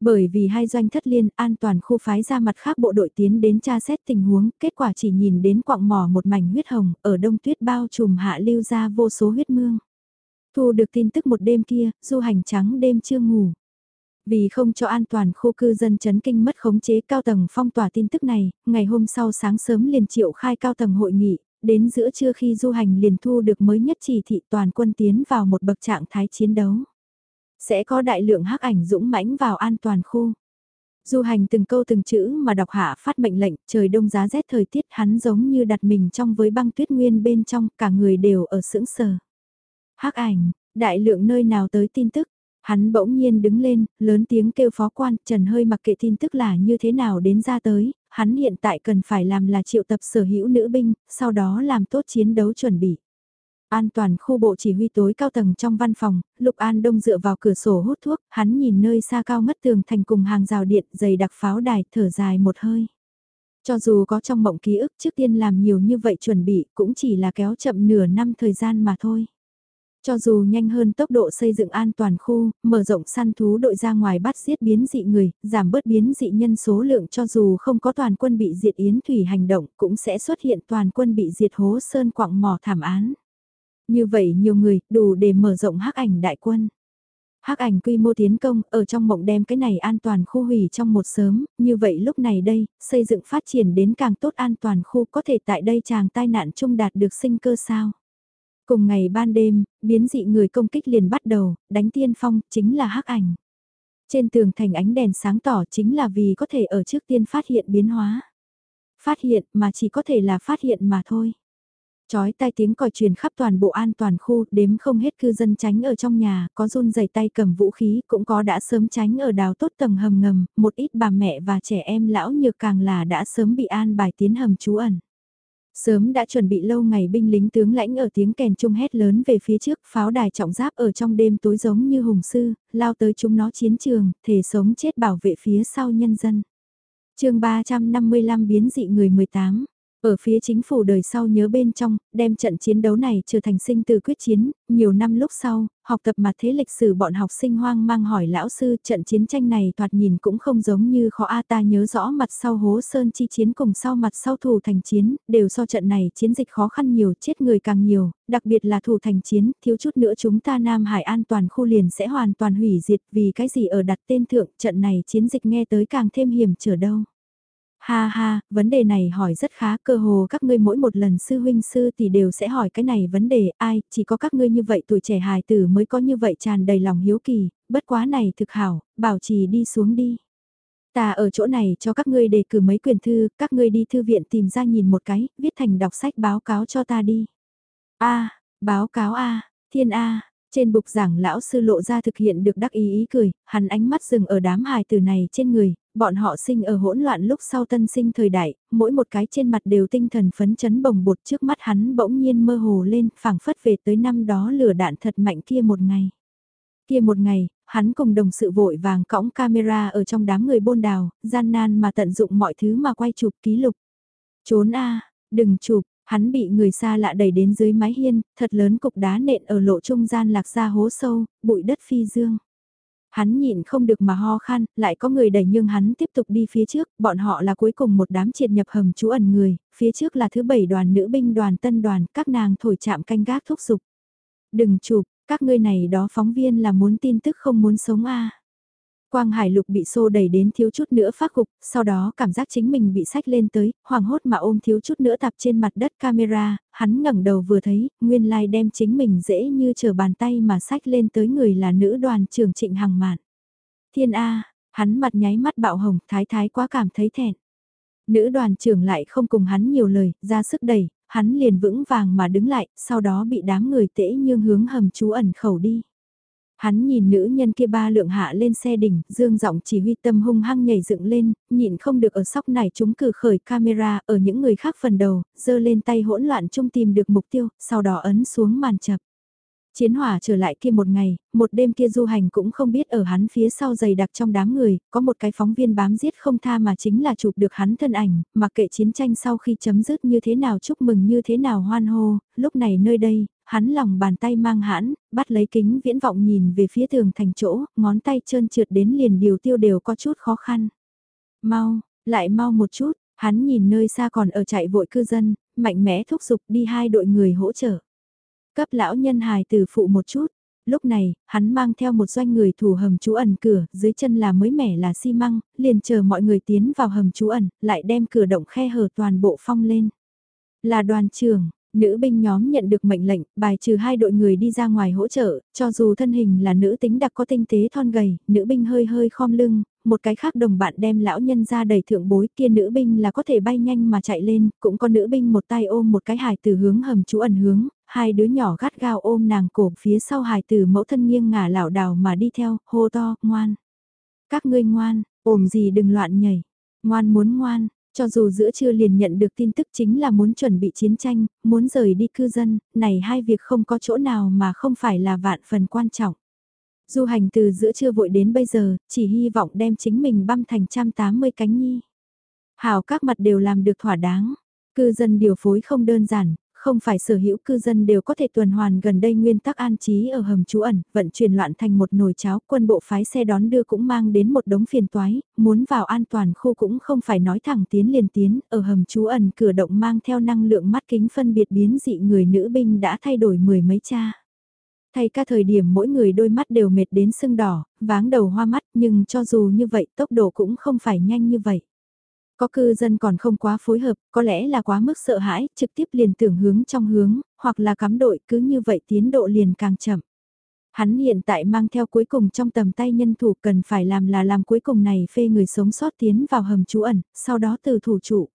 Bởi vì hai doanh thất liên, an toàn khu phái ra mặt khác bộ đội tiến đến tra xét tình huống, kết quả chỉ nhìn đến quạng mỏ một mảnh huyết hồng, ở đông tuyết bao trùm hạ lưu ra vô số huyết mương. Thu được tin tức một đêm kia, du hành trắng đêm chưa ngủ. Vì không cho an toàn khu cư dân chấn kinh mất khống chế cao tầng phong tỏa tin tức này, ngày hôm sau sáng sớm liền triệu khai cao tầng hội nghị, đến giữa trưa khi du hành liền thu được mới nhất chỉ thị toàn quân tiến vào một bậc trạng thái chiến đấu. Sẽ có đại lượng hắc ảnh dũng mãnh vào an toàn khu. Du hành từng câu từng chữ mà đọc hạ phát mệnh lệnh, trời đông giá rét thời tiết hắn giống như đặt mình trong với băng tuyết nguyên bên trong, cả người đều ở sững sờ hắc ảnh, đại lượng nơi nào tới tin tức, hắn bỗng nhiên đứng lên, lớn tiếng kêu phó quan, trần hơi mặc kệ tin tức là như thế nào đến ra tới, hắn hiện tại cần phải làm là triệu tập sở hữu nữ binh, sau đó làm tốt chiến đấu chuẩn bị. An toàn khu bộ chỉ huy tối cao tầng trong văn phòng, Lục An Đông dựa vào cửa sổ hút thuốc, hắn nhìn nơi xa cao ngất tường thành cùng hàng rào điện dày đặc pháo đài thở dài một hơi. Cho dù có trong mộng ký ức trước tiên làm nhiều như vậy chuẩn bị cũng chỉ là kéo chậm nửa năm thời gian mà thôi. Cho dù nhanh hơn tốc độ xây dựng an toàn khu, mở rộng săn thú đội ra ngoài bắt giết biến dị người, giảm bớt biến dị nhân số lượng cho dù không có toàn quân bị diệt yến thủy hành động cũng sẽ xuất hiện toàn quân bị diệt hố sơn quạng mỏ thảm án. Như vậy nhiều người, đủ để mở rộng hắc ảnh đại quân. Hắc ảnh quy mô tiến công, ở trong mộng đem cái này an toàn khu hủy trong một sớm, như vậy lúc này đây, xây dựng phát triển đến càng tốt an toàn khu có thể tại đây chàng tai nạn chung đạt được sinh cơ sao. Cùng ngày ban đêm, biến dị người công kích liền bắt đầu, đánh tiên phong, chính là hắc ảnh. Trên tường thành ánh đèn sáng tỏ chính là vì có thể ở trước tiên phát hiện biến hóa. Phát hiện mà chỉ có thể là phát hiện mà thôi. Chói tai tiếng còi truyền khắp toàn bộ an toàn khu, đếm không hết cư dân tránh ở trong nhà, có run rẩy tay cầm vũ khí, cũng có đã sớm tránh ở đào tốt tầng hầm ngầm, một ít bà mẹ và trẻ em lão nhược càng là đã sớm bị an bài tiến hầm trú ẩn. Sớm đã chuẩn bị lâu ngày binh lính tướng lãnh ở tiếng kèn trung hét lớn về phía trước, pháo đài trọng giáp ở trong đêm tối giống như hùng sư, lao tới chúng nó chiến trường, thể sống chết bảo vệ phía sau nhân dân. chương 355 biến dị người 18 ở phía chính phủ đời sau nhớ bên trong, đem trận chiến đấu này trở thành sinh từ quyết chiến, nhiều năm lúc sau, học tập mặt thế lịch sử bọn học sinh hoang mang hỏi lão sư trận chiến tranh này thoạt nhìn cũng không giống như khó A ta nhớ rõ mặt sau hố sơn chi chiến cùng sau mặt sau thủ thành chiến, đều so trận này chiến dịch khó khăn nhiều, chết người càng nhiều, đặc biệt là thủ thành chiến, thiếu chút nữa chúng ta Nam Hải an toàn khu liền sẽ hoàn toàn hủy diệt vì cái gì ở đặt tên thượng trận này chiến dịch nghe tới càng thêm hiểm trở đâu. Ha ha, vấn đề này hỏi rất khá, cơ hồ các ngươi mỗi một lần sư huynh sư thì đều sẽ hỏi cái này vấn đề, ai, chỉ có các ngươi như vậy tuổi trẻ hài tử mới có như vậy tràn đầy lòng hiếu kỳ, bất quá này thực hảo, bảo trì đi xuống đi. Ta ở chỗ này cho các ngươi đề cử mấy quyển thư, các ngươi đi thư viện tìm ra nhìn một cái, viết thành đọc sách báo cáo cho ta đi. A, báo cáo A, thiên A, trên bục giảng lão sư lộ ra thực hiện được đắc ý ý cười, hắn ánh mắt dừng ở đám hài tử này trên người, bọn họ sinh ở hỗn loạn lúc sau tân sinh thời đại, mỗi một cái trên mặt đều tinh thần phấn chấn bồng bột trước mắt hắn bỗng nhiên mơ hồ lên, phảng phất về tới năm đó lửa đạn thật mạnh kia một ngày. Kia một ngày, hắn cùng đồng sự vội vàng cõng camera ở trong đám người bôn đào, gian nan mà tận dụng mọi thứ mà quay chụp ký lục. Trốn a đừng chụp, hắn bị người xa lạ đẩy đến dưới mái hiên, thật lớn cục đá nện ở lộ trung gian lạc ra hố sâu, bụi đất phi dương. Hắn nhịn không được mà ho khan, lại có người đẩy nhưng hắn tiếp tục đi phía trước, bọn họ là cuối cùng một đám triệt nhập hầm trú ẩn người, phía trước là thứ bảy đoàn nữ binh đoàn tân đoàn, các nàng thổi chạm canh gác thúc giục. Đừng chụp, các ngươi này đó phóng viên là muốn tin tức không muốn sống a Quang Hải Lục bị xô đẩy đến thiếu chút nữa phát gục, sau đó cảm giác chính mình bị sách lên tới, hoàng hốt mà ôm thiếu chút nữa tạp trên mặt đất camera, hắn ngẩng đầu vừa thấy, nguyên lai like đem chính mình dễ như chờ bàn tay mà sách lên tới người là nữ đoàn trưởng trịnh hằng mạn. Thiên A, hắn mặt nháy mắt bạo hồng, thái thái quá cảm thấy thẹn. Nữ đoàn trưởng lại không cùng hắn nhiều lời, ra sức đẩy, hắn liền vững vàng mà đứng lại, sau đó bị đám người tễ nhương hướng hầm trú ẩn khẩu đi. Hắn nhìn nữ nhân kia ba lượng hạ lên xe đỉnh, dương giọng chỉ huy tâm hung hăng nhảy dựng lên, nhịn không được ở sóc này chúng cử khởi camera ở những người khác phần đầu, dơ lên tay hỗn loạn chung tìm được mục tiêu, sau đó ấn xuống màn chập. Chiến hỏa trở lại kia một ngày, một đêm kia du hành cũng không biết ở hắn phía sau dày đặc trong đám người, có một cái phóng viên bám giết không tha mà chính là chụp được hắn thân ảnh, mặc kệ chiến tranh sau khi chấm dứt như thế nào chúc mừng như thế nào hoan hô, lúc này nơi đây, hắn lòng bàn tay mang hãn, bắt lấy kính viễn vọng nhìn về phía tường thành chỗ, ngón tay trơn trượt đến liền điều tiêu đều có chút khó khăn. Mau, lại mau một chút, hắn nhìn nơi xa còn ở chạy vội cư dân, mạnh mẽ thúc giục đi hai đội người hỗ trợ. Cấp lão nhân hài từ phụ một chút. Lúc này, hắn mang theo một doanh người thủ hầm trú ẩn cửa, dưới chân là mới mẻ là xi măng, liền chờ mọi người tiến vào hầm trú ẩn, lại đem cửa động khe hở toàn bộ phong lên. Là đoàn trưởng, Nữ binh nhóm nhận được mệnh lệnh, bài trừ hai đội người đi ra ngoài hỗ trợ, cho dù thân hình là nữ tính đặc có tinh tế thon gầy, nữ binh hơi hơi khom lưng, một cái khác đồng bạn đem lão nhân ra đầy thượng bối kia nữ binh là có thể bay nhanh mà chạy lên, cũng có nữ binh một tay ôm một cái hài từ hướng hầm chú ẩn hướng, hai đứa nhỏ gắt gao ôm nàng cổ phía sau hài từ mẫu thân nghiêng ngả lảo đảo mà đi theo, hô to, ngoan. Các ngươi ngoan, ôm gì đừng loạn nhảy, ngoan muốn ngoan, cho dù giữa trưa liền nhận được tin tức chính là muốn chuẩn bị chiến tranh, muốn rời đi cư dân, này hai việc không có chỗ nào mà không phải là vạn phần quan trọng. Du hành từ giữa trưa vội đến bây giờ, chỉ hy vọng đem chính mình băm thành trăm tám mươi cánh nhi. Hảo các mặt đều làm được thỏa đáng. Cư dân điều phối không đơn giản, không phải sở hữu cư dân đều có thể tuần hoàn gần đây nguyên tắc an trí ở hầm trú ẩn, vận chuyển loạn thành một nồi cháo, quân bộ phái xe đón đưa cũng mang đến một đống phiền toái, muốn vào an toàn khu cũng không phải nói thẳng tiến liền tiến, ở hầm trú ẩn cửa động mang theo năng lượng mắt kính phân biệt biến dị người nữ binh đã thay đổi mười mấy cha. Thay ca thời điểm mỗi người đôi mắt đều mệt đến sưng đỏ, váng đầu hoa mắt nhưng cho dù như vậy tốc độ cũng không phải nhanh như vậy. Có cư dân còn không quá phối hợp, có lẽ là quá mức sợ hãi, trực tiếp liền tưởng hướng trong hướng, hoặc là cắm đội cứ như vậy tiến độ liền càng chậm. Hắn hiện tại mang theo cuối cùng trong tầm tay nhân thủ cần phải làm là làm cuối cùng này phê người sống sót tiến vào hầm trú ẩn, sau đó từ thủ trụ.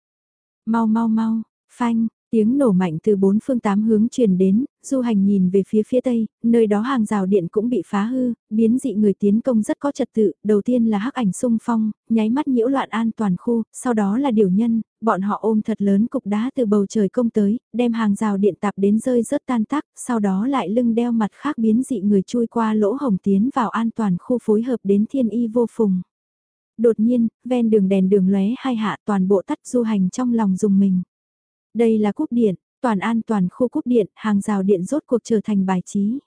Mau mau mau, phanh, Tiếng nổ mạnh từ bốn phương tám hướng truyền đến, du hành nhìn về phía phía tây, nơi đó hàng rào điện cũng bị phá hư, biến dị người tiến công rất có trật tự, đầu tiên là hắc ảnh sung phong, nháy mắt nhiễu loạn an toàn khu, sau đó là điều nhân, bọn họ ôm thật lớn cục đá từ bầu trời công tới, đem hàng rào điện tạp đến rơi rớt tan tác, sau đó lại lưng đeo mặt khác biến dị người chui qua lỗ hồng tiến vào an toàn khu phối hợp đến thiên y vô phùng. Đột nhiên, ven đường đèn đường lóe hai hạ toàn bộ tắt du hành trong lòng dùng mình. Đây là cúp điện, toàn an toàn khu cúp điện, hàng rào điện rốt cuộc trở thành bài trí.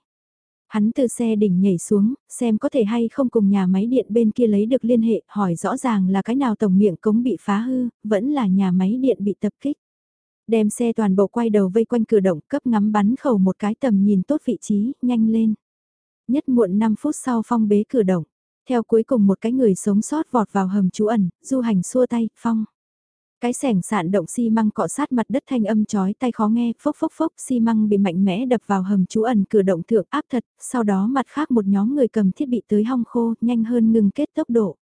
Hắn từ xe đỉnh nhảy xuống, xem có thể hay không cùng nhà máy điện bên kia lấy được liên hệ, hỏi rõ ràng là cái nào tổng miệng cống bị phá hư, vẫn là nhà máy điện bị tập kích. Đem xe toàn bộ quay đầu vây quanh cửa động cấp ngắm bắn khẩu một cái tầm nhìn tốt vị trí, nhanh lên. Nhất muộn 5 phút sau phong bế cửa động. Theo cuối cùng một cái người sống sót vọt vào hầm trú ẩn, du hành xua tay, phong. Cái sẻng sạn động xi măng cọ sát mặt đất thanh âm chói tay khó nghe, phốc phốc phốc xi măng bị mạnh mẽ đập vào hầm trú ẩn cửa động thượng áp thật, sau đó mặt khác một nhóm người cầm thiết bị tới hong khô, nhanh hơn ngừng kết tốc độ.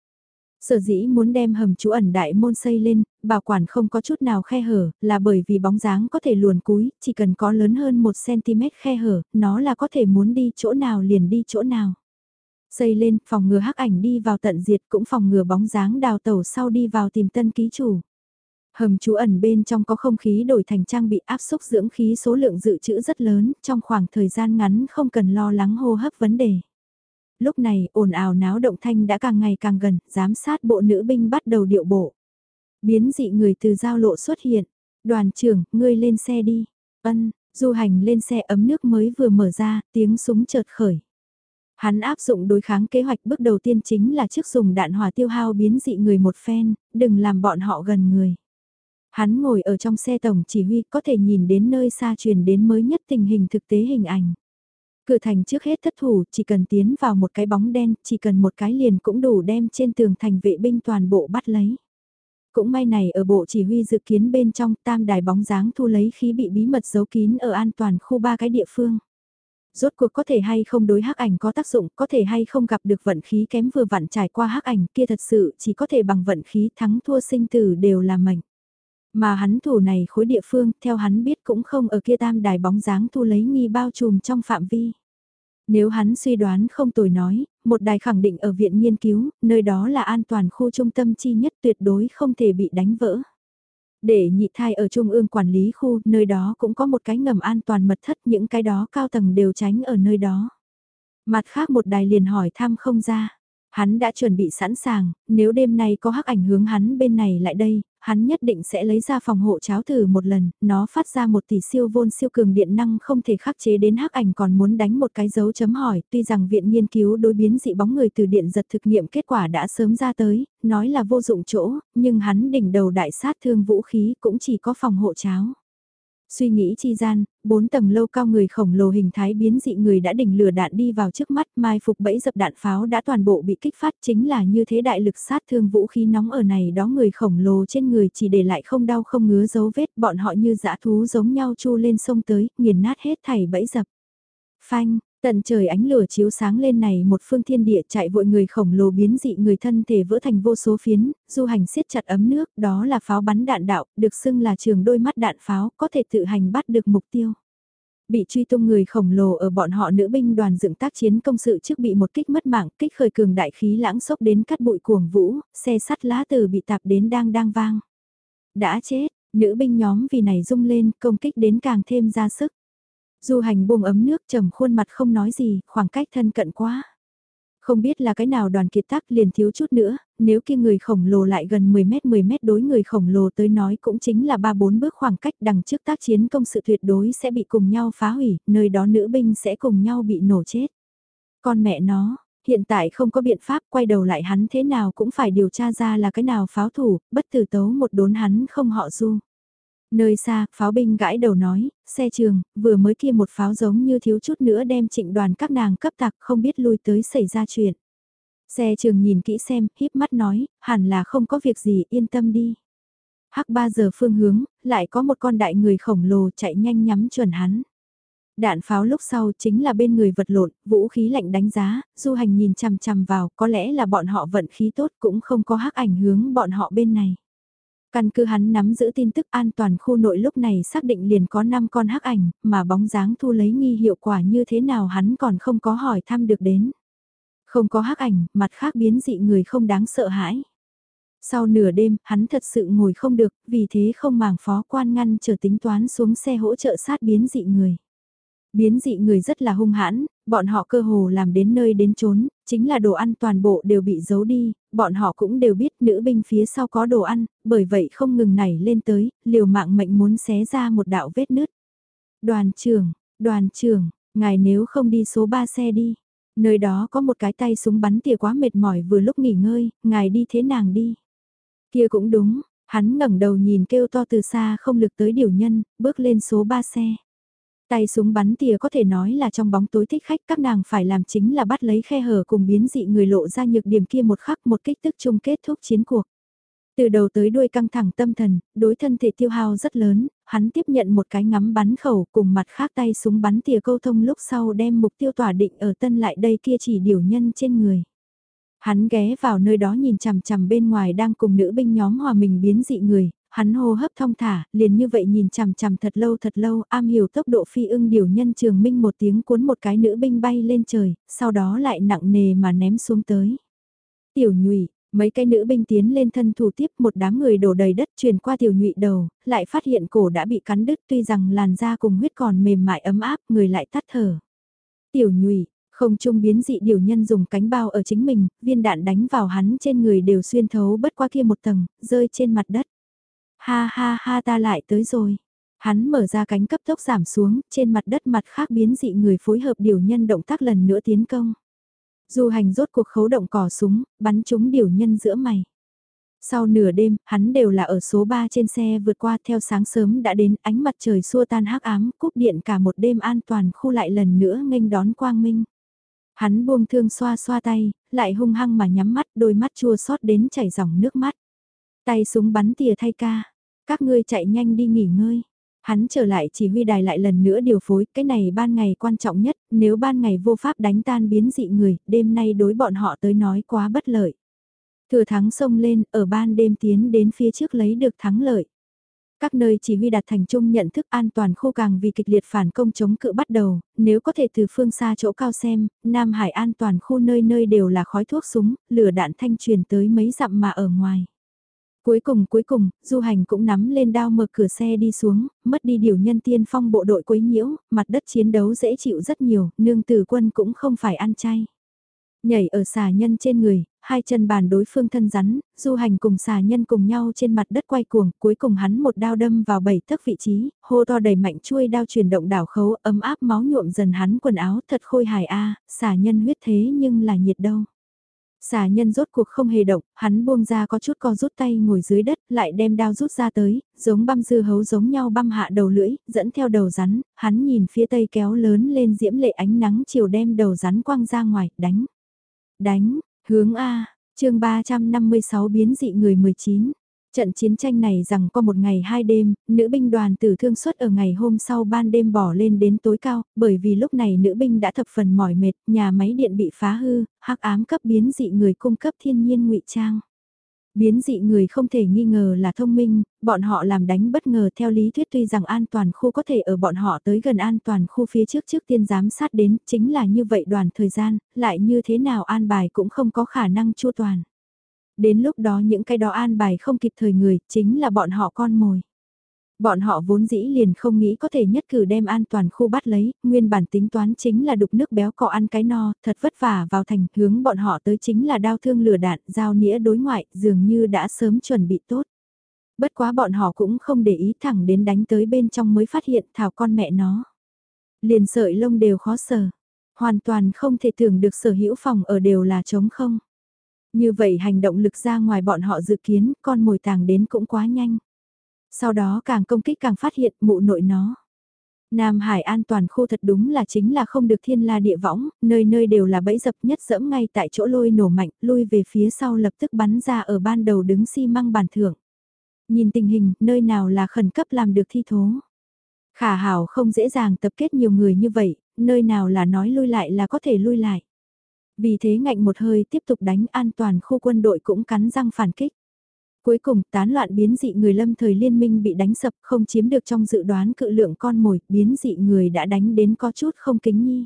Sở dĩ muốn đem hầm trú ẩn đại môn xây lên, bảo quản không có chút nào khe hở, là bởi vì bóng dáng có thể luồn cúi, chỉ cần có lớn hơn 1cm khe hở, nó là có thể muốn đi chỗ nào liền đi chỗ nào. Xây lên, phòng ngừa hắc ảnh đi vào tận diệt cũng phòng ngừa bóng dáng đào tẩu sau đi vào tìm tân ký chủ. Hầm trú ẩn bên trong có không khí đổi thành trang bị áp xúc dưỡng khí số lượng dự trữ rất lớn, trong khoảng thời gian ngắn không cần lo lắng hô hấp vấn đề. Lúc này, ồn ào náo động thanh đã càng ngày càng gần, giám sát bộ nữ binh bắt đầu điệu bộ. Biến dị người từ giao lộ xuất hiện. Đoàn trưởng, ngươi lên xe đi. Ân, du hành lên xe ấm nước mới vừa mở ra, tiếng súng chợt khởi. Hắn áp dụng đối kháng kế hoạch bước đầu tiên chính là trước dùng đạn hỏa tiêu hao biến dị người một phen, đừng làm bọn họ gần người. Hắn ngồi ở trong xe tổng chỉ huy có thể nhìn đến nơi xa truyền đến mới nhất tình hình thực tế hình ảnh. Cửa thành trước hết thất thủ, chỉ cần tiến vào một cái bóng đen, chỉ cần một cái liền cũng đủ đem trên tường thành vệ binh toàn bộ bắt lấy. Cũng may này ở bộ chỉ huy dự kiến bên trong tam đài bóng dáng thu lấy khí bị bí mật giấu kín ở an toàn khu ba cái địa phương. Rốt cuộc có thể hay không đối hắc ảnh có tác dụng, có thể hay không gặp được vận khí kém vừa vặn trải qua hắc ảnh kia thật sự chỉ có thể bằng vận khí thắng thua sinh tử đều là mệnh. Mà hắn thủ này khối địa phương, theo hắn biết cũng không ở kia tam đài bóng dáng thu lấy nghi bao trùm trong phạm vi. Nếu hắn suy đoán không tồi nói, một đài khẳng định ở viện nghiên cứu, nơi đó là an toàn khu trung tâm chi nhất tuyệt đối không thể bị đánh vỡ. Để nhị thai ở trung ương quản lý khu, nơi đó cũng có một cái ngầm an toàn mật thất, những cái đó cao tầng đều tránh ở nơi đó. Mặt khác một đài liền hỏi thăm không ra. Hắn đã chuẩn bị sẵn sàng, nếu đêm nay có hắc ảnh hướng hắn bên này lại đây, hắn nhất định sẽ lấy ra phòng hộ cháo thử một lần, nó phát ra một tỷ siêu vôn siêu cường điện năng không thể khắc chế đến hắc ảnh còn muốn đánh một cái dấu chấm hỏi, tuy rằng viện nghiên cứu đối biến dị bóng người từ điện giật thực nghiệm kết quả đã sớm ra tới, nói là vô dụng chỗ, nhưng hắn đỉnh đầu đại sát thương vũ khí cũng chỉ có phòng hộ cháo. Suy nghĩ chi gian, bốn tầng lâu cao người khổng lồ hình thái biến dị người đã đỉnh lửa đạn đi vào trước mắt, mai phục bẫy dập đạn pháo đã toàn bộ bị kích phát chính là như thế đại lực sát thương vũ khí nóng ở này đó người khổng lồ trên người chỉ để lại không đau không ngứa dấu vết, bọn họ như dã thú giống nhau chu lên sông tới, nghiền nát hết thảy bẫy dập. Phanh, Tận trời ánh lửa chiếu sáng lên này một phương thiên địa chạy vội người khổng lồ biến dị người thân thể vỡ thành vô số phiến, du hành siết chặt ấm nước, đó là pháo bắn đạn đạo, được xưng là trường đôi mắt đạn pháo, có thể tự hành bắt được mục tiêu. Bị truy tung người khổng lồ ở bọn họ nữ binh đoàn dựng tác chiến công sự trước bị một kích mất mạng, kích khởi cường đại khí lãng sốc đến cắt bụi cuồng vũ, xe sắt lá từ bị tạp đến đang đang vang. Đã chết, nữ binh nhóm vì này rung lên, công kích đến càng thêm ra sức. Du hành buông ấm nước trầm khuôn mặt không nói gì, khoảng cách thân cận quá. Không biết là cái nào đoàn kiệt tác liền thiếu chút nữa, nếu kia người khổng lồ lại gần 10 mét 10 mét đối người khổng lồ tới nói cũng chính là 3-4 bước khoảng cách đằng trước tác chiến công sự tuyệt đối sẽ bị cùng nhau phá hủy, nơi đó nữ binh sẽ cùng nhau bị nổ chết. Con mẹ nó, hiện tại không có biện pháp quay đầu lại hắn thế nào cũng phải điều tra ra là cái nào pháo thủ, bất tử tấu một đốn hắn không họ du. Nơi xa, pháo binh gãi đầu nói, xe trường, vừa mới kia một pháo giống như thiếu chút nữa đem trịnh đoàn các nàng cấp tặc không biết lui tới xảy ra chuyện. Xe trường nhìn kỹ xem, híp mắt nói, hẳn là không có việc gì, yên tâm đi. Hắc 3 giờ phương hướng, lại có một con đại người khổng lồ chạy nhanh nhắm chuẩn hắn. Đạn pháo lúc sau chính là bên người vật lộn, vũ khí lạnh đánh giá, du hành nhìn chằm chằm vào, có lẽ là bọn họ vận khí tốt cũng không có hắc ảnh hướng bọn họ bên này. Căn cứ hắn nắm giữ tin tức an toàn khu nội lúc này xác định liền có 5 con hắc ảnh, mà bóng dáng thu lấy nghi hiệu quả như thế nào hắn còn không có hỏi thăm được đến. Không có hắc ảnh, mặt khác biến dị người không đáng sợ hãi. Sau nửa đêm, hắn thật sự ngồi không được, vì thế không màng phó quan ngăn chờ tính toán xuống xe hỗ trợ sát biến dị người. Biến dị người rất là hung hãn, bọn họ cơ hồ làm đến nơi đến chốn, chính là đồ ăn toàn bộ đều bị giấu đi, bọn họ cũng đều biết nữ binh phía sau có đồ ăn, bởi vậy không ngừng nảy lên tới, liều mạng mệnh muốn xé ra một đạo vết nứt. Đoàn trưởng, đoàn trưởng, ngài nếu không đi số 3 xe đi. Nơi đó có một cái tay súng bắn tỉa quá mệt mỏi vừa lúc nghỉ ngơi, ngài đi thế nàng đi. Kia cũng đúng, hắn ngẩng đầu nhìn kêu to từ xa không lực tới điều nhân, bước lên số 3 xe. Tay súng bắn tỉa có thể nói là trong bóng tối thích khách các nàng phải làm chính là bắt lấy khe hở cùng biến dị người lộ ra nhược điểm kia một khắc một kích tức chung kết thúc chiến cuộc. Từ đầu tới đuôi căng thẳng tâm thần, đối thân thể tiêu hao rất lớn, hắn tiếp nhận một cái ngắm bắn khẩu cùng mặt khác tay súng bắn tỉa câu thông lúc sau đem mục tiêu tỏa định ở tân lại đây kia chỉ điều nhân trên người. Hắn ghé vào nơi đó nhìn chằm chằm bên ngoài đang cùng nữ binh nhóm hòa mình biến dị người, Hắn hô hấp thông thả, liền như vậy nhìn chằm chằm thật lâu thật lâu, am hiểu tốc độ phi ưng điều nhân trường minh một tiếng cuốn một cái nữ binh bay lên trời, sau đó lại nặng nề mà ném xuống tới. Tiểu nhụy, mấy cái nữ binh tiến lên thân thủ tiếp một đám người đổ đầy đất truyền qua tiểu nhụy đầu, lại phát hiện cổ đã bị cắn đứt tuy rằng làn da cùng huyết còn mềm mại ấm áp, người lại tắt thở. Tiểu nhụy, không trung biến dị điều nhân dùng cánh bao ở chính mình, viên đạn đánh vào hắn trên người đều xuyên thấu bất qua kia một tầng, rơi trên mặt đất. Ha ha ha ta lại tới rồi. Hắn mở ra cánh cấp tốc giảm xuống, trên mặt đất mặt khác biến dị người phối hợp điều nhân động tác lần nữa tiến công. Du hành rốt cuộc khấu động cỏ súng, bắn trúng điều nhân giữa mày. Sau nửa đêm, hắn đều là ở số 3 trên xe vượt qua theo sáng sớm đã đến ánh mặt trời xua tan hắc ám, cúp điện cả một đêm an toàn khu lại lần nữa nghênh đón quang minh. Hắn buông thương xoa xoa tay, lại hung hăng mà nhắm mắt đôi mắt chua xót đến chảy dòng nước mắt. Tay súng bắn tìa thay ca, các ngươi chạy nhanh đi nghỉ ngơi. Hắn trở lại chỉ huy đài lại lần nữa điều phối, cái này ban ngày quan trọng nhất, nếu ban ngày vô pháp đánh tan biến dị người, đêm nay đối bọn họ tới nói quá bất lợi. Thừa thắng sông lên, ở ban đêm tiến đến phía trước lấy được thắng lợi. Các nơi chỉ huy đặt thành chung nhận thức an toàn khô càng vì kịch liệt phản công chống cự bắt đầu, nếu có thể từ phương xa chỗ cao xem, Nam Hải an toàn khu nơi nơi đều là khói thuốc súng, lửa đạn thanh truyền tới mấy dặm mà ở ngoài. Cuối cùng cuối cùng, du hành cũng nắm lên đao mở cửa xe đi xuống, mất đi điều nhân tiên phong bộ đội quấy nhiễu, mặt đất chiến đấu dễ chịu rất nhiều, nương tử quân cũng không phải ăn chay. Nhảy ở xà nhân trên người, hai chân bàn đối phương thân rắn, du hành cùng xà nhân cùng nhau trên mặt đất quay cuồng, cuối cùng hắn một đao đâm vào bảy tấc vị trí, hô to đầy mạnh chuôi đao chuyển động đảo khấu, ấm áp máu nhuộm dần hắn quần áo thật khôi hài a xà nhân huyết thế nhưng là nhiệt đâu. Xà nhân rốt cuộc không hề động, hắn buông ra có chút co rút tay ngồi dưới đất, lại đem đao rút ra tới, giống băm dư hấu giống nhau băm hạ đầu lưỡi, dẫn theo đầu rắn, hắn nhìn phía tây kéo lớn lên diễm lệ ánh nắng chiều đem đầu rắn quăng ra ngoài, đánh. Đánh, hướng A, chương 356 biến dị người 19. Trận chiến tranh này rằng qua một ngày hai đêm, nữ binh đoàn tử thương xuất ở ngày hôm sau ban đêm bỏ lên đến tối cao, bởi vì lúc này nữ binh đã thập phần mỏi mệt, nhà máy điện bị phá hư, hắc ám cấp biến dị người cung cấp thiên nhiên ngụy trang. Biến dị người không thể nghi ngờ là thông minh, bọn họ làm đánh bất ngờ theo lý thuyết tuy rằng an toàn khu có thể ở bọn họ tới gần an toàn khu phía trước trước tiên giám sát đến, chính là như vậy đoàn thời gian, lại như thế nào an bài cũng không có khả năng chua toàn. Đến lúc đó những cái đó an bài không kịp thời người, chính là bọn họ con mồi. Bọn họ vốn dĩ liền không nghĩ có thể nhất cử đem an toàn khu bắt lấy, nguyên bản tính toán chính là đục nước béo cọ ăn cái no, thật vất vả vào thành, hướng bọn họ tới chính là đau thương lửa đạn, giao nĩa đối ngoại, dường như đã sớm chuẩn bị tốt. Bất quá bọn họ cũng không để ý thẳng đến đánh tới bên trong mới phát hiện thảo con mẹ nó. Liền sợi lông đều khó sở, hoàn toàn không thể tưởng được sở hữu phòng ở đều là trống không. Như vậy hành động lực ra ngoài bọn họ dự kiến, con mồi tàng đến cũng quá nhanh. Sau đó càng công kích càng phát hiện mụ nội nó. Nam Hải an toàn khu thật đúng là chính là không được thiên la địa võng, nơi nơi đều là bẫy dập nhất dẫm ngay tại chỗ lôi nổ mạnh, lui về phía sau lập tức bắn ra ở ban đầu đứng xi măng bàn thưởng. Nhìn tình hình, nơi nào là khẩn cấp làm được thi thố. Khả hảo không dễ dàng tập kết nhiều người như vậy, nơi nào là nói lui lại là có thể lui lại. Vì thế ngạnh một hơi tiếp tục đánh an toàn khu quân đội cũng cắn răng phản kích. Cuối cùng tán loạn biến dị người lâm thời liên minh bị đánh sập không chiếm được trong dự đoán cự lượng con mồi, biến dị người đã đánh đến có chút không kính nhi.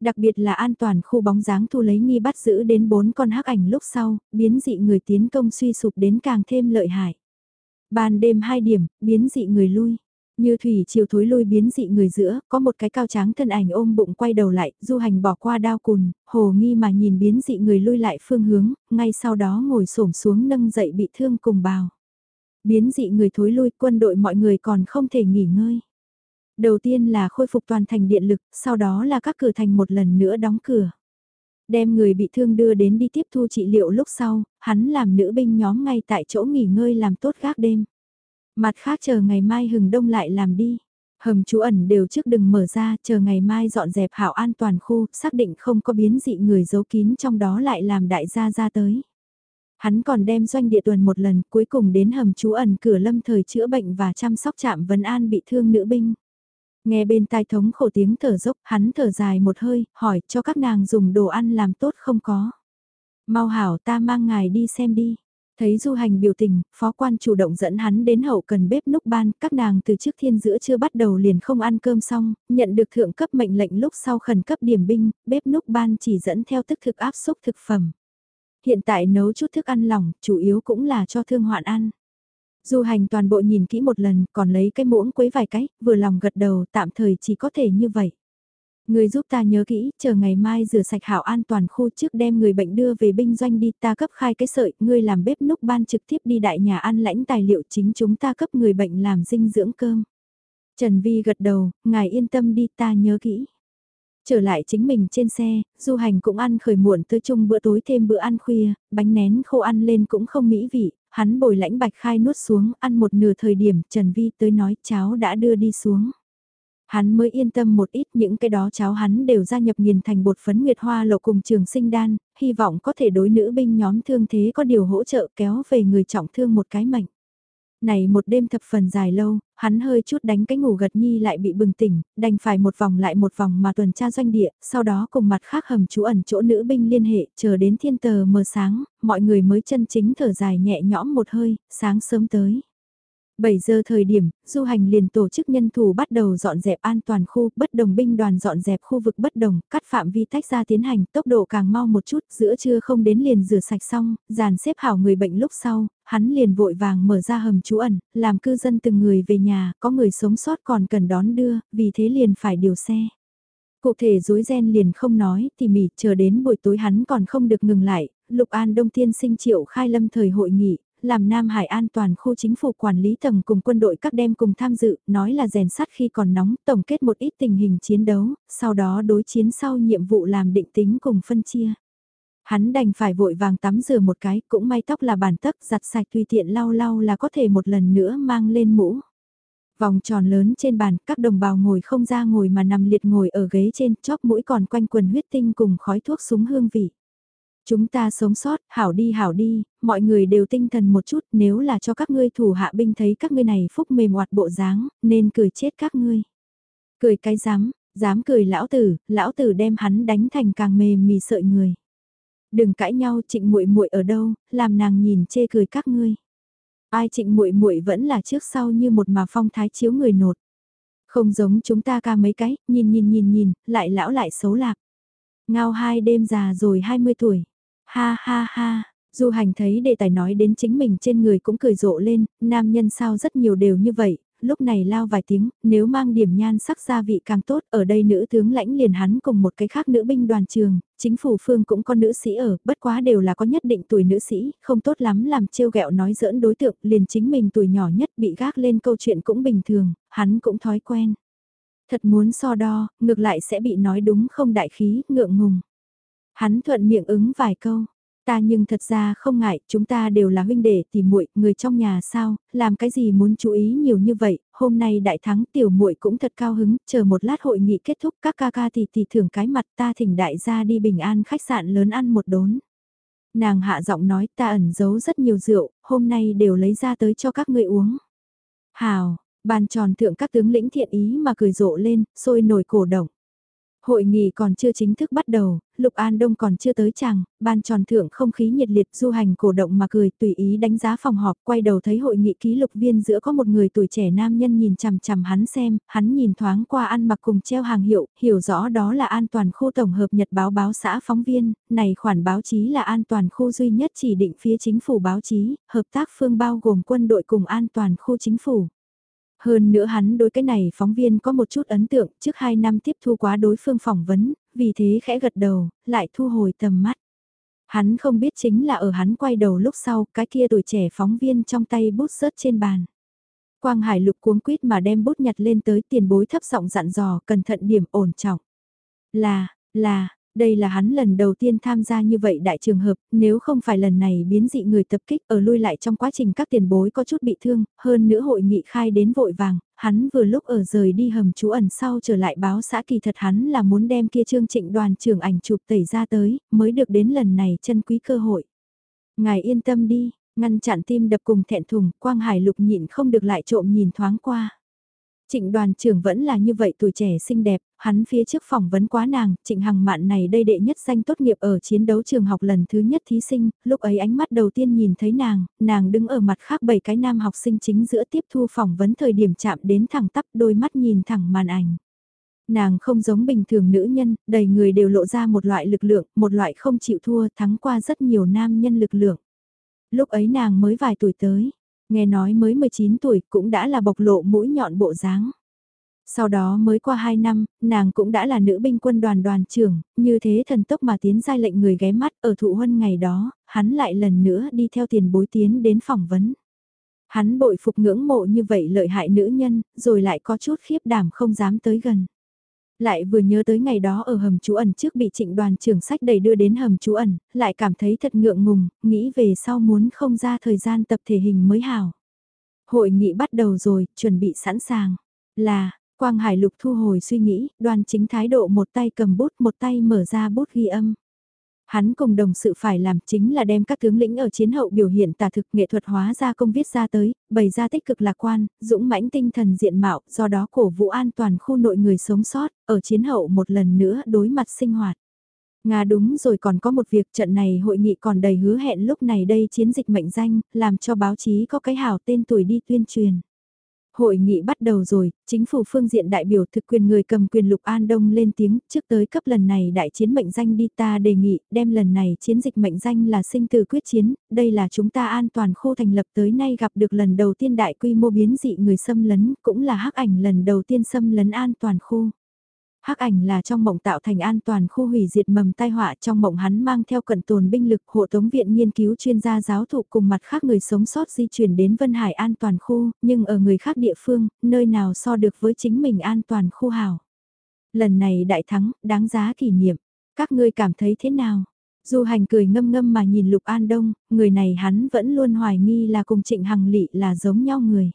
Đặc biệt là an toàn khu bóng dáng thu lấy nghi bắt giữ đến bốn con hắc ảnh lúc sau, biến dị người tiến công suy sụp đến càng thêm lợi hại. Ban đêm hai điểm, biến dị người lui. Như thủy chiều thối lui biến dị người giữa, có một cái cao tráng thân ảnh ôm bụng quay đầu lại, du hành bỏ qua đao cùn, hồ nghi mà nhìn biến dị người lui lại phương hướng, ngay sau đó ngồi xổm xuống nâng dậy bị thương cùng bào. Biến dị người thối lui quân đội mọi người còn không thể nghỉ ngơi. Đầu tiên là khôi phục toàn thành điện lực, sau đó là các cửa thành một lần nữa đóng cửa. Đem người bị thương đưa đến đi tiếp thu trị liệu lúc sau, hắn làm nữ binh nhóm ngay tại chỗ nghỉ ngơi làm tốt gác đêm. Mặt khác chờ ngày mai hừng đông lại làm đi. Hầm trú ẩn đều trước đừng mở ra, chờ ngày mai dọn dẹp hảo an toàn khu, xác định không có biến dị người giấu kín trong đó lại làm đại gia ra tới. Hắn còn đem doanh địa tuần một lần, cuối cùng đến hầm trú ẩn cửa lâm thời chữa bệnh và chăm sóc trạm vấn an bị thương nữ binh. Nghe bên tai thống khổ tiếng thở dốc, hắn thở dài một hơi, hỏi cho các nàng dùng đồ ăn làm tốt không có. Mau hảo ta mang ngài đi xem đi. Thấy du hành biểu tình, phó quan chủ động dẫn hắn đến hậu cần bếp núc ban, các nàng từ trước thiên giữa chưa bắt đầu liền không ăn cơm xong, nhận được thượng cấp mệnh lệnh lúc sau khẩn cấp điểm binh, bếp núc ban chỉ dẫn theo tức thực áp xúc thực phẩm. Hiện tại nấu chút thức ăn lỏng, chủ yếu cũng là cho thương hoạn ăn. Du hành toàn bộ nhìn kỹ một lần, còn lấy cái muỗng quấy vài cái, vừa lòng gật đầu, tạm thời chỉ có thể như vậy. Người giúp ta nhớ kỹ, chờ ngày mai rửa sạch hảo an toàn khu trước đem người bệnh đưa về binh doanh đi ta cấp khai cái sợi, ngươi làm bếp núc ban trực tiếp đi đại nhà ăn lãnh tài liệu chính chúng ta cấp người bệnh làm dinh dưỡng cơm. Trần Vi gật đầu, ngài yên tâm đi ta nhớ kỹ. Trở lại chính mình trên xe, du hành cũng ăn khởi muộn tới chung bữa tối thêm bữa ăn khuya, bánh nén khô ăn lên cũng không mỹ vị, hắn bồi lãnh bạch khai nuốt xuống, ăn một nửa thời điểm Trần Vi tới nói cháo đã đưa đi xuống. Hắn mới yên tâm một ít những cái đó cháu hắn đều gia nhập nghiền thành bột phấn nguyệt hoa lộ cùng trường sinh đan, hy vọng có thể đối nữ binh nhóm thương thế có điều hỗ trợ kéo về người trọng thương một cái mạnh. Này một đêm thập phần dài lâu, hắn hơi chút đánh cái ngủ gật nhi lại bị bừng tỉnh, đành phải một vòng lại một vòng mà tuần tra doanh địa, sau đó cùng mặt khác hầm trú ẩn chỗ nữ binh liên hệ, chờ đến thiên tờ mờ sáng, mọi người mới chân chính thở dài nhẹ nhõm một hơi, sáng sớm tới. 7 giờ thời điểm, du hành liền tổ chức nhân thủ bắt đầu dọn dẹp an toàn khu, bất đồng binh đoàn dọn dẹp khu vực bất đồng, cắt phạm vi tách ra tiến hành, tốc độ càng mau một chút, giữa trưa không đến liền rửa sạch xong, dàn xếp hảo người bệnh lúc sau, hắn liền vội vàng mở ra hầm trú ẩn, làm cư dân từng người về nhà, có người sống sót còn cần đón đưa, vì thế liền phải điều xe. Cụ thể dối ren liền không nói, tỉ mỉ, chờ đến buổi tối hắn còn không được ngừng lại, Lục An Đông Tiên sinh triệu khai lâm thời hội nghị, làm Nam Hải an toàn khu chính phủ quản lý tầng cùng quân đội các đem cùng tham dự, nói là rèn sắt khi còn nóng, tổng kết một ít tình hình chiến đấu, sau đó đối chiến sau nhiệm vụ làm định tính cùng phân chia. Hắn đành phải vội vàng tắm rửa một cái, cũng may tóc là bản tấc giặt sạch tùy tiện lau lau là có thể một lần nữa mang lên mũ. Vòng tròn lớn trên bàn, các đồng bào ngồi không ra ngồi mà nằm liệt ngồi ở ghế trên, chóp mũi còn quanh quần huyết tinh cùng khói thuốc súng hương vị. Chúng ta sống sót, hảo đi hảo đi, mọi người đều tinh thần một chút, nếu là cho các ngươi thủ hạ binh thấy các ngươi này phúc mềm hoạt bộ dáng, nên cười chết các ngươi. Cười cái dám, dám cười lão tử, lão tử đem hắn đánh thành càng mềm mì sợi người. Đừng cãi nhau, Trịnh Muội Muội ở đâu, làm nàng nhìn chê cười các ngươi. Ai Trịnh Muội Muội vẫn là trước sau như một mà phong thái chiếu người nột. Không giống chúng ta ca mấy cái, nhìn nhìn nhìn nhìn, lại lão lại xấu lạc. Ngao hai đêm già rồi 20 tuổi. Ha ha ha, Du hành thấy đề tài nói đến chính mình trên người cũng cười rộ lên, nam nhân sao rất nhiều đều như vậy, lúc này lao vài tiếng, nếu mang điểm nhan sắc gia vị càng tốt, ở đây nữ tướng lãnh liền hắn cùng một cái khác nữ binh đoàn trường, chính phủ phương cũng có nữ sĩ ở, bất quá đều là có nhất định tuổi nữ sĩ, không tốt lắm làm trêu ghẹo nói giỡn đối tượng, liền chính mình tuổi nhỏ nhất bị gác lên câu chuyện cũng bình thường, hắn cũng thói quen. Thật muốn so đo, ngược lại sẽ bị nói đúng không đại khí, ngượng ngùng. Hắn thuận miệng ứng vài câu. Ta nhưng thật ra không ngại, chúng ta đều là huynh đệ thì muội, người trong nhà sao, làm cái gì muốn chú ý nhiều như vậy, hôm nay đại thắng tiểu muội cũng thật cao hứng, chờ một lát hội nghị kết thúc các ca ca thì thì thưởng cái mặt ta thỉnh đại gia đi bình an khách sạn lớn ăn một đốn. Nàng hạ giọng nói ta ẩn giấu rất nhiều rượu, hôm nay đều lấy ra tới cho các ngươi uống. Hào, bàn tròn thượng các tướng lĩnh thiện ý mà cười rộ lên, sôi nổi cổ động. Hội nghị còn chưa chính thức bắt đầu, Lục An Đông còn chưa tới chàng, ban tròn thượng không khí nhiệt liệt du hành cổ động mà cười tùy ý đánh giá phòng họp quay đầu thấy hội nghị ký lục viên giữa có một người tuổi trẻ nam nhân nhìn chằm chằm hắn xem, hắn nhìn thoáng qua ăn mặc cùng treo hàng hiệu, hiểu rõ đó là an toàn khu tổng hợp nhật báo báo xã phóng viên, này khoản báo chí là an toàn khu duy nhất chỉ định phía chính phủ báo chí, hợp tác phương bao gồm quân đội cùng an toàn khu chính phủ. Hơn nữa hắn đối cái này phóng viên có một chút ấn tượng trước 2 năm tiếp thu quá đối phương phỏng vấn, vì thế khẽ gật đầu, lại thu hồi tầm mắt. Hắn không biết chính là ở hắn quay đầu lúc sau, cái kia tuổi trẻ phóng viên trong tay bút rớt trên bàn. Quang Hải lục cuống quýt mà đem bút nhặt lên tới tiền bối thấp giọng dặn dò, cẩn thận điểm ổn trọng. Là, là, đây là hắn lần đầu tiên tham gia như vậy đại trường hợp, nếu không phải lần này biến dị người tập kích ở lui lại trong quá trình các tiền bối có chút bị thương, hơn nữa hội nghị khai đến vội vàng, hắn vừa lúc ở rời đi hầm trú ẩn sau trở lại báo xã kỳ thật hắn là muốn đem kia chương trịnh đoàn trưởng ảnh chụp tẩy ra tới, mới được đến lần này chân quý cơ hội. Ngài yên tâm đi, ngăn chặn tim đập cùng thẹn thùng, Quang Hải lục nhịn không được lại trộm nhìn thoáng qua. Trịnh đoàn trưởng vẫn là như vậy tuổi trẻ xinh đẹp, hắn phía trước phỏng vấn quá nàng, trịnh hằng mạn này đây đệ nhất danh tốt nghiệp ở chiến đấu trường học lần thứ nhất thí sinh, lúc ấy ánh mắt đầu tiên nhìn thấy nàng, nàng đứng ở mặt khác bảy cái nam học sinh chính giữa tiếp thu phỏng vấn thời điểm chạm đến thẳng tắp đôi mắt nhìn thẳng màn ảnh. Nàng không giống bình thường nữ nhân, đầy người đều lộ ra một loại lực lượng, một loại không chịu thua thắng qua rất nhiều nam nhân lực lượng. Lúc ấy nàng mới vài tuổi tới, Nghe nói mới 19 tuổi cũng đã là bộc lộ mũi nhọn bộ dáng. Sau đó mới qua 2 năm, nàng cũng đã là nữ binh quân đoàn đoàn trưởng, như thế thần tốc mà tiến giai lệnh người ghé mắt ở thụ huân ngày đó, hắn lại lần nữa đi theo tiền bối tiến đến phỏng vấn. Hắn bội phục ngưỡng mộ như vậy lợi hại nữ nhân, rồi lại có chút khiếp đảm không dám tới gần. Lại vừa nhớ tới ngày đó ở hầm trú ẩn trước bị trịnh đoàn trưởng sách đầy đưa đến hầm trú ẩn, lại cảm thấy thật ngượng ngùng, nghĩ về sau muốn không ra thời gian tập thể hình mới hảo. Hội nghị bắt đầu rồi, chuẩn bị sẵn sàng. Là, Quang Hải Lục thu hồi suy nghĩ, đoàn chính thái độ một tay cầm bút một tay mở ra bút ghi âm. Hắn cùng đồng sự phải làm chính là đem các tướng lĩnh ở chiến hậu biểu hiện tả thực nghệ thuật hóa ra công viết ra tới, bày ra tích cực lạc quan, dũng mãnh tinh thần diện mạo, do đó cổ vũ an toàn khu nội người sống sót, ở chiến hậu một lần nữa đối mặt sinh hoạt. Nga đúng rồi còn có một việc trận này hội nghị còn đầy hứa hẹn lúc này đây chiến dịch mệnh danh, làm cho báo chí có cái hào tên tuổi đi tuyên truyền. Hội nghị bắt đầu rồi, chính phủ phương diện đại biểu thực quyền người cầm quyền Lục An Đông lên tiếng, trước tới cấp lần này đại chiến mệnh danh đi ta đề nghị, đem lần này chiến dịch mệnh danh là sinh tử quyết chiến, đây là chúng ta an toàn khu thành lập tới nay gặp được lần đầu tiên đại quy mô biến dị người xâm lấn, cũng là hắc ảnh lần đầu tiên xâm lấn an toàn khu hắc ảnh là trong mộng tạo thành an toàn khu hủy diệt mầm tai họa trong mộng hắn mang theo cận tồn binh lực hộ tống viện nghiên cứu chuyên gia giáo thụ cùng mặt khác người sống sót di chuyển đến Vân Hải an toàn khu, nhưng ở người khác địa phương, nơi nào so được với chính mình an toàn khu hào. Lần này đại thắng, đáng giá kỷ niệm. Các ngươi cảm thấy thế nào? Du hành cười ngâm ngâm mà nhìn Lục An Đông, người này hắn vẫn luôn hoài nghi là cùng Trịnh Hằng Lị là giống nhau người.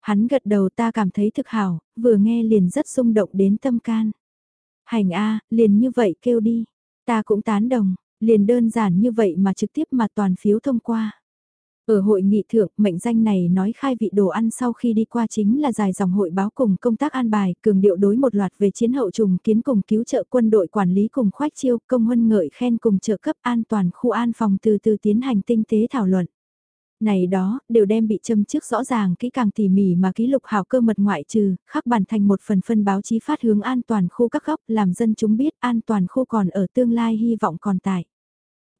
Hắn gật đầu ta cảm thấy thực hảo, vừa nghe liền rất rung động đến tâm can. Hành A, liền như vậy kêu đi. Ta cũng tán đồng, liền đơn giản như vậy mà trực tiếp mà toàn phiếu thông qua. Ở hội nghị thượng, mệnh danh này nói khai vị đồ ăn sau khi đi qua chính là dài dòng hội báo cùng công tác an bài, cường điệu đối một loạt về chiến hậu trùng kiến cùng cứu trợ quân đội quản lý cùng khoách chiêu, công huân ngợi khen cùng trợ cấp an toàn khu an phòng từ từ tiến hành tinh tế thảo luận. Này đó, đều đem bị châm trước rõ ràng kỹ càng tỉ mỉ mà ký lục hảo cơ mật ngoại trừ, khắc bản thành một phần phân báo chí phát hướng an toàn khu các góc làm dân chúng biết an toàn khu còn ở tương lai hy vọng còn tại.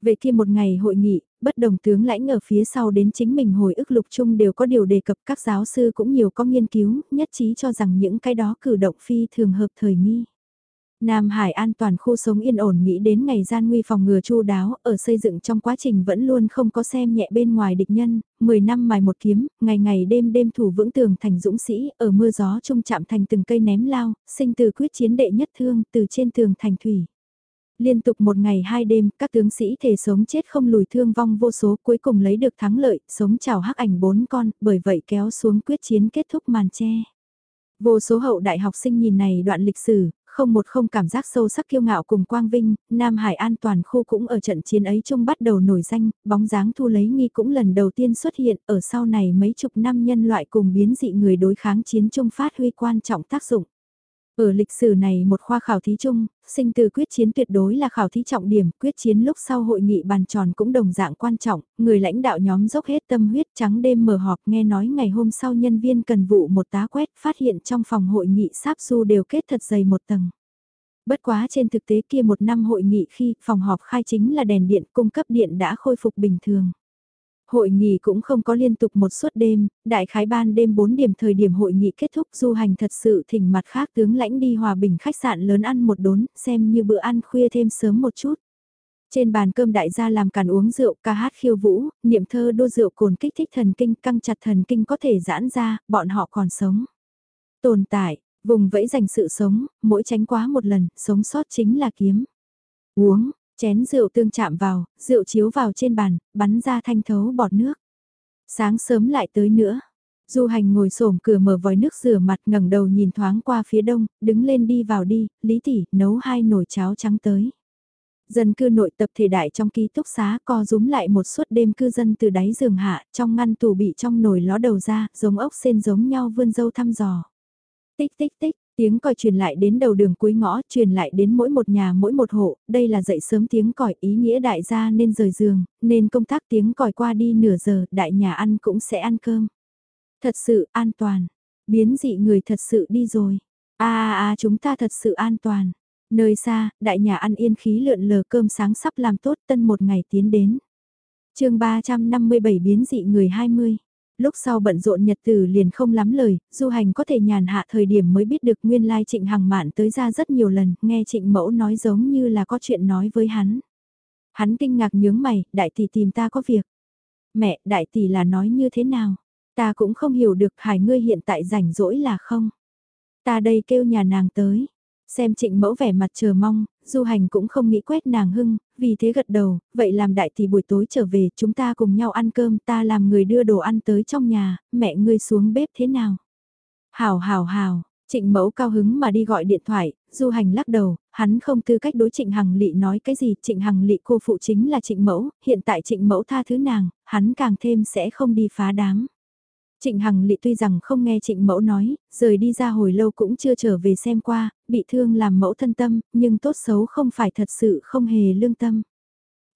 Về kia một ngày hội nghị, bất đồng tướng lãnh ở phía sau đến chính mình hồi ức lục chung đều có điều đề cập các giáo sư cũng nhiều có nghiên cứu, nhất trí cho rằng những cái đó cử động phi thường hợp thời nghi. Nam Hải an toàn khu sống yên ổn nghĩ đến ngày gian nguy phòng ngừa chu đáo, ở xây dựng trong quá trình vẫn luôn không có xem nhẹ bên ngoài địch nhân, 10 năm mài một kiếm, ngày ngày đêm đêm thủ vững tường thành dũng sĩ, ở mưa gió trung chạm thành từng cây ném lao, sinh từ quyết chiến đệ nhất thương, từ trên tường thành thủy. Liên tục một ngày hai đêm, các tướng sĩ thể sống chết không lùi thương vong vô số cuối cùng lấy được thắng lợi, sống chào hắc ảnh bốn con, bởi vậy kéo xuống quyết chiến kết thúc màn che. Vô số hậu đại học sinh nhìn này đoạn lịch sử, không một không cảm giác sâu sắc kiêu ngạo cùng quang vinh, Nam Hải an toàn khu cũng ở trận chiến ấy chung bắt đầu nổi danh, bóng dáng thu lấy nghi cũng lần đầu tiên xuất hiện ở sau này mấy chục năm nhân loại cùng biến dị người đối kháng chiến chung phát huy quan trọng tác dụng. Ở lịch sử này một khoa khảo thí chung, sinh từ quyết chiến tuyệt đối là khảo thí trọng điểm, quyết chiến lúc sau hội nghị bàn tròn cũng đồng dạng quan trọng, người lãnh đạo nhóm dốc hết tâm huyết trắng đêm mở họp nghe nói ngày hôm sau nhân viên cần vụ một tá quét phát hiện trong phòng hội nghị sáp su đều kết thật dày một tầng. Bất quá trên thực tế kia một năm hội nghị khi phòng họp khai chính là đèn điện cung cấp điện đã khôi phục bình thường. Hội nghị cũng không có liên tục một suốt đêm, đại khái ban đêm 4 điểm thời điểm hội nghị kết thúc du hành thật sự thỉnh mặt khác tướng lãnh đi hòa bình khách sạn lớn ăn một đốn, xem như bữa ăn khuya thêm sớm một chút. Trên bàn cơm đại gia làm càn uống rượu, ca hát khiêu vũ, niệm thơ đô rượu cồn kích thích thần kinh, căng chặt thần kinh có thể giãn ra, bọn họ còn sống. Tồn tại, vùng vẫy dành sự sống, mỗi tránh quá một lần, sống sót chính là kiếm. Uống, Chén rượu tương chạm vào, rượu chiếu vào trên bàn, bắn ra thanh thấu bọt nước. Sáng sớm lại tới nữa. Du hành ngồi xổm cửa mở vòi nước rửa mặt ngẩng đầu nhìn thoáng qua phía đông, đứng lên đi vào đi, lý tỷ, nấu hai nồi cháo trắng tới. Dân cư nội tập thể đại trong ký túc xá co rúm lại một suốt đêm cư dân từ đáy giường hạ, trong ngăn tủ bị trong nồi ló đầu ra, giống ốc sen giống nhau vươn dâu thăm dò. Tích tích tích, Tiếng còi truyền lại đến đầu đường cuối ngõ, truyền lại đến mỗi một nhà mỗi một hộ, đây là dậy sớm tiếng còi ý nghĩa đại gia nên rời giường, nên công tác tiếng còi qua đi nửa giờ, đại nhà ăn cũng sẽ ăn cơm. Thật sự an toàn, biến dị người thật sự đi rồi. a a a chúng ta thật sự an toàn. Nơi xa, đại nhà ăn yên khí lượn lờ cơm sáng sắp làm tốt tân một ngày tiến đến. chương 357 biến dị người 20 lúc sau bận rộn nhật tử liền không lắm lời, du hành có thể nhàn hạ thời điểm mới biết được nguyên lai trịnh hằng mạn tới ra rất nhiều lần, nghe trịnh mẫu nói giống như là có chuyện nói với hắn. Hắn kinh ngạc nhướng mày, đại tỷ tìm ta có việc. Mẹ, đại tỷ là nói như thế nào? Ta cũng không hiểu được hải ngươi hiện tại rảnh rỗi là không? Ta đây kêu nhà nàng tới. Xem trịnh mẫu vẻ mặt chờ mong, du hành cũng không nghĩ quét nàng hưng, vì thế gật đầu, vậy làm đại thì buổi tối trở về chúng ta cùng nhau ăn cơm ta làm người đưa đồ ăn tới trong nhà, mẹ ngươi xuống bếp thế nào? Hào hào hào, trịnh mẫu cao hứng mà đi gọi điện thoại, du hành lắc đầu, hắn không tư cách đối trịnh hằng lị nói cái gì, trịnh hằng lị cô phụ chính là trịnh mẫu, hiện tại trịnh mẫu tha thứ nàng, hắn càng thêm sẽ không đi phá đám. Trịnh Hằng Lị tuy rằng không nghe Trịnh Mẫu nói, rời đi ra hồi lâu cũng chưa trở về xem qua, bị thương làm mẫu thân tâm, nhưng tốt xấu không phải thật sự không hề lương tâm.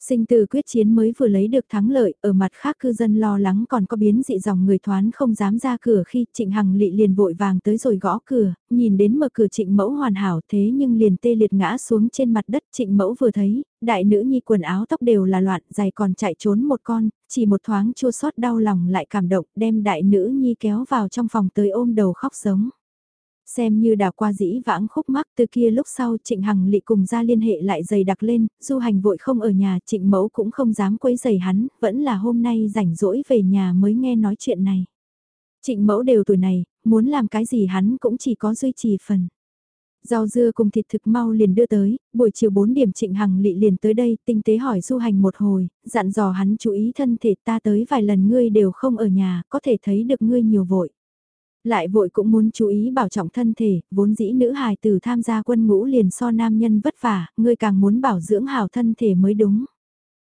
Sinh từ quyết chiến mới vừa lấy được thắng lợi, ở mặt khác cư dân lo lắng còn có biến dị dòng người thoán không dám ra cửa khi trịnh hằng lị liền vội vàng tới rồi gõ cửa, nhìn đến mở cửa trịnh mẫu hoàn hảo thế nhưng liền tê liệt ngã xuống trên mặt đất trịnh mẫu vừa thấy, đại nữ nhi quần áo tóc đều là loạn, dài còn chạy trốn một con, chỉ một thoáng chua xót đau lòng lại cảm động đem đại nữ nhi kéo vào trong phòng tới ôm đầu khóc giống. Xem như đào qua dĩ vãng khúc mắc từ kia lúc sau trịnh hằng lị cùng ra liên hệ lại dày đặc lên, du hành vội không ở nhà trịnh mẫu cũng không dám quấy giày hắn, vẫn là hôm nay rảnh rỗi về nhà mới nghe nói chuyện này. Trịnh mẫu đều tuổi này, muốn làm cái gì hắn cũng chỉ có duy trì phần. Rau dưa cùng thịt thực mau liền đưa tới, buổi chiều 4 điểm Trịnh Hằng Lị liền tới đây, tinh tế hỏi du hành một hồi, dặn dò hắn chú ý thân thể ta tới vài lần ngươi đều không ở nhà, có thể thấy được ngươi nhiều vội. Lại vội cũng muốn chú ý bảo trọng thân thể, vốn dĩ nữ hài tử tham gia quân ngũ liền so nam nhân vất vả, ngươi càng muốn bảo dưỡng hảo thân thể mới đúng.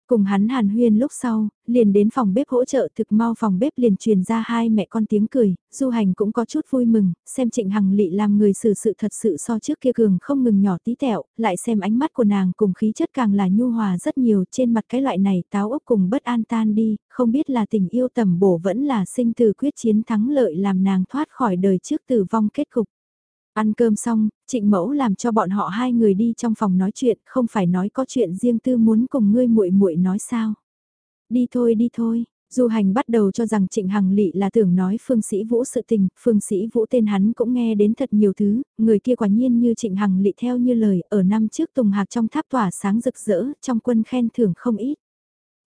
Cùng hắn hàn huyên lúc sau, liền đến phòng bếp hỗ trợ thực mau phòng bếp liền truyền ra hai mẹ con tiếng cười, du hành cũng có chút vui mừng, xem trịnh hằng lị làm người xử sự thật sự so trước kia cường không ngừng nhỏ tí tẹo, lại xem ánh mắt của nàng cùng khí chất càng là nhu hòa rất nhiều trên mặt cái loại này táo ốc cùng bất an tan đi, không biết là tình yêu tầm bổ vẫn là sinh từ quyết chiến thắng lợi làm nàng thoát khỏi đời trước tử vong kết cục. Ăn cơm xong, trịnh mẫu làm cho bọn họ hai người đi trong phòng nói chuyện, không phải nói có chuyện riêng tư muốn cùng ngươi muội muội nói sao. Đi thôi đi thôi, Du hành bắt đầu cho rằng Trịnh Hằng Lị là tưởng nói Phương Sĩ Vũ sự tình, Phương Sĩ Vũ tên hắn cũng nghe đến thật nhiều thứ, người kia quả nhiên như Trịnh Hằng Lị theo như lời, ở năm trước Tùng Hạc trong tháp tỏa sáng rực rỡ, trong quân khen thưởng không ít.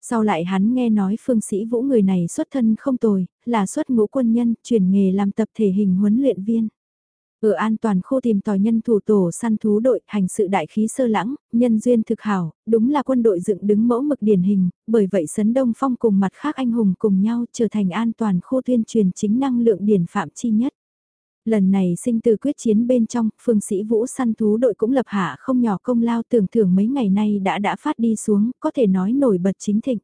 Sau lại hắn nghe nói Phương Sĩ Vũ người này xuất thân không tồi, là xuất ngũ quân nhân, chuyển nghề làm tập thể hình huấn luyện viên. Ở an toàn khu tìm tòi nhân thủ tổ săn thú đội, hành sự đại khí sơ lãng, nhân duyên thực hảo, đúng là quân đội dựng đứng mẫu mực điển hình, bởi vậy Sấn Đông Phong cùng mặt khác anh hùng cùng nhau trở thành an toàn khu tuyên truyền chính năng lượng điển phạm chi nhất. Lần này sinh từ quyết chiến bên trong, phương sĩ vũ săn thú đội cũng lập hạ không nhỏ công lao tưởng thưởng mấy ngày nay đã đã phát đi xuống, có thể nói nổi bật chính thịnh.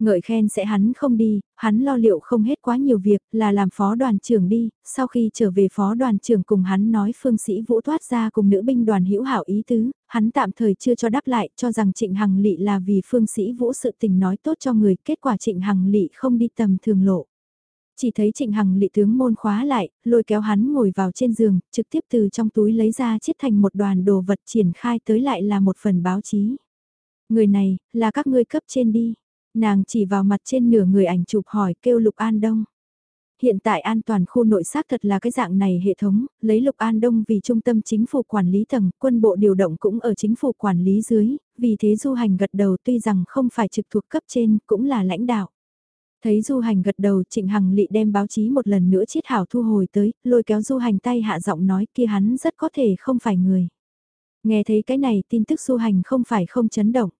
Ngợi khen sẽ hắn không đi, hắn lo liệu không hết quá nhiều việc, là làm phó đoàn trưởng đi, sau khi trở về phó đoàn trưởng cùng hắn nói phương sĩ vũ thoát ra cùng nữ binh đoàn hữu hảo ý tứ, hắn tạm thời chưa cho đáp lại, cho rằng trịnh hằng lị là vì phương sĩ vũ sự tình nói tốt cho người, kết quả trịnh hằng lị không đi tầm thường lộ. Chỉ thấy trịnh hằng lị tướng môn khóa lại, lôi kéo hắn ngồi vào trên giường, trực tiếp từ trong túi lấy ra chiết thành một đoàn đồ vật triển khai tới lại là một phần báo chí. Người này, là các ngươi cấp trên đi. Nàng chỉ vào mặt trên nửa người ảnh chụp hỏi kêu Lục An Đông. Hiện tại an toàn khu nội xác thật là cái dạng này hệ thống, lấy Lục An Đông vì trung tâm chính phủ quản lý tầng, quân bộ điều động cũng ở chính phủ quản lý dưới, vì thế du hành gật đầu tuy rằng không phải trực thuộc cấp trên, cũng là lãnh đạo. Thấy du hành gật đầu trịnh hằng lị đem báo chí một lần nữa chiết hảo thu hồi tới, lôi kéo du hành tay hạ giọng nói kia hắn rất có thể không phải người. Nghe thấy cái này tin tức du hành không phải không chấn động.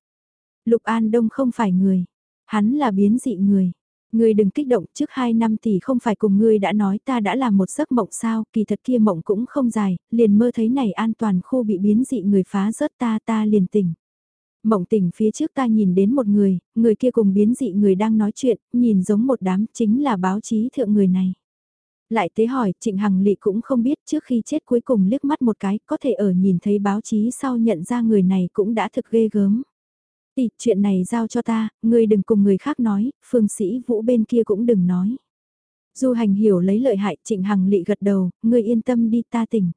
Lục An Đông không phải người. Hắn là biến dị người. Ngươi đừng kích động, trước hai năm thì không phải cùng ngươi đã nói ta đã làm một giấc mộng sao, kỳ thật kia mộng cũng không dài, liền mơ thấy này an toàn khu bị biến dị người phá rớt ta ta liền tỉnh. Mộng tỉnh phía trước ta nhìn đến một người, người kia cùng biến dị người đang nói chuyện, nhìn giống một đám chính là báo chí thượng người này. Lại tế hỏi, Trịnh Hằng Lị cũng không biết trước khi chết cuối cùng liếc mắt một cái, có thể ở nhìn thấy báo chí sau nhận ra người này cũng đã thực ghê gớm. Tì, chuyện này giao cho ta, ngươi đừng cùng người khác nói, phương sĩ vũ bên kia cũng đừng nói. Du hành hiểu lấy lợi hại, trịnh hằng lị gật đầu, ngươi yên tâm đi ta tỉnh.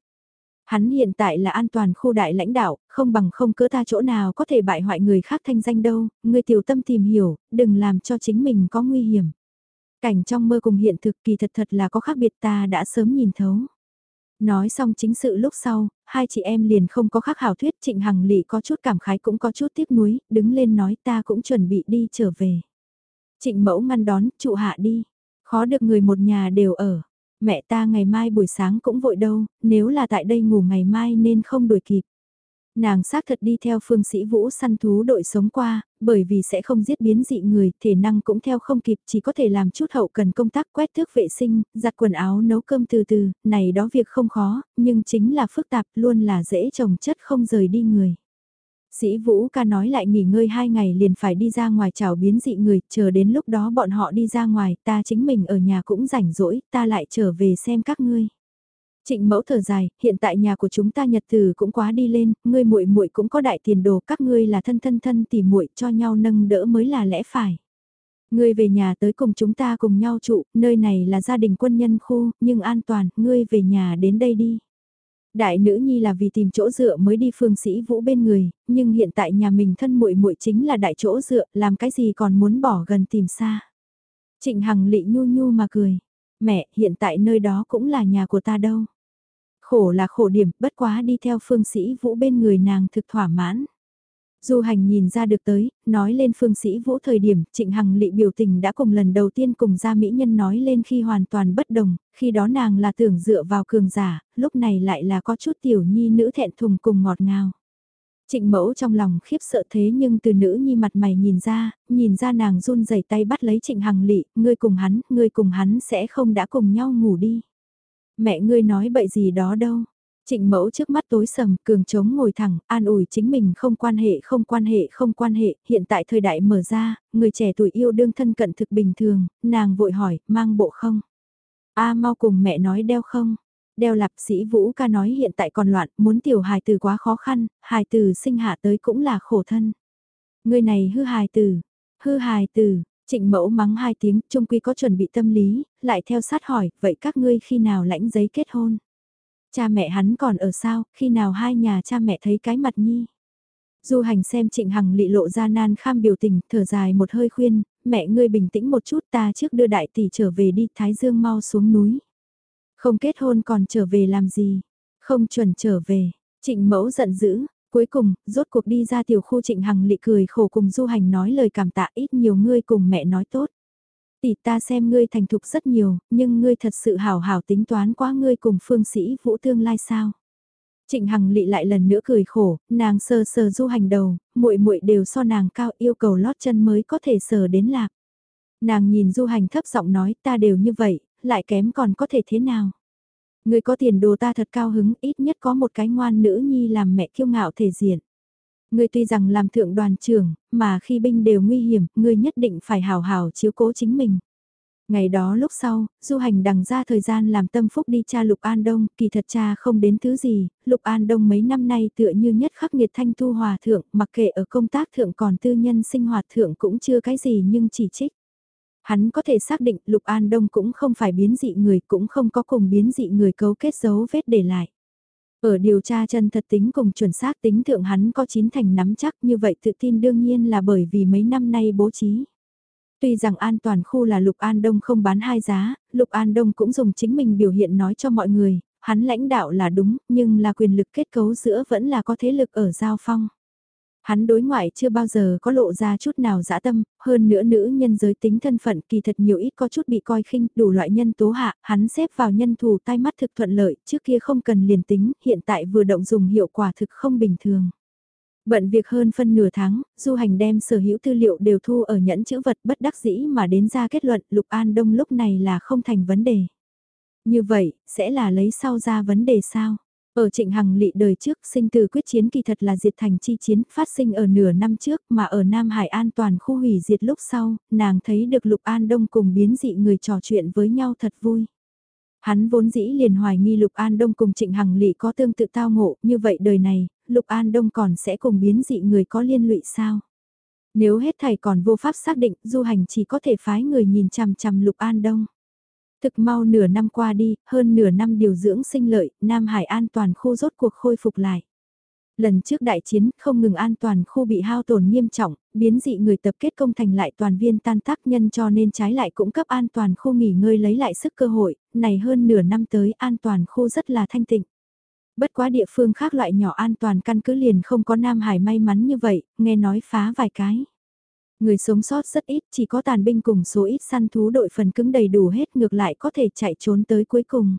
Hắn hiện tại là an toàn khu đại lãnh đạo, không bằng không cỡ ta chỗ nào có thể bại hoại người khác thanh danh đâu, ngươi tiểu tâm tìm hiểu, đừng làm cho chính mình có nguy hiểm. Cảnh trong mơ cùng hiện thực kỳ thật thật là có khác biệt ta đã sớm nhìn thấu. Nói xong chính sự lúc sau, hai chị em liền không có khác hảo thuyết trịnh hằng lị có chút cảm khái cũng có chút tiếc nuối, đứng lên nói ta cũng chuẩn bị đi trở về. Trịnh mẫu ngăn đón, trụ hạ đi, khó được người một nhà đều ở. Mẹ ta ngày mai buổi sáng cũng vội đâu, nếu là tại đây ngủ ngày mai nên không đuổi kịp. Nàng xác thật đi theo phương sĩ vũ săn thú đội sống qua, bởi vì sẽ không giết biến dị người, thể năng cũng theo không kịp, chỉ có thể làm chút hậu cần công tác quét thước vệ sinh, giặt quần áo nấu cơm từ từ, này đó việc không khó, nhưng chính là phức tạp, luôn là dễ trồng chất không rời đi người. Sĩ Vũ ca nói lại nghỉ ngơi hai ngày liền phải đi ra ngoài chào biến dị người, chờ đến lúc đó bọn họ đi ra ngoài, ta chính mình ở nhà cũng rảnh rỗi, ta lại trở về xem các ngươi. Trịnh mẫu thở dài, hiện tại nhà của chúng ta nhật từ cũng quá đi lên, ngươi muội muội cũng có đại tiền đồ, các ngươi là thân thân thân tỉ muội cho nhau nâng đỡ mới là lẽ phải. Ngươi về nhà tới cùng chúng ta cùng nhau trụ, nơi này là gia đình quân nhân khu, nhưng an toàn, ngươi về nhà đến đây đi. Đại nữ nhi là vì tìm chỗ dựa mới đi phương sĩ vũ bên người, nhưng hiện tại nhà mình thân muội muội chính là đại chỗ dựa, làm cái gì còn muốn bỏ gần tìm xa. Trịnh Hằng lị nhu nhu mà cười, mẹ, hiện tại nơi đó cũng là nhà của ta đâu. Khổ là khổ điểm, bất quá đi theo phương sĩ vũ bên người nàng thực thỏa mãn. Du hành nhìn ra được tới, nói lên phương sĩ vũ thời điểm, trịnh hằng lị biểu tình đã cùng lần đầu tiên cùng gia mỹ nhân nói lên khi hoàn toàn bất đồng, khi đó nàng là tưởng dựa vào cường giả, lúc này lại là có chút tiểu nhi nữ thẹn thùng cùng ngọt ngào. Trịnh mẫu trong lòng khiếp sợ thế nhưng từ nữ nhi mặt mày nhìn ra, nhìn ra nàng run rẩy tay bắt lấy trịnh hằng lị, ngươi cùng hắn, ngươi cùng hắn sẽ không đã cùng nhau ngủ đi. Mẹ ngươi nói bậy gì đó đâu, Trịnh mẫu trước mắt tối sầm, cường trống ngồi thẳng, an ủi chính mình không quan hệ không quan hệ không quan hệ, hiện tại thời đại mở ra, người trẻ tuổi yêu đương thân cận thực bình thường, nàng vội hỏi, mang bộ không? A mau cùng mẹ nói đeo không? Đeo lạp sĩ Vũ ca nói hiện tại còn loạn, muốn tiểu hài từ quá khó khăn, hài từ sinh hạ tới cũng là khổ thân. Người này hư hài từ, hư hài từ, trịnh mẫu mắng hai tiếng, trung quy có chuẩn bị tâm lý, lại theo sát hỏi, vậy các ngươi khi nào lãnh giấy kết hôn? Cha mẹ hắn còn ở sao, khi nào hai nhà cha mẹ thấy cái mặt nhi. Du hành xem trịnh hằng lị lộ ra nan kham biểu tình, thở dài một hơi khuyên, mẹ ngươi bình tĩnh một chút ta trước đưa đại tỷ trở về đi, Thái Dương mau xuống núi. Không kết hôn còn trở về làm gì, không chuẩn trở về, trịnh mẫu giận dữ, cuối cùng, rốt cuộc đi ra tiểu khu trịnh hằng lị cười khổ cùng du hành nói lời cảm tạ ít nhiều ngươi cùng mẹ nói tốt tỷ ta xem ngươi thành thục rất nhiều, nhưng ngươi thật sự hảo hảo tính toán quá ngươi cùng phương sĩ vũ tương lai sao. Trịnh Hằng lị lại lần nữa cười khổ, nàng sờ sờ du hành đầu, muội muội đều so nàng cao yêu cầu lót chân mới có thể sờ đến lạc. Nàng nhìn du hành thấp giọng nói ta đều như vậy, lại kém còn có thể thế nào. Người có tiền đồ ta thật cao hứng, ít nhất có một cái ngoan nữ nhi làm mẹ kiêu ngạo thể diện. người tuy rằng làm thượng đoàn trưởng, mà khi binh đều nguy hiểm, người nhất định phải hào hào chiếu cố chính mình. Ngày đó lúc sau, du hành đằng ra thời gian làm tâm phúc đi cha Lục An Đông, kỳ thật cha không đến thứ gì, Lục An Đông mấy năm nay tựa như nhất khắc nghiệt thanh tu hòa thượng, mặc kệ ở công tác thượng còn tư nhân sinh hoạt thượng cũng chưa cái gì nhưng chỉ trích. Hắn có thể xác định Lục An Đông cũng không phải biến dị người cũng không có cùng biến dị người cấu kết dấu vết để lại. Ở điều tra chân thật tính cùng chuẩn xác tính thượng hắn có chín thành nắm chắc như vậy tự tin đương nhiên là bởi vì mấy năm nay bố trí. Tuy rằng an toàn khu là Lục An Đông không bán hai giá, Lục An Đông cũng dùng chính mình biểu hiện nói cho mọi người, hắn lãnh đạo là đúng, nhưng là quyền lực kết cấu giữa vẫn là có thế lực ở giao phong. Hắn đối ngoại chưa bao giờ có lộ ra chút nào dã tâm, hơn nữa nữ nhân giới tính thân phận kỳ thật nhiều ít có chút bị coi khinh, đủ loại nhân tố hạ, hắn xếp vào nhân thủ tai mắt thực thuận lợi, trước kia không cần liền tính, hiện tại vừa động dùng hiệu quả thực không bình thường. Bận việc hơn phân nửa tháng, du hành đem sở hữu tư liệu đều thu ở nhẫn chữ vật bất đắc dĩ mà đến ra kết luận Lục An Đông lúc này là không thành vấn đề. Như vậy, sẽ là lấy sau ra vấn đề sao? Ở trịnh hằng lị đời trước sinh từ quyết chiến kỳ thật là diệt thành chi chiến phát sinh ở nửa năm trước mà ở Nam Hải an toàn khu hủy diệt lúc sau, nàng thấy được Lục An Đông cùng biến dị người trò chuyện với nhau thật vui. Hắn vốn dĩ liền hoài nghi Lục An Đông cùng Trịnh Hằng Lị có tương tự tao ngộ, như vậy đời này, Lục An Đông còn sẽ cùng biến dị người có liên lụy sao? Nếu hết thầy còn vô pháp xác định, du hành chỉ có thể phái người nhìn chằm chằm Lục An Đông. Thực mau nửa năm qua đi, hơn nửa năm điều dưỡng sinh lợi, Nam Hải an toàn khu rốt cuộc khôi phục lại. Lần trước đại chiến, không ngừng an toàn khu bị hao tổn nghiêm trọng, biến dị người tập kết công thành lại toàn viên tan tác nhân cho nên trái lại cũng cấp an toàn khu nghỉ ngơi lấy lại sức cơ hội, này hơn nửa năm tới an toàn khu rất là thanh tịnh. Bất quá địa phương khác loại nhỏ an toàn căn cứ liền không có Nam Hải may mắn như vậy, nghe nói phá vài cái. Người sống sót rất ít, chỉ có tàn binh cùng số ít săn thú đội phần cứng đầy đủ hết ngược lại có thể chạy trốn tới cuối cùng.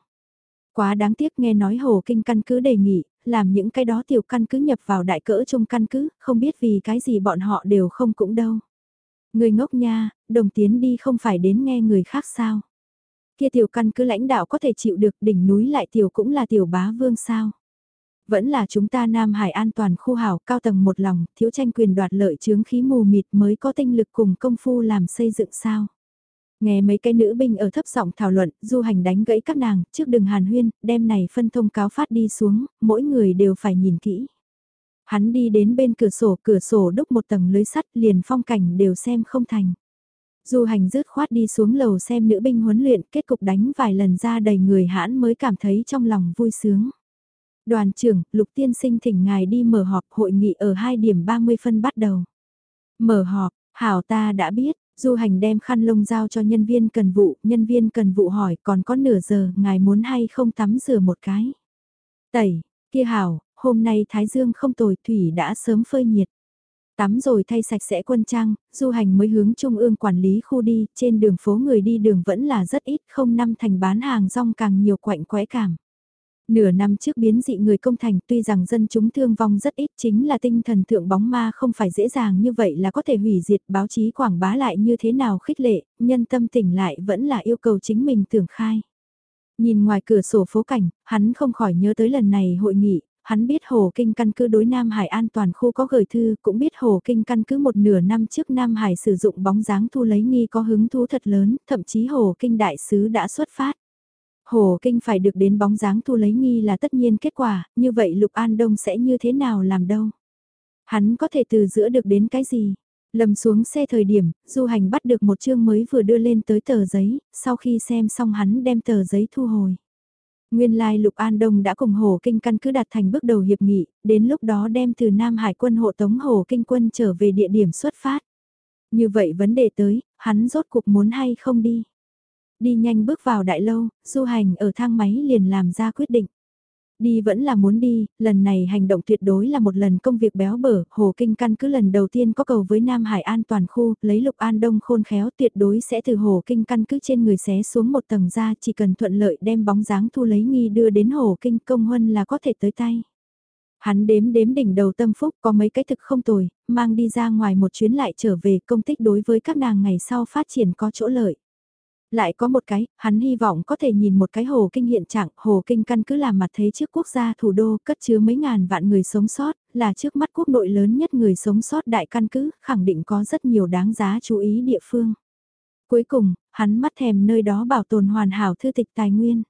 Quá đáng tiếc nghe nói Hồ Kinh căn cứ đề nghị, làm những cái đó tiểu căn cứ nhập vào đại cỡ trong căn cứ, không biết vì cái gì bọn họ đều không cũng đâu. Người ngốc nha, đồng tiến đi không phải đến nghe người khác sao. Kia tiểu căn cứ lãnh đạo có thể chịu được đỉnh núi lại tiểu cũng là tiểu bá vương sao. Vẫn là chúng ta Nam Hải an toàn khu hảo, cao tầng một lòng, thiếu tranh quyền đoạt lợi chướng khí mù mịt mới có tinh lực cùng công phu làm xây dựng sao. Nghe mấy cái nữ binh ở thấp giọng thảo luận, du hành đánh gãy các nàng, trước đừng hàn huyên, đem này phân thông cáo phát đi xuống, mỗi người đều phải nhìn kỹ. Hắn đi đến bên cửa sổ, cửa sổ đúc một tầng lưới sắt liền phong cảnh đều xem không thành. Du hành rứt khoát đi xuống lầu xem nữ binh huấn luyện, kết cục đánh vài lần ra đầy người hãn mới cảm thấy trong lòng vui sướng. Đoàn trưởng, Lục Tiên Sinh thỉnh ngài đi mở họp hội nghị ở 2 điểm 30 phân bắt đầu. Mở họp, hảo ta đã biết, du hành đem khăn lông giao cho nhân viên cần vụ, nhân viên cần vụ hỏi còn có nửa giờ, ngài muốn hay không tắm rửa một cái. Tẩy, kia hảo, hôm nay Thái Dương không tồi, thủy đã sớm phơi nhiệt. Tắm rồi thay sạch sẽ quân trang, du hành mới hướng trung ương quản lý khu đi, trên đường phố người đi đường vẫn là rất ít, không năm thành bán hàng rong càng nhiều quạnh quẽ cảm. Nửa năm trước biến dị người công thành tuy rằng dân chúng thương vong rất ít chính là tinh thần thượng bóng ma không phải dễ dàng như vậy là có thể hủy diệt báo chí quảng bá lại như thế nào khích lệ, nhân tâm tỉnh lại vẫn là yêu cầu chính mình tưởng khai. Nhìn ngoài cửa sổ phố cảnh, hắn không khỏi nhớ tới lần này hội nghị, hắn biết Hồ Kinh căn cứ đối Nam Hải an toàn khu có gửi thư, cũng biết Hồ Kinh căn cứ một nửa năm trước Nam Hải sử dụng bóng dáng thu lấy nghi có hứng thú thật lớn, thậm chí Hồ Kinh đại sứ đã xuất phát. Hồ Kinh phải được đến bóng dáng thu lấy nghi là tất nhiên kết quả, như vậy Lục An Đông sẽ như thế nào làm đâu? Hắn có thể từ giữa được đến cái gì? Lầm xuống xe thời điểm, du hành bắt được một chương mới vừa đưa lên tới tờ giấy, sau khi xem xong hắn đem tờ giấy thu hồi. Nguyên lai Lục An Đông đã cùng Hồ Kinh căn cứ đạt thành bước đầu hiệp nghị, đến lúc đó đem từ Nam Hải quân hộ tống Hồ Kinh quân trở về địa điểm xuất phát. Như vậy vấn đề tới, hắn rốt cuộc muốn hay không đi. Đi nhanh bước vào đại lâu, du hành ở thang máy liền làm ra quyết định. Đi vẫn là muốn đi, lần này hành động tuyệt đối là một lần công việc béo bở, Hồ Kinh Căn cứ lần đầu tiên có cầu với Nam Hải An toàn khu, lấy Lục An Đông khôn khéo tuyệt đối sẽ từ Hồ Kinh Căn cứ trên người xé xuống một tầng ra chỉ cần thuận lợi đem bóng dáng thu lấy nghi đưa đến Hồ Kinh công huân là có thể tới tay. Hắn đếm đếm đỉnh đầu tâm phúc có mấy cái thực không tồi, mang đi ra ngoài một chuyến lại trở về công tích đối với các nàng ngày sau phát triển có chỗ lợi. Lại có một cái, hắn hy vọng có thể nhìn một cái hồ kinh hiện trạng, hồ kinh căn cứ làm mặt thế trước quốc gia thủ đô, cất chứa mấy ngàn vạn người sống sót, là trước mắt quốc nội lớn nhất người sống sót đại căn cứ, khẳng định có rất nhiều đáng giá chú ý địa phương. Cuối cùng, hắn mắt thèm nơi đó bảo tồn hoàn hảo thư tịch tài nguyên.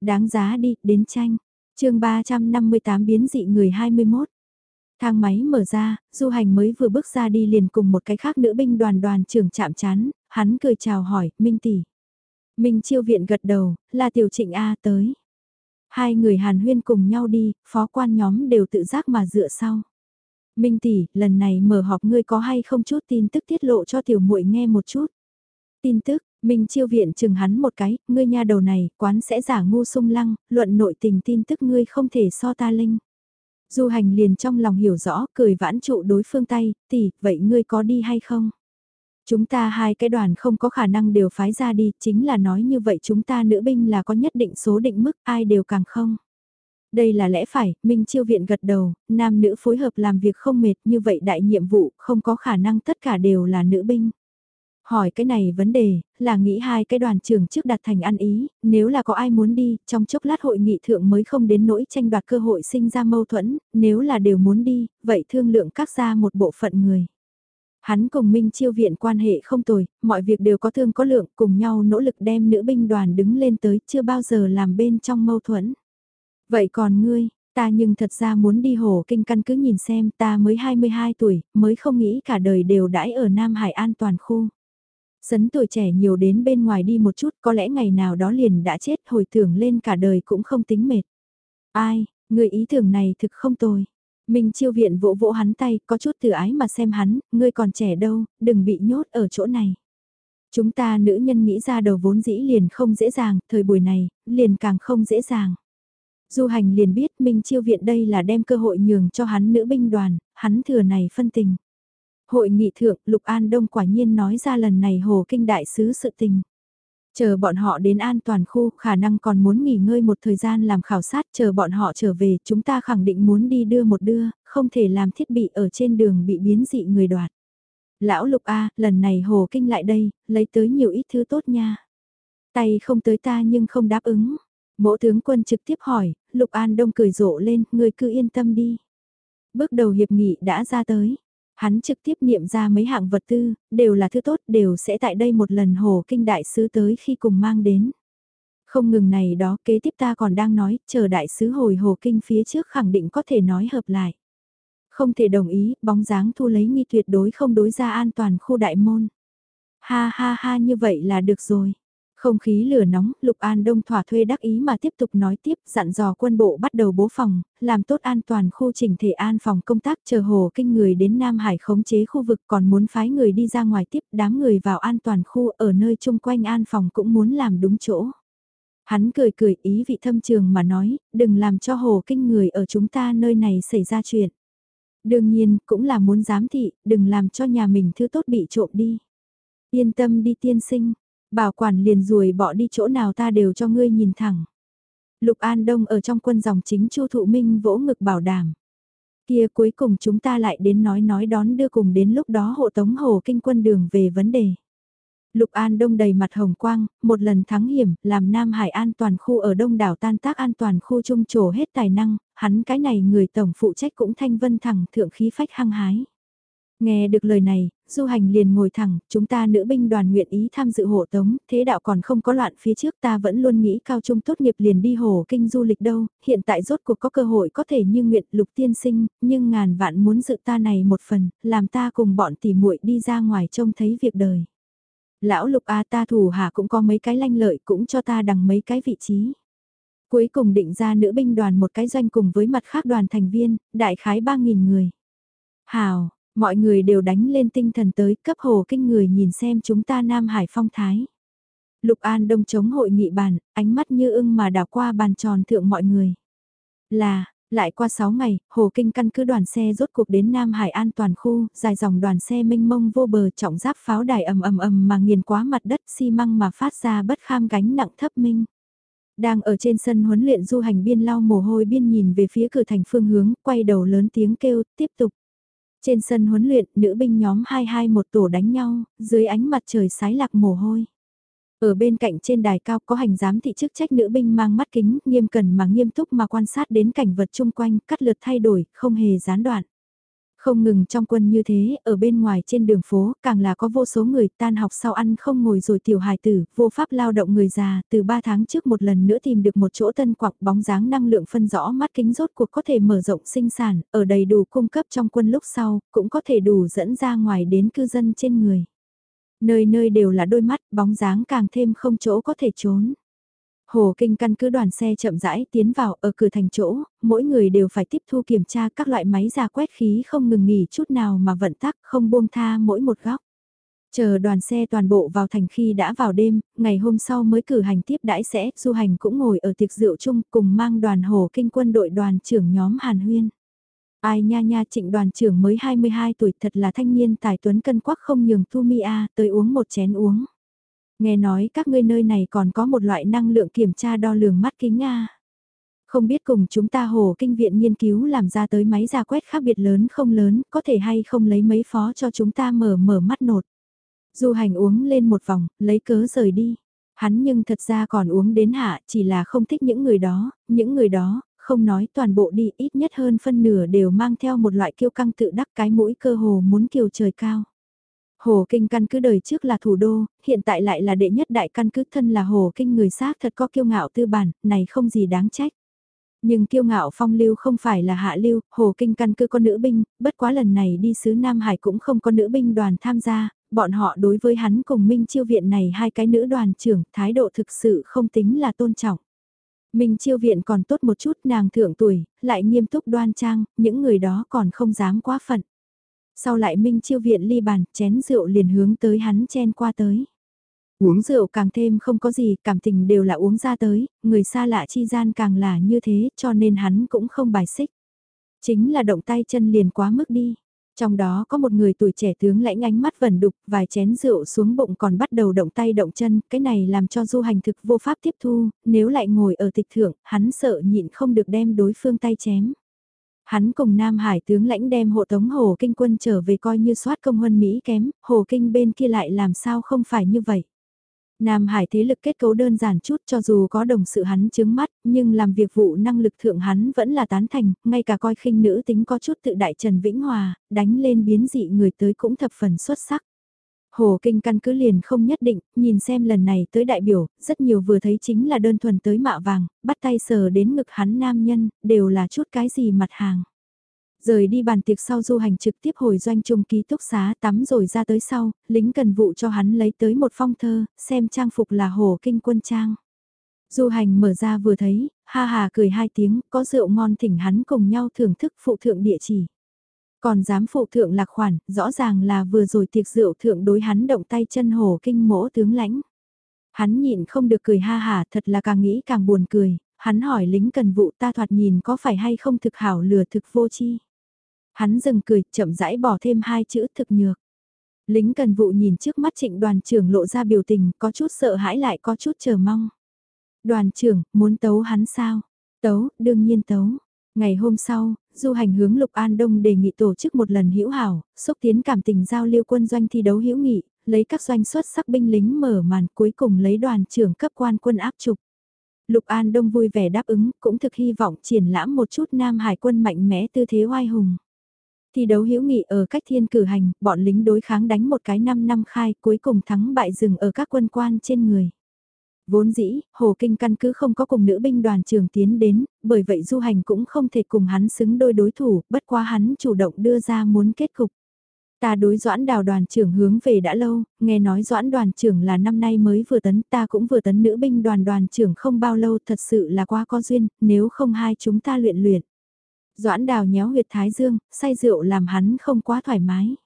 Đáng giá đi, đến tranh. chương 358 biến dị người 21. Thang máy mở ra, du hành mới vừa bước ra đi liền cùng một cái khác nữ binh đoàn đoàn trưởng chạm chán, hắn cười chào hỏi, Minh tỷ. Minh chiêu viện gật đầu, là tiểu trịnh A tới. Hai người hàn huyên cùng nhau đi, phó quan nhóm đều tự giác mà dựa sau. Minh tỷ, lần này mở họp ngươi có hay không chút tin tức tiết lộ cho tiểu muội nghe một chút. Tin tức, Minh chiêu viện chừng hắn một cái, ngươi nha đầu này, quán sẽ giả ngu sung lăng, luận nội tình tin tức ngươi không thể so ta linh. Du hành liền trong lòng hiểu rõ, cười vãn trụ đối phương tay, tỷ, vậy ngươi có đi hay không? Chúng ta hai cái đoàn không có khả năng đều phái ra đi, chính là nói như vậy chúng ta nữ binh là có nhất định số định mức, ai đều càng không. Đây là lẽ phải, Minh Chiêu Viện gật đầu, nam nữ phối hợp làm việc không mệt như vậy đại nhiệm vụ, không có khả năng tất cả đều là nữ binh. Hỏi cái này vấn đề, là nghĩ hai cái đoàn trưởng trước đặt thành ăn ý, nếu là có ai muốn đi, trong chốc lát hội nghị thượng mới không đến nỗi tranh đoạt cơ hội sinh ra mâu thuẫn, nếu là đều muốn đi, vậy thương lượng các ra một bộ phận người. Hắn cùng Minh Chiêu Viện quan hệ không tồi, mọi việc đều có thương có lượng, cùng nhau nỗ lực đem nữ binh đoàn đứng lên tới, chưa bao giờ làm bên trong mâu thuẫn. Vậy còn ngươi, ta nhưng thật ra muốn đi hồ kinh căn cứ nhìn xem ta mới 22 tuổi, mới không nghĩ cả đời đều đãi ở Nam Hải an toàn khu. Sấn tuổi trẻ nhiều đến bên ngoài đi một chút có lẽ ngày nào đó liền đã chết hồi tưởng lên cả đời cũng không tính mệt. Ai, người ý tưởng này thực không tồi. Minh chiêu viện vỗ vỗ hắn tay, có chút từ ái mà xem hắn, ngươi còn trẻ đâu, đừng bị nhốt ở chỗ này. Chúng ta nữ nhân nghĩ ra đầu vốn dĩ liền không dễ dàng, thời buổi này, liền càng không dễ dàng. Du hành liền biết Minh chiêu viện đây là đem cơ hội nhường cho hắn nữ binh đoàn, hắn thừa này phân tình. Hội nghị thượng, Lục An Đông quả nhiên nói ra lần này Hồ Kinh Đại Sứ sự tình. Chờ bọn họ đến an toàn khu, khả năng còn muốn nghỉ ngơi một thời gian làm khảo sát, chờ bọn họ trở về, chúng ta khẳng định muốn đi đưa một đưa, không thể làm thiết bị ở trên đường bị biến dị người đoạt. Lão Lục A, lần này Hồ Kinh lại đây, lấy tới nhiều ít thứ tốt nha. Tay không tới ta nhưng không đáp ứng. Mỗ tướng quân trực tiếp hỏi, Lục An Đông cười rộ lên, người cứ yên tâm đi. Bước đầu hiệp nghị đã ra tới. Hắn trực tiếp niệm ra mấy hạng vật tư, đều là thứ tốt, đều sẽ tại đây một lần hồ kinh đại sứ tới khi cùng mang đến. Không ngừng này đó, kế tiếp ta còn đang nói, chờ đại sứ hồi hồ kinh phía trước khẳng định có thể nói hợp lại. Không thể đồng ý, bóng dáng thu lấy nghi tuyệt đối không đối ra an toàn khu đại môn. Ha ha ha như vậy là được rồi. Không khí lửa nóng, Lục An Đông thỏa thuê đắc ý mà tiếp tục nói tiếp, dặn dò quân bộ bắt đầu bố phòng, làm tốt an toàn khu chỉnh thể an phòng công tác chờ hồ kinh người đến Nam Hải khống chế khu vực còn muốn phái người đi ra ngoài tiếp đám người vào an toàn khu ở nơi chung quanh an phòng cũng muốn làm đúng chỗ. Hắn cười cười ý vị thâm trường mà nói, đừng làm cho hồ kinh người ở chúng ta nơi này xảy ra chuyện. Đương nhiên, cũng là muốn giám thị, đừng làm cho nhà mình thứ tốt bị trộm đi. Yên tâm đi tiên sinh, bảo quản liền ruồi bỏ đi chỗ nào ta đều cho ngươi nhìn thẳng. Lục An Đông ở trong quân dòng chính Chu Thụ Minh vỗ ngực bảo đảm. Kia cuối cùng chúng ta lại đến nói nói đón đưa cùng đến lúc đó hộ tống hồ kinh quân đường về vấn đề. Lục An Đông đầy mặt hồng quang, một lần thắng hiểm, làm Nam Hải an toàn khu ở đông đảo tan tác an toàn khu trung trổ hết tài năng, hắn cái này người tổng phụ trách cũng thanh vân thẳng thượng khí phách hăng hái. Nghe được lời này, du hành liền ngồi thẳng, chúng ta nữ binh đoàn nguyện ý tham dự hộ tống, thế đạo còn không có loạn phía trước ta vẫn luôn nghĩ cao trung tốt nghiệp liền đi hồ kinh du lịch đâu, hiện tại rốt cuộc có cơ hội có thể như nguyện lục tiên sinh, nhưng ngàn vạn muốn dự ta này một phần, làm ta cùng bọn tỉ muội đi ra ngoài trông thấy việc đời. Lão lục a ta thủ hạ cũng có mấy cái lanh lợi cũng cho ta đằng mấy cái vị trí. Cuối cùng định ra nữ binh đoàn một cái doanh cùng với mặt khác đoàn thành viên, đại khái 3.000 người. Hào, mọi người đều đánh lên tinh thần tới cấp hồ kinh người nhìn xem chúng ta Nam Hải phong thái. Lục An Đông chống hội nghị bàn, ánh mắt như ưng mà đảo qua bàn tròn thượng mọi người. Là, lại qua 6 ngày, Hồ Kinh căn cứ đoàn xe rốt cuộc đến Nam Hải an toàn khu, dài dòng đoàn xe mênh mông vô bờ trọng giáp pháo đài ầm ầm ầm mà nghiền quá mặt đất xi măng mà phát ra bất kham gánh nặng thấp minh. Đang ở trên sân huấn luyện du hành biên lau mồ hôi biên nhìn về phía cửa thành phương hướng, quay đầu lớn tiếng kêu, tiếp tục. Trên sân huấn luyện, nữ binh nhóm 22 một tổ đánh nhau, dưới ánh mặt trời sái lạc mồ hôi. Ở bên cạnh trên đài cao có hành giám thị chức trách nữ binh mang mắt kính, nghiêm cẩn mà nghiêm túc mà quan sát đến cảnh vật chung quanh, cắt lượt thay đổi, không hề gián đoạn. Không ngừng trong quân như thế, ở bên ngoài trên đường phố, càng là có vô số người tan học sau ăn không ngồi rồi tiểu hài tử, vô pháp lao động người già, từ 3 tháng trước một lần nữa tìm được một chỗ tân quặc bóng dáng năng lượng phân rõ mắt kính rốt cuộc có thể mở rộng sinh sản, ở đầy đủ cung cấp trong quân lúc sau, cũng có thể đủ dẫn ra ngoài đến cư dân trên người. Nơi nơi đều là đôi mắt, bóng dáng càng thêm không chỗ có thể trốn. Hồ Kinh căn cứ đoàn xe chậm rãi tiến vào ở cửa thành chỗ, mỗi người đều phải tiếp thu kiểm tra các loại máy ra quét khí không ngừng nghỉ chút nào mà vận tắc không buông tha mỗi một góc. Chờ đoàn xe toàn bộ vào thành khi đã vào đêm, ngày hôm sau mới cử hành tiếp đãi sẽ, du hành cũng ngồi ở tiệc rượu chung cùng mang đoàn Hồ Kinh quân đội đoàn trưởng nhóm Hàn Huyên. Ai nha nha trịnh đoàn trưởng mới 22 tuổi thật là thanh niên tài tuấn cân quắc không nhường Thu Mi A tới uống một chén uống. Nghe nói các ngươi nơi này còn có một loại năng lượng kiểm tra đo lường mắt kính A. Không biết cùng chúng ta hồ kinh viện nghiên cứu làm ra tới máy ra quét khác biệt lớn không lớn, có thể hay không lấy mấy phó cho chúng ta mở mở mắt nột. Du hành uống lên một vòng, lấy cớ rời đi. Hắn nhưng thật ra còn uống đến hạ, chỉ là không thích những người đó, những người đó, không nói toàn bộ đi ít nhất hơn phân nửa đều mang theo một loại kiêu căng tự đắc cái mũi cơ hồ muốn kiều trời cao. Hồ Kinh căn cứ đời trước là thủ đô, hiện tại lại là đệ nhất đại căn cứ thân là Hồ Kinh người xác thật có kiêu ngạo tư bản, này không gì đáng trách. Nhưng kiêu ngạo phong lưu không phải là hạ lưu, Hồ Kinh căn cứ có nữ binh, bất quá lần này đi sứ Nam Hải cũng không có nữ binh đoàn tham gia, bọn họ đối với hắn cùng Minh Chiêu Viện này hai cái nữ đoàn trưởng, thái độ thực sự không tính là tôn trọng. Minh Chiêu Viện còn tốt một chút nàng thượng tuổi, lại nghiêm túc đoan trang, những người đó còn không dám quá phận sau lại Minh chiêu viện ly bàn, chén rượu liền hướng tới hắn chen qua tới. Uống rượu càng thêm không có gì, cảm tình đều là uống ra tới, người xa lạ chi gian càng là như thế, cho nên hắn cũng không bài xích. Chính là động tay chân liền quá mức đi. Trong đó có một người tuổi trẻ tướng lãnh ánh mắt vẩn đục, vài chén rượu xuống bụng còn bắt đầu động tay động chân, cái này làm cho du hành thực vô pháp tiếp thu, nếu lại ngồi ở tịch thượng, hắn sợ nhịn không được đem đối phương tay chém. Hắn cùng Nam Hải tướng lãnh đem hộ tống Hồ Kinh quân trở về coi như soát công huân Mỹ kém, Hồ Kinh bên kia lại làm sao không phải như vậy. Nam Hải thế lực kết cấu đơn giản chút cho dù có đồng sự hắn chứng mắt, nhưng làm việc vụ năng lực thượng hắn vẫn là tán thành, ngay cả coi khinh nữ tính có chút tự đại Trần Vĩnh Hòa, đánh lên biến dị người tới cũng thập phần xuất sắc. Hồ Kinh căn cứ liền không nhất định, nhìn xem lần này tới đại biểu, rất nhiều vừa thấy chính là đơn thuần tới mạ vàng, bắt tay sờ đến ngực hắn nam nhân, đều là chút cái gì mặt hàng. Rời đi bàn tiệc sau du hành trực tiếp hồi doanh trung ký túc xá tắm rồi ra tới sau, lính cần vụ cho hắn lấy tới một phong thơ, xem trang phục là Hồ Kinh quân trang. Du hành mở ra vừa thấy, ha hà cười hai tiếng, có rượu ngon thỉnh hắn cùng nhau thưởng thức phụ thượng địa chỉ. Còn dám phụ thượng lạc khoản, rõ ràng là vừa rồi tiệc rượu thượng đối hắn động tay chân hồ kinh mỗ tướng lãnh. Hắn nhịn không được cười ha hà thật là càng nghĩ càng buồn cười, hắn hỏi lính cần vụ ta thoạt nhìn có phải hay không thực hảo lừa thực vô chi. Hắn dừng cười, chậm rãi bỏ thêm hai chữ thực nhược. Lính cần vụ nhìn trước mắt trịnh đoàn trưởng lộ ra biểu tình, có chút sợ hãi lại có chút chờ mong. Đoàn trưởng, muốn tấu hắn sao? Tấu, đương nhiên tấu. Ngày hôm sau, du hành hướng Lục An Đông đề nghị tổ chức một lần hữu hảo, xúc tiến cảm tình giao lưu quân doanh thi đấu hữu nghị, lấy các doanh xuất sắc binh lính mở màn cuối cùng lấy đoàn trưởng cấp quan quân áp trục. Lục An Đông vui vẻ đáp ứng, cũng thực hy vọng triển lãm một chút Nam Hải quân mạnh mẽ tư thế oai hùng. Thi đấu hữu nghị ở cách thiên cử hành, bọn lính đối kháng đánh một cái 5 năm khai cuối cùng thắng bại dừng ở các quân quan trên người. Vốn dĩ, Hồ Kinh căn cứ không có cùng nữ binh đoàn trường tiến đến, bởi vậy du hành cũng không thể cùng hắn xứng đôi đối thủ, bất quá hắn chủ động đưa ra muốn kết cục. Ta đối doãn đào đoàn trưởng hướng về đã lâu, nghe nói doãn đoàn trưởng là năm nay mới vừa tấn, ta cũng vừa tấn nữ binh đoàn đoàn trưởng không bao lâu thật sự là quá có duyên, nếu không hai chúng ta luyện luyện. Doãn đào nhéo huyệt thái dương, say rượu làm hắn không quá thoải mái.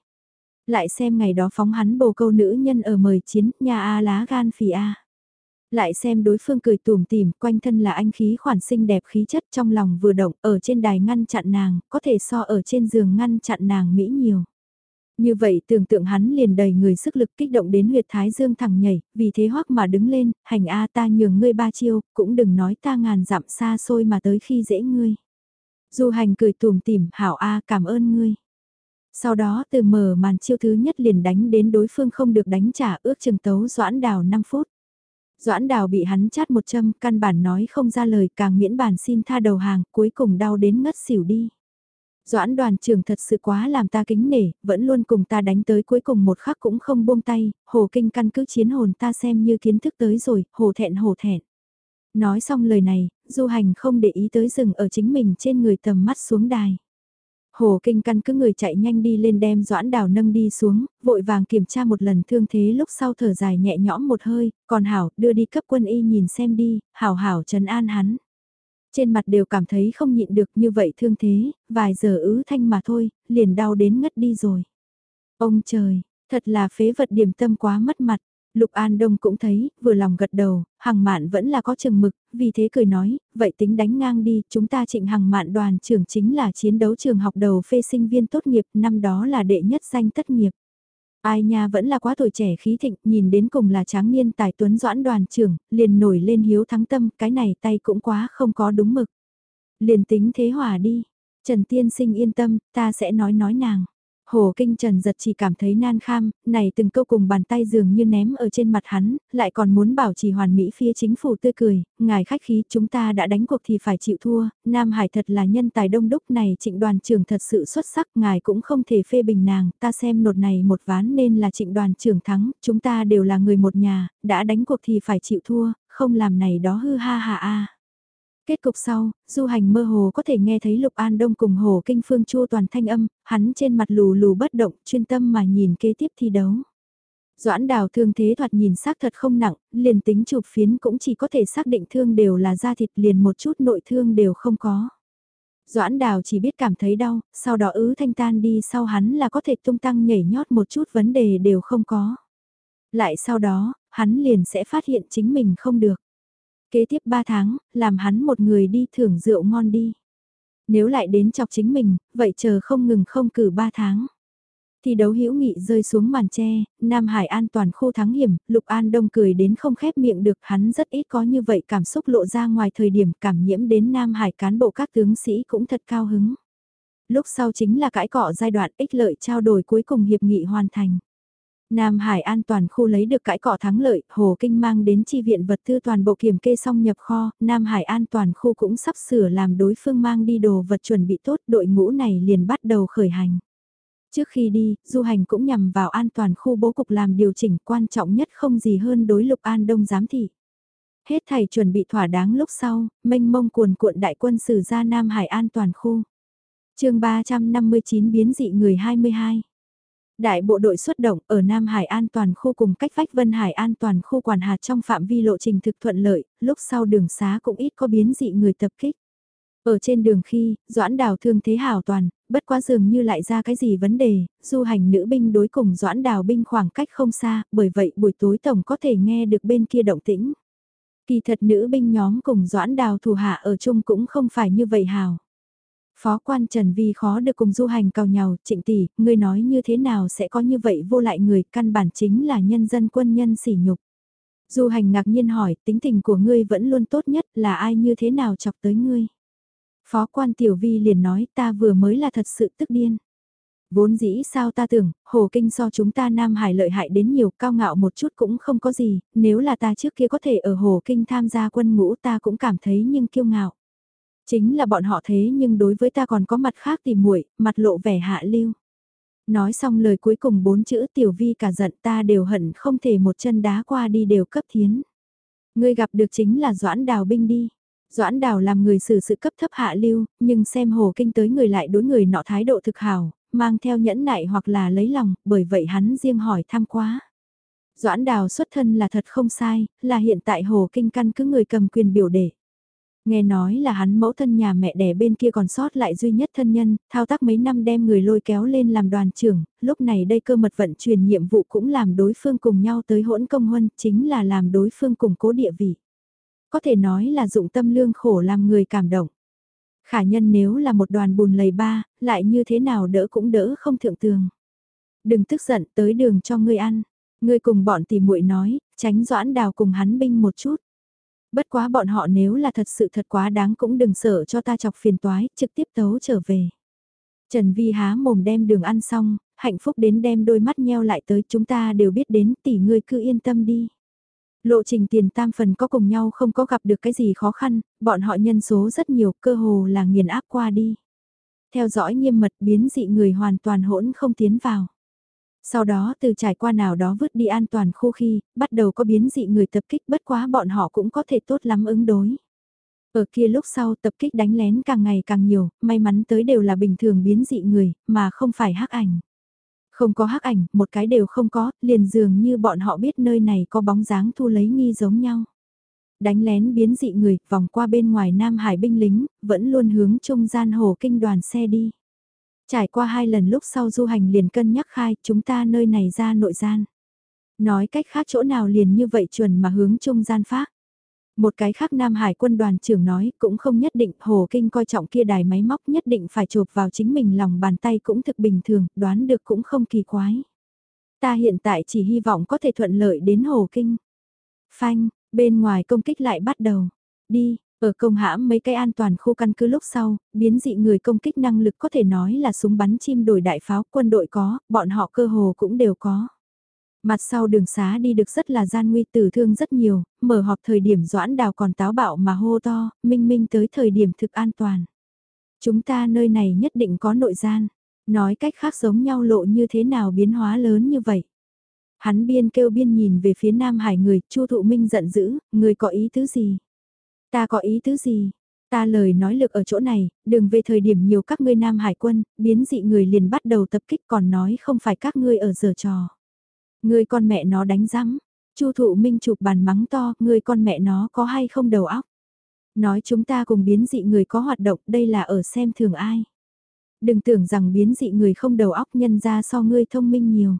Lại xem ngày đó phóng hắn bồ câu nữ nhân ở mời chiến, nhà A lá gan phì A. Lại xem đối phương cười tùm tìm, quanh thân là anh khí khoản sinh đẹp khí chất trong lòng vừa động, ở trên đài ngăn chặn nàng, có thể so ở trên giường ngăn chặn nàng mỹ nhiều. Như vậy tưởng tượng hắn liền đầy người sức lực kích động đến huyệt thái dương thẳng nhảy, vì thế hoắc mà đứng lên, hành A ta nhường ngươi ba chiêu, cũng đừng nói ta ngàn dặm xa xôi mà tới khi dễ ngươi. Du hành cười tùm tìm, hảo A cảm ơn ngươi. Sau đó từ mở màn chiêu thứ nhất liền đánh đến đối phương không được đánh trả ước chừng tấu doãn đào 5 phút. Doãn đào bị hắn chát một châm, căn bản nói không ra lời càng miễn bản xin tha đầu hàng, cuối cùng đau đến ngất xỉu đi. Doãn đoàn trưởng thật sự quá làm ta kính nể, vẫn luôn cùng ta đánh tới cuối cùng một khắc cũng không buông tay, hồ kinh căn cứ chiến hồn ta xem như kiến thức tới rồi, hồ thẹn hồ thẹn. Nói xong lời này, du hành không để ý tới rừng ở chính mình trên người tầm mắt xuống đài. Hồ Kinh Căn cứ người chạy nhanh đi lên đem Doãn Đào nâng đi xuống, vội vàng kiểm tra một lần thương thế lúc sau thở dài nhẹ nhõm một hơi, còn Hảo đưa đi cấp quân y nhìn xem đi, Hảo Hảo trấn an hắn. Trên mặt đều cảm thấy không nhịn được như vậy thương thế, vài giờ ứ thanh mà thôi, liền đau đến ngất đi rồi. Ông trời, thật là phế vật điểm tâm quá mất mặt. Lục An Đông cũng thấy, vừa lòng gật đầu, Hằng Mạn vẫn là có chừng mực, vì thế cười nói, vậy tính đánh ngang đi, chúng ta trịnh Hằng Mạn đoàn trưởng chính là chiến đấu trường học đầu phê sinh viên tốt nghiệp, năm đó là đệ nhất danh tất nghiệp. Ai nha vẫn là quá tuổi trẻ khí thịnh, nhìn đến cùng là tráng niên tài tuấn doãn đoàn trưởng, liền nổi lên hiếu thắng tâm, cái này tay cũng quá không có đúng mực. Liền tính thế hòa đi, Trần Tiên Sinh yên tâm, ta sẽ nói nói nàng. Hồ Kinh Trần giật chỉ cảm thấy nan kham, này từng câu cùng bàn tay dường như ném ở trên mặt hắn, lại còn muốn bảo trì hoàn mỹ phía chính phủ tươi cười, ngài khách khí chúng ta đã đánh cuộc thì phải chịu thua, Nam Hải thật là nhân tài đông đúc này trịnh đoàn trưởng thật sự xuất sắc, ngài cũng không thể phê bình nàng, ta xem nột này một ván nên là trịnh đoàn trưởng thắng, chúng ta đều là người một nhà, đã đánh cuộc thì phải chịu thua, không làm này đó hư ha ha a. Kết cục sau, du hành mơ hồ có thể nghe thấy Lục An Đông cùng Hồ Kinh Phương chua toàn thanh âm, hắn trên mặt lù lù bất động, chuyên tâm mà nhìn kế tiếp thi đấu. Doãn đào thương thế thoạt nhìn xác thật không nặng, liền tính chụp phiến cũng chỉ có thể xác định thương đều là da thịt liền một chút nội thương đều không có. Doãn đào chỉ biết cảm thấy đau, sau đó ứ thanh tan đi sau hắn là có thể tung tăng nhảy nhót một chút vấn đề đều không có. Lại sau đó, hắn liền sẽ phát hiện chính mình không được. Kế tiếp 3 tháng, làm hắn một người đi thưởng rượu ngon đi. Nếu lại đến chọc chính mình, vậy chờ không ngừng không cử 3 tháng. Thi đấu hữu nghị rơi xuống màn tre, Nam Hải an toàn khu thắng hiểm, Lục An Đông cười đến không khép miệng được hắn rất ít có như vậy cảm xúc lộ ra ngoài thời điểm cảm nhiễm đến Nam Hải cán bộ các tướng sĩ cũng thật cao hứng. Lúc sau chính là cãi cọ giai đoạn ích lợi trao đổi cuối cùng hiệp nghị hoàn thành. Nam Hải an toàn khu lấy được cãi cỏ thắng lợi, Hồ Kinh mang đến chi viện vật tư toàn bộ kiểm kê xong nhập kho, Nam Hải an toàn khu cũng sắp sửa làm đối phương mang đi đồ vật chuẩn bị tốt, đội ngũ này liền bắt đầu khởi hành. Trước khi đi, du hành cũng nhằm vào an toàn khu bố cục làm điều chỉnh quan trọng nhất không gì hơn đối lục an đông giám thị. Hết thầy chuẩn bị thỏa đáng lúc sau, mênh mông cuồn cuộn đại quân sử ra Nam Hải an toàn khu. chương 359 biến dị người 22 Đại bộ đội xuất động ở Nam Hải an toàn khu cùng cách vách Vân Hải an toàn khu quản hạt trong phạm vi lộ trình thực thuận lợi, lúc sau đường xá cũng ít có biến dị người tập kích. Ở trên đường khi, Doãn Đào thương thế hảo toàn, bất quá dường như lại ra cái gì vấn đề, du hành nữ binh đối cùng Doãn Đào binh khoảng cách không xa, bởi vậy buổi tối tổng có thể nghe được bên kia động tĩnh. Kỳ thật nữ binh nhóm cùng Doãn Đào thủ hạ ở chung cũng không phải như vậy hào. Phó quan Trần Vi khó được cùng du hành cào nhào, trịnh tỷ, ngươi nói như thế nào sẽ có như vậy vô lại người, căn bản chính là nhân dân quân nhân sỉ nhục. Du hành ngạc nhiên hỏi, tính tình của ngươi vẫn luôn tốt nhất, là ai như thế nào chọc tới ngươi? Phó quan Tiểu Vi liền nói, ta vừa mới là thật sự tức điên. Vốn dĩ sao ta tưởng, Hồ Kinh so chúng ta Nam Hải lợi hại đến nhiều, cao ngạo một chút cũng không có gì, nếu là ta trước kia có thể ở Hồ Kinh tham gia quân ngũ ta cũng cảm thấy nhưng kiêu ngạo. Chính là bọn họ thế nhưng đối với ta còn có mặt khác tìm muội mặt lộ vẻ hạ lưu. Nói xong lời cuối cùng bốn chữ tiểu vi cả giận ta đều hận không thể một chân đá qua đi đều cấp thiến. Ngươi gặp được chính là Doãn Đào binh đi. Doãn Đào làm người xử sự cấp thấp hạ lưu, nhưng xem hồ kinh tới người lại đối người nọ thái độ thực hảo, mang theo nhẫn nại hoặc là lấy lòng, bởi vậy hắn riêng hỏi thăm quá. Doãn Đào xuất thân là thật không sai, là hiện tại hồ kinh căn cứ người cầm quyền biểu đệ. Nghe nói là hắn mẫu thân nhà mẹ đẻ bên kia còn sót lại duy nhất thân nhân, thao tác mấy năm đem người lôi kéo lên làm đoàn trưởng, lúc này đây cơ mật vận truyền nhiệm vụ cũng làm đối phương cùng nhau tới hỗn công huân, chính là làm đối phương củng cố địa vị. Có thể nói là dụng tâm lương khổ làm người cảm động. Khả nhân nếu là một đoàn bùn lầy ba, lại như thế nào đỡ cũng đỡ không thượng tường. Đừng tức giận tới đường cho ngươi ăn. Ngươi cùng bọn tỷ muội nói, tránh doãn đào cùng hắn binh một chút. Bất quá bọn họ nếu là thật sự thật quá đáng cũng đừng sợ cho ta chọc phiền toái, trực tiếp tấu trở về. Trần Vi há mồm đem đường ăn xong, hạnh phúc đến đem đôi mắt nheo lại tới chúng ta đều biết đến tỷ ngươi cứ yên tâm đi. Lộ trình tiền tam phần có cùng nhau không có gặp được cái gì khó khăn, bọn họ nhân số rất nhiều cơ hồ là nghiền áp qua đi. Theo dõi nghiêm mật biến dị người hoàn toàn hỗn không tiến vào. Sau đó từ trải qua nào đó vứt đi an toàn khu khi, bắt đầu có biến dị người tập kích bất quá bọn họ cũng có thể tốt lắm ứng đối. Ở kia lúc sau tập kích đánh lén càng ngày càng nhiều, may mắn tới đều là bình thường biến dị người, mà không phải hắc ảnh. Không có hắc ảnh, một cái đều không có, liền dường như bọn họ biết nơi này có bóng dáng thu lấy nghi giống nhau. Đánh lén biến dị người, vòng qua bên ngoài Nam Hải binh lính, vẫn luôn hướng trung gian hồ kinh đoàn xe đi. Trải qua hai lần lúc sau du hành liền cân nhắc khai chúng ta nơi này ra nội gian. Nói cách khác chỗ nào liền như vậy chuẩn mà hướng trung gian phát. Một cái khác Nam Hải quân đoàn trưởng nói cũng không nhất định Hồ Kinh coi trọng kia đài máy móc nhất định phải chụp vào chính mình lòng bàn tay cũng thực bình thường, đoán được cũng không kỳ quái. Ta hiện tại chỉ hy vọng có thể thuận lợi đến Hồ Kinh. Phanh, bên ngoài công kích lại bắt đầu. Đi, ở công hãm mấy cái an toàn khu căn cứ lúc sau, biến dị người công kích năng lực có thể nói là súng bắn chim đổi đại pháo quân đội có, bọn họ cơ hồ cũng đều có. Mặt sau đường xá đi được rất là gian nguy tử thương rất nhiều, mở họp thời điểm doãn đào còn táo bạo mà hô to, minh minh tới thời điểm thực an toàn. Chúng ta nơi này nhất định có nội gian, nói cách khác giống nhau lộ như thế nào biến hóa lớn như vậy. Hắn biên kêu biên nhìn về phía Nam Hải người, Chu Thụ Minh giận dữ, người có ý tứ gì? Ta có ý tứ gì? Ta lời nói lực ở chỗ này, đừng về thời điểm nhiều các ngươi Nam Hải quân, biến dị người liền bắt đầu tập kích còn nói không phải các ngươi ở giờ trò. Ngươi con mẹ nó đánh rắm. Chu thụ minh chụp bàn mắng to, ngươi con mẹ nó có hay không đầu óc. Nói chúng ta cùng biến dị người có hoạt động, đây là ở xem thường ai. Đừng tưởng rằng biến dị người không đầu óc nhân ra so ngươi thông minh nhiều.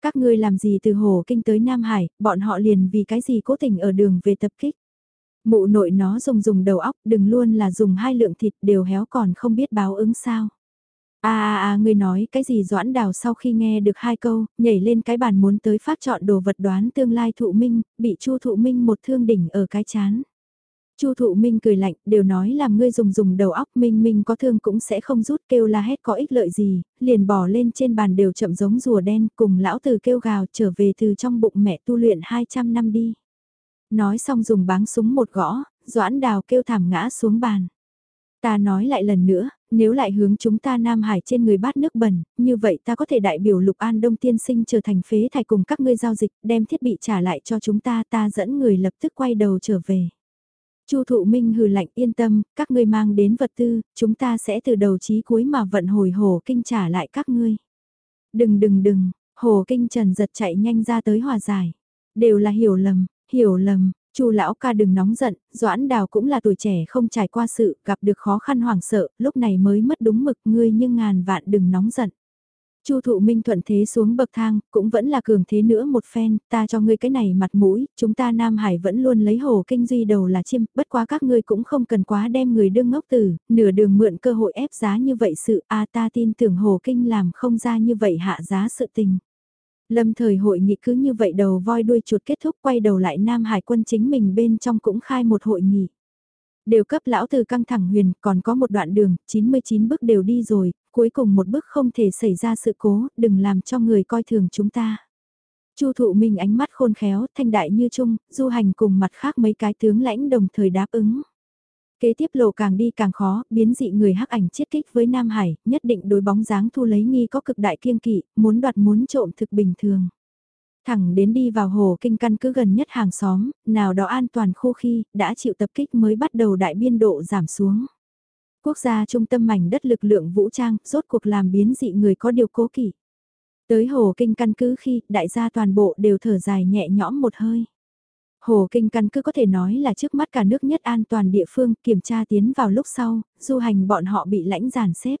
Các ngươi làm gì từ Hồ Kinh tới Nam Hải, bọn họ liền vì cái gì cố tình ở đường về tập kích. Mụ nội nó dùng dùng đầu óc, đừng luôn là dùng hai lượng thịt đều héo còn không biết báo ứng sao. À à à người nói cái gì doãn đào sau khi nghe được hai câu, nhảy lên cái bàn muốn tới phát chọn đồ vật đoán tương lai thụ minh, bị chu thụ minh một thương đỉnh ở cái chán. Chu thụ minh cười lạnh, đều nói làm ngươi dùng dùng đầu óc minh minh có thương cũng sẽ không rút kêu la hét có ích lợi gì, liền bỏ lên trên bàn đều chậm giống rùa đen cùng lão từ kêu gào trở về từ trong bụng mẹ tu luyện 200 năm đi. Nói xong dùng báng súng một gõ, doãn đào kêu thảm ngã xuống bàn. Ta nói lại lần nữa, nếu lại hướng chúng ta Nam Hải trên người bát nước bẩn, như vậy ta có thể đại biểu Lục An Đông Tiên Sinh trở thành phế thải cùng các ngươi giao dịch, đem thiết bị trả lại cho chúng ta, ta dẫn người lập tức quay đầu trở về. Chu Thụ Minh hừ lạnh yên tâm, các ngươi mang đến vật tư, chúng ta sẽ từ đầu chí cuối mà vận hồi hồ kinh trả lại các ngươi. Đừng đừng đừng, hồ kinh trần giật chạy nhanh ra tới hòa giải. Đều là hiểu lầm, hiểu lầm, Chu lão ca đừng nóng giận, Doãn Đào cũng là tuổi trẻ không trải qua sự, gặp được khó khăn hoảng sợ, lúc này mới mất đúng mực ngươi nhưng ngàn vạn đừng nóng giận. Chu thụ minh thuận thế xuống bậc thang, cũng vẫn là cường thế nữa một phen, ta cho ngươi cái này mặt mũi, chúng ta Nam Hải vẫn luôn lấy hồ kinh duy đầu là chim, bất quá các ngươi cũng không cần quá đem người đương ngốc tử, nửa đường mượn cơ hội ép giá như vậy sự, a ta tin tưởng hồ kinh làm không ra như vậy hạ giá sự tình. Lâm thời hội nghị cứ như vậy đầu voi đuôi chuột kết thúc quay đầu lại Nam Hải quân chính mình bên trong cũng khai một hội nghị. Đều cấp lão từ căng thẳng huyền, còn có một đoạn đường, 99 bước đều đi rồi, cuối cùng một bước không thể xảy ra sự cố, đừng làm cho người coi thường chúng ta. Chu thụ minh ánh mắt khôn khéo, thanh đại như trung, du hành cùng mặt khác mấy cái tướng lãnh đồng thời đáp ứng. Kế tiếp lộ càng đi càng khó, biến dị người hắc ảnh chiết kích với Nam Hải, nhất định đối bóng dáng thu lấy nghi có cực đại kiêng kỵ, muốn đoạt muốn trộm thực bình thường. Thẳng đến đi vào hồ kinh căn cứ gần nhất hàng xóm, nào đó an toàn khu khi, đã chịu tập kích mới bắt đầu đại biên độ giảm xuống. Quốc gia trung tâm mảnh đất lực lượng vũ trang, rốt cuộc làm biến dị người có điều cố kỵ. Tới hồ kinh căn cứ khi, đại gia toàn bộ đều thở dài nhẹ nhõm một hơi. Hồ Kinh căn cứ có thể nói là trước mắt cả nước nhất an toàn địa phương, kiểm tra tiến vào lúc sau, du hành bọn họ bị lãnh giàn xếp.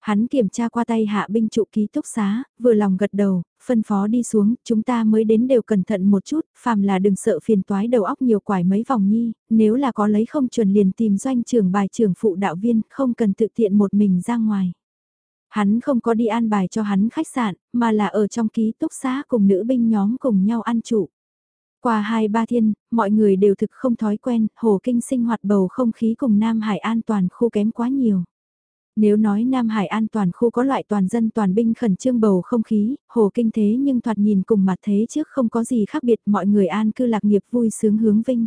Hắn kiểm tra qua tay hạ binh trụ ký túc xá, vừa lòng gật đầu, phân phó đi xuống, chúng ta mới đến đều cẩn thận một chút, phàm là đừng sợ phiền toái đầu óc nhiều quải mấy vòng nhi, nếu là có lấy không chuẩn liền tìm doanh trưởng bài trưởng phụ đạo viên, không cần tự tiện một mình ra ngoài. Hắn không có đi an bài cho hắn khách sạn, mà là ở trong ký túc xá cùng nữ binh nhóm cùng nhau ăn trụ. Qua hai ba thiên, mọi người đều thực không thói quen, hồ kinh sinh hoạt bầu không khí cùng Nam Hải an toàn khu kém quá nhiều. Nếu nói Nam Hải an toàn khu có loại toàn dân toàn binh khẩn trương bầu không khí, hồ kinh thế nhưng thoạt nhìn cùng mặt thế trước không có gì khác biệt mọi người an cư lạc nghiệp vui sướng hướng vinh.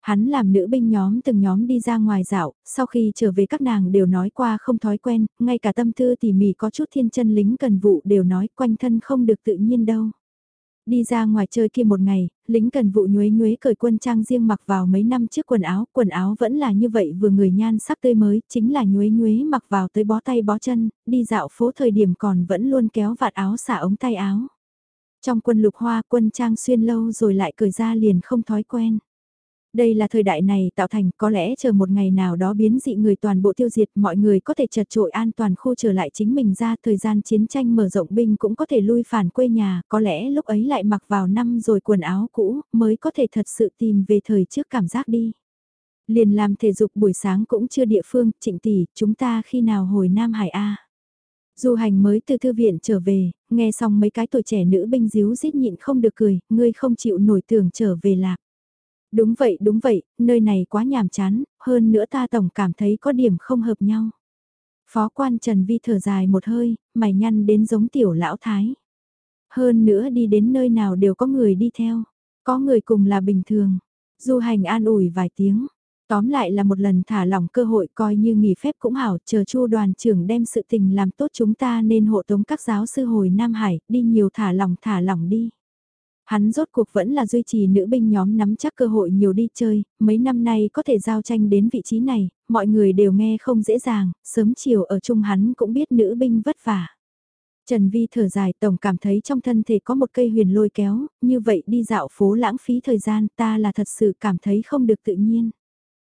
Hắn làm nữ binh nhóm từng nhóm đi ra ngoài dạo, sau khi trở về các nàng đều nói qua không thói quen, ngay cả tâm tư tỉ mỉ có chút thiên chân lính cần vụ đều nói quanh thân không được tự nhiên đâu. Đi ra ngoài chơi kia một ngày, lính cần vụ nhuế nhuế cởi quân trang riêng mặc vào mấy năm trước quần áo, quần áo vẫn là như vậy vừa người nhan sắc tươi mới, chính là nhuế nhuế mặc vào tới bó tay bó chân, đi dạo phố thời điểm còn vẫn luôn kéo vạt áo xả ống tay áo. Trong quân lục hoa quân trang xuyên lâu rồi lại cởi ra liền không thói quen. Đây là thời đại này tạo thành có lẽ chờ một ngày nào đó biến dị người toàn bộ tiêu diệt mọi người có thể chật trội an toàn khu trở lại chính mình ra thời gian chiến tranh mở rộng binh cũng có thể lui phản quê nhà có lẽ lúc ấy lại mặc vào năm rồi quần áo cũ mới có thể thật sự tìm về thời trước cảm giác đi. Liền làm thể dục buổi sáng cũng chưa địa phương trịnh tỷ chúng ta khi nào hồi Nam Hải A. Du hành mới từ thư viện trở về, nghe xong mấy cái tuổi trẻ nữ binh díu rít nhịn không được cười, ngươi không chịu nổi tưởng trở về lạc. Đúng vậy, đúng vậy, nơi này quá nhàm chán, hơn nữa ta tổng cảm thấy có điểm không hợp nhau. Phó quan Trần Vi thở dài một hơi, mày nhăn đến giống tiểu lão thái. Hơn nữa đi đến nơi nào đều có người đi theo, có người cùng là bình thường. Du hành an ủi vài tiếng, tóm lại là một lần thả lỏng cơ hội coi như nghỉ phép cũng hảo, chờ chu đoàn trưởng đem sự tình làm tốt chúng ta nên hộ tống các giáo sư hồi Nam Hải, đi nhiều thả lỏng thả lỏng đi. Hắn rốt cuộc vẫn là duy trì nữ binh nhóm nắm chắc cơ hội nhiều đi chơi, mấy năm nay có thể giao tranh đến vị trí này, mọi người đều nghe không dễ dàng, sớm chiều ở chung hắn cũng biết nữ binh vất vả. Trần Vi thở dài tổng cảm thấy trong thân thể có một cây huyền lôi kéo, như vậy đi dạo phố lãng phí thời gian ta là thật sự cảm thấy không được tự nhiên.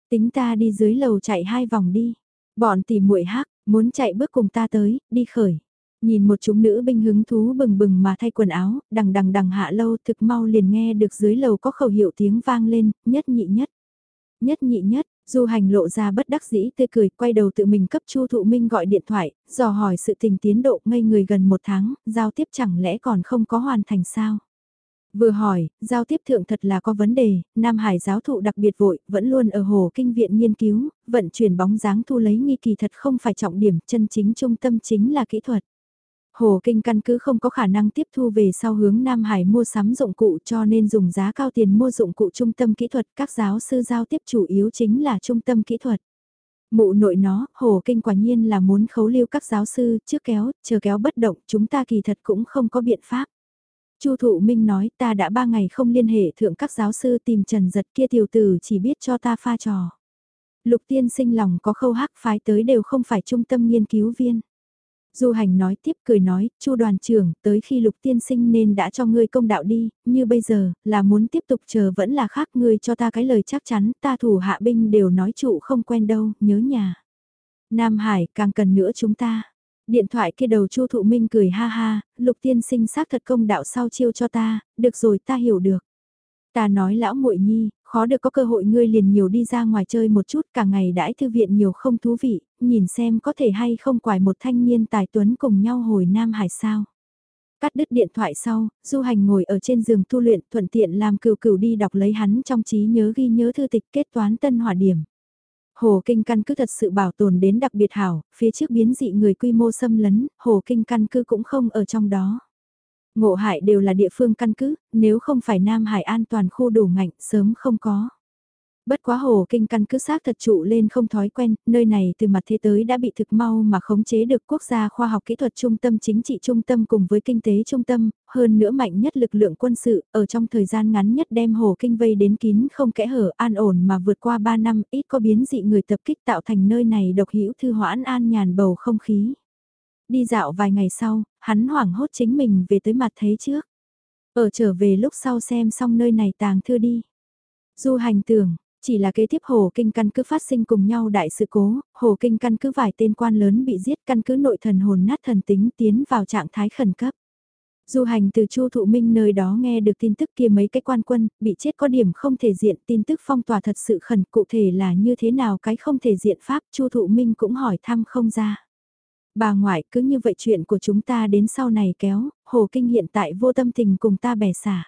Tính ta đi dưới lầu chạy hai vòng đi, bọn tỉ muội hắc, muốn chạy bước cùng ta tới, đi khởi. Nhìn một chúng nữ binh hứng thú bừng bừng mà thay quần áo, đằng đằng đằng hạ lâu thực mau liền nghe được dưới lầu có khẩu hiệu tiếng vang lên, nhất nhị nhất. Nhất nhị nhất, Du hành lộ ra bất đắc dĩ tươi cười, quay đầu tự mình cấp Chu Thụ Minh gọi điện thoại, dò hỏi sự tình tiến độ ngây người gần một tháng, giao tiếp chẳng lẽ còn không có hoàn thành sao? Vừa hỏi, giao tiếp thượng thật là có vấn đề, Nam Hải giáo thụ đặc biệt vội, vẫn luôn ở hồ kinh viện nghiên cứu, vận chuyển bóng dáng thu lấy nghi kỳ thật không phải trọng điểm, chân chính trung tâm chính là kỹ thuật. Hồ Kinh căn cứ không có khả năng tiếp thu về sau hướng Nam Hải mua sắm dụng cụ cho nên dùng giá cao tiền mua dụng cụ trung tâm kỹ thuật. Các giáo sư giao tiếp chủ yếu chính là trung tâm kỹ thuật. Mụ nội nó, Hồ Kinh quả nhiên là muốn khấu lưu các giáo sư trước kéo, chờ kéo bất động, chúng ta kỳ thật cũng không có biện pháp. Chu Thụ Minh nói ta đã ba ngày không liên hệ thượng các giáo sư tìm trần giật kia tiểu tử chỉ biết cho ta pha trò. Lục tiên sinh lòng có khâu hắc phái tới đều không phải trung tâm nghiên cứu viên. Du hành nói tiếp cười nói, chu đoàn trưởng, tới khi lục tiên sinh nên đã cho ngươi công đạo đi, như bây giờ, là muốn tiếp tục chờ vẫn là khác ngươi cho ta cái lời chắc chắn, ta thủ hạ binh đều nói trụ không quen đâu, nhớ nhà. Nam Hải càng cần nữa chúng ta. Điện thoại kia đầu Chu Thụ Minh cười ha ha, Lục tiên sinh xác thật công đạo sau chiêu cho ta, được rồi ta hiểu được. Ta nói lão muội nhi, khó được có cơ hội ngươi liền nhiều đi ra ngoài chơi một chút cả ngày đãi thư viện nhiều không thú vị, nhìn xem có thể hay không quải một thanh niên tài tuấn cùng nhau hồi Nam Hải sao. Cắt đứt điện thoại sau, du hành ngồi ở trên giường tu luyện thuận tiện làm cừu cừu đi đọc lấy hắn trong trí nhớ ghi nhớ thư tịch kết toán tân hỏa điểm. Hồ Kinh căn cứ thật sự bảo tồn đến đặc biệt hảo, phía trước biến dị người quy mô xâm lấn, Hồ Kinh căn cứ cũng không ở trong đó. Ngộ hại đều là địa phương căn cứ, nếu không phải Nam Hải an toàn khu đủ ngạnh, sớm không có. Bất quá hồ kinh căn cứ xác thật trụ lên không thói quen, nơi này từ mặt thế tới đã bị thực mau mà khống chế được quốc gia khoa học kỹ thuật trung tâm chính trị trung tâm cùng với kinh tế trung tâm, hơn nữa mạnh nhất lực lượng quân sự, ở trong thời gian ngắn nhất đem hồ kinh vây đến kín không kẽ hở an ổn mà vượt qua 3 năm ít có biến dị người tập kích tạo thành nơi này độc hữu thư hoãn an nhàn bầu không khí. Đi dạo vài ngày sau, hắn hoảng hốt chính mình về tới mặt thế trước. Ở trở về lúc sau xem xong nơi này tàng thư đi. Du hành tưởng, chỉ là kế tiếp hồ kinh căn cứ phát sinh cùng nhau đại sự cố, hồ kinh căn cứ vài tên quan lớn bị giết căn cứ nội thần hồn nát thần tính tiến vào trạng thái khẩn cấp. Du hành từ Chu Thụ Minh nơi đó nghe được tin tức kia mấy cái quan quân, bị chết có điểm không thể diện tin tức phong tỏa thật sự khẩn cụ thể là như thế nào cái không thể diện pháp Chu Thụ Minh cũng hỏi thăm không ra. Bà ngoại cứ như vậy chuyện của chúng ta đến sau này kéo, hồ kinh hiện tại vô tâm tình cùng ta bẻ xả.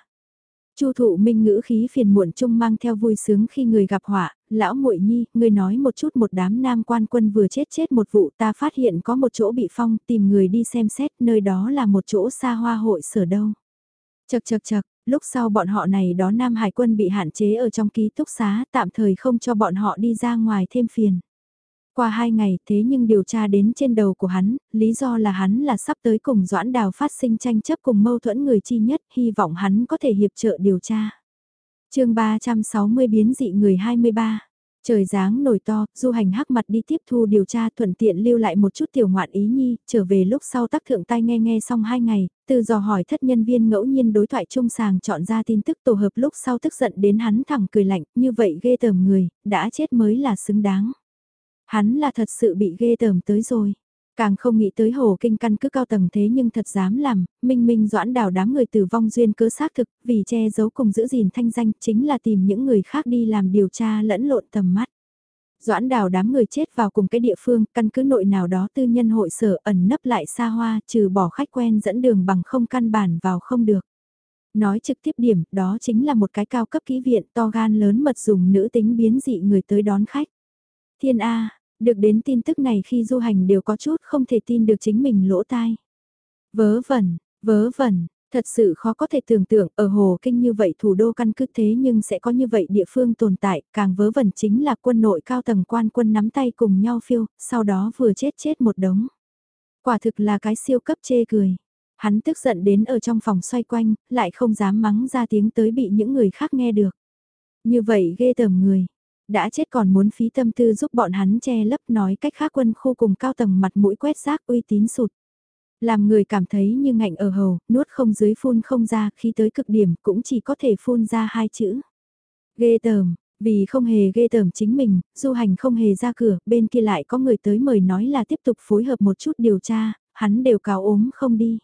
Chu thụ minh ngữ khí phiền muộn chung mang theo vui sướng khi người gặp họa, lão muội nhi, người nói một chút một đám nam quan quân vừa chết chết một vụ ta phát hiện có một chỗ bị phong tìm người đi xem xét nơi đó là một chỗ xa hoa hội sở đâu. Chật chật chật, lúc sau bọn họ này đó nam hải quân bị hạn chế ở trong ký túc xá tạm thời không cho bọn họ đi ra ngoài thêm phiền. Qua hai ngày thế nhưng điều tra đến trên đầu của hắn, lý do là hắn là sắp tới cùng Doãn Đào phát sinh tranh chấp cùng mâu thuẫn người chi nhất, hy vọng hắn có thể hiệp trợ điều tra. chương 360 biến dị người 23 Trời dáng nổi to, du hành hắc mặt đi tiếp thu điều tra thuận tiện lưu lại một chút tiểu ngoạn ý nhi, trở về lúc sau tác thượng tai nghe nghe xong hai ngày, từ dò hỏi thất nhân viên ngẫu nhiên đối thoại trung sàng chọn ra tin tức tổ hợp lúc sau tức giận đến hắn thẳng cười lạnh, như vậy ghê tởm người, đã chết mới là xứng đáng. Hắn là thật sự bị ghê tởm tới rồi. Càng không nghĩ tới hồ kinh căn cứ cao tầng thế nhưng thật dám làm, minh minh doãn đào đám người tử vong duyên cớ xác thực, vì che giấu cùng giữ gìn thanh danh chính là tìm những người khác đi làm điều tra lẫn lộn tầm mắt. Doãn đào đám người chết vào cùng cái địa phương, căn cứ nội nào đó tư nhân hội sở ẩn nấp lại xa hoa, trừ bỏ khách quen dẫn đường bằng không căn bản vào không được. Nói trực tiếp điểm, đó chính là một cái cao cấp kỹ viện to gan lớn mật dùng nữ tính biến dị người tới đón khách. Thiên A, được đến tin tức này khi du hành đều có chút không thể tin được chính mình lỗ tai. Vớ vẩn, vớ vẩn, thật sự khó có thể tưởng tượng ở Hồ Kinh như vậy thủ đô căn cứ thế nhưng sẽ có như vậy địa phương tồn tại, càng vớ vẩn chính là quân nội cao tầng quan quân nắm tay cùng nhau phiêu, sau đó vừa chết chết một đống. Quả thực là cái siêu cấp chê cười. Hắn tức giận đến ở trong phòng xoay quanh, lại không dám mắng ra tiếng tới bị những người khác nghe được. Như vậy ghê tởm người, đã chết còn muốn phí tâm tư giúp bọn hắn che lấp nói cách khác quân khu cùng cao tầng mặt mũi quét rác uy tín sụt. Làm người cảm thấy như ngạnh ở hầu, nuốt không dưới phun không ra, khi tới cực điểm cũng chỉ có thể phun ra hai chữ. Ghê tởm, vì không hề ghê tởm chính mình, du hành không hề ra cửa, bên kia lại có người tới mời nói là tiếp tục phối hợp một chút điều tra, hắn đều cáo ốm không đi.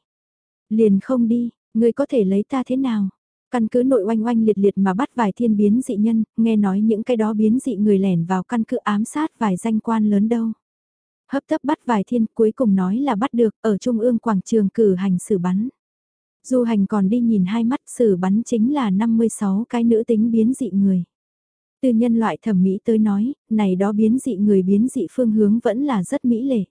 Liền không đi, người có thể lấy ta thế nào? Căn cứ nội oanh oanh liệt liệt mà bắt vài thiên biến dị nhân, nghe nói những cái đó biến dị người lẻn vào căn cứ ám sát vài danh quan lớn đâu. Hấp tấp bắt vài thiên cuối cùng nói là bắt được ở trung ương quảng trường cử hành xử bắn. Du hành còn đi nhìn hai mắt xử bắn chính là 56 cái nữ tính biến dị người. Từ nhân loại thẩm mỹ tới nói, này đó biến dị người biến dị phương hướng vẫn là rất mỹ lệ.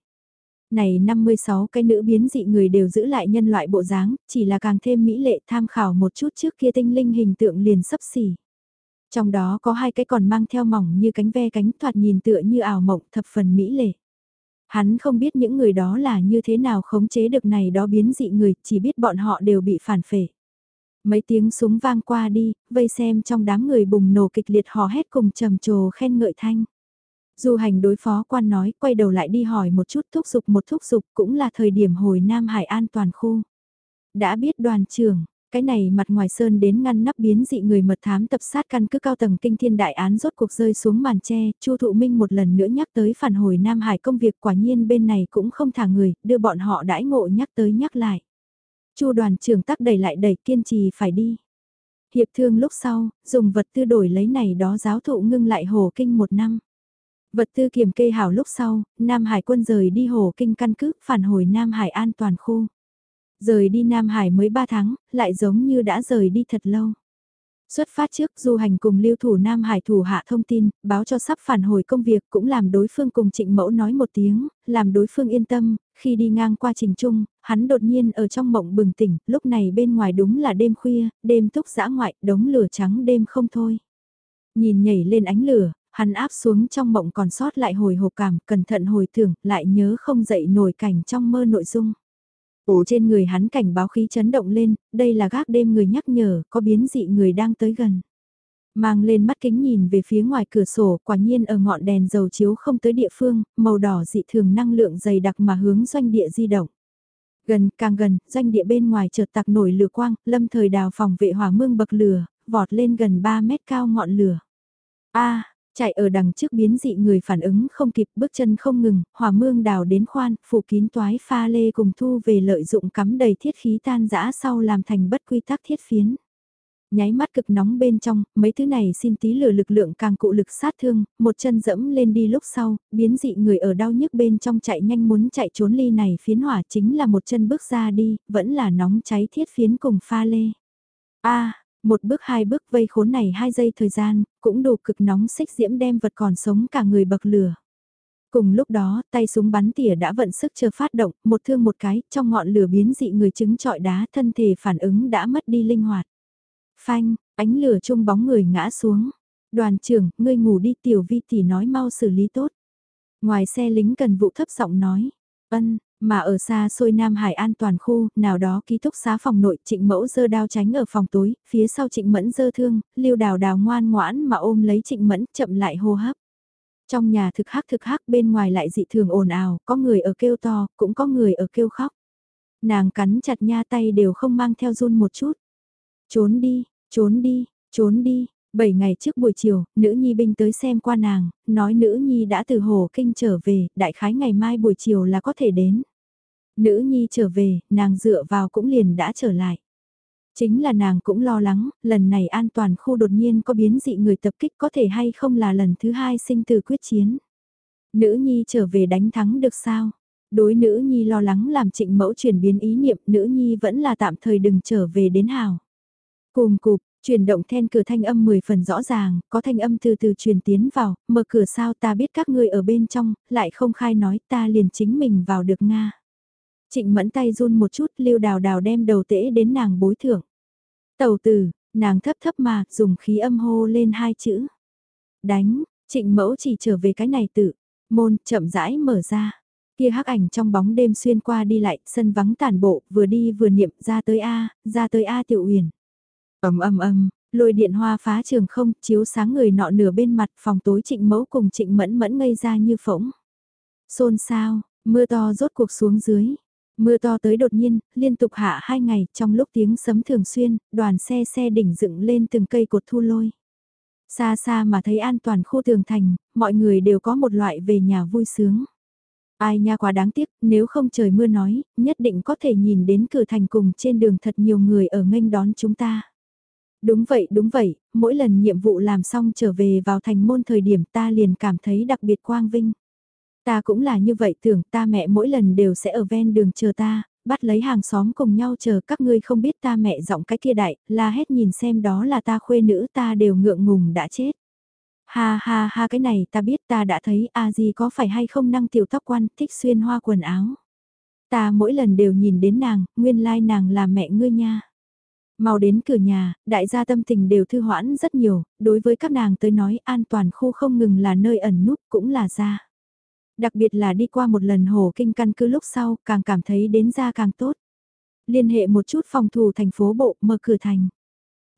Này 56 cái nữ biến dị người đều giữ lại nhân loại bộ dáng, chỉ là càng thêm mỹ lệ tham khảo một chút trước kia tinh linh hình tượng liền sấp xỉ. Trong đó có hai cái còn mang theo mỏng như cánh ve cánh thoạt nhìn tựa như ảo mộng thập phần mỹ lệ. Hắn không biết những người đó là như thế nào khống chế được này đó biến dị người, chỉ biết bọn họ đều bị phản phệ. Mấy tiếng súng vang qua đi, vây xem trong đám người bùng nổ kịch liệt hò hét cùng trầm trồ khen ngợi thanh. Du hành đối phó quan nói, quay đầu lại đi hỏi một chút thúc giục một thúc giục cũng là thời điểm hồi Nam Hải an toàn khu. Đã biết đoàn trưởng, Cái này mặt ngoài sơn đến ngăn nắp biến dị người mật thám tập sát căn cứ cao tầng kinh thiên đại án rốt cuộc rơi xuống màn tre, Chu Thụ Minh một lần nữa nhắc tới phản hồi Nam Hải công việc quả nhiên bên này cũng không thả người, đưa bọn họ đãi ngộ nhắc tới nhắc lại. Chu đoàn trưởng tắc đẩy lại đẩy kiên trì phải đi. Hiệp thương lúc sau, dùng vật tư đổi lấy này đó giáo thụ ngưng lại hồ kinh một năm. Vật tư kiểm kê hảo lúc sau, Nam Hải quân rời đi hồ kinh căn cứ, phản hồi Nam Hải an toàn khu. Rời đi Nam Hải mới 3 tháng, lại giống như đã rời đi thật lâu. Xuất phát trước du hành cùng lưu thủ Nam Hải thủ hạ thông tin, báo cho sắp phản hồi công việc cũng làm đối phương cùng trịnh mẫu nói một tiếng, làm đối phương yên tâm, khi đi ngang qua trình trung, hắn đột nhiên ở trong mộng bừng tỉnh, lúc này bên ngoài đúng là đêm khuya, đêm túc dã ngoại, đống lửa trắng đêm không thôi. Nhìn nhảy lên ánh lửa, hắn áp xuống trong mộng còn sót lại hồi hộp cảm, cẩn thận hồi tưởng, lại nhớ không dậy nổi cảnh trong mơ nội dung. Ổ trên người hắn cảnh báo khí chấn động lên, đây là gác đêm người nhắc nhở, có biến dị người đang tới gần. Mang lên mắt kính nhìn về phía ngoài cửa sổ, quả nhiên ở ngọn đèn dầu chiếu không tới địa phương, màu đỏ dị thường năng lượng dày đặc mà hướng doanh địa di động. Gần, càng gần, doanh địa bên ngoài chợt tạc nổi lửa quang, lâm thời đào phòng vệ hỏa mương bậc lửa, vọt lên gần 3 mét cao ngọn lửa. a Chạy ở đằng trước biến dị người phản ứng không kịp bước chân không ngừng, hỏa mương đào đến khoan, phủ kín toái pha lê cùng thu về lợi dụng cắm đầy thiết khí tan dã sau làm thành bất quy tắc thiết phiến. Nháy mắt cực nóng bên trong, mấy thứ này xin tí lửa lực lượng càng cụ lực sát thương, một chân dẫm lên đi lúc sau, biến dị người ở đau nhức bên trong chạy nhanh muốn chạy trốn ly này phiến hỏa chính là một chân bước ra đi, vẫn là nóng cháy thiết phiến cùng pha lê. a một bước hai bước vây khốn này hai giây thời gian, cũng đủ cực nóng xích diễm đem vật còn sống cả người bậc lửa. Cùng lúc đó, tay súng bắn tỉa đã vận sức chờ phát động, một thương một cái, trong ngọn lửa biến dị người chứng trọi đá thân thể phản ứng đã mất đi linh hoạt. Phanh, ánh lửa chung bóng người ngã xuống. Đoàn trưởng, ngươi ngủ đi tiểu vi tỷ nói mau xử lý tốt. Ngoài xe lính cần vụ thấp giọng nói. Ân, mà ở xa xôi Nam Hải an toàn khu, nào đó ký túc xá phòng nội trịnh mẫu dơ đao tránh ở phòng tối, phía sau trịnh mẫn dơ thương, lưu đào đào ngoan ngoãn mà ôm lấy trịnh mẫn chậm lại hô hấp. Trong nhà thực hắc thực hắc bên ngoài lại dị thường ồn ào, có người ở kêu to, cũng có người ở kêu khóc. Nàng cắn chặt nha tay đều không mang theo run một chút. Trốn đi, trốn đi, trốn đi, Bảy ngày trước buổi chiều, nữ nhi binh tới xem qua nàng, nói nữ nhi đã từ hồ kinh trở về, đại khái ngày mai buổi chiều là có thể đến. Nữ nhi trở về, nàng dựa vào cũng liền đã trở lại. Chính là nàng cũng lo lắng, lần này an toàn khu đột nhiên có biến dị người tập kích có thể hay không là lần thứ hai sinh từ quyết chiến. Nữ nhi trở về đánh thắng được sao? Đối nữ nhi lo lắng làm trịnh mẫu chuyển biến ý niệm nữ nhi vẫn là tạm thời đừng trở về đến hào. Cùng cục, Chuyển động then cửa thanh âm 10 phần rõ ràng, có thanh âm từ từ truyền tiến vào, mở cửa sao ta biết các ngươi ở bên trong, lại không khai nói ta liền chính mình vào được Nga. Trịnh mẫn tay run một chút lưu đào đào đem đầu tễ đến nàng bối thưởng. Tàu tử, nàng thấp thấp mà, dùng khí âm hô lên hai chữ. Đánh, trịnh mẫu chỉ trở về cái này tự, môn chậm rãi mở ra. Kia hắc ảnh trong bóng đêm xuyên qua đi lại, sân vắng tàn bộ, vừa đi vừa niệm ra tới A, ra tới A tiểu uyển ầm ầm ầm, lôi điện hoa phá trường không, chiếu sáng người nọ nửa bên mặt phòng tối trịnh mẫu cùng trịnh mẫn mẫn ngây ra như phỗng. Xôn xao mưa to rốt cuộc xuống dưới. Mưa to tới đột nhiên, liên tục hạ hai ngày, trong lúc tiếng sấm thường xuyên, đoàn xe xe đỉnh dựng lên từng cây cột thu lôi. Xa xa mà thấy an toàn khu tường thành, mọi người đều có một loại về nhà vui sướng. Ai nha quá đáng tiếc, nếu không trời mưa nói, nhất định có thể nhìn đến cửa thành cùng trên đường thật nhiều người ở nghênh đón chúng ta. Đúng vậy, đúng vậy, mỗi lần nhiệm vụ làm xong trở về vào thành môn thời điểm ta liền cảm thấy đặc biệt quang vinh. Ta cũng là như vậy tưởng ta mẹ mỗi lần đều sẽ ở ven đường chờ ta, bắt lấy hàng xóm cùng nhau chờ các ngươi không biết ta mẹ giọng cái kia đại, la hét nhìn xem đó là ta khuê nữ ta đều ngượng ngùng đã chết. Ha ha ha cái này ta biết ta đã thấy a gì có phải hay không năng tiểu tóc quan thích xuyên hoa quần áo. Ta mỗi lần đều nhìn đến nàng, nguyên lai nàng là mẹ ngươi nha. Mau đến cửa nhà, đại gia tâm tình đều thư hoãn rất nhiều, đối với các nàng tới nói an toàn khu không ngừng là nơi ẩn núp cũng là ra. Đặc biệt là đi qua một lần hồ kinh căn cứ lúc sau, càng cảm thấy đến ra càng tốt. Liên hệ một chút phòng thủ thành phố bộ mở cửa thành.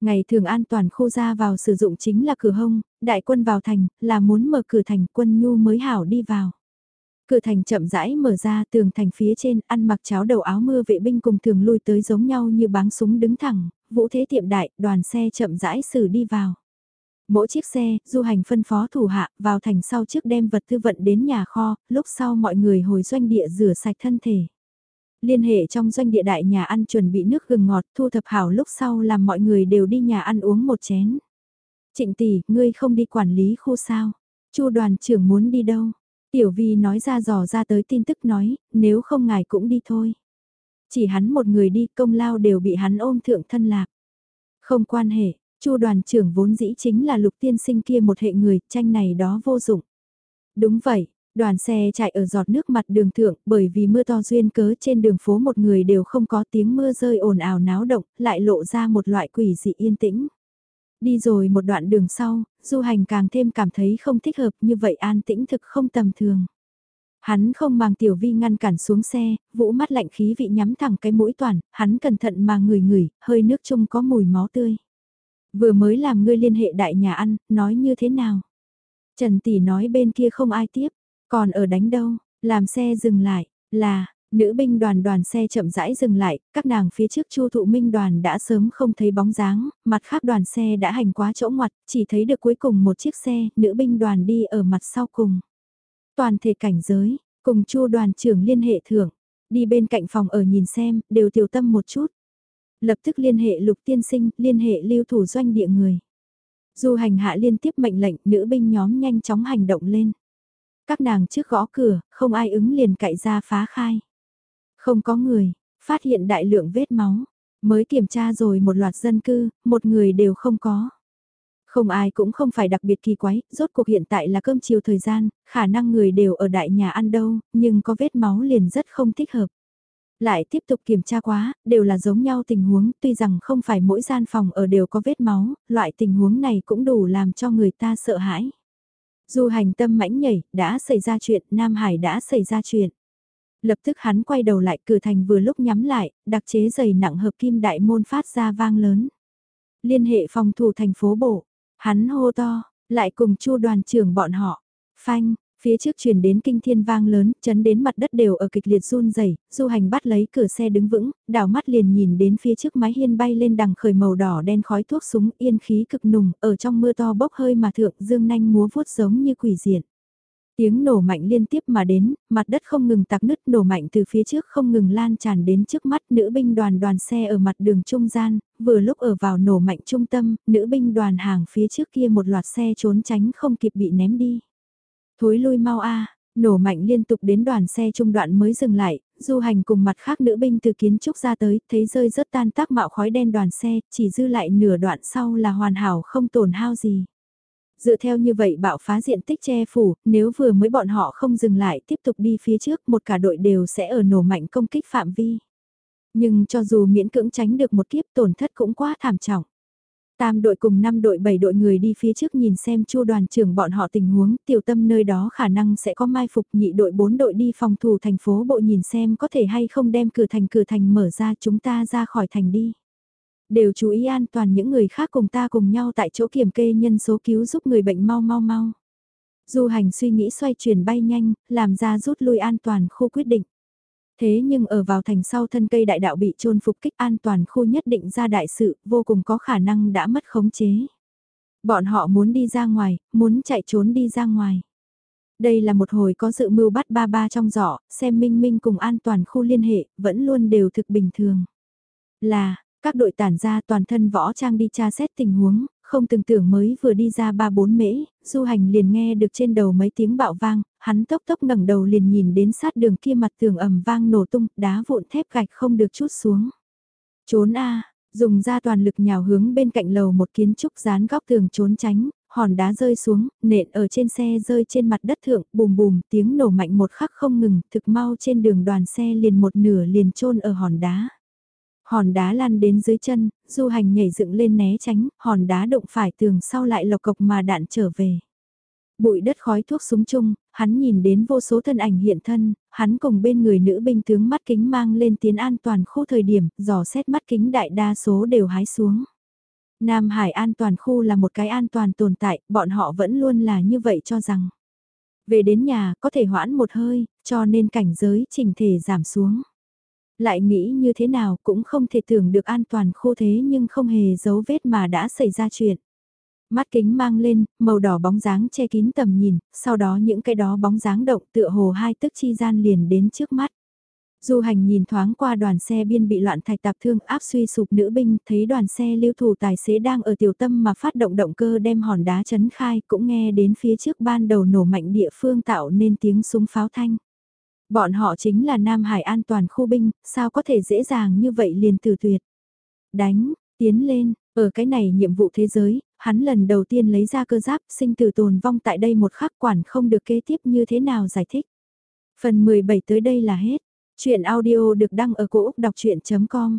Ngày thường an toàn khu ra vào sử dụng chính là cửa hông, đại quân vào thành, là muốn mở cửa thành quân nhu mới hảo đi vào. Cửa thành chậm rãi mở ra tường thành phía trên ăn mặc cháo đầu áo mưa vệ binh cùng thường lui tới giống nhau như báng súng đứng thẳng, vũ thế tiệm đại, đoàn xe chậm rãi xử đi vào. Mỗi chiếc xe, du hành phân phó thủ hạ, vào thành sau trước đem vật tư vận đến nhà kho, lúc sau mọi người hồi doanh địa rửa sạch thân thể. Liên hệ trong doanh địa đại nhà ăn chuẩn bị nước gừng ngọt, thu thập hảo lúc sau làm mọi người đều đi nhà ăn uống một chén. Trịnh tỷ, ngươi không đi quản lý khu sao? Chu đoàn trưởng muốn đi đâu? Tiểu Vi nói ra dò ra tới tin tức nói, nếu không ngài cũng đi thôi. Chỉ hắn một người đi công lao đều bị hắn ôm thượng thân lạc. Không quan hệ, Chu đoàn trưởng vốn dĩ chính là lục tiên sinh kia một hệ người, tranh này đó vô dụng. Đúng vậy, đoàn xe chạy ở giọt nước mặt đường thượng bởi vì mưa to duyên cớ trên đường phố một người đều không có tiếng mưa rơi ồn ào náo động, lại lộ ra một loại quỷ dị yên tĩnh. Đi rồi một đoạn đường sau, du hành càng thêm cảm thấy không thích hợp như vậy an tĩnh thực không tầm thường. Hắn không mang tiểu vi ngăn cản xuống xe, vũ mắt lạnh khí vị nhắm thẳng cái mũi toàn, hắn cẩn thận mà ngửi ngửi, hơi nước chung có mùi máu tươi. Vừa mới làm ngươi liên hệ đại nhà ăn, nói như thế nào? Trần Tỷ nói bên kia không ai tiếp, còn ở đánh đâu, làm xe dừng lại, là, nữ binh đoàn đoàn xe chậm rãi dừng lại, các nàng phía trước chu thụ minh đoàn đã sớm không thấy bóng dáng, mặt khác đoàn xe đã hành quá chỗ ngoặt, chỉ thấy được cuối cùng một chiếc xe, nữ binh đoàn đi ở mặt sau cùng. Toàn thể cảnh giới, cùng chu đoàn trưởng liên hệ thưởng, đi bên cạnh phòng ở nhìn xem, đều tiểu tâm một chút lập tức liên hệ lục tiên sinh, liên hệ lưu thủ doanh địa người. Du hành hạ liên tiếp mệnh lệnh, nữ binh nhóm nhanh chóng hành động lên. Các nàng trước gõ cửa, không ai ứng liền cậy ra phá khai. Không có người, phát hiện đại lượng vết máu, mới kiểm tra rồi một loạt dân cư, một người đều không có. Không ai cũng không phải đặc biệt kỳ quái, rốt cuộc hiện tại là cơm chiều thời gian, khả năng người đều ở đại nhà ăn đâu, nhưng có vết máu liền rất không thích hợp. Lại tiếp tục kiểm tra quá, đều là giống nhau tình huống, tuy rằng không phải mỗi gian phòng ở đều có vết máu, loại tình huống này cũng đủ làm cho người ta sợ hãi. dù hành tâm mãnh nhảy, đã xảy ra chuyện, Nam Hải đã xảy ra chuyện. Lập tức hắn quay đầu lại cửa thành vừa lúc nhắm lại, đặc chế giày nặng hợp kim đại môn phát ra vang lớn. Liên hệ phòng thủ thành phố bộ, hắn hô to, lại cùng chu đoàn trưởng bọn họ. Phanh, Phía trước truyền đến kinh thiên vang lớn, chấn đến mặt đất đều ở kịch liệt run rẩy du hành bắt lấy cửa xe đứng vững, đảo mắt liền nhìn đến phía trước mái hiên bay lên đằng khởi màu đỏ đen khói thuốc súng yên khí cực nùng, ở trong mưa to bốc hơi mà thượng dương nanh múa vuốt giống như quỷ diện. Tiếng nổ mạnh liên tiếp mà đến, mặt đất không ngừng tạc nứt nổ mạnh từ phía trước không ngừng lan tràn đến trước mắt nữ binh đoàn đoàn xe ở mặt đường trung gian, vừa lúc ở vào nổ mạnh trung tâm, nữ binh đoàn hàng phía trước kia một loạt xe trốn tránh không kịp bị ném đi. Thối lui mau a nổ mạnh liên tục đến đoàn xe trung đoạn mới dừng lại, du hành cùng mặt khác nữ binh từ kiến trúc ra tới, thấy rơi rớt tan tác mạo khói đen đoàn xe, chỉ dư lại nửa đoạn sau là hoàn hảo không tổn hao gì. Dựa theo như vậy bạo phá diện tích che phủ, nếu vừa mới bọn họ không dừng lại tiếp tục đi phía trước một cả đội đều sẽ ở nổ mạnh công kích phạm vi. Nhưng cho dù miễn cưỡng tránh được một kiếp tổn thất cũng quá thảm trọng. Tam đội cùng 5 đội 7 đội người đi phía trước nhìn xem chu đoàn trưởng bọn họ tình huống, tiểu tâm nơi đó khả năng sẽ có mai phục nhị đội 4 đội đi phòng thủ thành phố bộ nhìn xem có thể hay không đem cửa thành cửa thành mở ra chúng ta ra khỏi thành đi. Đều chú ý an toàn những người khác cùng ta cùng nhau tại chỗ kiểm kê nhân số cứu giúp người bệnh mau mau mau. Du hành suy nghĩ xoay chuyển bay nhanh, làm ra rút lui an toàn khu quyết định. Thế nhưng ở vào thành sau thân cây đại đạo bị trôn phục kích an toàn khu nhất định ra đại sự, vô cùng có khả năng đã mất khống chế. Bọn họ muốn đi ra ngoài, muốn chạy trốn đi ra ngoài. Đây là một hồi có sự mưu bắt ba ba trong giỏ, xem minh minh cùng an toàn khu liên hệ, vẫn luôn đều thực bình thường. Là, các đội tản ra toàn thân võ trang đi tra xét tình huống, không từng tưởng mới vừa đi ra ba bốn mễ, du hành liền nghe được trên đầu mấy tiếng bạo vang, hắn tốc tốc ngẩng đầu liền nhìn đến sát đường kia mặt tường ầm vang nổ tung, đá vụn thép gạch không được chút xuống. Trốn a dùng ra toàn lực nhào hướng bên cạnh lầu một kiến trúc dán góc tường trốn tránh, hòn đá rơi xuống, nện ở trên xe rơi trên mặt đất thượng, bùm bùm, tiếng nổ mạnh một khắc không ngừng, thực mau trên đường đoàn xe liền một nửa liền trôn ở hòn đá. Hòn đá lăn đến dưới chân, du hành nhảy dựng lên né tránh, hòn đá đụng phải tường sau lại lộc cộc mà đạn trở về. Bụi đất khói thuốc súng chung, hắn nhìn đến vô số thân ảnh hiện thân, hắn cùng bên người nữ binh tướng mắt kính mang lên tiến an toàn khu thời điểm, dò xét mắt kính đại đa số đều hái xuống. Nam Hải an toàn khu là một cái an toàn tồn tại, bọn họ vẫn luôn là như vậy cho rằng. Về đến nhà, có thể hoãn một hơi, cho nên cảnh giới trình thể giảm xuống. Lại nghĩ như thế nào cũng không thể tưởng được an toàn khô thế nhưng không hề dấu vết mà đã xảy ra chuyện. Mắt kính mang lên, màu đỏ bóng dáng che kín tầm nhìn, sau đó những cái đó bóng dáng động tựa hồ hai tức chi gian liền đến trước mắt. Du hành nhìn thoáng qua đoàn xe biên bị loạn thạch tạp thương áp suy sụp nữ binh, thấy đoàn xe lưu thủ tài xế đang ở tiểu tâm mà phát động động cơ đem hòn đá chấn khai, cũng nghe đến phía trước ban đầu nổ mạnh địa phương tạo nên tiếng súng pháo thanh. Bọn họ chính là Nam Hải an toàn khu binh, sao có thể dễ dàng như vậy liền từ tuyệt. Đánh, tiến lên, ở cái này nhiệm vụ thế giới, hắn lần đầu tiên lấy ra cơ giáp sinh tử tồn vong tại đây một khắc quản không được kế tiếp như thế nào giải thích. Phần 17 tới đây là hết. Chuyện audio được đăng ở cổ Úc đọc chuyện.com